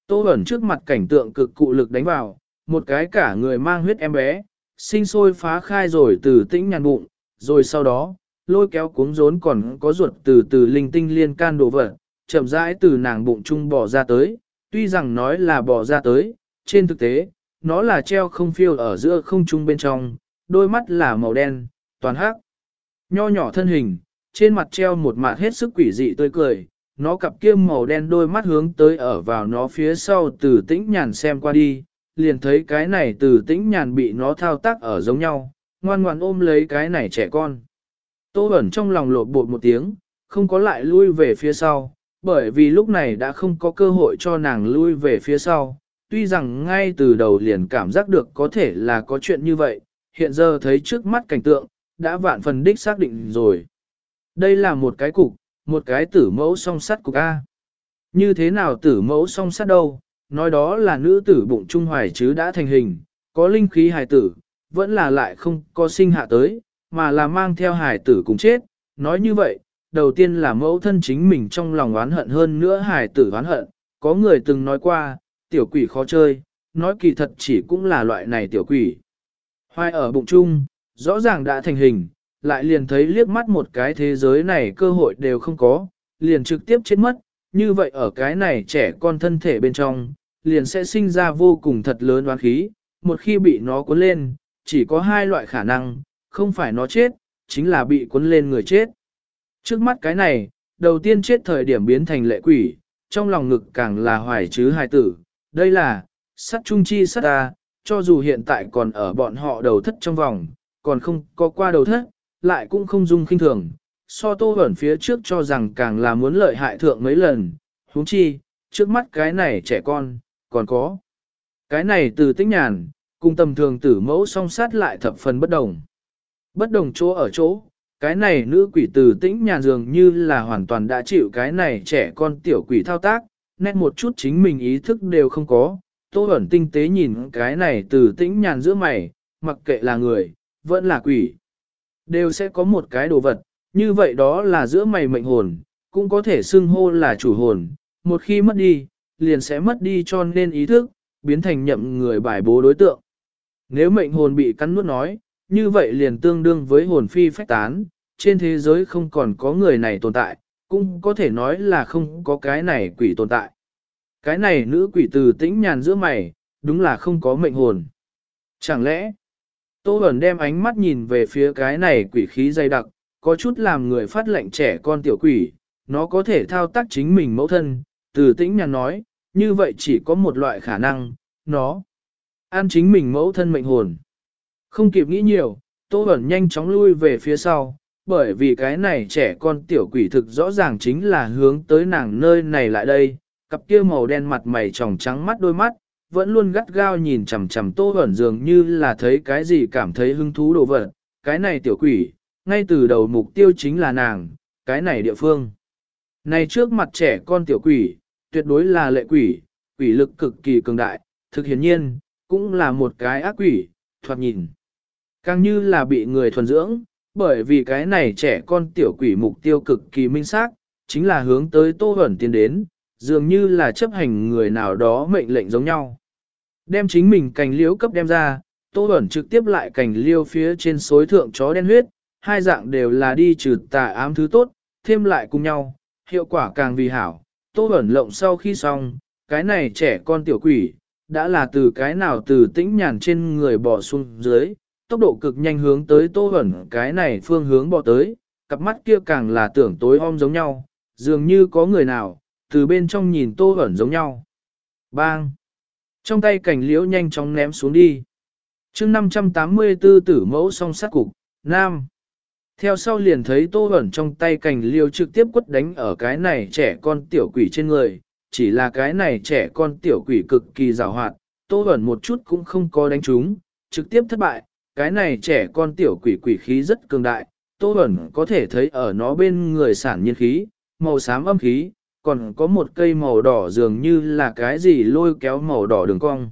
Tô ẩn trước mặt cảnh tượng cực cụ lực đánh vào, một cái cả người mang huyết em bé, sinh sôi phá khai rồi từ tĩnh nhàn bụng, rồi sau đó, lôi kéo cuống rốn còn có ruột từ từ linh tinh liên can đổ vật, chậm rãi từ nàng bụng trung bỏ ra tới, tuy rằng nói là bỏ ra tới, trên thực tế, nó là treo không phiêu ở giữa không trung bên trong, đôi mắt là màu đen, toàn hắc. Nho nhỏ thân hình, trên mặt treo một mặt hết sức quỷ dị tươi cười, nó cặp kia màu đen đôi mắt hướng tới ở vào nó phía sau từ tĩnh nhàn xem qua đi, liền thấy cái này từ tĩnh nhàn bị nó thao tác ở giống nhau, ngoan ngoan ôm lấy cái này trẻ con. Tô ẩn trong lòng lột bột một tiếng, không có lại lui về phía sau, bởi vì lúc này đã không có cơ hội cho nàng lui về phía sau. Tuy rằng ngay từ đầu liền cảm giác được có thể là có chuyện như vậy, hiện giờ thấy trước mắt cảnh tượng, đã vạn phần đích xác định rồi. Đây là một cái cục, một cái tử mẫu song sắt cục A. Như thế nào tử mẫu song sắt đâu, nói đó là nữ tử bụng trung hoài chứ đã thành hình, có linh khí hài tử, vẫn là lại không có sinh hạ tới, mà là mang theo hài tử cùng chết. Nói như vậy, đầu tiên là mẫu thân chính mình trong lòng oán hận hơn nữa hài tử oán hận, có người từng nói qua, tiểu quỷ khó chơi, nói kỳ thật chỉ cũng là loại này tiểu quỷ. Hoài ở bụng trung, rõ ràng đã thành hình, lại liền thấy liếc mắt một cái thế giới này cơ hội đều không có, liền trực tiếp chết mất, như vậy ở cái này trẻ con thân thể bên trong, liền sẽ sinh ra vô cùng thật lớn oán khí, một khi bị nó cuốn lên, chỉ có hai loại khả năng, không phải nó chết, chính là bị cuốn lên người chết. Trước mắt cái này, đầu tiên chết thời điểm biến thành lệ quỷ, trong lòng ngực càng là hoài chứ hài tử, đây là, sát trung chi sát ta, cho dù hiện tại còn ở bọn họ đầu thất trong vòng, còn không có qua đầu thất, lại cũng không dung khinh thường, so tô ẩn phía trước cho rằng càng là muốn lợi hại thượng mấy lần, huống chi, trước mắt cái này trẻ con, còn có. Cái này từ tĩnh nhàn, cùng tầm thường tử mẫu song sát lại thập phần bất đồng. Bất đồng chỗ ở chỗ, cái này nữ quỷ từ tĩnh nhàn dường như là hoàn toàn đã chịu cái này trẻ con tiểu quỷ thao tác, nét một chút chính mình ý thức đều không có. Tô ẩn tinh tế nhìn cái này từ tĩnh nhàn giữa mày, mặc kệ là người, vẫn là quỷ. Đều sẽ có một cái đồ vật, như vậy đó là giữa mày mệnh hồn, cũng có thể xưng hô là chủ hồn, một khi mất đi, liền sẽ mất đi cho nên ý thức, biến thành nhậm người bài bố đối tượng. Nếu mệnh hồn bị cắn nuốt nói, như vậy liền tương đương với hồn phi phách tán, trên thế giới không còn có người này tồn tại, cũng có thể nói là không có cái này quỷ tồn tại. Cái này nữ quỷ từ tĩnh nhàn giữa mày, đúng là không có mệnh hồn. Chẳng lẽ, Tô Bẩn đem ánh mắt nhìn về phía cái này quỷ khí dày đặc, có chút làm người phát lệnh trẻ con tiểu quỷ, nó có thể thao tác chính mình mẫu thân, từ tĩnh nhàn nói, như vậy chỉ có một loại khả năng, nó an chính mình mẫu thân mệnh hồn. Không kịp nghĩ nhiều, Tô Bẩn nhanh chóng lui về phía sau, bởi vì cái này trẻ con tiểu quỷ thực rõ ràng chính là hướng tới nàng nơi này lại đây, cặp kia màu đen mặt mày tròng trắng mắt đôi mắt, vẫn luôn gắt gao nhìn chằm chằm Tô ẩn dường như là thấy cái gì cảm thấy hứng thú đồ vật, cái này tiểu quỷ, ngay từ đầu mục tiêu chính là nàng, cái này địa phương. Này trước mặt trẻ con tiểu quỷ, tuyệt đối là lệ quỷ, quỷ lực cực kỳ cường đại, thực hiển nhiên, cũng là một cái ác quỷ, thoạt nhìn. Càng như là bị người thuần dưỡng, bởi vì cái này trẻ con tiểu quỷ mục tiêu cực kỳ minh xác, chính là hướng tới Tô Hẩn tiến đến, dường như là chấp hành người nào đó mệnh lệnh giống nhau. Đem chính mình cành liễu cấp đem ra, Tô Hẩn trực tiếp lại cành liêu phía trên xối thượng chó đen huyết, hai dạng đều là đi trừ tà ám thứ tốt, thêm lại cùng nhau, hiệu quả càng vì hảo. Tô Hẩn lộng sau khi xong, cái này trẻ con tiểu quỷ, đã là từ cái nào từ tĩnh nhàn trên người bỏ xuống dưới, tốc độ cực nhanh hướng tới tô Bẩn cái này phương hướng bỏ tới, cặp mắt kia càng là tưởng tối om giống nhau, dường như có người nào, từ bên trong nhìn tô Bẩn giống nhau. Bang! Trong tay cảnh liễu nhanh chóng ném xuống đi. chương 584 tử mẫu song sát cục, Nam. Theo sau liền thấy tô ẩn trong tay cảnh liễu trực tiếp quất đánh ở cái này trẻ con tiểu quỷ trên người, chỉ là cái này trẻ con tiểu quỷ cực kỳ rào hoạt, tô ẩn một chút cũng không có đánh trúng, trực tiếp thất bại, cái này trẻ con tiểu quỷ quỷ khí rất cường đại, Tô ẩn có thể thấy ở nó bên người sản nhiên khí, màu xám âm khí, còn có một cây màu đỏ dường như là cái gì lôi kéo màu đỏ đường cong.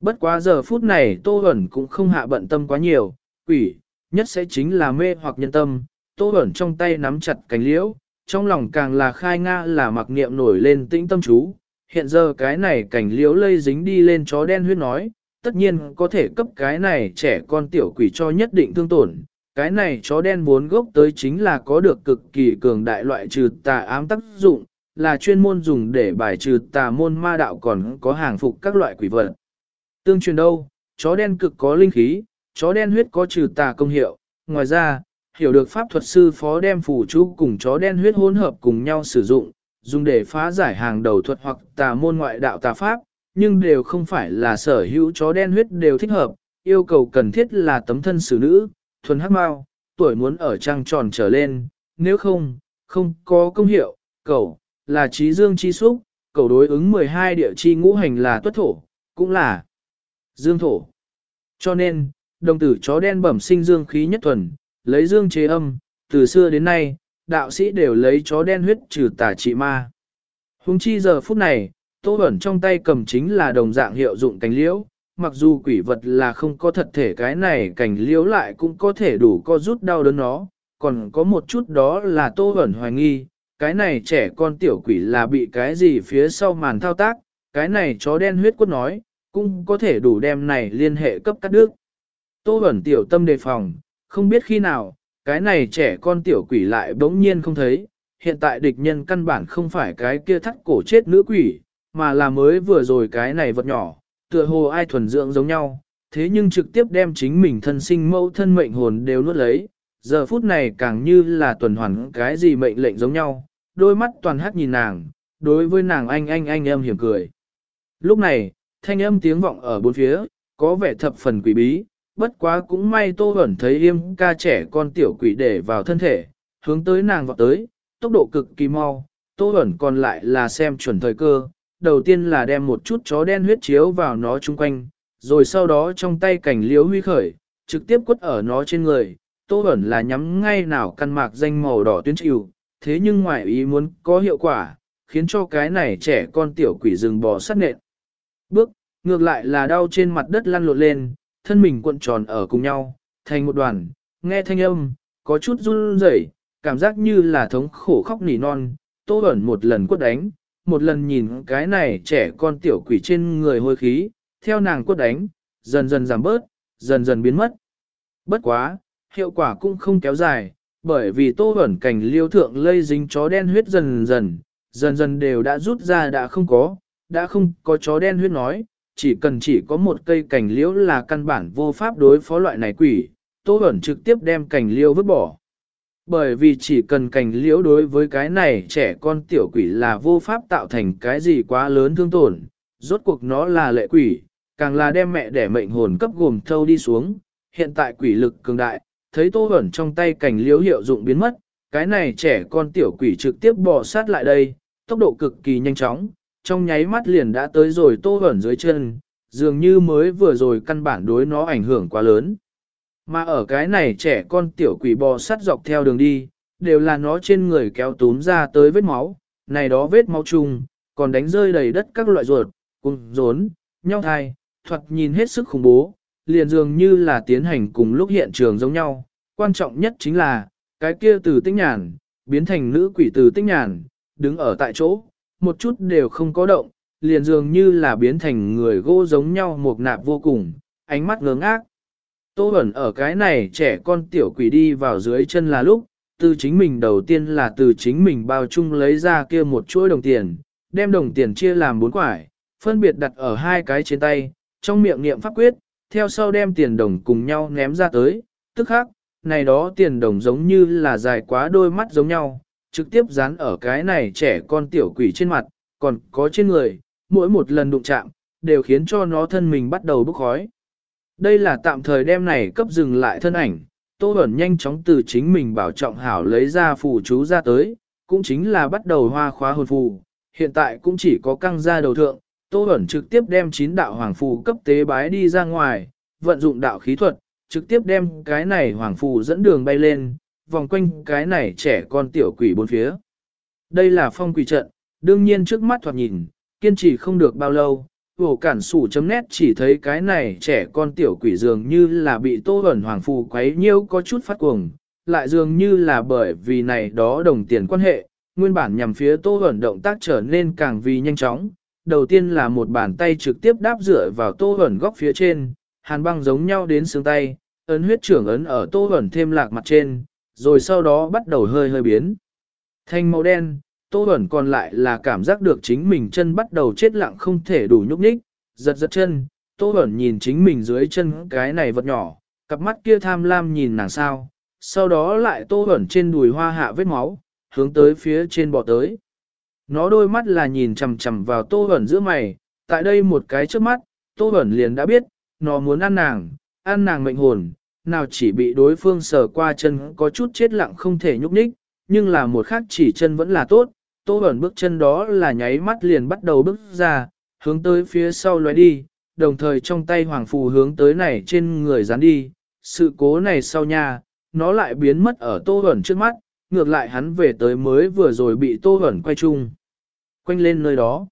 Bất quá giờ phút này Tô Bẩn cũng không hạ bận tâm quá nhiều, quỷ, nhất sẽ chính là mê hoặc nhân tâm, Tô Bẩn trong tay nắm chặt cánh liễu, trong lòng càng là khai nga là mặc niệm nổi lên tĩnh tâm chú. Hiện giờ cái này cảnh liễu lây dính đi lên chó đen huyết nói, tất nhiên có thể cấp cái này trẻ con tiểu quỷ cho nhất định thương tổn. Cái này chó đen muốn gốc tới chính là có được cực kỳ cường đại loại trừ tà ám tác dụng, là chuyên môn dùng để bài trừ tà môn ma đạo còn có hàng phục các loại quỷ vật. Tương truyền đâu, chó đen cực có linh khí, chó đen huyết có trừ tà công hiệu, ngoài ra, hiểu được pháp thuật sư phó đem phù chú cùng chó đen huyết hỗn hợp cùng nhau sử dụng, dùng để phá giải hàng đầu thuật hoặc tà môn ngoại đạo tà pháp, nhưng đều không phải là sở hữu chó đen huyết đều thích hợp, yêu cầu cần thiết là tấm thân xử nữ, thuần hắc mao, tuổi muốn ở trăng tròn trở lên, nếu không, không có công hiệu, cầu, là trí dương chi xúc, cầu đối ứng 12 địa chi ngũ hành là tuất thổ, cũng là dương thổ. Cho nên, đồng tử chó đen bẩm sinh dương khí nhất thuần, lấy dương chế âm, từ xưa đến nay, đạo sĩ đều lấy chó đen huyết trừ tà trị ma. Hùng chi giờ phút này, Tô Bẩn trong tay cầm chính là đồng dạng hiệu dụng cánh liễu, mặc dù quỷ vật là không có thật thể cái này cành liễu lại cũng có thể đủ co rút đau đớn nó, còn có một chút đó là Tô Bẩn hoài nghi, cái này trẻ con tiểu quỷ là bị cái gì phía sau màn thao tác, cái này chó đen huyết quất nói, cũng có thể đủ đem này liên hệ cấp cắt đứt. Tô ẩn tiểu tâm đề phòng, không biết khi nào, cái này trẻ con tiểu quỷ lại bỗng nhiên không thấy, hiện tại địch nhân căn bản không phải cái kia thắt cổ chết nữ quỷ, mà là mới vừa rồi cái này vật nhỏ, tựa hồ ai thuần dưỡng giống nhau, thế nhưng trực tiếp đem chính mình thân sinh mẫu thân mệnh hồn đều nuốt lấy, giờ phút này càng như là tuần hoàn cái gì mệnh lệnh giống nhau, đôi mắt toàn hát nhìn nàng, đối với nàng anh anh anh em hiểm cười. Lúc này, thanh âm tiếng vọng ở bốn phía, có vẻ thập phần quỷ bí, bất quá cũng may tô ẩn thấy yêm ca trẻ con tiểu quỷ để vào thân thể, hướng tới nàng vọt tới, tốc độ cực kỳ mau, tô ẩn còn lại là xem chuẩn thời cơ, đầu tiên là đem một chút chó đen huyết chiếu vào nó chung quanh, rồi sau đó trong tay cảnh liếu huy khởi, trực tiếp quất ở nó trên người, tô ẩn là nhắm ngay nào căn mạc danh màu đỏ tuyến chịu, thế nhưng ngoài ý muốn có hiệu quả, khiến cho cái này trẻ con tiểu quỷ rừng bò sát nện. Bước, ngược lại là đau trên mặt đất lăn lộn lên, thân mình cuộn tròn ở cùng nhau, thành một đoàn, nghe thanh âm, có chút run rẩy, cảm giác như là thống khổ khóc nỉ non, tô ẩn một lần quất đánh, một lần nhìn cái này trẻ con tiểu quỷ trên người hôi khí, theo nàng quất đánh, dần dần giảm bớt, dần dần biến mất. Bất quá, hiệu quả cũng không kéo dài, bởi vì tô ẩn cảnh liêu thượng lây dính chó đen huyết dần dần, dần dần đều đã rút ra đã không có, đã không có chó đen huyết nói, chỉ cần chỉ có một cây cảnh liễu là căn bản vô pháp đối phó loại này quỷ, tô ẩn trực tiếp đem cảnh liễu vứt bỏ. Bởi vì chỉ cần cảnh liễu đối với cái này trẻ con tiểu quỷ là vô pháp tạo thành cái gì quá lớn thương tổn, rốt cuộc nó là lệ quỷ, càng là đem mẹ đẻ mệnh hồn cấp gồm thâu đi xuống, hiện tại quỷ lực cường đại, thấy tô ẩn trong tay cảnh liếu hiệu dụng biến mất, cái này trẻ con tiểu quỷ trực tiếp bò sát lại đây, tốc độ cực kỳ nhanh chóng, trong nháy mắt liền đã tới rồi tô ẩn dưới chân, dường như mới vừa rồi căn bản đối nó ảnh hưởng quá lớn. Mà ở cái này trẻ con tiểu quỷ bò sát dọc theo đường đi, đều là nó trên người kéo túm ra tới vết máu, này đó vết máu chung, còn đánh rơi đầy đất các loại ruột, cùng rốn, nhau thai, thuật nhìn hết sức khủng bố, liền dường như là tiến hành cùng lúc hiện trường giống nhau. Quan trọng nhất chính là, cái kia từ tinh nhàn, biến thành nữ quỷ từ tinh nhàn, đứng ở tại chỗ, một chút đều không có động, liền dường như là biến thành người gỗ giống nhau một nạp vô cùng, ánh mắt ngớ ngác. Tô ẩn ở cái này trẻ con tiểu quỷ đi vào dưới chân là lúc, từ chính mình đầu tiên là từ chính mình bao chung lấy ra kia một chuỗi đồng tiền, đem đồng tiền chia làm bốn quải, phân biệt đặt ở hai cái trên tay, trong miệng niệm pháp quyết, theo sau đem tiền đồng cùng nhau ném ra tới, tức khác, này đó tiền đồng giống như là dài quá đôi mắt giống nhau, trực tiếp dán ở cái này trẻ con tiểu quỷ trên mặt, còn có trên người, mỗi một lần đụng chạm, đều khiến cho nó thân mình bắt đầu bốc khói. Đây là tạm thời đem này cấp dừng lại thân ảnh, Tô Bẩn nhanh chóng từ chính mình bảo trọng hảo lấy ra phù chú ra tới, cũng chính là bắt đầu hoa khóa hồn phù, hiện tại cũng chỉ có căng ra đầu thượng, Tô Bẩn trực tiếp đem chín đạo hoàng phù cấp tế bái đi ra ngoài, vận dụng đạo khí thuật, trực tiếp đem cái này hoàng phù dẫn đường bay lên, vòng quanh cái này trẻ con tiểu quỷ bốn phía. Đây là phong quỷ trận, đương nhiên trước mắt thoạt nhìn, kiên trì không được bao lâu, Vổ cản sủ chấm nét chỉ thấy cái này trẻ con tiểu quỷ dường như là bị tô ẩn hoàng phù quấy nhiêu có chút phát cuồng, lại dường như là bởi vì này đó đồng tiền quan hệ, nguyên bản nhằm phía tô ẩn động tác trở nên càng vì nhanh chóng. Đầu tiên là một bàn tay trực tiếp đáp dựa vào tô ẩn góc phía trên, hàn băng giống nhau đến xương tay, ấn huyết trưởng ấn ở tô ẩn thêm lạc mặt trên, rồi sau đó bắt đầu hơi hơi biến. Thành màu đen, Tô ẩn còn lại là cảm giác được chính mình chân bắt đầu chết lặng không thể đủ nhúc nhích, giật giật chân, Tô ẩn nhìn chính mình dưới chân cái này vật nhỏ, cặp mắt kia tham lam nhìn nàng sao, sau đó lại Tô ẩn trên đùi hoa hạ vết máu, hướng tới phía trên bò tới. Nó đôi mắt là nhìn chằm chằm vào Tô Bẩn giữa mày, tại đây một cái trước mắt, Tô Bẩn liền đã biết, nó muốn ăn nàng, ăn nàng mệnh hồn, nào chỉ bị đối phương sờ qua chân có chút chết lặng không thể nhúc nhích, nhưng là một khác chỉ chân vẫn là tốt, Tô Bẩn bước chân đó là nháy mắt liền bắt đầu bước ra, hướng tới phía sau lóe đi, đồng thời trong tay hoàng phù hướng tới này trên người dán đi. Sự cố này sau nha, nó lại biến mất ở Tô Bẩn trước mắt, ngược lại hắn về tới mới vừa rồi bị Tô Bẩn quay chung. Quanh lên nơi đó.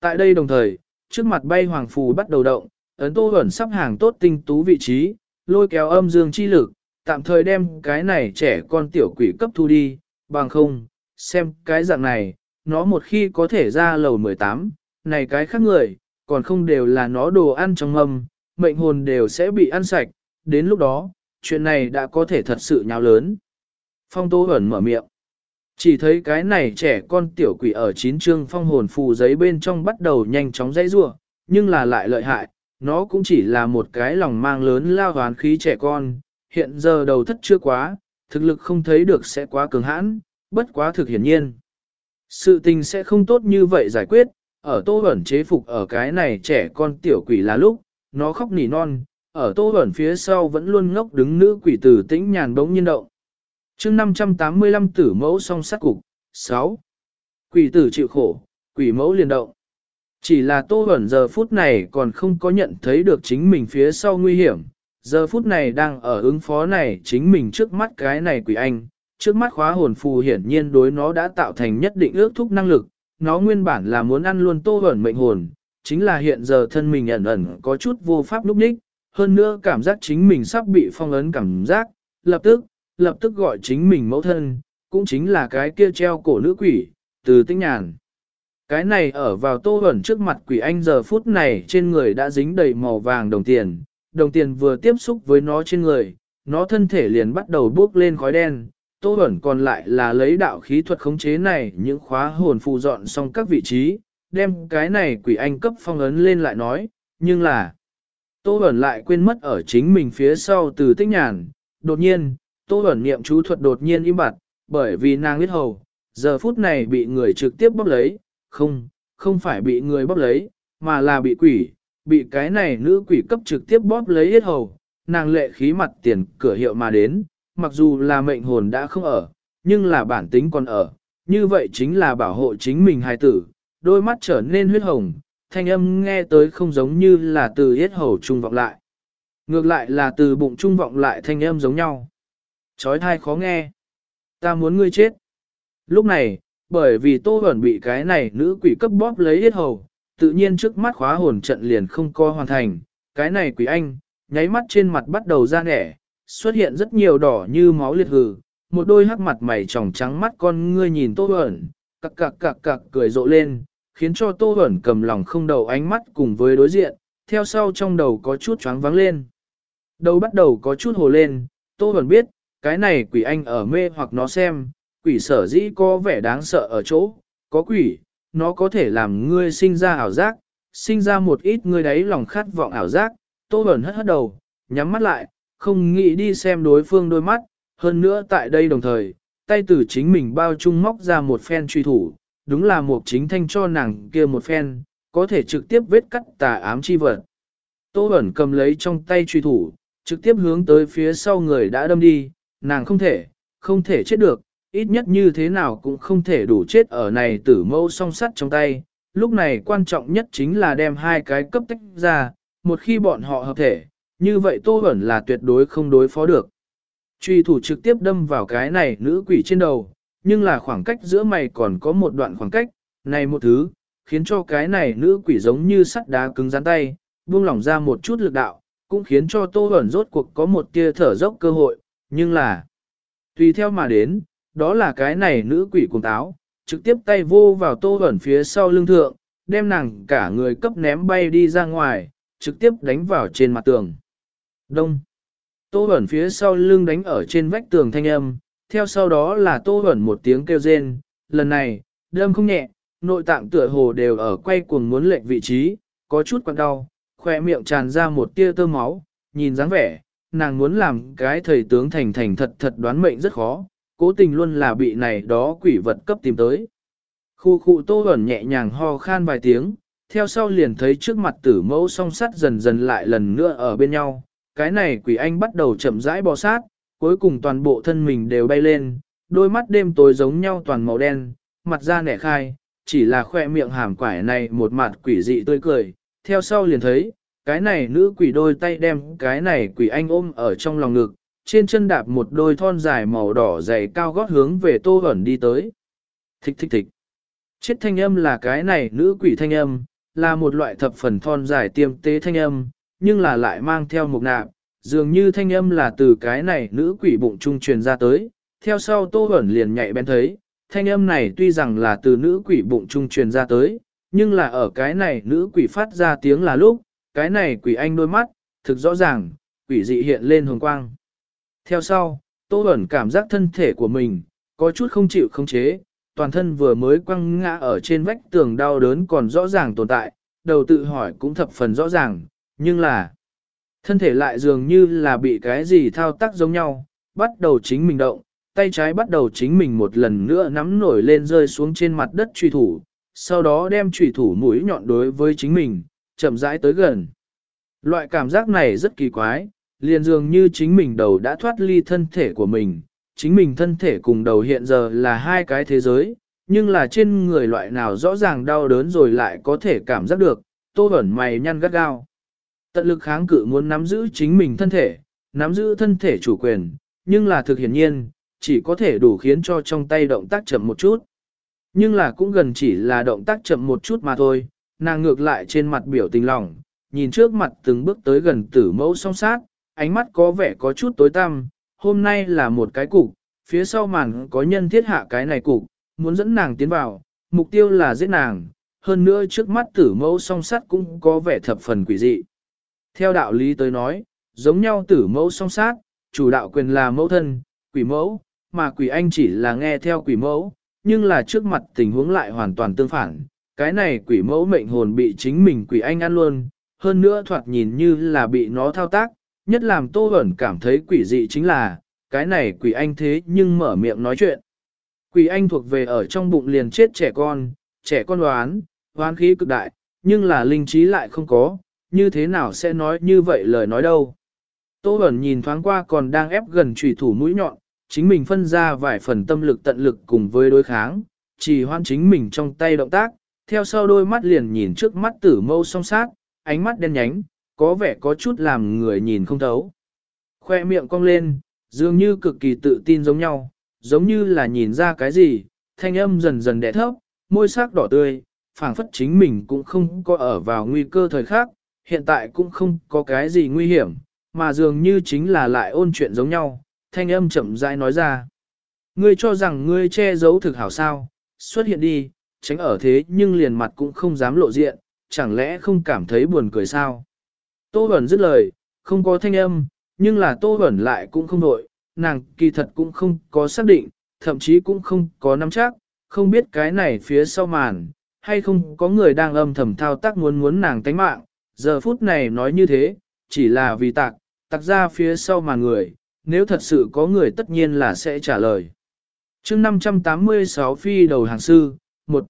Tại đây đồng thời, trước mặt bay hoàng phù bắt đầu động, ấn Tô Bẩn sắp hàng tốt tinh tú vị trí, lôi kéo âm dương chi lực, tạm thời đem cái này trẻ con tiểu quỷ cấp thu đi, bằng không, xem cái dạng này, nó một khi có thể ra lầu 18, này cái khác người, còn không đều là nó đồ ăn trong mâm, mệnh hồn đều sẽ bị ăn sạch, đến lúc đó, chuyện này đã có thể thật sự nhào lớn. Phong Tô ẩn mở miệng. Chỉ thấy cái này trẻ con tiểu quỷ ở chín chương phong hồn phù giấy bên trong bắt đầu nhanh chóng dãy rua, nhưng là lại lợi hại, nó cũng chỉ là một cái lòng mang lớn lao hoán khí trẻ con, hiện giờ đầu thất chưa quá, thực lực không thấy được sẽ quá cường hãn, bất quá thực hiển nhiên. Sự tình sẽ không tốt như vậy giải quyết, ở tô ẩn chế phục ở cái này trẻ con tiểu quỷ là lúc, nó khóc nỉ non, ở tô ẩn phía sau vẫn luôn ngốc đứng nữ quỷ tử tĩnh nhàn bỗng nhiên động chương 585 tử mẫu song sát cục, 6. Quỷ tử chịu khổ, quỷ mẫu liền động. Chỉ là tô ẩn giờ phút này còn không có nhận thấy được chính mình phía sau nguy hiểm, giờ phút này đang ở ứng phó này chính mình trước mắt cái này quỷ anh, trước mắt khóa hồn phù hiển nhiên đối nó đã tạo thành nhất định ước thúc năng lực, nó nguyên bản là muốn ăn luôn tô ẩn mệnh hồn, chính là hiện giờ thân mình ẩn ẩn có chút vô pháp lúc đích, hơn nữa cảm giác chính mình sắp bị phong ấn cảm giác, lập tức, lập tức gọi chính mình mẫu thân, cũng chính là cái kia treo cổ nữ quỷ, từ tinh nhàn. Cái này ở vào tô ẩn trước mặt quỷ anh giờ phút này trên người đã dính đầy màu vàng đồng tiền, đồng tiền vừa tiếp xúc với nó trên người, nó thân thể liền bắt đầu bốc lên khói đen. Tô ẩn còn lại là lấy đạo khí thuật khống chế này những khóa hồn phù dọn xong các vị trí, đem cái này quỷ anh cấp phong ấn lên lại nói, nhưng là Tô ẩn lại quên mất ở chính mình phía sau từ tích nhàn, đột nhiên, Tô ẩn niệm chú thuật đột nhiên im bặt, bởi vì nàng biết hầu, giờ phút này bị người trực tiếp bóp lấy, không, không phải bị người bóp lấy, mà là bị quỷ, bị cái này nữ quỷ cấp trực tiếp bóp lấy hết hầu, nàng lệ khí mặt tiền cửa hiệu mà đến, mặc dù là mệnh hồn đã không ở, nhưng là bản tính còn ở, như vậy chính là bảo hộ chính mình hài tử, đôi mắt trở nên huyết hồng, thanh âm nghe tới không giống như là từ biết hầu trung vọng lại. Ngược lại là từ bụng trung vọng lại thanh âm giống nhau. Chói thai khó nghe. Ta muốn ngươi chết. Lúc này, bởi vì tô ẩn bị cái này nữ quỷ cấp bóp lấy yết hầu, tự nhiên trước mắt khóa hồn trận liền không co hoàn thành. Cái này quỷ anh, nháy mắt trên mặt bắt đầu ra nẻ, xuất hiện rất nhiều đỏ như máu liệt hừ, một đôi hắc mặt mày tròng trắng mắt con ngươi nhìn tô ẩn, cặc cặc cặc cặc cười rộ lên, khiến cho tô ẩn cầm lòng không đầu ánh mắt cùng với đối diện, theo sau trong đầu có chút choáng vắng lên. Đầu bắt đầu có chút hồ lên, tô ẩn biết, cái này quỷ anh ở mê hoặc nó xem, quỷ sở dĩ có vẻ đáng sợ ở chỗ, có quỷ, nó có thể làm ngươi sinh ra ảo giác, sinh ra một ít ngươi đấy lòng khát vọng ảo giác, tô bẩn hất hất đầu, nhắm mắt lại, không nghĩ đi xem đối phương đôi mắt, hơn nữa tại đây đồng thời, tay tử chính mình bao chung móc ra một phen truy thủ, đúng là một chính thanh cho nàng kia một phen, có thể trực tiếp vết cắt tà ám chi vật. Tô bẩn cầm lấy trong tay truy thủ, trực tiếp hướng tới phía sau người đã đâm đi, nàng không thể, không thể chết được, ít nhất như thế nào cũng không thể đủ chết ở này tử mâu song sắt trong tay. Lúc này quan trọng nhất chính là đem hai cái cấp tách ra, một khi bọn họ hợp thể, như vậy Tô Bẩn là tuyệt đối không đối phó được. Truy thủ trực tiếp đâm vào cái này nữ quỷ trên đầu, nhưng là khoảng cách giữa mày còn có một đoạn khoảng cách, này một thứ, khiến cho cái này nữ quỷ giống như sắt đá cứng rắn tay, buông lỏng ra một chút lực đạo, cũng khiến cho Tô Bẩn rốt cuộc có một tia thở dốc cơ hội, nhưng là, tùy theo mà đến, đó là cái này nữ quỷ cùng táo, trực tiếp tay vô vào Tô ẩn phía sau lưng thượng, đem nàng cả người cấp ném bay đi ra ngoài, trực tiếp đánh vào trên mặt tường. Đông. Tô ẩn phía sau lưng đánh ở trên vách tường thanh âm, theo sau đó là Tô ẩn một tiếng kêu rên, lần này, đâm không nhẹ, nội tạng tựa hồ đều ở quay cuồng muốn lệch vị trí, có chút quặn đau, khỏe miệng tràn ra một tia tơ máu, nhìn dáng vẻ, nàng muốn làm cái thầy tướng thành thành thật thật đoán mệnh rất khó, cố tình luôn là bị này đó quỷ vật cấp tìm tới. Khu khu Tô ẩn nhẹ nhàng ho khan vài tiếng, theo sau liền thấy trước mặt tử mẫu song sắt dần dần lại lần nữa ở bên nhau, cái này quỷ anh bắt đầu chậm rãi bò sát, cuối cùng toàn bộ thân mình đều bay lên, đôi mắt đêm tối giống nhau toàn màu đen, mặt da nẻ khai, chỉ là khoe miệng hàm quải này một mặt quỷ dị tươi cười, theo sau liền thấy, cái này nữ quỷ đôi tay đem cái này quỷ anh ôm ở trong lòng ngực, trên chân đạp một đôi thon dài màu đỏ dày cao gót hướng về tô ẩn đi tới. Thích thích thích. Chết thanh âm là cái này nữ quỷ thanh âm, là một loại thập phần thon dài tiêm tế thanh âm, nhưng là lại mang theo một nạp, dường như thanh âm là từ cái này nữ quỷ bụng trung truyền ra tới, theo sau Tô ẩn liền nhạy bén thấy, thanh âm này tuy rằng là từ nữ quỷ bụng trung truyền ra tới, nhưng là ở cái này nữ quỷ phát ra tiếng là lúc, cái này quỷ anh đôi mắt, thực rõ ràng, quỷ dị hiện lên hồng quang. Theo sau, Tô Bẩn cảm giác thân thể của mình, có chút không chịu không chế, toàn thân vừa mới quăng ngã ở trên vách tường đau đớn còn rõ ràng tồn tại, đầu tự hỏi cũng thập phần rõ ràng, nhưng là thân thể lại dường như là bị cái gì thao tác giống nhau, bắt đầu chính mình động, tay trái bắt đầu chính mình một lần nữa nắm nổi lên rơi xuống trên mặt đất truy thủ, sau đó đem truy thủ mũi nhọn đối với chính mình, chậm rãi tới gần. Loại cảm giác này rất kỳ quái, liền dường như chính mình đầu đã thoát ly thân thể của mình, chính mình thân thể cùng đầu hiện giờ là hai cái thế giới, nhưng là trên người loại nào rõ ràng đau đớn rồi lại có thể cảm giác được, tô ẩn mày nhăn gắt gao. Tận lực kháng cự muốn nắm giữ chính mình thân thể, nắm giữ thân thể chủ quyền, nhưng là thực hiển nhiên, chỉ có thể đủ khiến cho trong tay động tác chậm một chút. Nhưng là cũng gần chỉ là động tác chậm một chút mà thôi, nàng ngược lại trên mặt biểu tình lòng, nhìn trước mặt từng bước tới gần tử mẫu song sát, ánh mắt có vẻ có chút tối tăm, hôm nay là một cái cục, phía sau màn có nhân thiết hạ cái này cục, muốn dẫn nàng tiến vào, mục tiêu là giết nàng, hơn nữa trước mắt tử mẫu song sát cũng có vẻ thập phần quỷ dị. Theo đạo lý tới nói, giống nhau tử mẫu song sát, chủ đạo quyền là mẫu thân, quỷ mẫu, mà quỷ anh chỉ là nghe theo quỷ mẫu, nhưng là trước mặt tình huống lại hoàn toàn tương phản. Cái này quỷ mẫu mệnh hồn bị chính mình quỷ anh ăn luôn, hơn nữa thoạt nhìn như là bị nó thao tác, nhất làm Tô Bẩn cảm thấy quỷ dị chính là, cái này quỷ anh thế nhưng mở miệng nói chuyện. Quỷ anh thuộc về ở trong bụng liền chết trẻ con, trẻ con đoán, hoán khí cực đại, nhưng là linh trí lại không có, như thế nào sẽ nói như vậy lời nói đâu. Tô Bẩn nhìn thoáng qua còn đang ép gần trùy thủ mũi nhọn, chính mình phân ra vài phần tâm lực tận lực cùng với đối kháng, chỉ hoan chính mình trong tay động tác, theo sau đôi mắt liền nhìn trước mắt tử mâu song sát, ánh mắt đen nhánh, có vẻ có chút làm người nhìn không thấu. Khoe miệng cong lên, dường như cực kỳ tự tin giống nhau, giống như là nhìn ra cái gì, thanh âm dần dần đẻ thấp, môi sắc đỏ tươi, phảng phất chính mình cũng không có ở vào nguy cơ thời khắc, hiện tại cũng không có cái gì nguy hiểm, mà dường như chính là lại ôn chuyện giống nhau, thanh âm chậm rãi nói ra. Ngươi cho rằng ngươi che giấu thực hảo sao, xuất hiện đi, tránh ở thế nhưng liền mặt cũng không dám lộ diện, chẳng lẽ không cảm thấy buồn cười sao? Tô Bẩn dứt lời, không có thanh âm, nhưng là Tô Bẩn lại cũng không đội, nàng kỳ thật cũng không có xác định, thậm chí cũng không có nắm chắc, không biết cái này phía sau màn, hay không có người đang âm thầm thao tác muốn muốn nàng tánh mạng, giờ phút này nói như thế, chỉ là vì tạc, tạc ra phía sau màn người, nếu thật sự có người tất nhiên là sẽ trả lời. chương 586 phi đầu hàng sư, một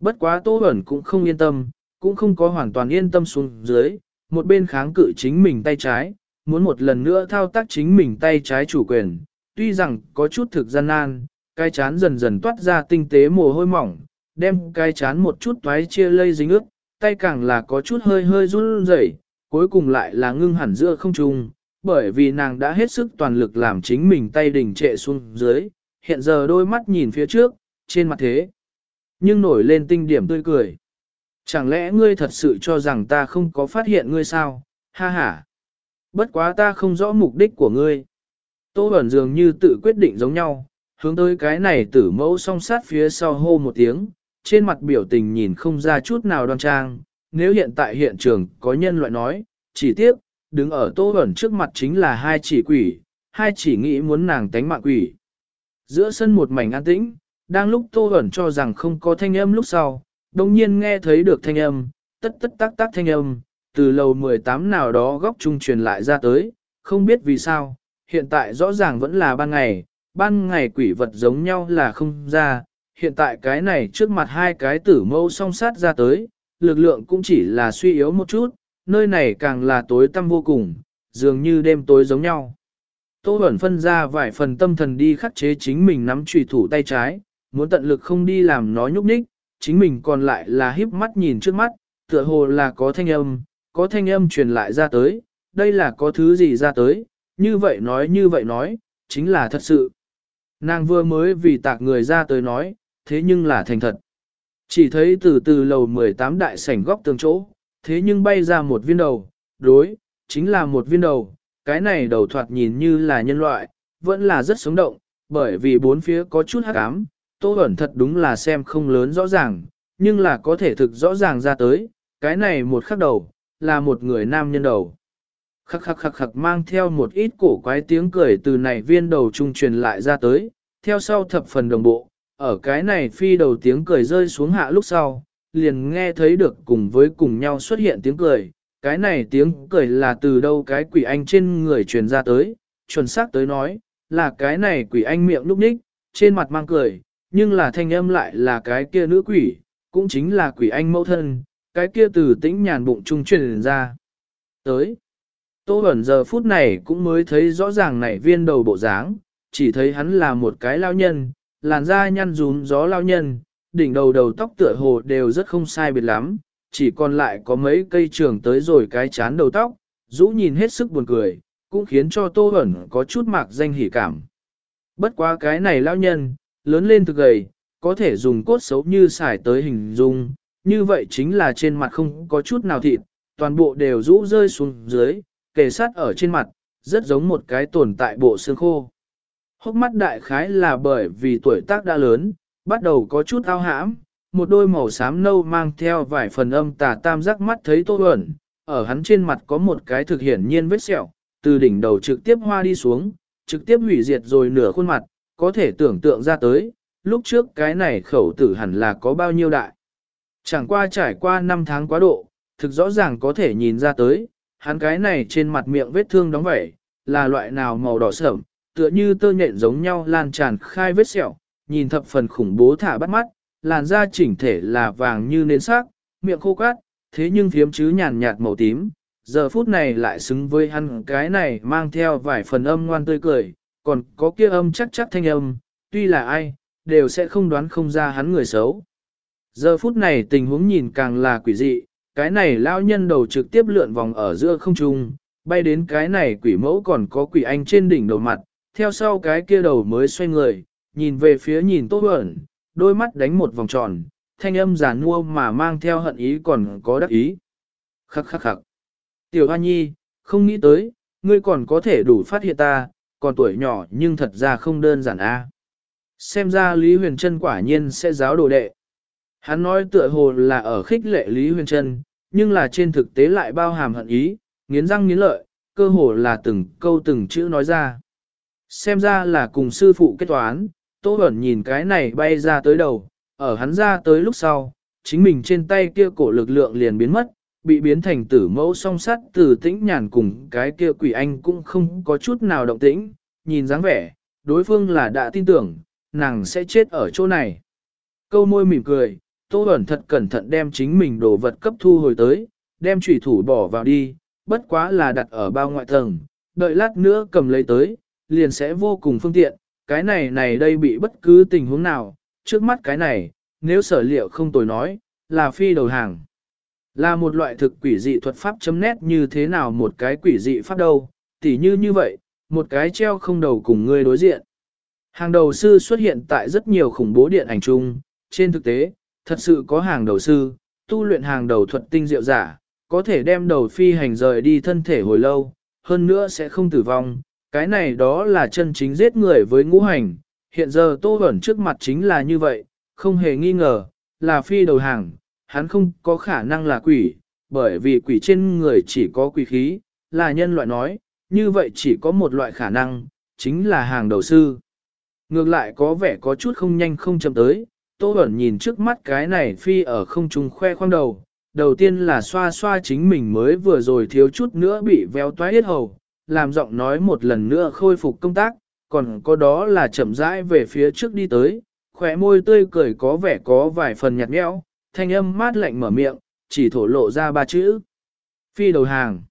Bất quá Tô Bẩn cũng không yên tâm, cũng không có hoàn toàn yên tâm xuống dưới, một bên kháng cự chính mình tay trái, muốn một lần nữa thao tác chính mình tay trái chủ quyền, tuy rằng có chút thực gian nan, cái chán dần dần toát ra tinh tế mồ hôi mỏng, đem cái chán một chút toái chia lây dính ướt, tay càng là có chút hơi hơi run rẩy, cuối cùng lại là ngưng hẳn giữa không trung, bởi vì nàng đã hết sức toàn lực làm chính mình tay đỉnh trệ xuống dưới, hiện giờ đôi mắt nhìn phía trước, trên mặt thế. Nhưng nổi lên tinh điểm tươi cười. Chẳng lẽ ngươi thật sự cho rằng ta không có phát hiện ngươi sao? Ha ha! Bất quá ta không rõ mục đích của ngươi. Tô Bẩn dường như tự quyết định giống nhau, hướng tới cái này tử mẫu song sát phía sau hô một tiếng, trên mặt biểu tình nhìn không ra chút nào đoan trang. Nếu hiện tại hiện trường có nhân loại nói, chỉ tiếc, đứng ở Tô Bẩn trước mặt chính là hai chỉ quỷ, hai chỉ nghĩ muốn nàng tánh mạng quỷ. Giữa sân một mảnh an tĩnh, đang lúc Tô Bẩn cho rằng không có thanh âm lúc sau, đồng nhiên nghe thấy được thanh âm, tất tất tác tác thanh âm, từ lầu 18 nào đó góc trung truyền lại ra tới, không biết vì sao, hiện tại rõ ràng vẫn là ban ngày, ban ngày quỷ vật giống nhau là không ra, hiện tại cái này trước mặt hai cái tử mâu song sát ra tới, lực lượng cũng chỉ là suy yếu một chút, nơi này càng là tối tăm vô cùng, dường như đêm tối giống nhau. Tô Bẩn phân ra vài phần tâm thần đi khắc chế chính mình nắm trùy thủ tay trái, muốn tận lực không đi làm nó nhúc nhích, chính mình còn lại là híp mắt nhìn trước mắt, tựa hồ là có thanh âm, có thanh âm truyền lại ra tới, đây là có thứ gì ra tới, như vậy nói như vậy nói, chính là thật sự. Nàng vừa mới vì tạc người ra tới nói, thế nhưng là thành thật. Chỉ thấy từ từ lầu 18 đại sảnh góc tường chỗ, thế nhưng bay ra một viên đầu, đối, chính là một viên đầu, cái này đầu thoạt nhìn như là nhân loại, vẫn là rất sống động, bởi vì bốn phía có chút hắc ám, Tô Bẩn thật đúng là xem không lớn rõ ràng, nhưng là có thể thực rõ ràng ra tới, cái này một khắc đầu, là một người nam nhân đầu. Khắc khắc khắc khắc mang theo một ít cổ quái tiếng cười từ này viên đầu trung truyền lại ra tới, theo sau thập phần đồng bộ, ở cái này phi đầu tiếng cười rơi xuống hạ lúc sau, liền nghe thấy được cùng với cùng nhau xuất hiện tiếng cười, cái này tiếng cười là từ đâu cái quỷ anh trên người truyền ra tới, chuẩn xác tới nói, là cái này quỷ anh miệng lúc ních, trên mặt mang cười, nhưng là thanh âm lại là cái kia nữ quỷ, cũng chính là quỷ anh mẫu thân, cái kia từ tĩnh nhàn bụng trung truyền ra. Tới, Tô Bẩn giờ phút này cũng mới thấy rõ ràng này viên đầu bộ dáng, chỉ thấy hắn là một cái lao nhân, làn da nhăn rúm gió lao nhân, đỉnh đầu đầu tóc tựa hồ đều rất không sai biệt lắm, chỉ còn lại có mấy cây trường tới rồi cái chán đầu tóc, rũ nhìn hết sức buồn cười, cũng khiến cho Tô Bẩn có chút mạc danh hỉ cảm. Bất quá cái này lao nhân, lớn lên thực gầy, có thể dùng cốt xấu như xài tới hình dung, như vậy chính là trên mặt không có chút nào thịt, toàn bộ đều rũ rơi xuống dưới, kề sát ở trên mặt, rất giống một cái tồn tại bộ xương khô. Hốc mắt đại khái là bởi vì tuổi tác đã lớn, bắt đầu có chút ao hãm, một đôi màu xám nâu mang theo vài phần âm tà tam giác mắt thấy Tô ẩn, ở hắn trên mặt có một cái thực hiển nhiên vết sẹo, từ đỉnh đầu trực tiếp hoa đi xuống, trực tiếp hủy diệt rồi nửa khuôn mặt, có thể tưởng tượng ra tới, lúc trước cái này khẩu tử hẳn là có bao nhiêu đại. Chẳng qua trải qua 5 tháng quá độ, thực rõ ràng có thể nhìn ra tới, hắn cái này trên mặt miệng vết thương đóng vẩy, là loại nào màu đỏ sởm, tựa như tơ nhện giống nhau lan tràn khai vết sẹo, nhìn thập phần khủng bố thả bắt mắt, làn da chỉnh thể là vàng như nến sắc, miệng khô cát, thế nhưng phiếm chứ nhàn nhạt màu tím, giờ phút này lại xứng với hắn cái này mang theo vài phần âm ngoan tươi cười, còn có kia âm chắc chắc thanh âm, tuy là ai, đều sẽ không đoán không ra hắn người xấu. Giờ phút này tình huống nhìn càng là quỷ dị, cái này lao nhân đầu trực tiếp lượn vòng ở giữa không trung, bay đến cái này quỷ mẫu còn có quỷ anh trên đỉnh đầu mặt, theo sau cái kia đầu mới xoay người, nhìn về phía nhìn tốt ẩn, đôi mắt đánh một vòng tròn, thanh âm giả nua mà mang theo hận ý còn có đắc ý. Khắc khắc khắc. Tiểu Hoa Nhi, không nghĩ tới, ngươi còn có thể đủ phát hiện ta, còn tuổi nhỏ nhưng thật ra không đơn giản a. Xem ra Lý Huyền Trân quả nhiên sẽ giáo đồ đệ. Hắn nói tựa hồ là ở khích lệ Lý Huyền Trân, nhưng là trên thực tế lại bao hàm hận ý, nghiến răng nghiến lợi, cơ hồ là từng câu từng chữ nói ra. Xem ra là cùng sư phụ kết toán, Tô Bẩn nhìn cái này bay ra tới đầu, ở hắn ra tới lúc sau, chính mình trên tay kia cổ lực lượng liền biến mất, bị biến thành tử mẫu song sắt từ tĩnh nhàn cùng cái kia quỷ anh cũng không có chút nào động tĩnh, nhìn dáng vẻ, đối phương là đã tin tưởng, nàng sẽ chết ở chỗ này. Câu môi mỉm cười, Tô Bẩn thật cẩn thận đem chính mình đồ vật cấp thu hồi tới, đem trùy thủ bỏ vào đi, bất quá là đặt ở bao ngoại tầng, đợi lát nữa cầm lấy tới, liền sẽ vô cùng phương tiện, cái này này đây bị bất cứ tình huống nào, trước mắt cái này, nếu sở liệu không tồi nói, là phi đầu hàng. Là một loại thực quỷ dị thuật pháp chấm nét như thế nào một cái quỷ dị pháp đâu, tỉ như như vậy, một cái treo không đầu cùng ngươi đối diện. Hàng đầu sư xuất hiện tại rất nhiều khủng bố điện ảnh chung, trên thực tế, thật sự có hàng đầu sư, tu luyện hàng đầu thuật tinh diệu giả, có thể đem đầu phi hành rời đi thân thể hồi lâu, hơn nữa sẽ không tử vong. Cái này đó là chân chính giết người với ngũ hành, hiện giờ Tô ẩn trước mặt chính là như vậy, không hề nghi ngờ, là phi đầu hàng, hắn không có khả năng là quỷ, bởi vì quỷ trên người chỉ có quỷ khí, là nhân loại nói, như vậy chỉ có một loại khả năng, chính là hàng đầu sư. Ngược lại có vẻ có chút không nhanh không chậm tới, Tô Bẩn nhìn trước mắt cái này phi ở không trung khoe khoang đầu, đầu tiên là xoa xoa chính mình mới vừa rồi thiếu chút nữa bị véo toái hết hầu, làm giọng nói một lần nữa khôi phục công tác, còn có đó là chậm rãi về phía trước đi tới, khỏe môi tươi cười có vẻ có vài phần nhạt nhẽo, thanh âm mát lạnh mở miệng, chỉ thổ lộ ra ba chữ. Phi đầu hàng.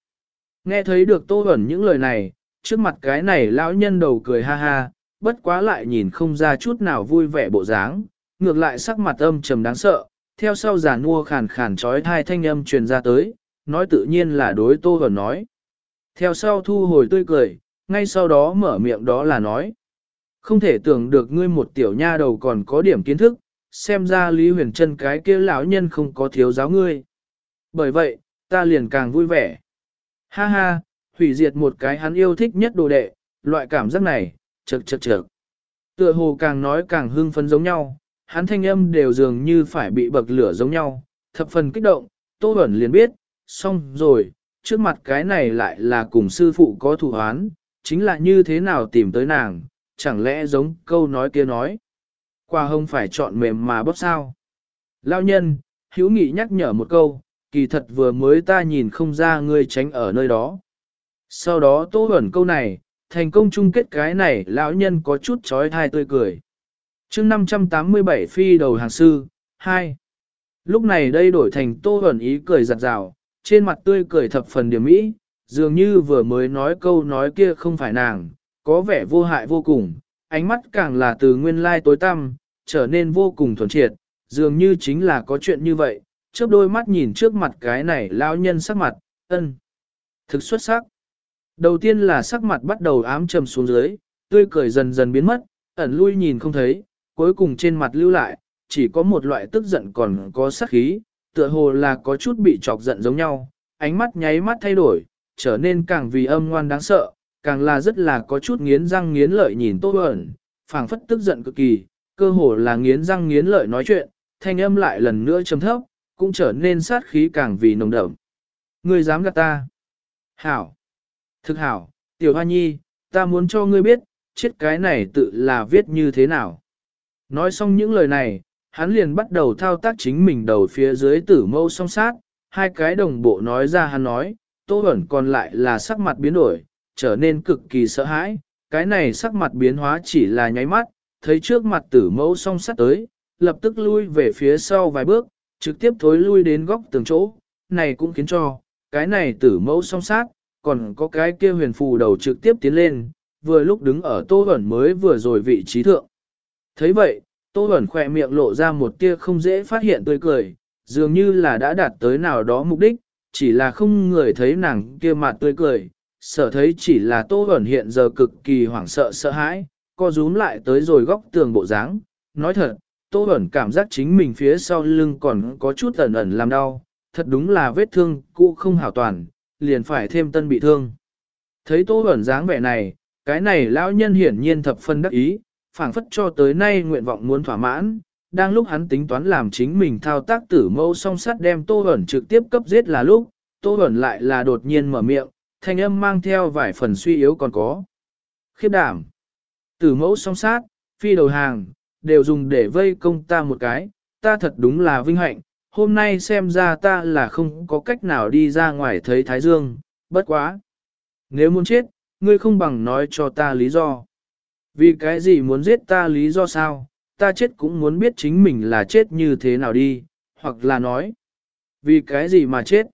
Nghe thấy được Tô ẩn những lời này, trước mặt cái này lão nhân đầu cười ha ha, bất quá lại nhìn không ra chút nào vui vẻ bộ dáng, ngược lại sắc mặt âm trầm đáng sợ, theo sau giả nua khàn khàn trói thai thanh âm truyền ra tới, nói tự nhiên là đối Tô ẩn nói. Theo sau thu hồi tươi cười, ngay sau đó mở miệng đó là nói. Không thể tưởng được ngươi một tiểu nha đầu còn có điểm kiến thức, xem ra Lý Huyền Trân cái kia lão nhân không có thiếu giáo ngươi. Bởi vậy, ta liền càng vui vẻ. Ha ha, hủy diệt một cái hắn yêu thích nhất đồ đệ, loại cảm giác này, chật chật chật. Tựa hồ càng nói càng hưng phấn giống nhau, hắn thanh âm đều dường như phải bị bậc lửa giống nhau, thập phần kích động, Tô Bẩn liền biết, xong rồi, trước mặt cái này lại là cùng sư phụ có thủ hoán, chính là như thế nào tìm tới nàng, chẳng lẽ giống câu nói kia nói. Quả hồng phải chọn mềm mà bóp sao. Lao nhân, hữu nghị nhắc nhở một câu, kỳ thật vừa mới ta nhìn không ra ngươi tránh ở nơi đó. Sau đó tô ẩn câu này, thành công chung kết cái này lão nhân có chút trói thai tươi cười. chương 587 phi đầu hàng sư, 2. Lúc này đây đổi thành tô ẩn ý cười giặt rào, trên mặt tươi cười thập phần điểm mỹ, dường như vừa mới nói câu nói kia không phải nàng, có vẻ vô hại vô cùng, ánh mắt càng là từ nguyên lai tối tăm, trở nên vô cùng thuần triệt, dường như chính là có chuyện như vậy, chớp đôi mắt nhìn trước mặt cái này lão nhân sắc mặt, ân. Thực xuất sắc. Đầu tiên là sắc mặt bắt đầu ám trầm xuống dưới, tươi cười dần dần biến mất, ẩn lui nhìn không thấy, cuối cùng trên mặt lưu lại, chỉ có một loại tức giận còn có sắc khí, tựa hồ là có chút bị chọc giận giống nhau, ánh mắt nháy mắt thay đổi, trở nên càng vì âm ngoan đáng sợ, càng là rất là có chút nghiến răng nghiến lợi nhìn Tô Bẩn, phảng phất tức giận cực kỳ, cơ hồ là nghiến răng nghiến lợi nói chuyện, thanh âm lại lần nữa trầm thấp, cũng trở nên sát khí càng vì nồng đậm. Ngươi dám gạt ta? Hảo! Thực hảo, tiểu hoa nhi, ta muốn cho ngươi biết, chết cái này tự là viết như thế nào. Nói xong những lời này, hắn liền bắt đầu thao tác chính mình đầu phía dưới tử mâu song sát, hai cái đồng bộ nói ra hắn nói, Tô Bẩn còn lại là sắc mặt biến đổi, trở nên cực kỳ sợ hãi, cái này sắc mặt biến hóa chỉ là nháy mắt, thấy trước mặt tử mẫu song sát tới, lập tức lui về phía sau vài bước, trực tiếp thối lui đến góc tường chỗ, này cũng khiến cho, cái này tử mẫu song sát, còn có cái kia huyền phù đầu trực tiếp tiến lên, vừa lúc đứng ở Tô ẩn mới vừa rồi vị trí thượng. thấy vậy, Tô ẩn khỏe miệng lộ ra một tia không dễ phát hiện tươi cười, dường như là đã đạt tới nào đó mục đích, chỉ là không người thấy nàng kia mặt tươi cười, sợ thấy chỉ là Tô Bẩn hiện giờ cực kỳ hoảng sợ sợ hãi, co rúm lại tới rồi góc tường bộ dáng. Nói thật, Tô Bẩn cảm giác chính mình phía sau lưng còn có chút ẩn ẩn làm đau, thật đúng là vết thương cũ không hảo toàn, liền phải thêm tân bị thương. Thấy Tô Bẩn dáng vẻ này, cái này lão nhân hiển nhiên thập phân đắc ý, phảng phất cho tới nay nguyện vọng muốn thỏa mãn, đang lúc hắn tính toán làm chính mình thao tác tử mâu song sắt đem Tô Bẩn trực tiếp cấp giết là lúc, Tô Bẩn lại là đột nhiên mở miệng, thanh âm mang theo vài phần suy yếu còn có. Khiếp đảm, tử mẫu song sát, phi đầu hàng, đều dùng để vây công ta một cái, ta thật đúng là vinh hạnh, hôm nay xem ra ta là không có cách nào đi ra ngoài thấy Thái Dương, bất quá. Nếu muốn chết, ngươi không bằng nói cho ta lý do. Vì cái gì muốn giết ta lý do sao, ta chết cũng muốn biết chính mình là chết như thế nào đi, hoặc là nói. Vì cái gì mà chết?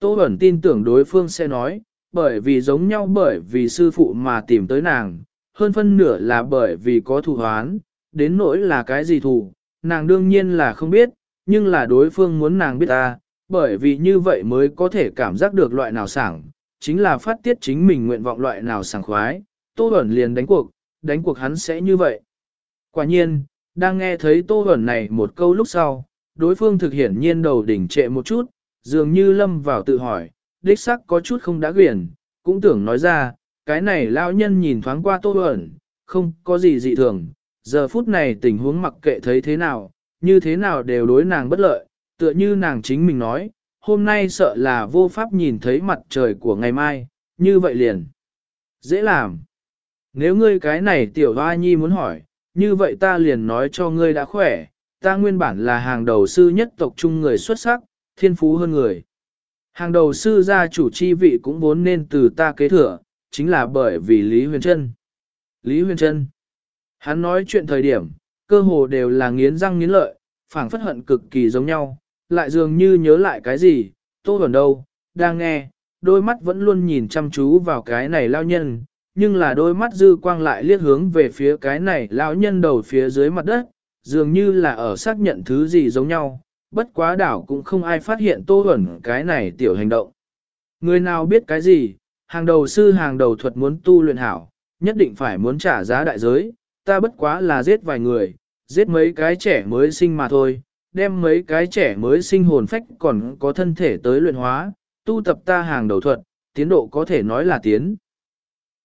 Tô Bẩn tin tưởng đối phương sẽ nói, bởi vì giống nhau bởi vì sư phụ mà tìm tới nàng, hơn phân nửa là bởi vì có thù hoán, đến nỗi là cái gì thù, nàng đương nhiên là không biết, nhưng là đối phương muốn nàng biết ta, bởi vì như vậy mới có thể cảm giác được loại nào sảng, chính là phát tiết chính mình nguyện vọng loại nào sảng khoái, Tô Bẩn liền đánh cuộc, đánh cuộc hắn sẽ như vậy. Quả nhiên, đang nghe thấy Tô Bẩn này một câu lúc sau, đối phương thực hiển nhiên đầu đỉnh trệ một chút, dường như lâm vào tự hỏi, đích sắc có chút không đã quyển, cũng tưởng nói ra, cái này lão nhân nhìn thoáng qua Tô ẩn, không có gì dị thường, giờ phút này tình huống mặc kệ thấy thế nào, như thế nào đều đối nàng bất lợi, tựa như nàng chính mình nói, hôm nay sợ là vô pháp nhìn thấy mặt trời của ngày mai, như vậy liền. Dễ làm. Nếu ngươi cái này tiểu hoa nhi muốn hỏi, như vậy ta liền nói cho ngươi đã khỏe, ta nguyên bản là hàng đầu sư nhất tộc trung người xuất sắc, thiên phú hơn người. Hàng đầu sư gia chủ chi vị cũng vốn nên từ ta kế thừa, chính là bởi vì Lý Huyền Trân. Lý Huyền Trân. Hắn nói chuyện thời điểm, cơ hồ đều là nghiến răng nghiến lợi, phảng phất hận cực kỳ giống nhau, lại dường như nhớ lại cái gì, tô ẩn đâu, đang nghe, đôi mắt vẫn luôn nhìn chăm chú vào cái này lao nhân, nhưng là đôi mắt dư quang lại liếc hướng về phía cái này lão nhân đầu phía dưới mặt đất, dường như là ở xác nhận thứ gì giống nhau, bất quá đảo cũng không ai phát hiện tô ẩn cái này tiểu hành động. Người nào biết cái gì, hàng đầu sư hàng đầu thuật muốn tu luyện hảo, nhất định phải muốn trả giá đại giới, ta bất quá là giết vài người, giết mấy cái trẻ mới sinh mà thôi, đem mấy cái trẻ mới sinh hồn phách còn có thân thể tới luyện hóa, tu tập ta hàng đầu thuật, tiến độ có thể nói là tiến.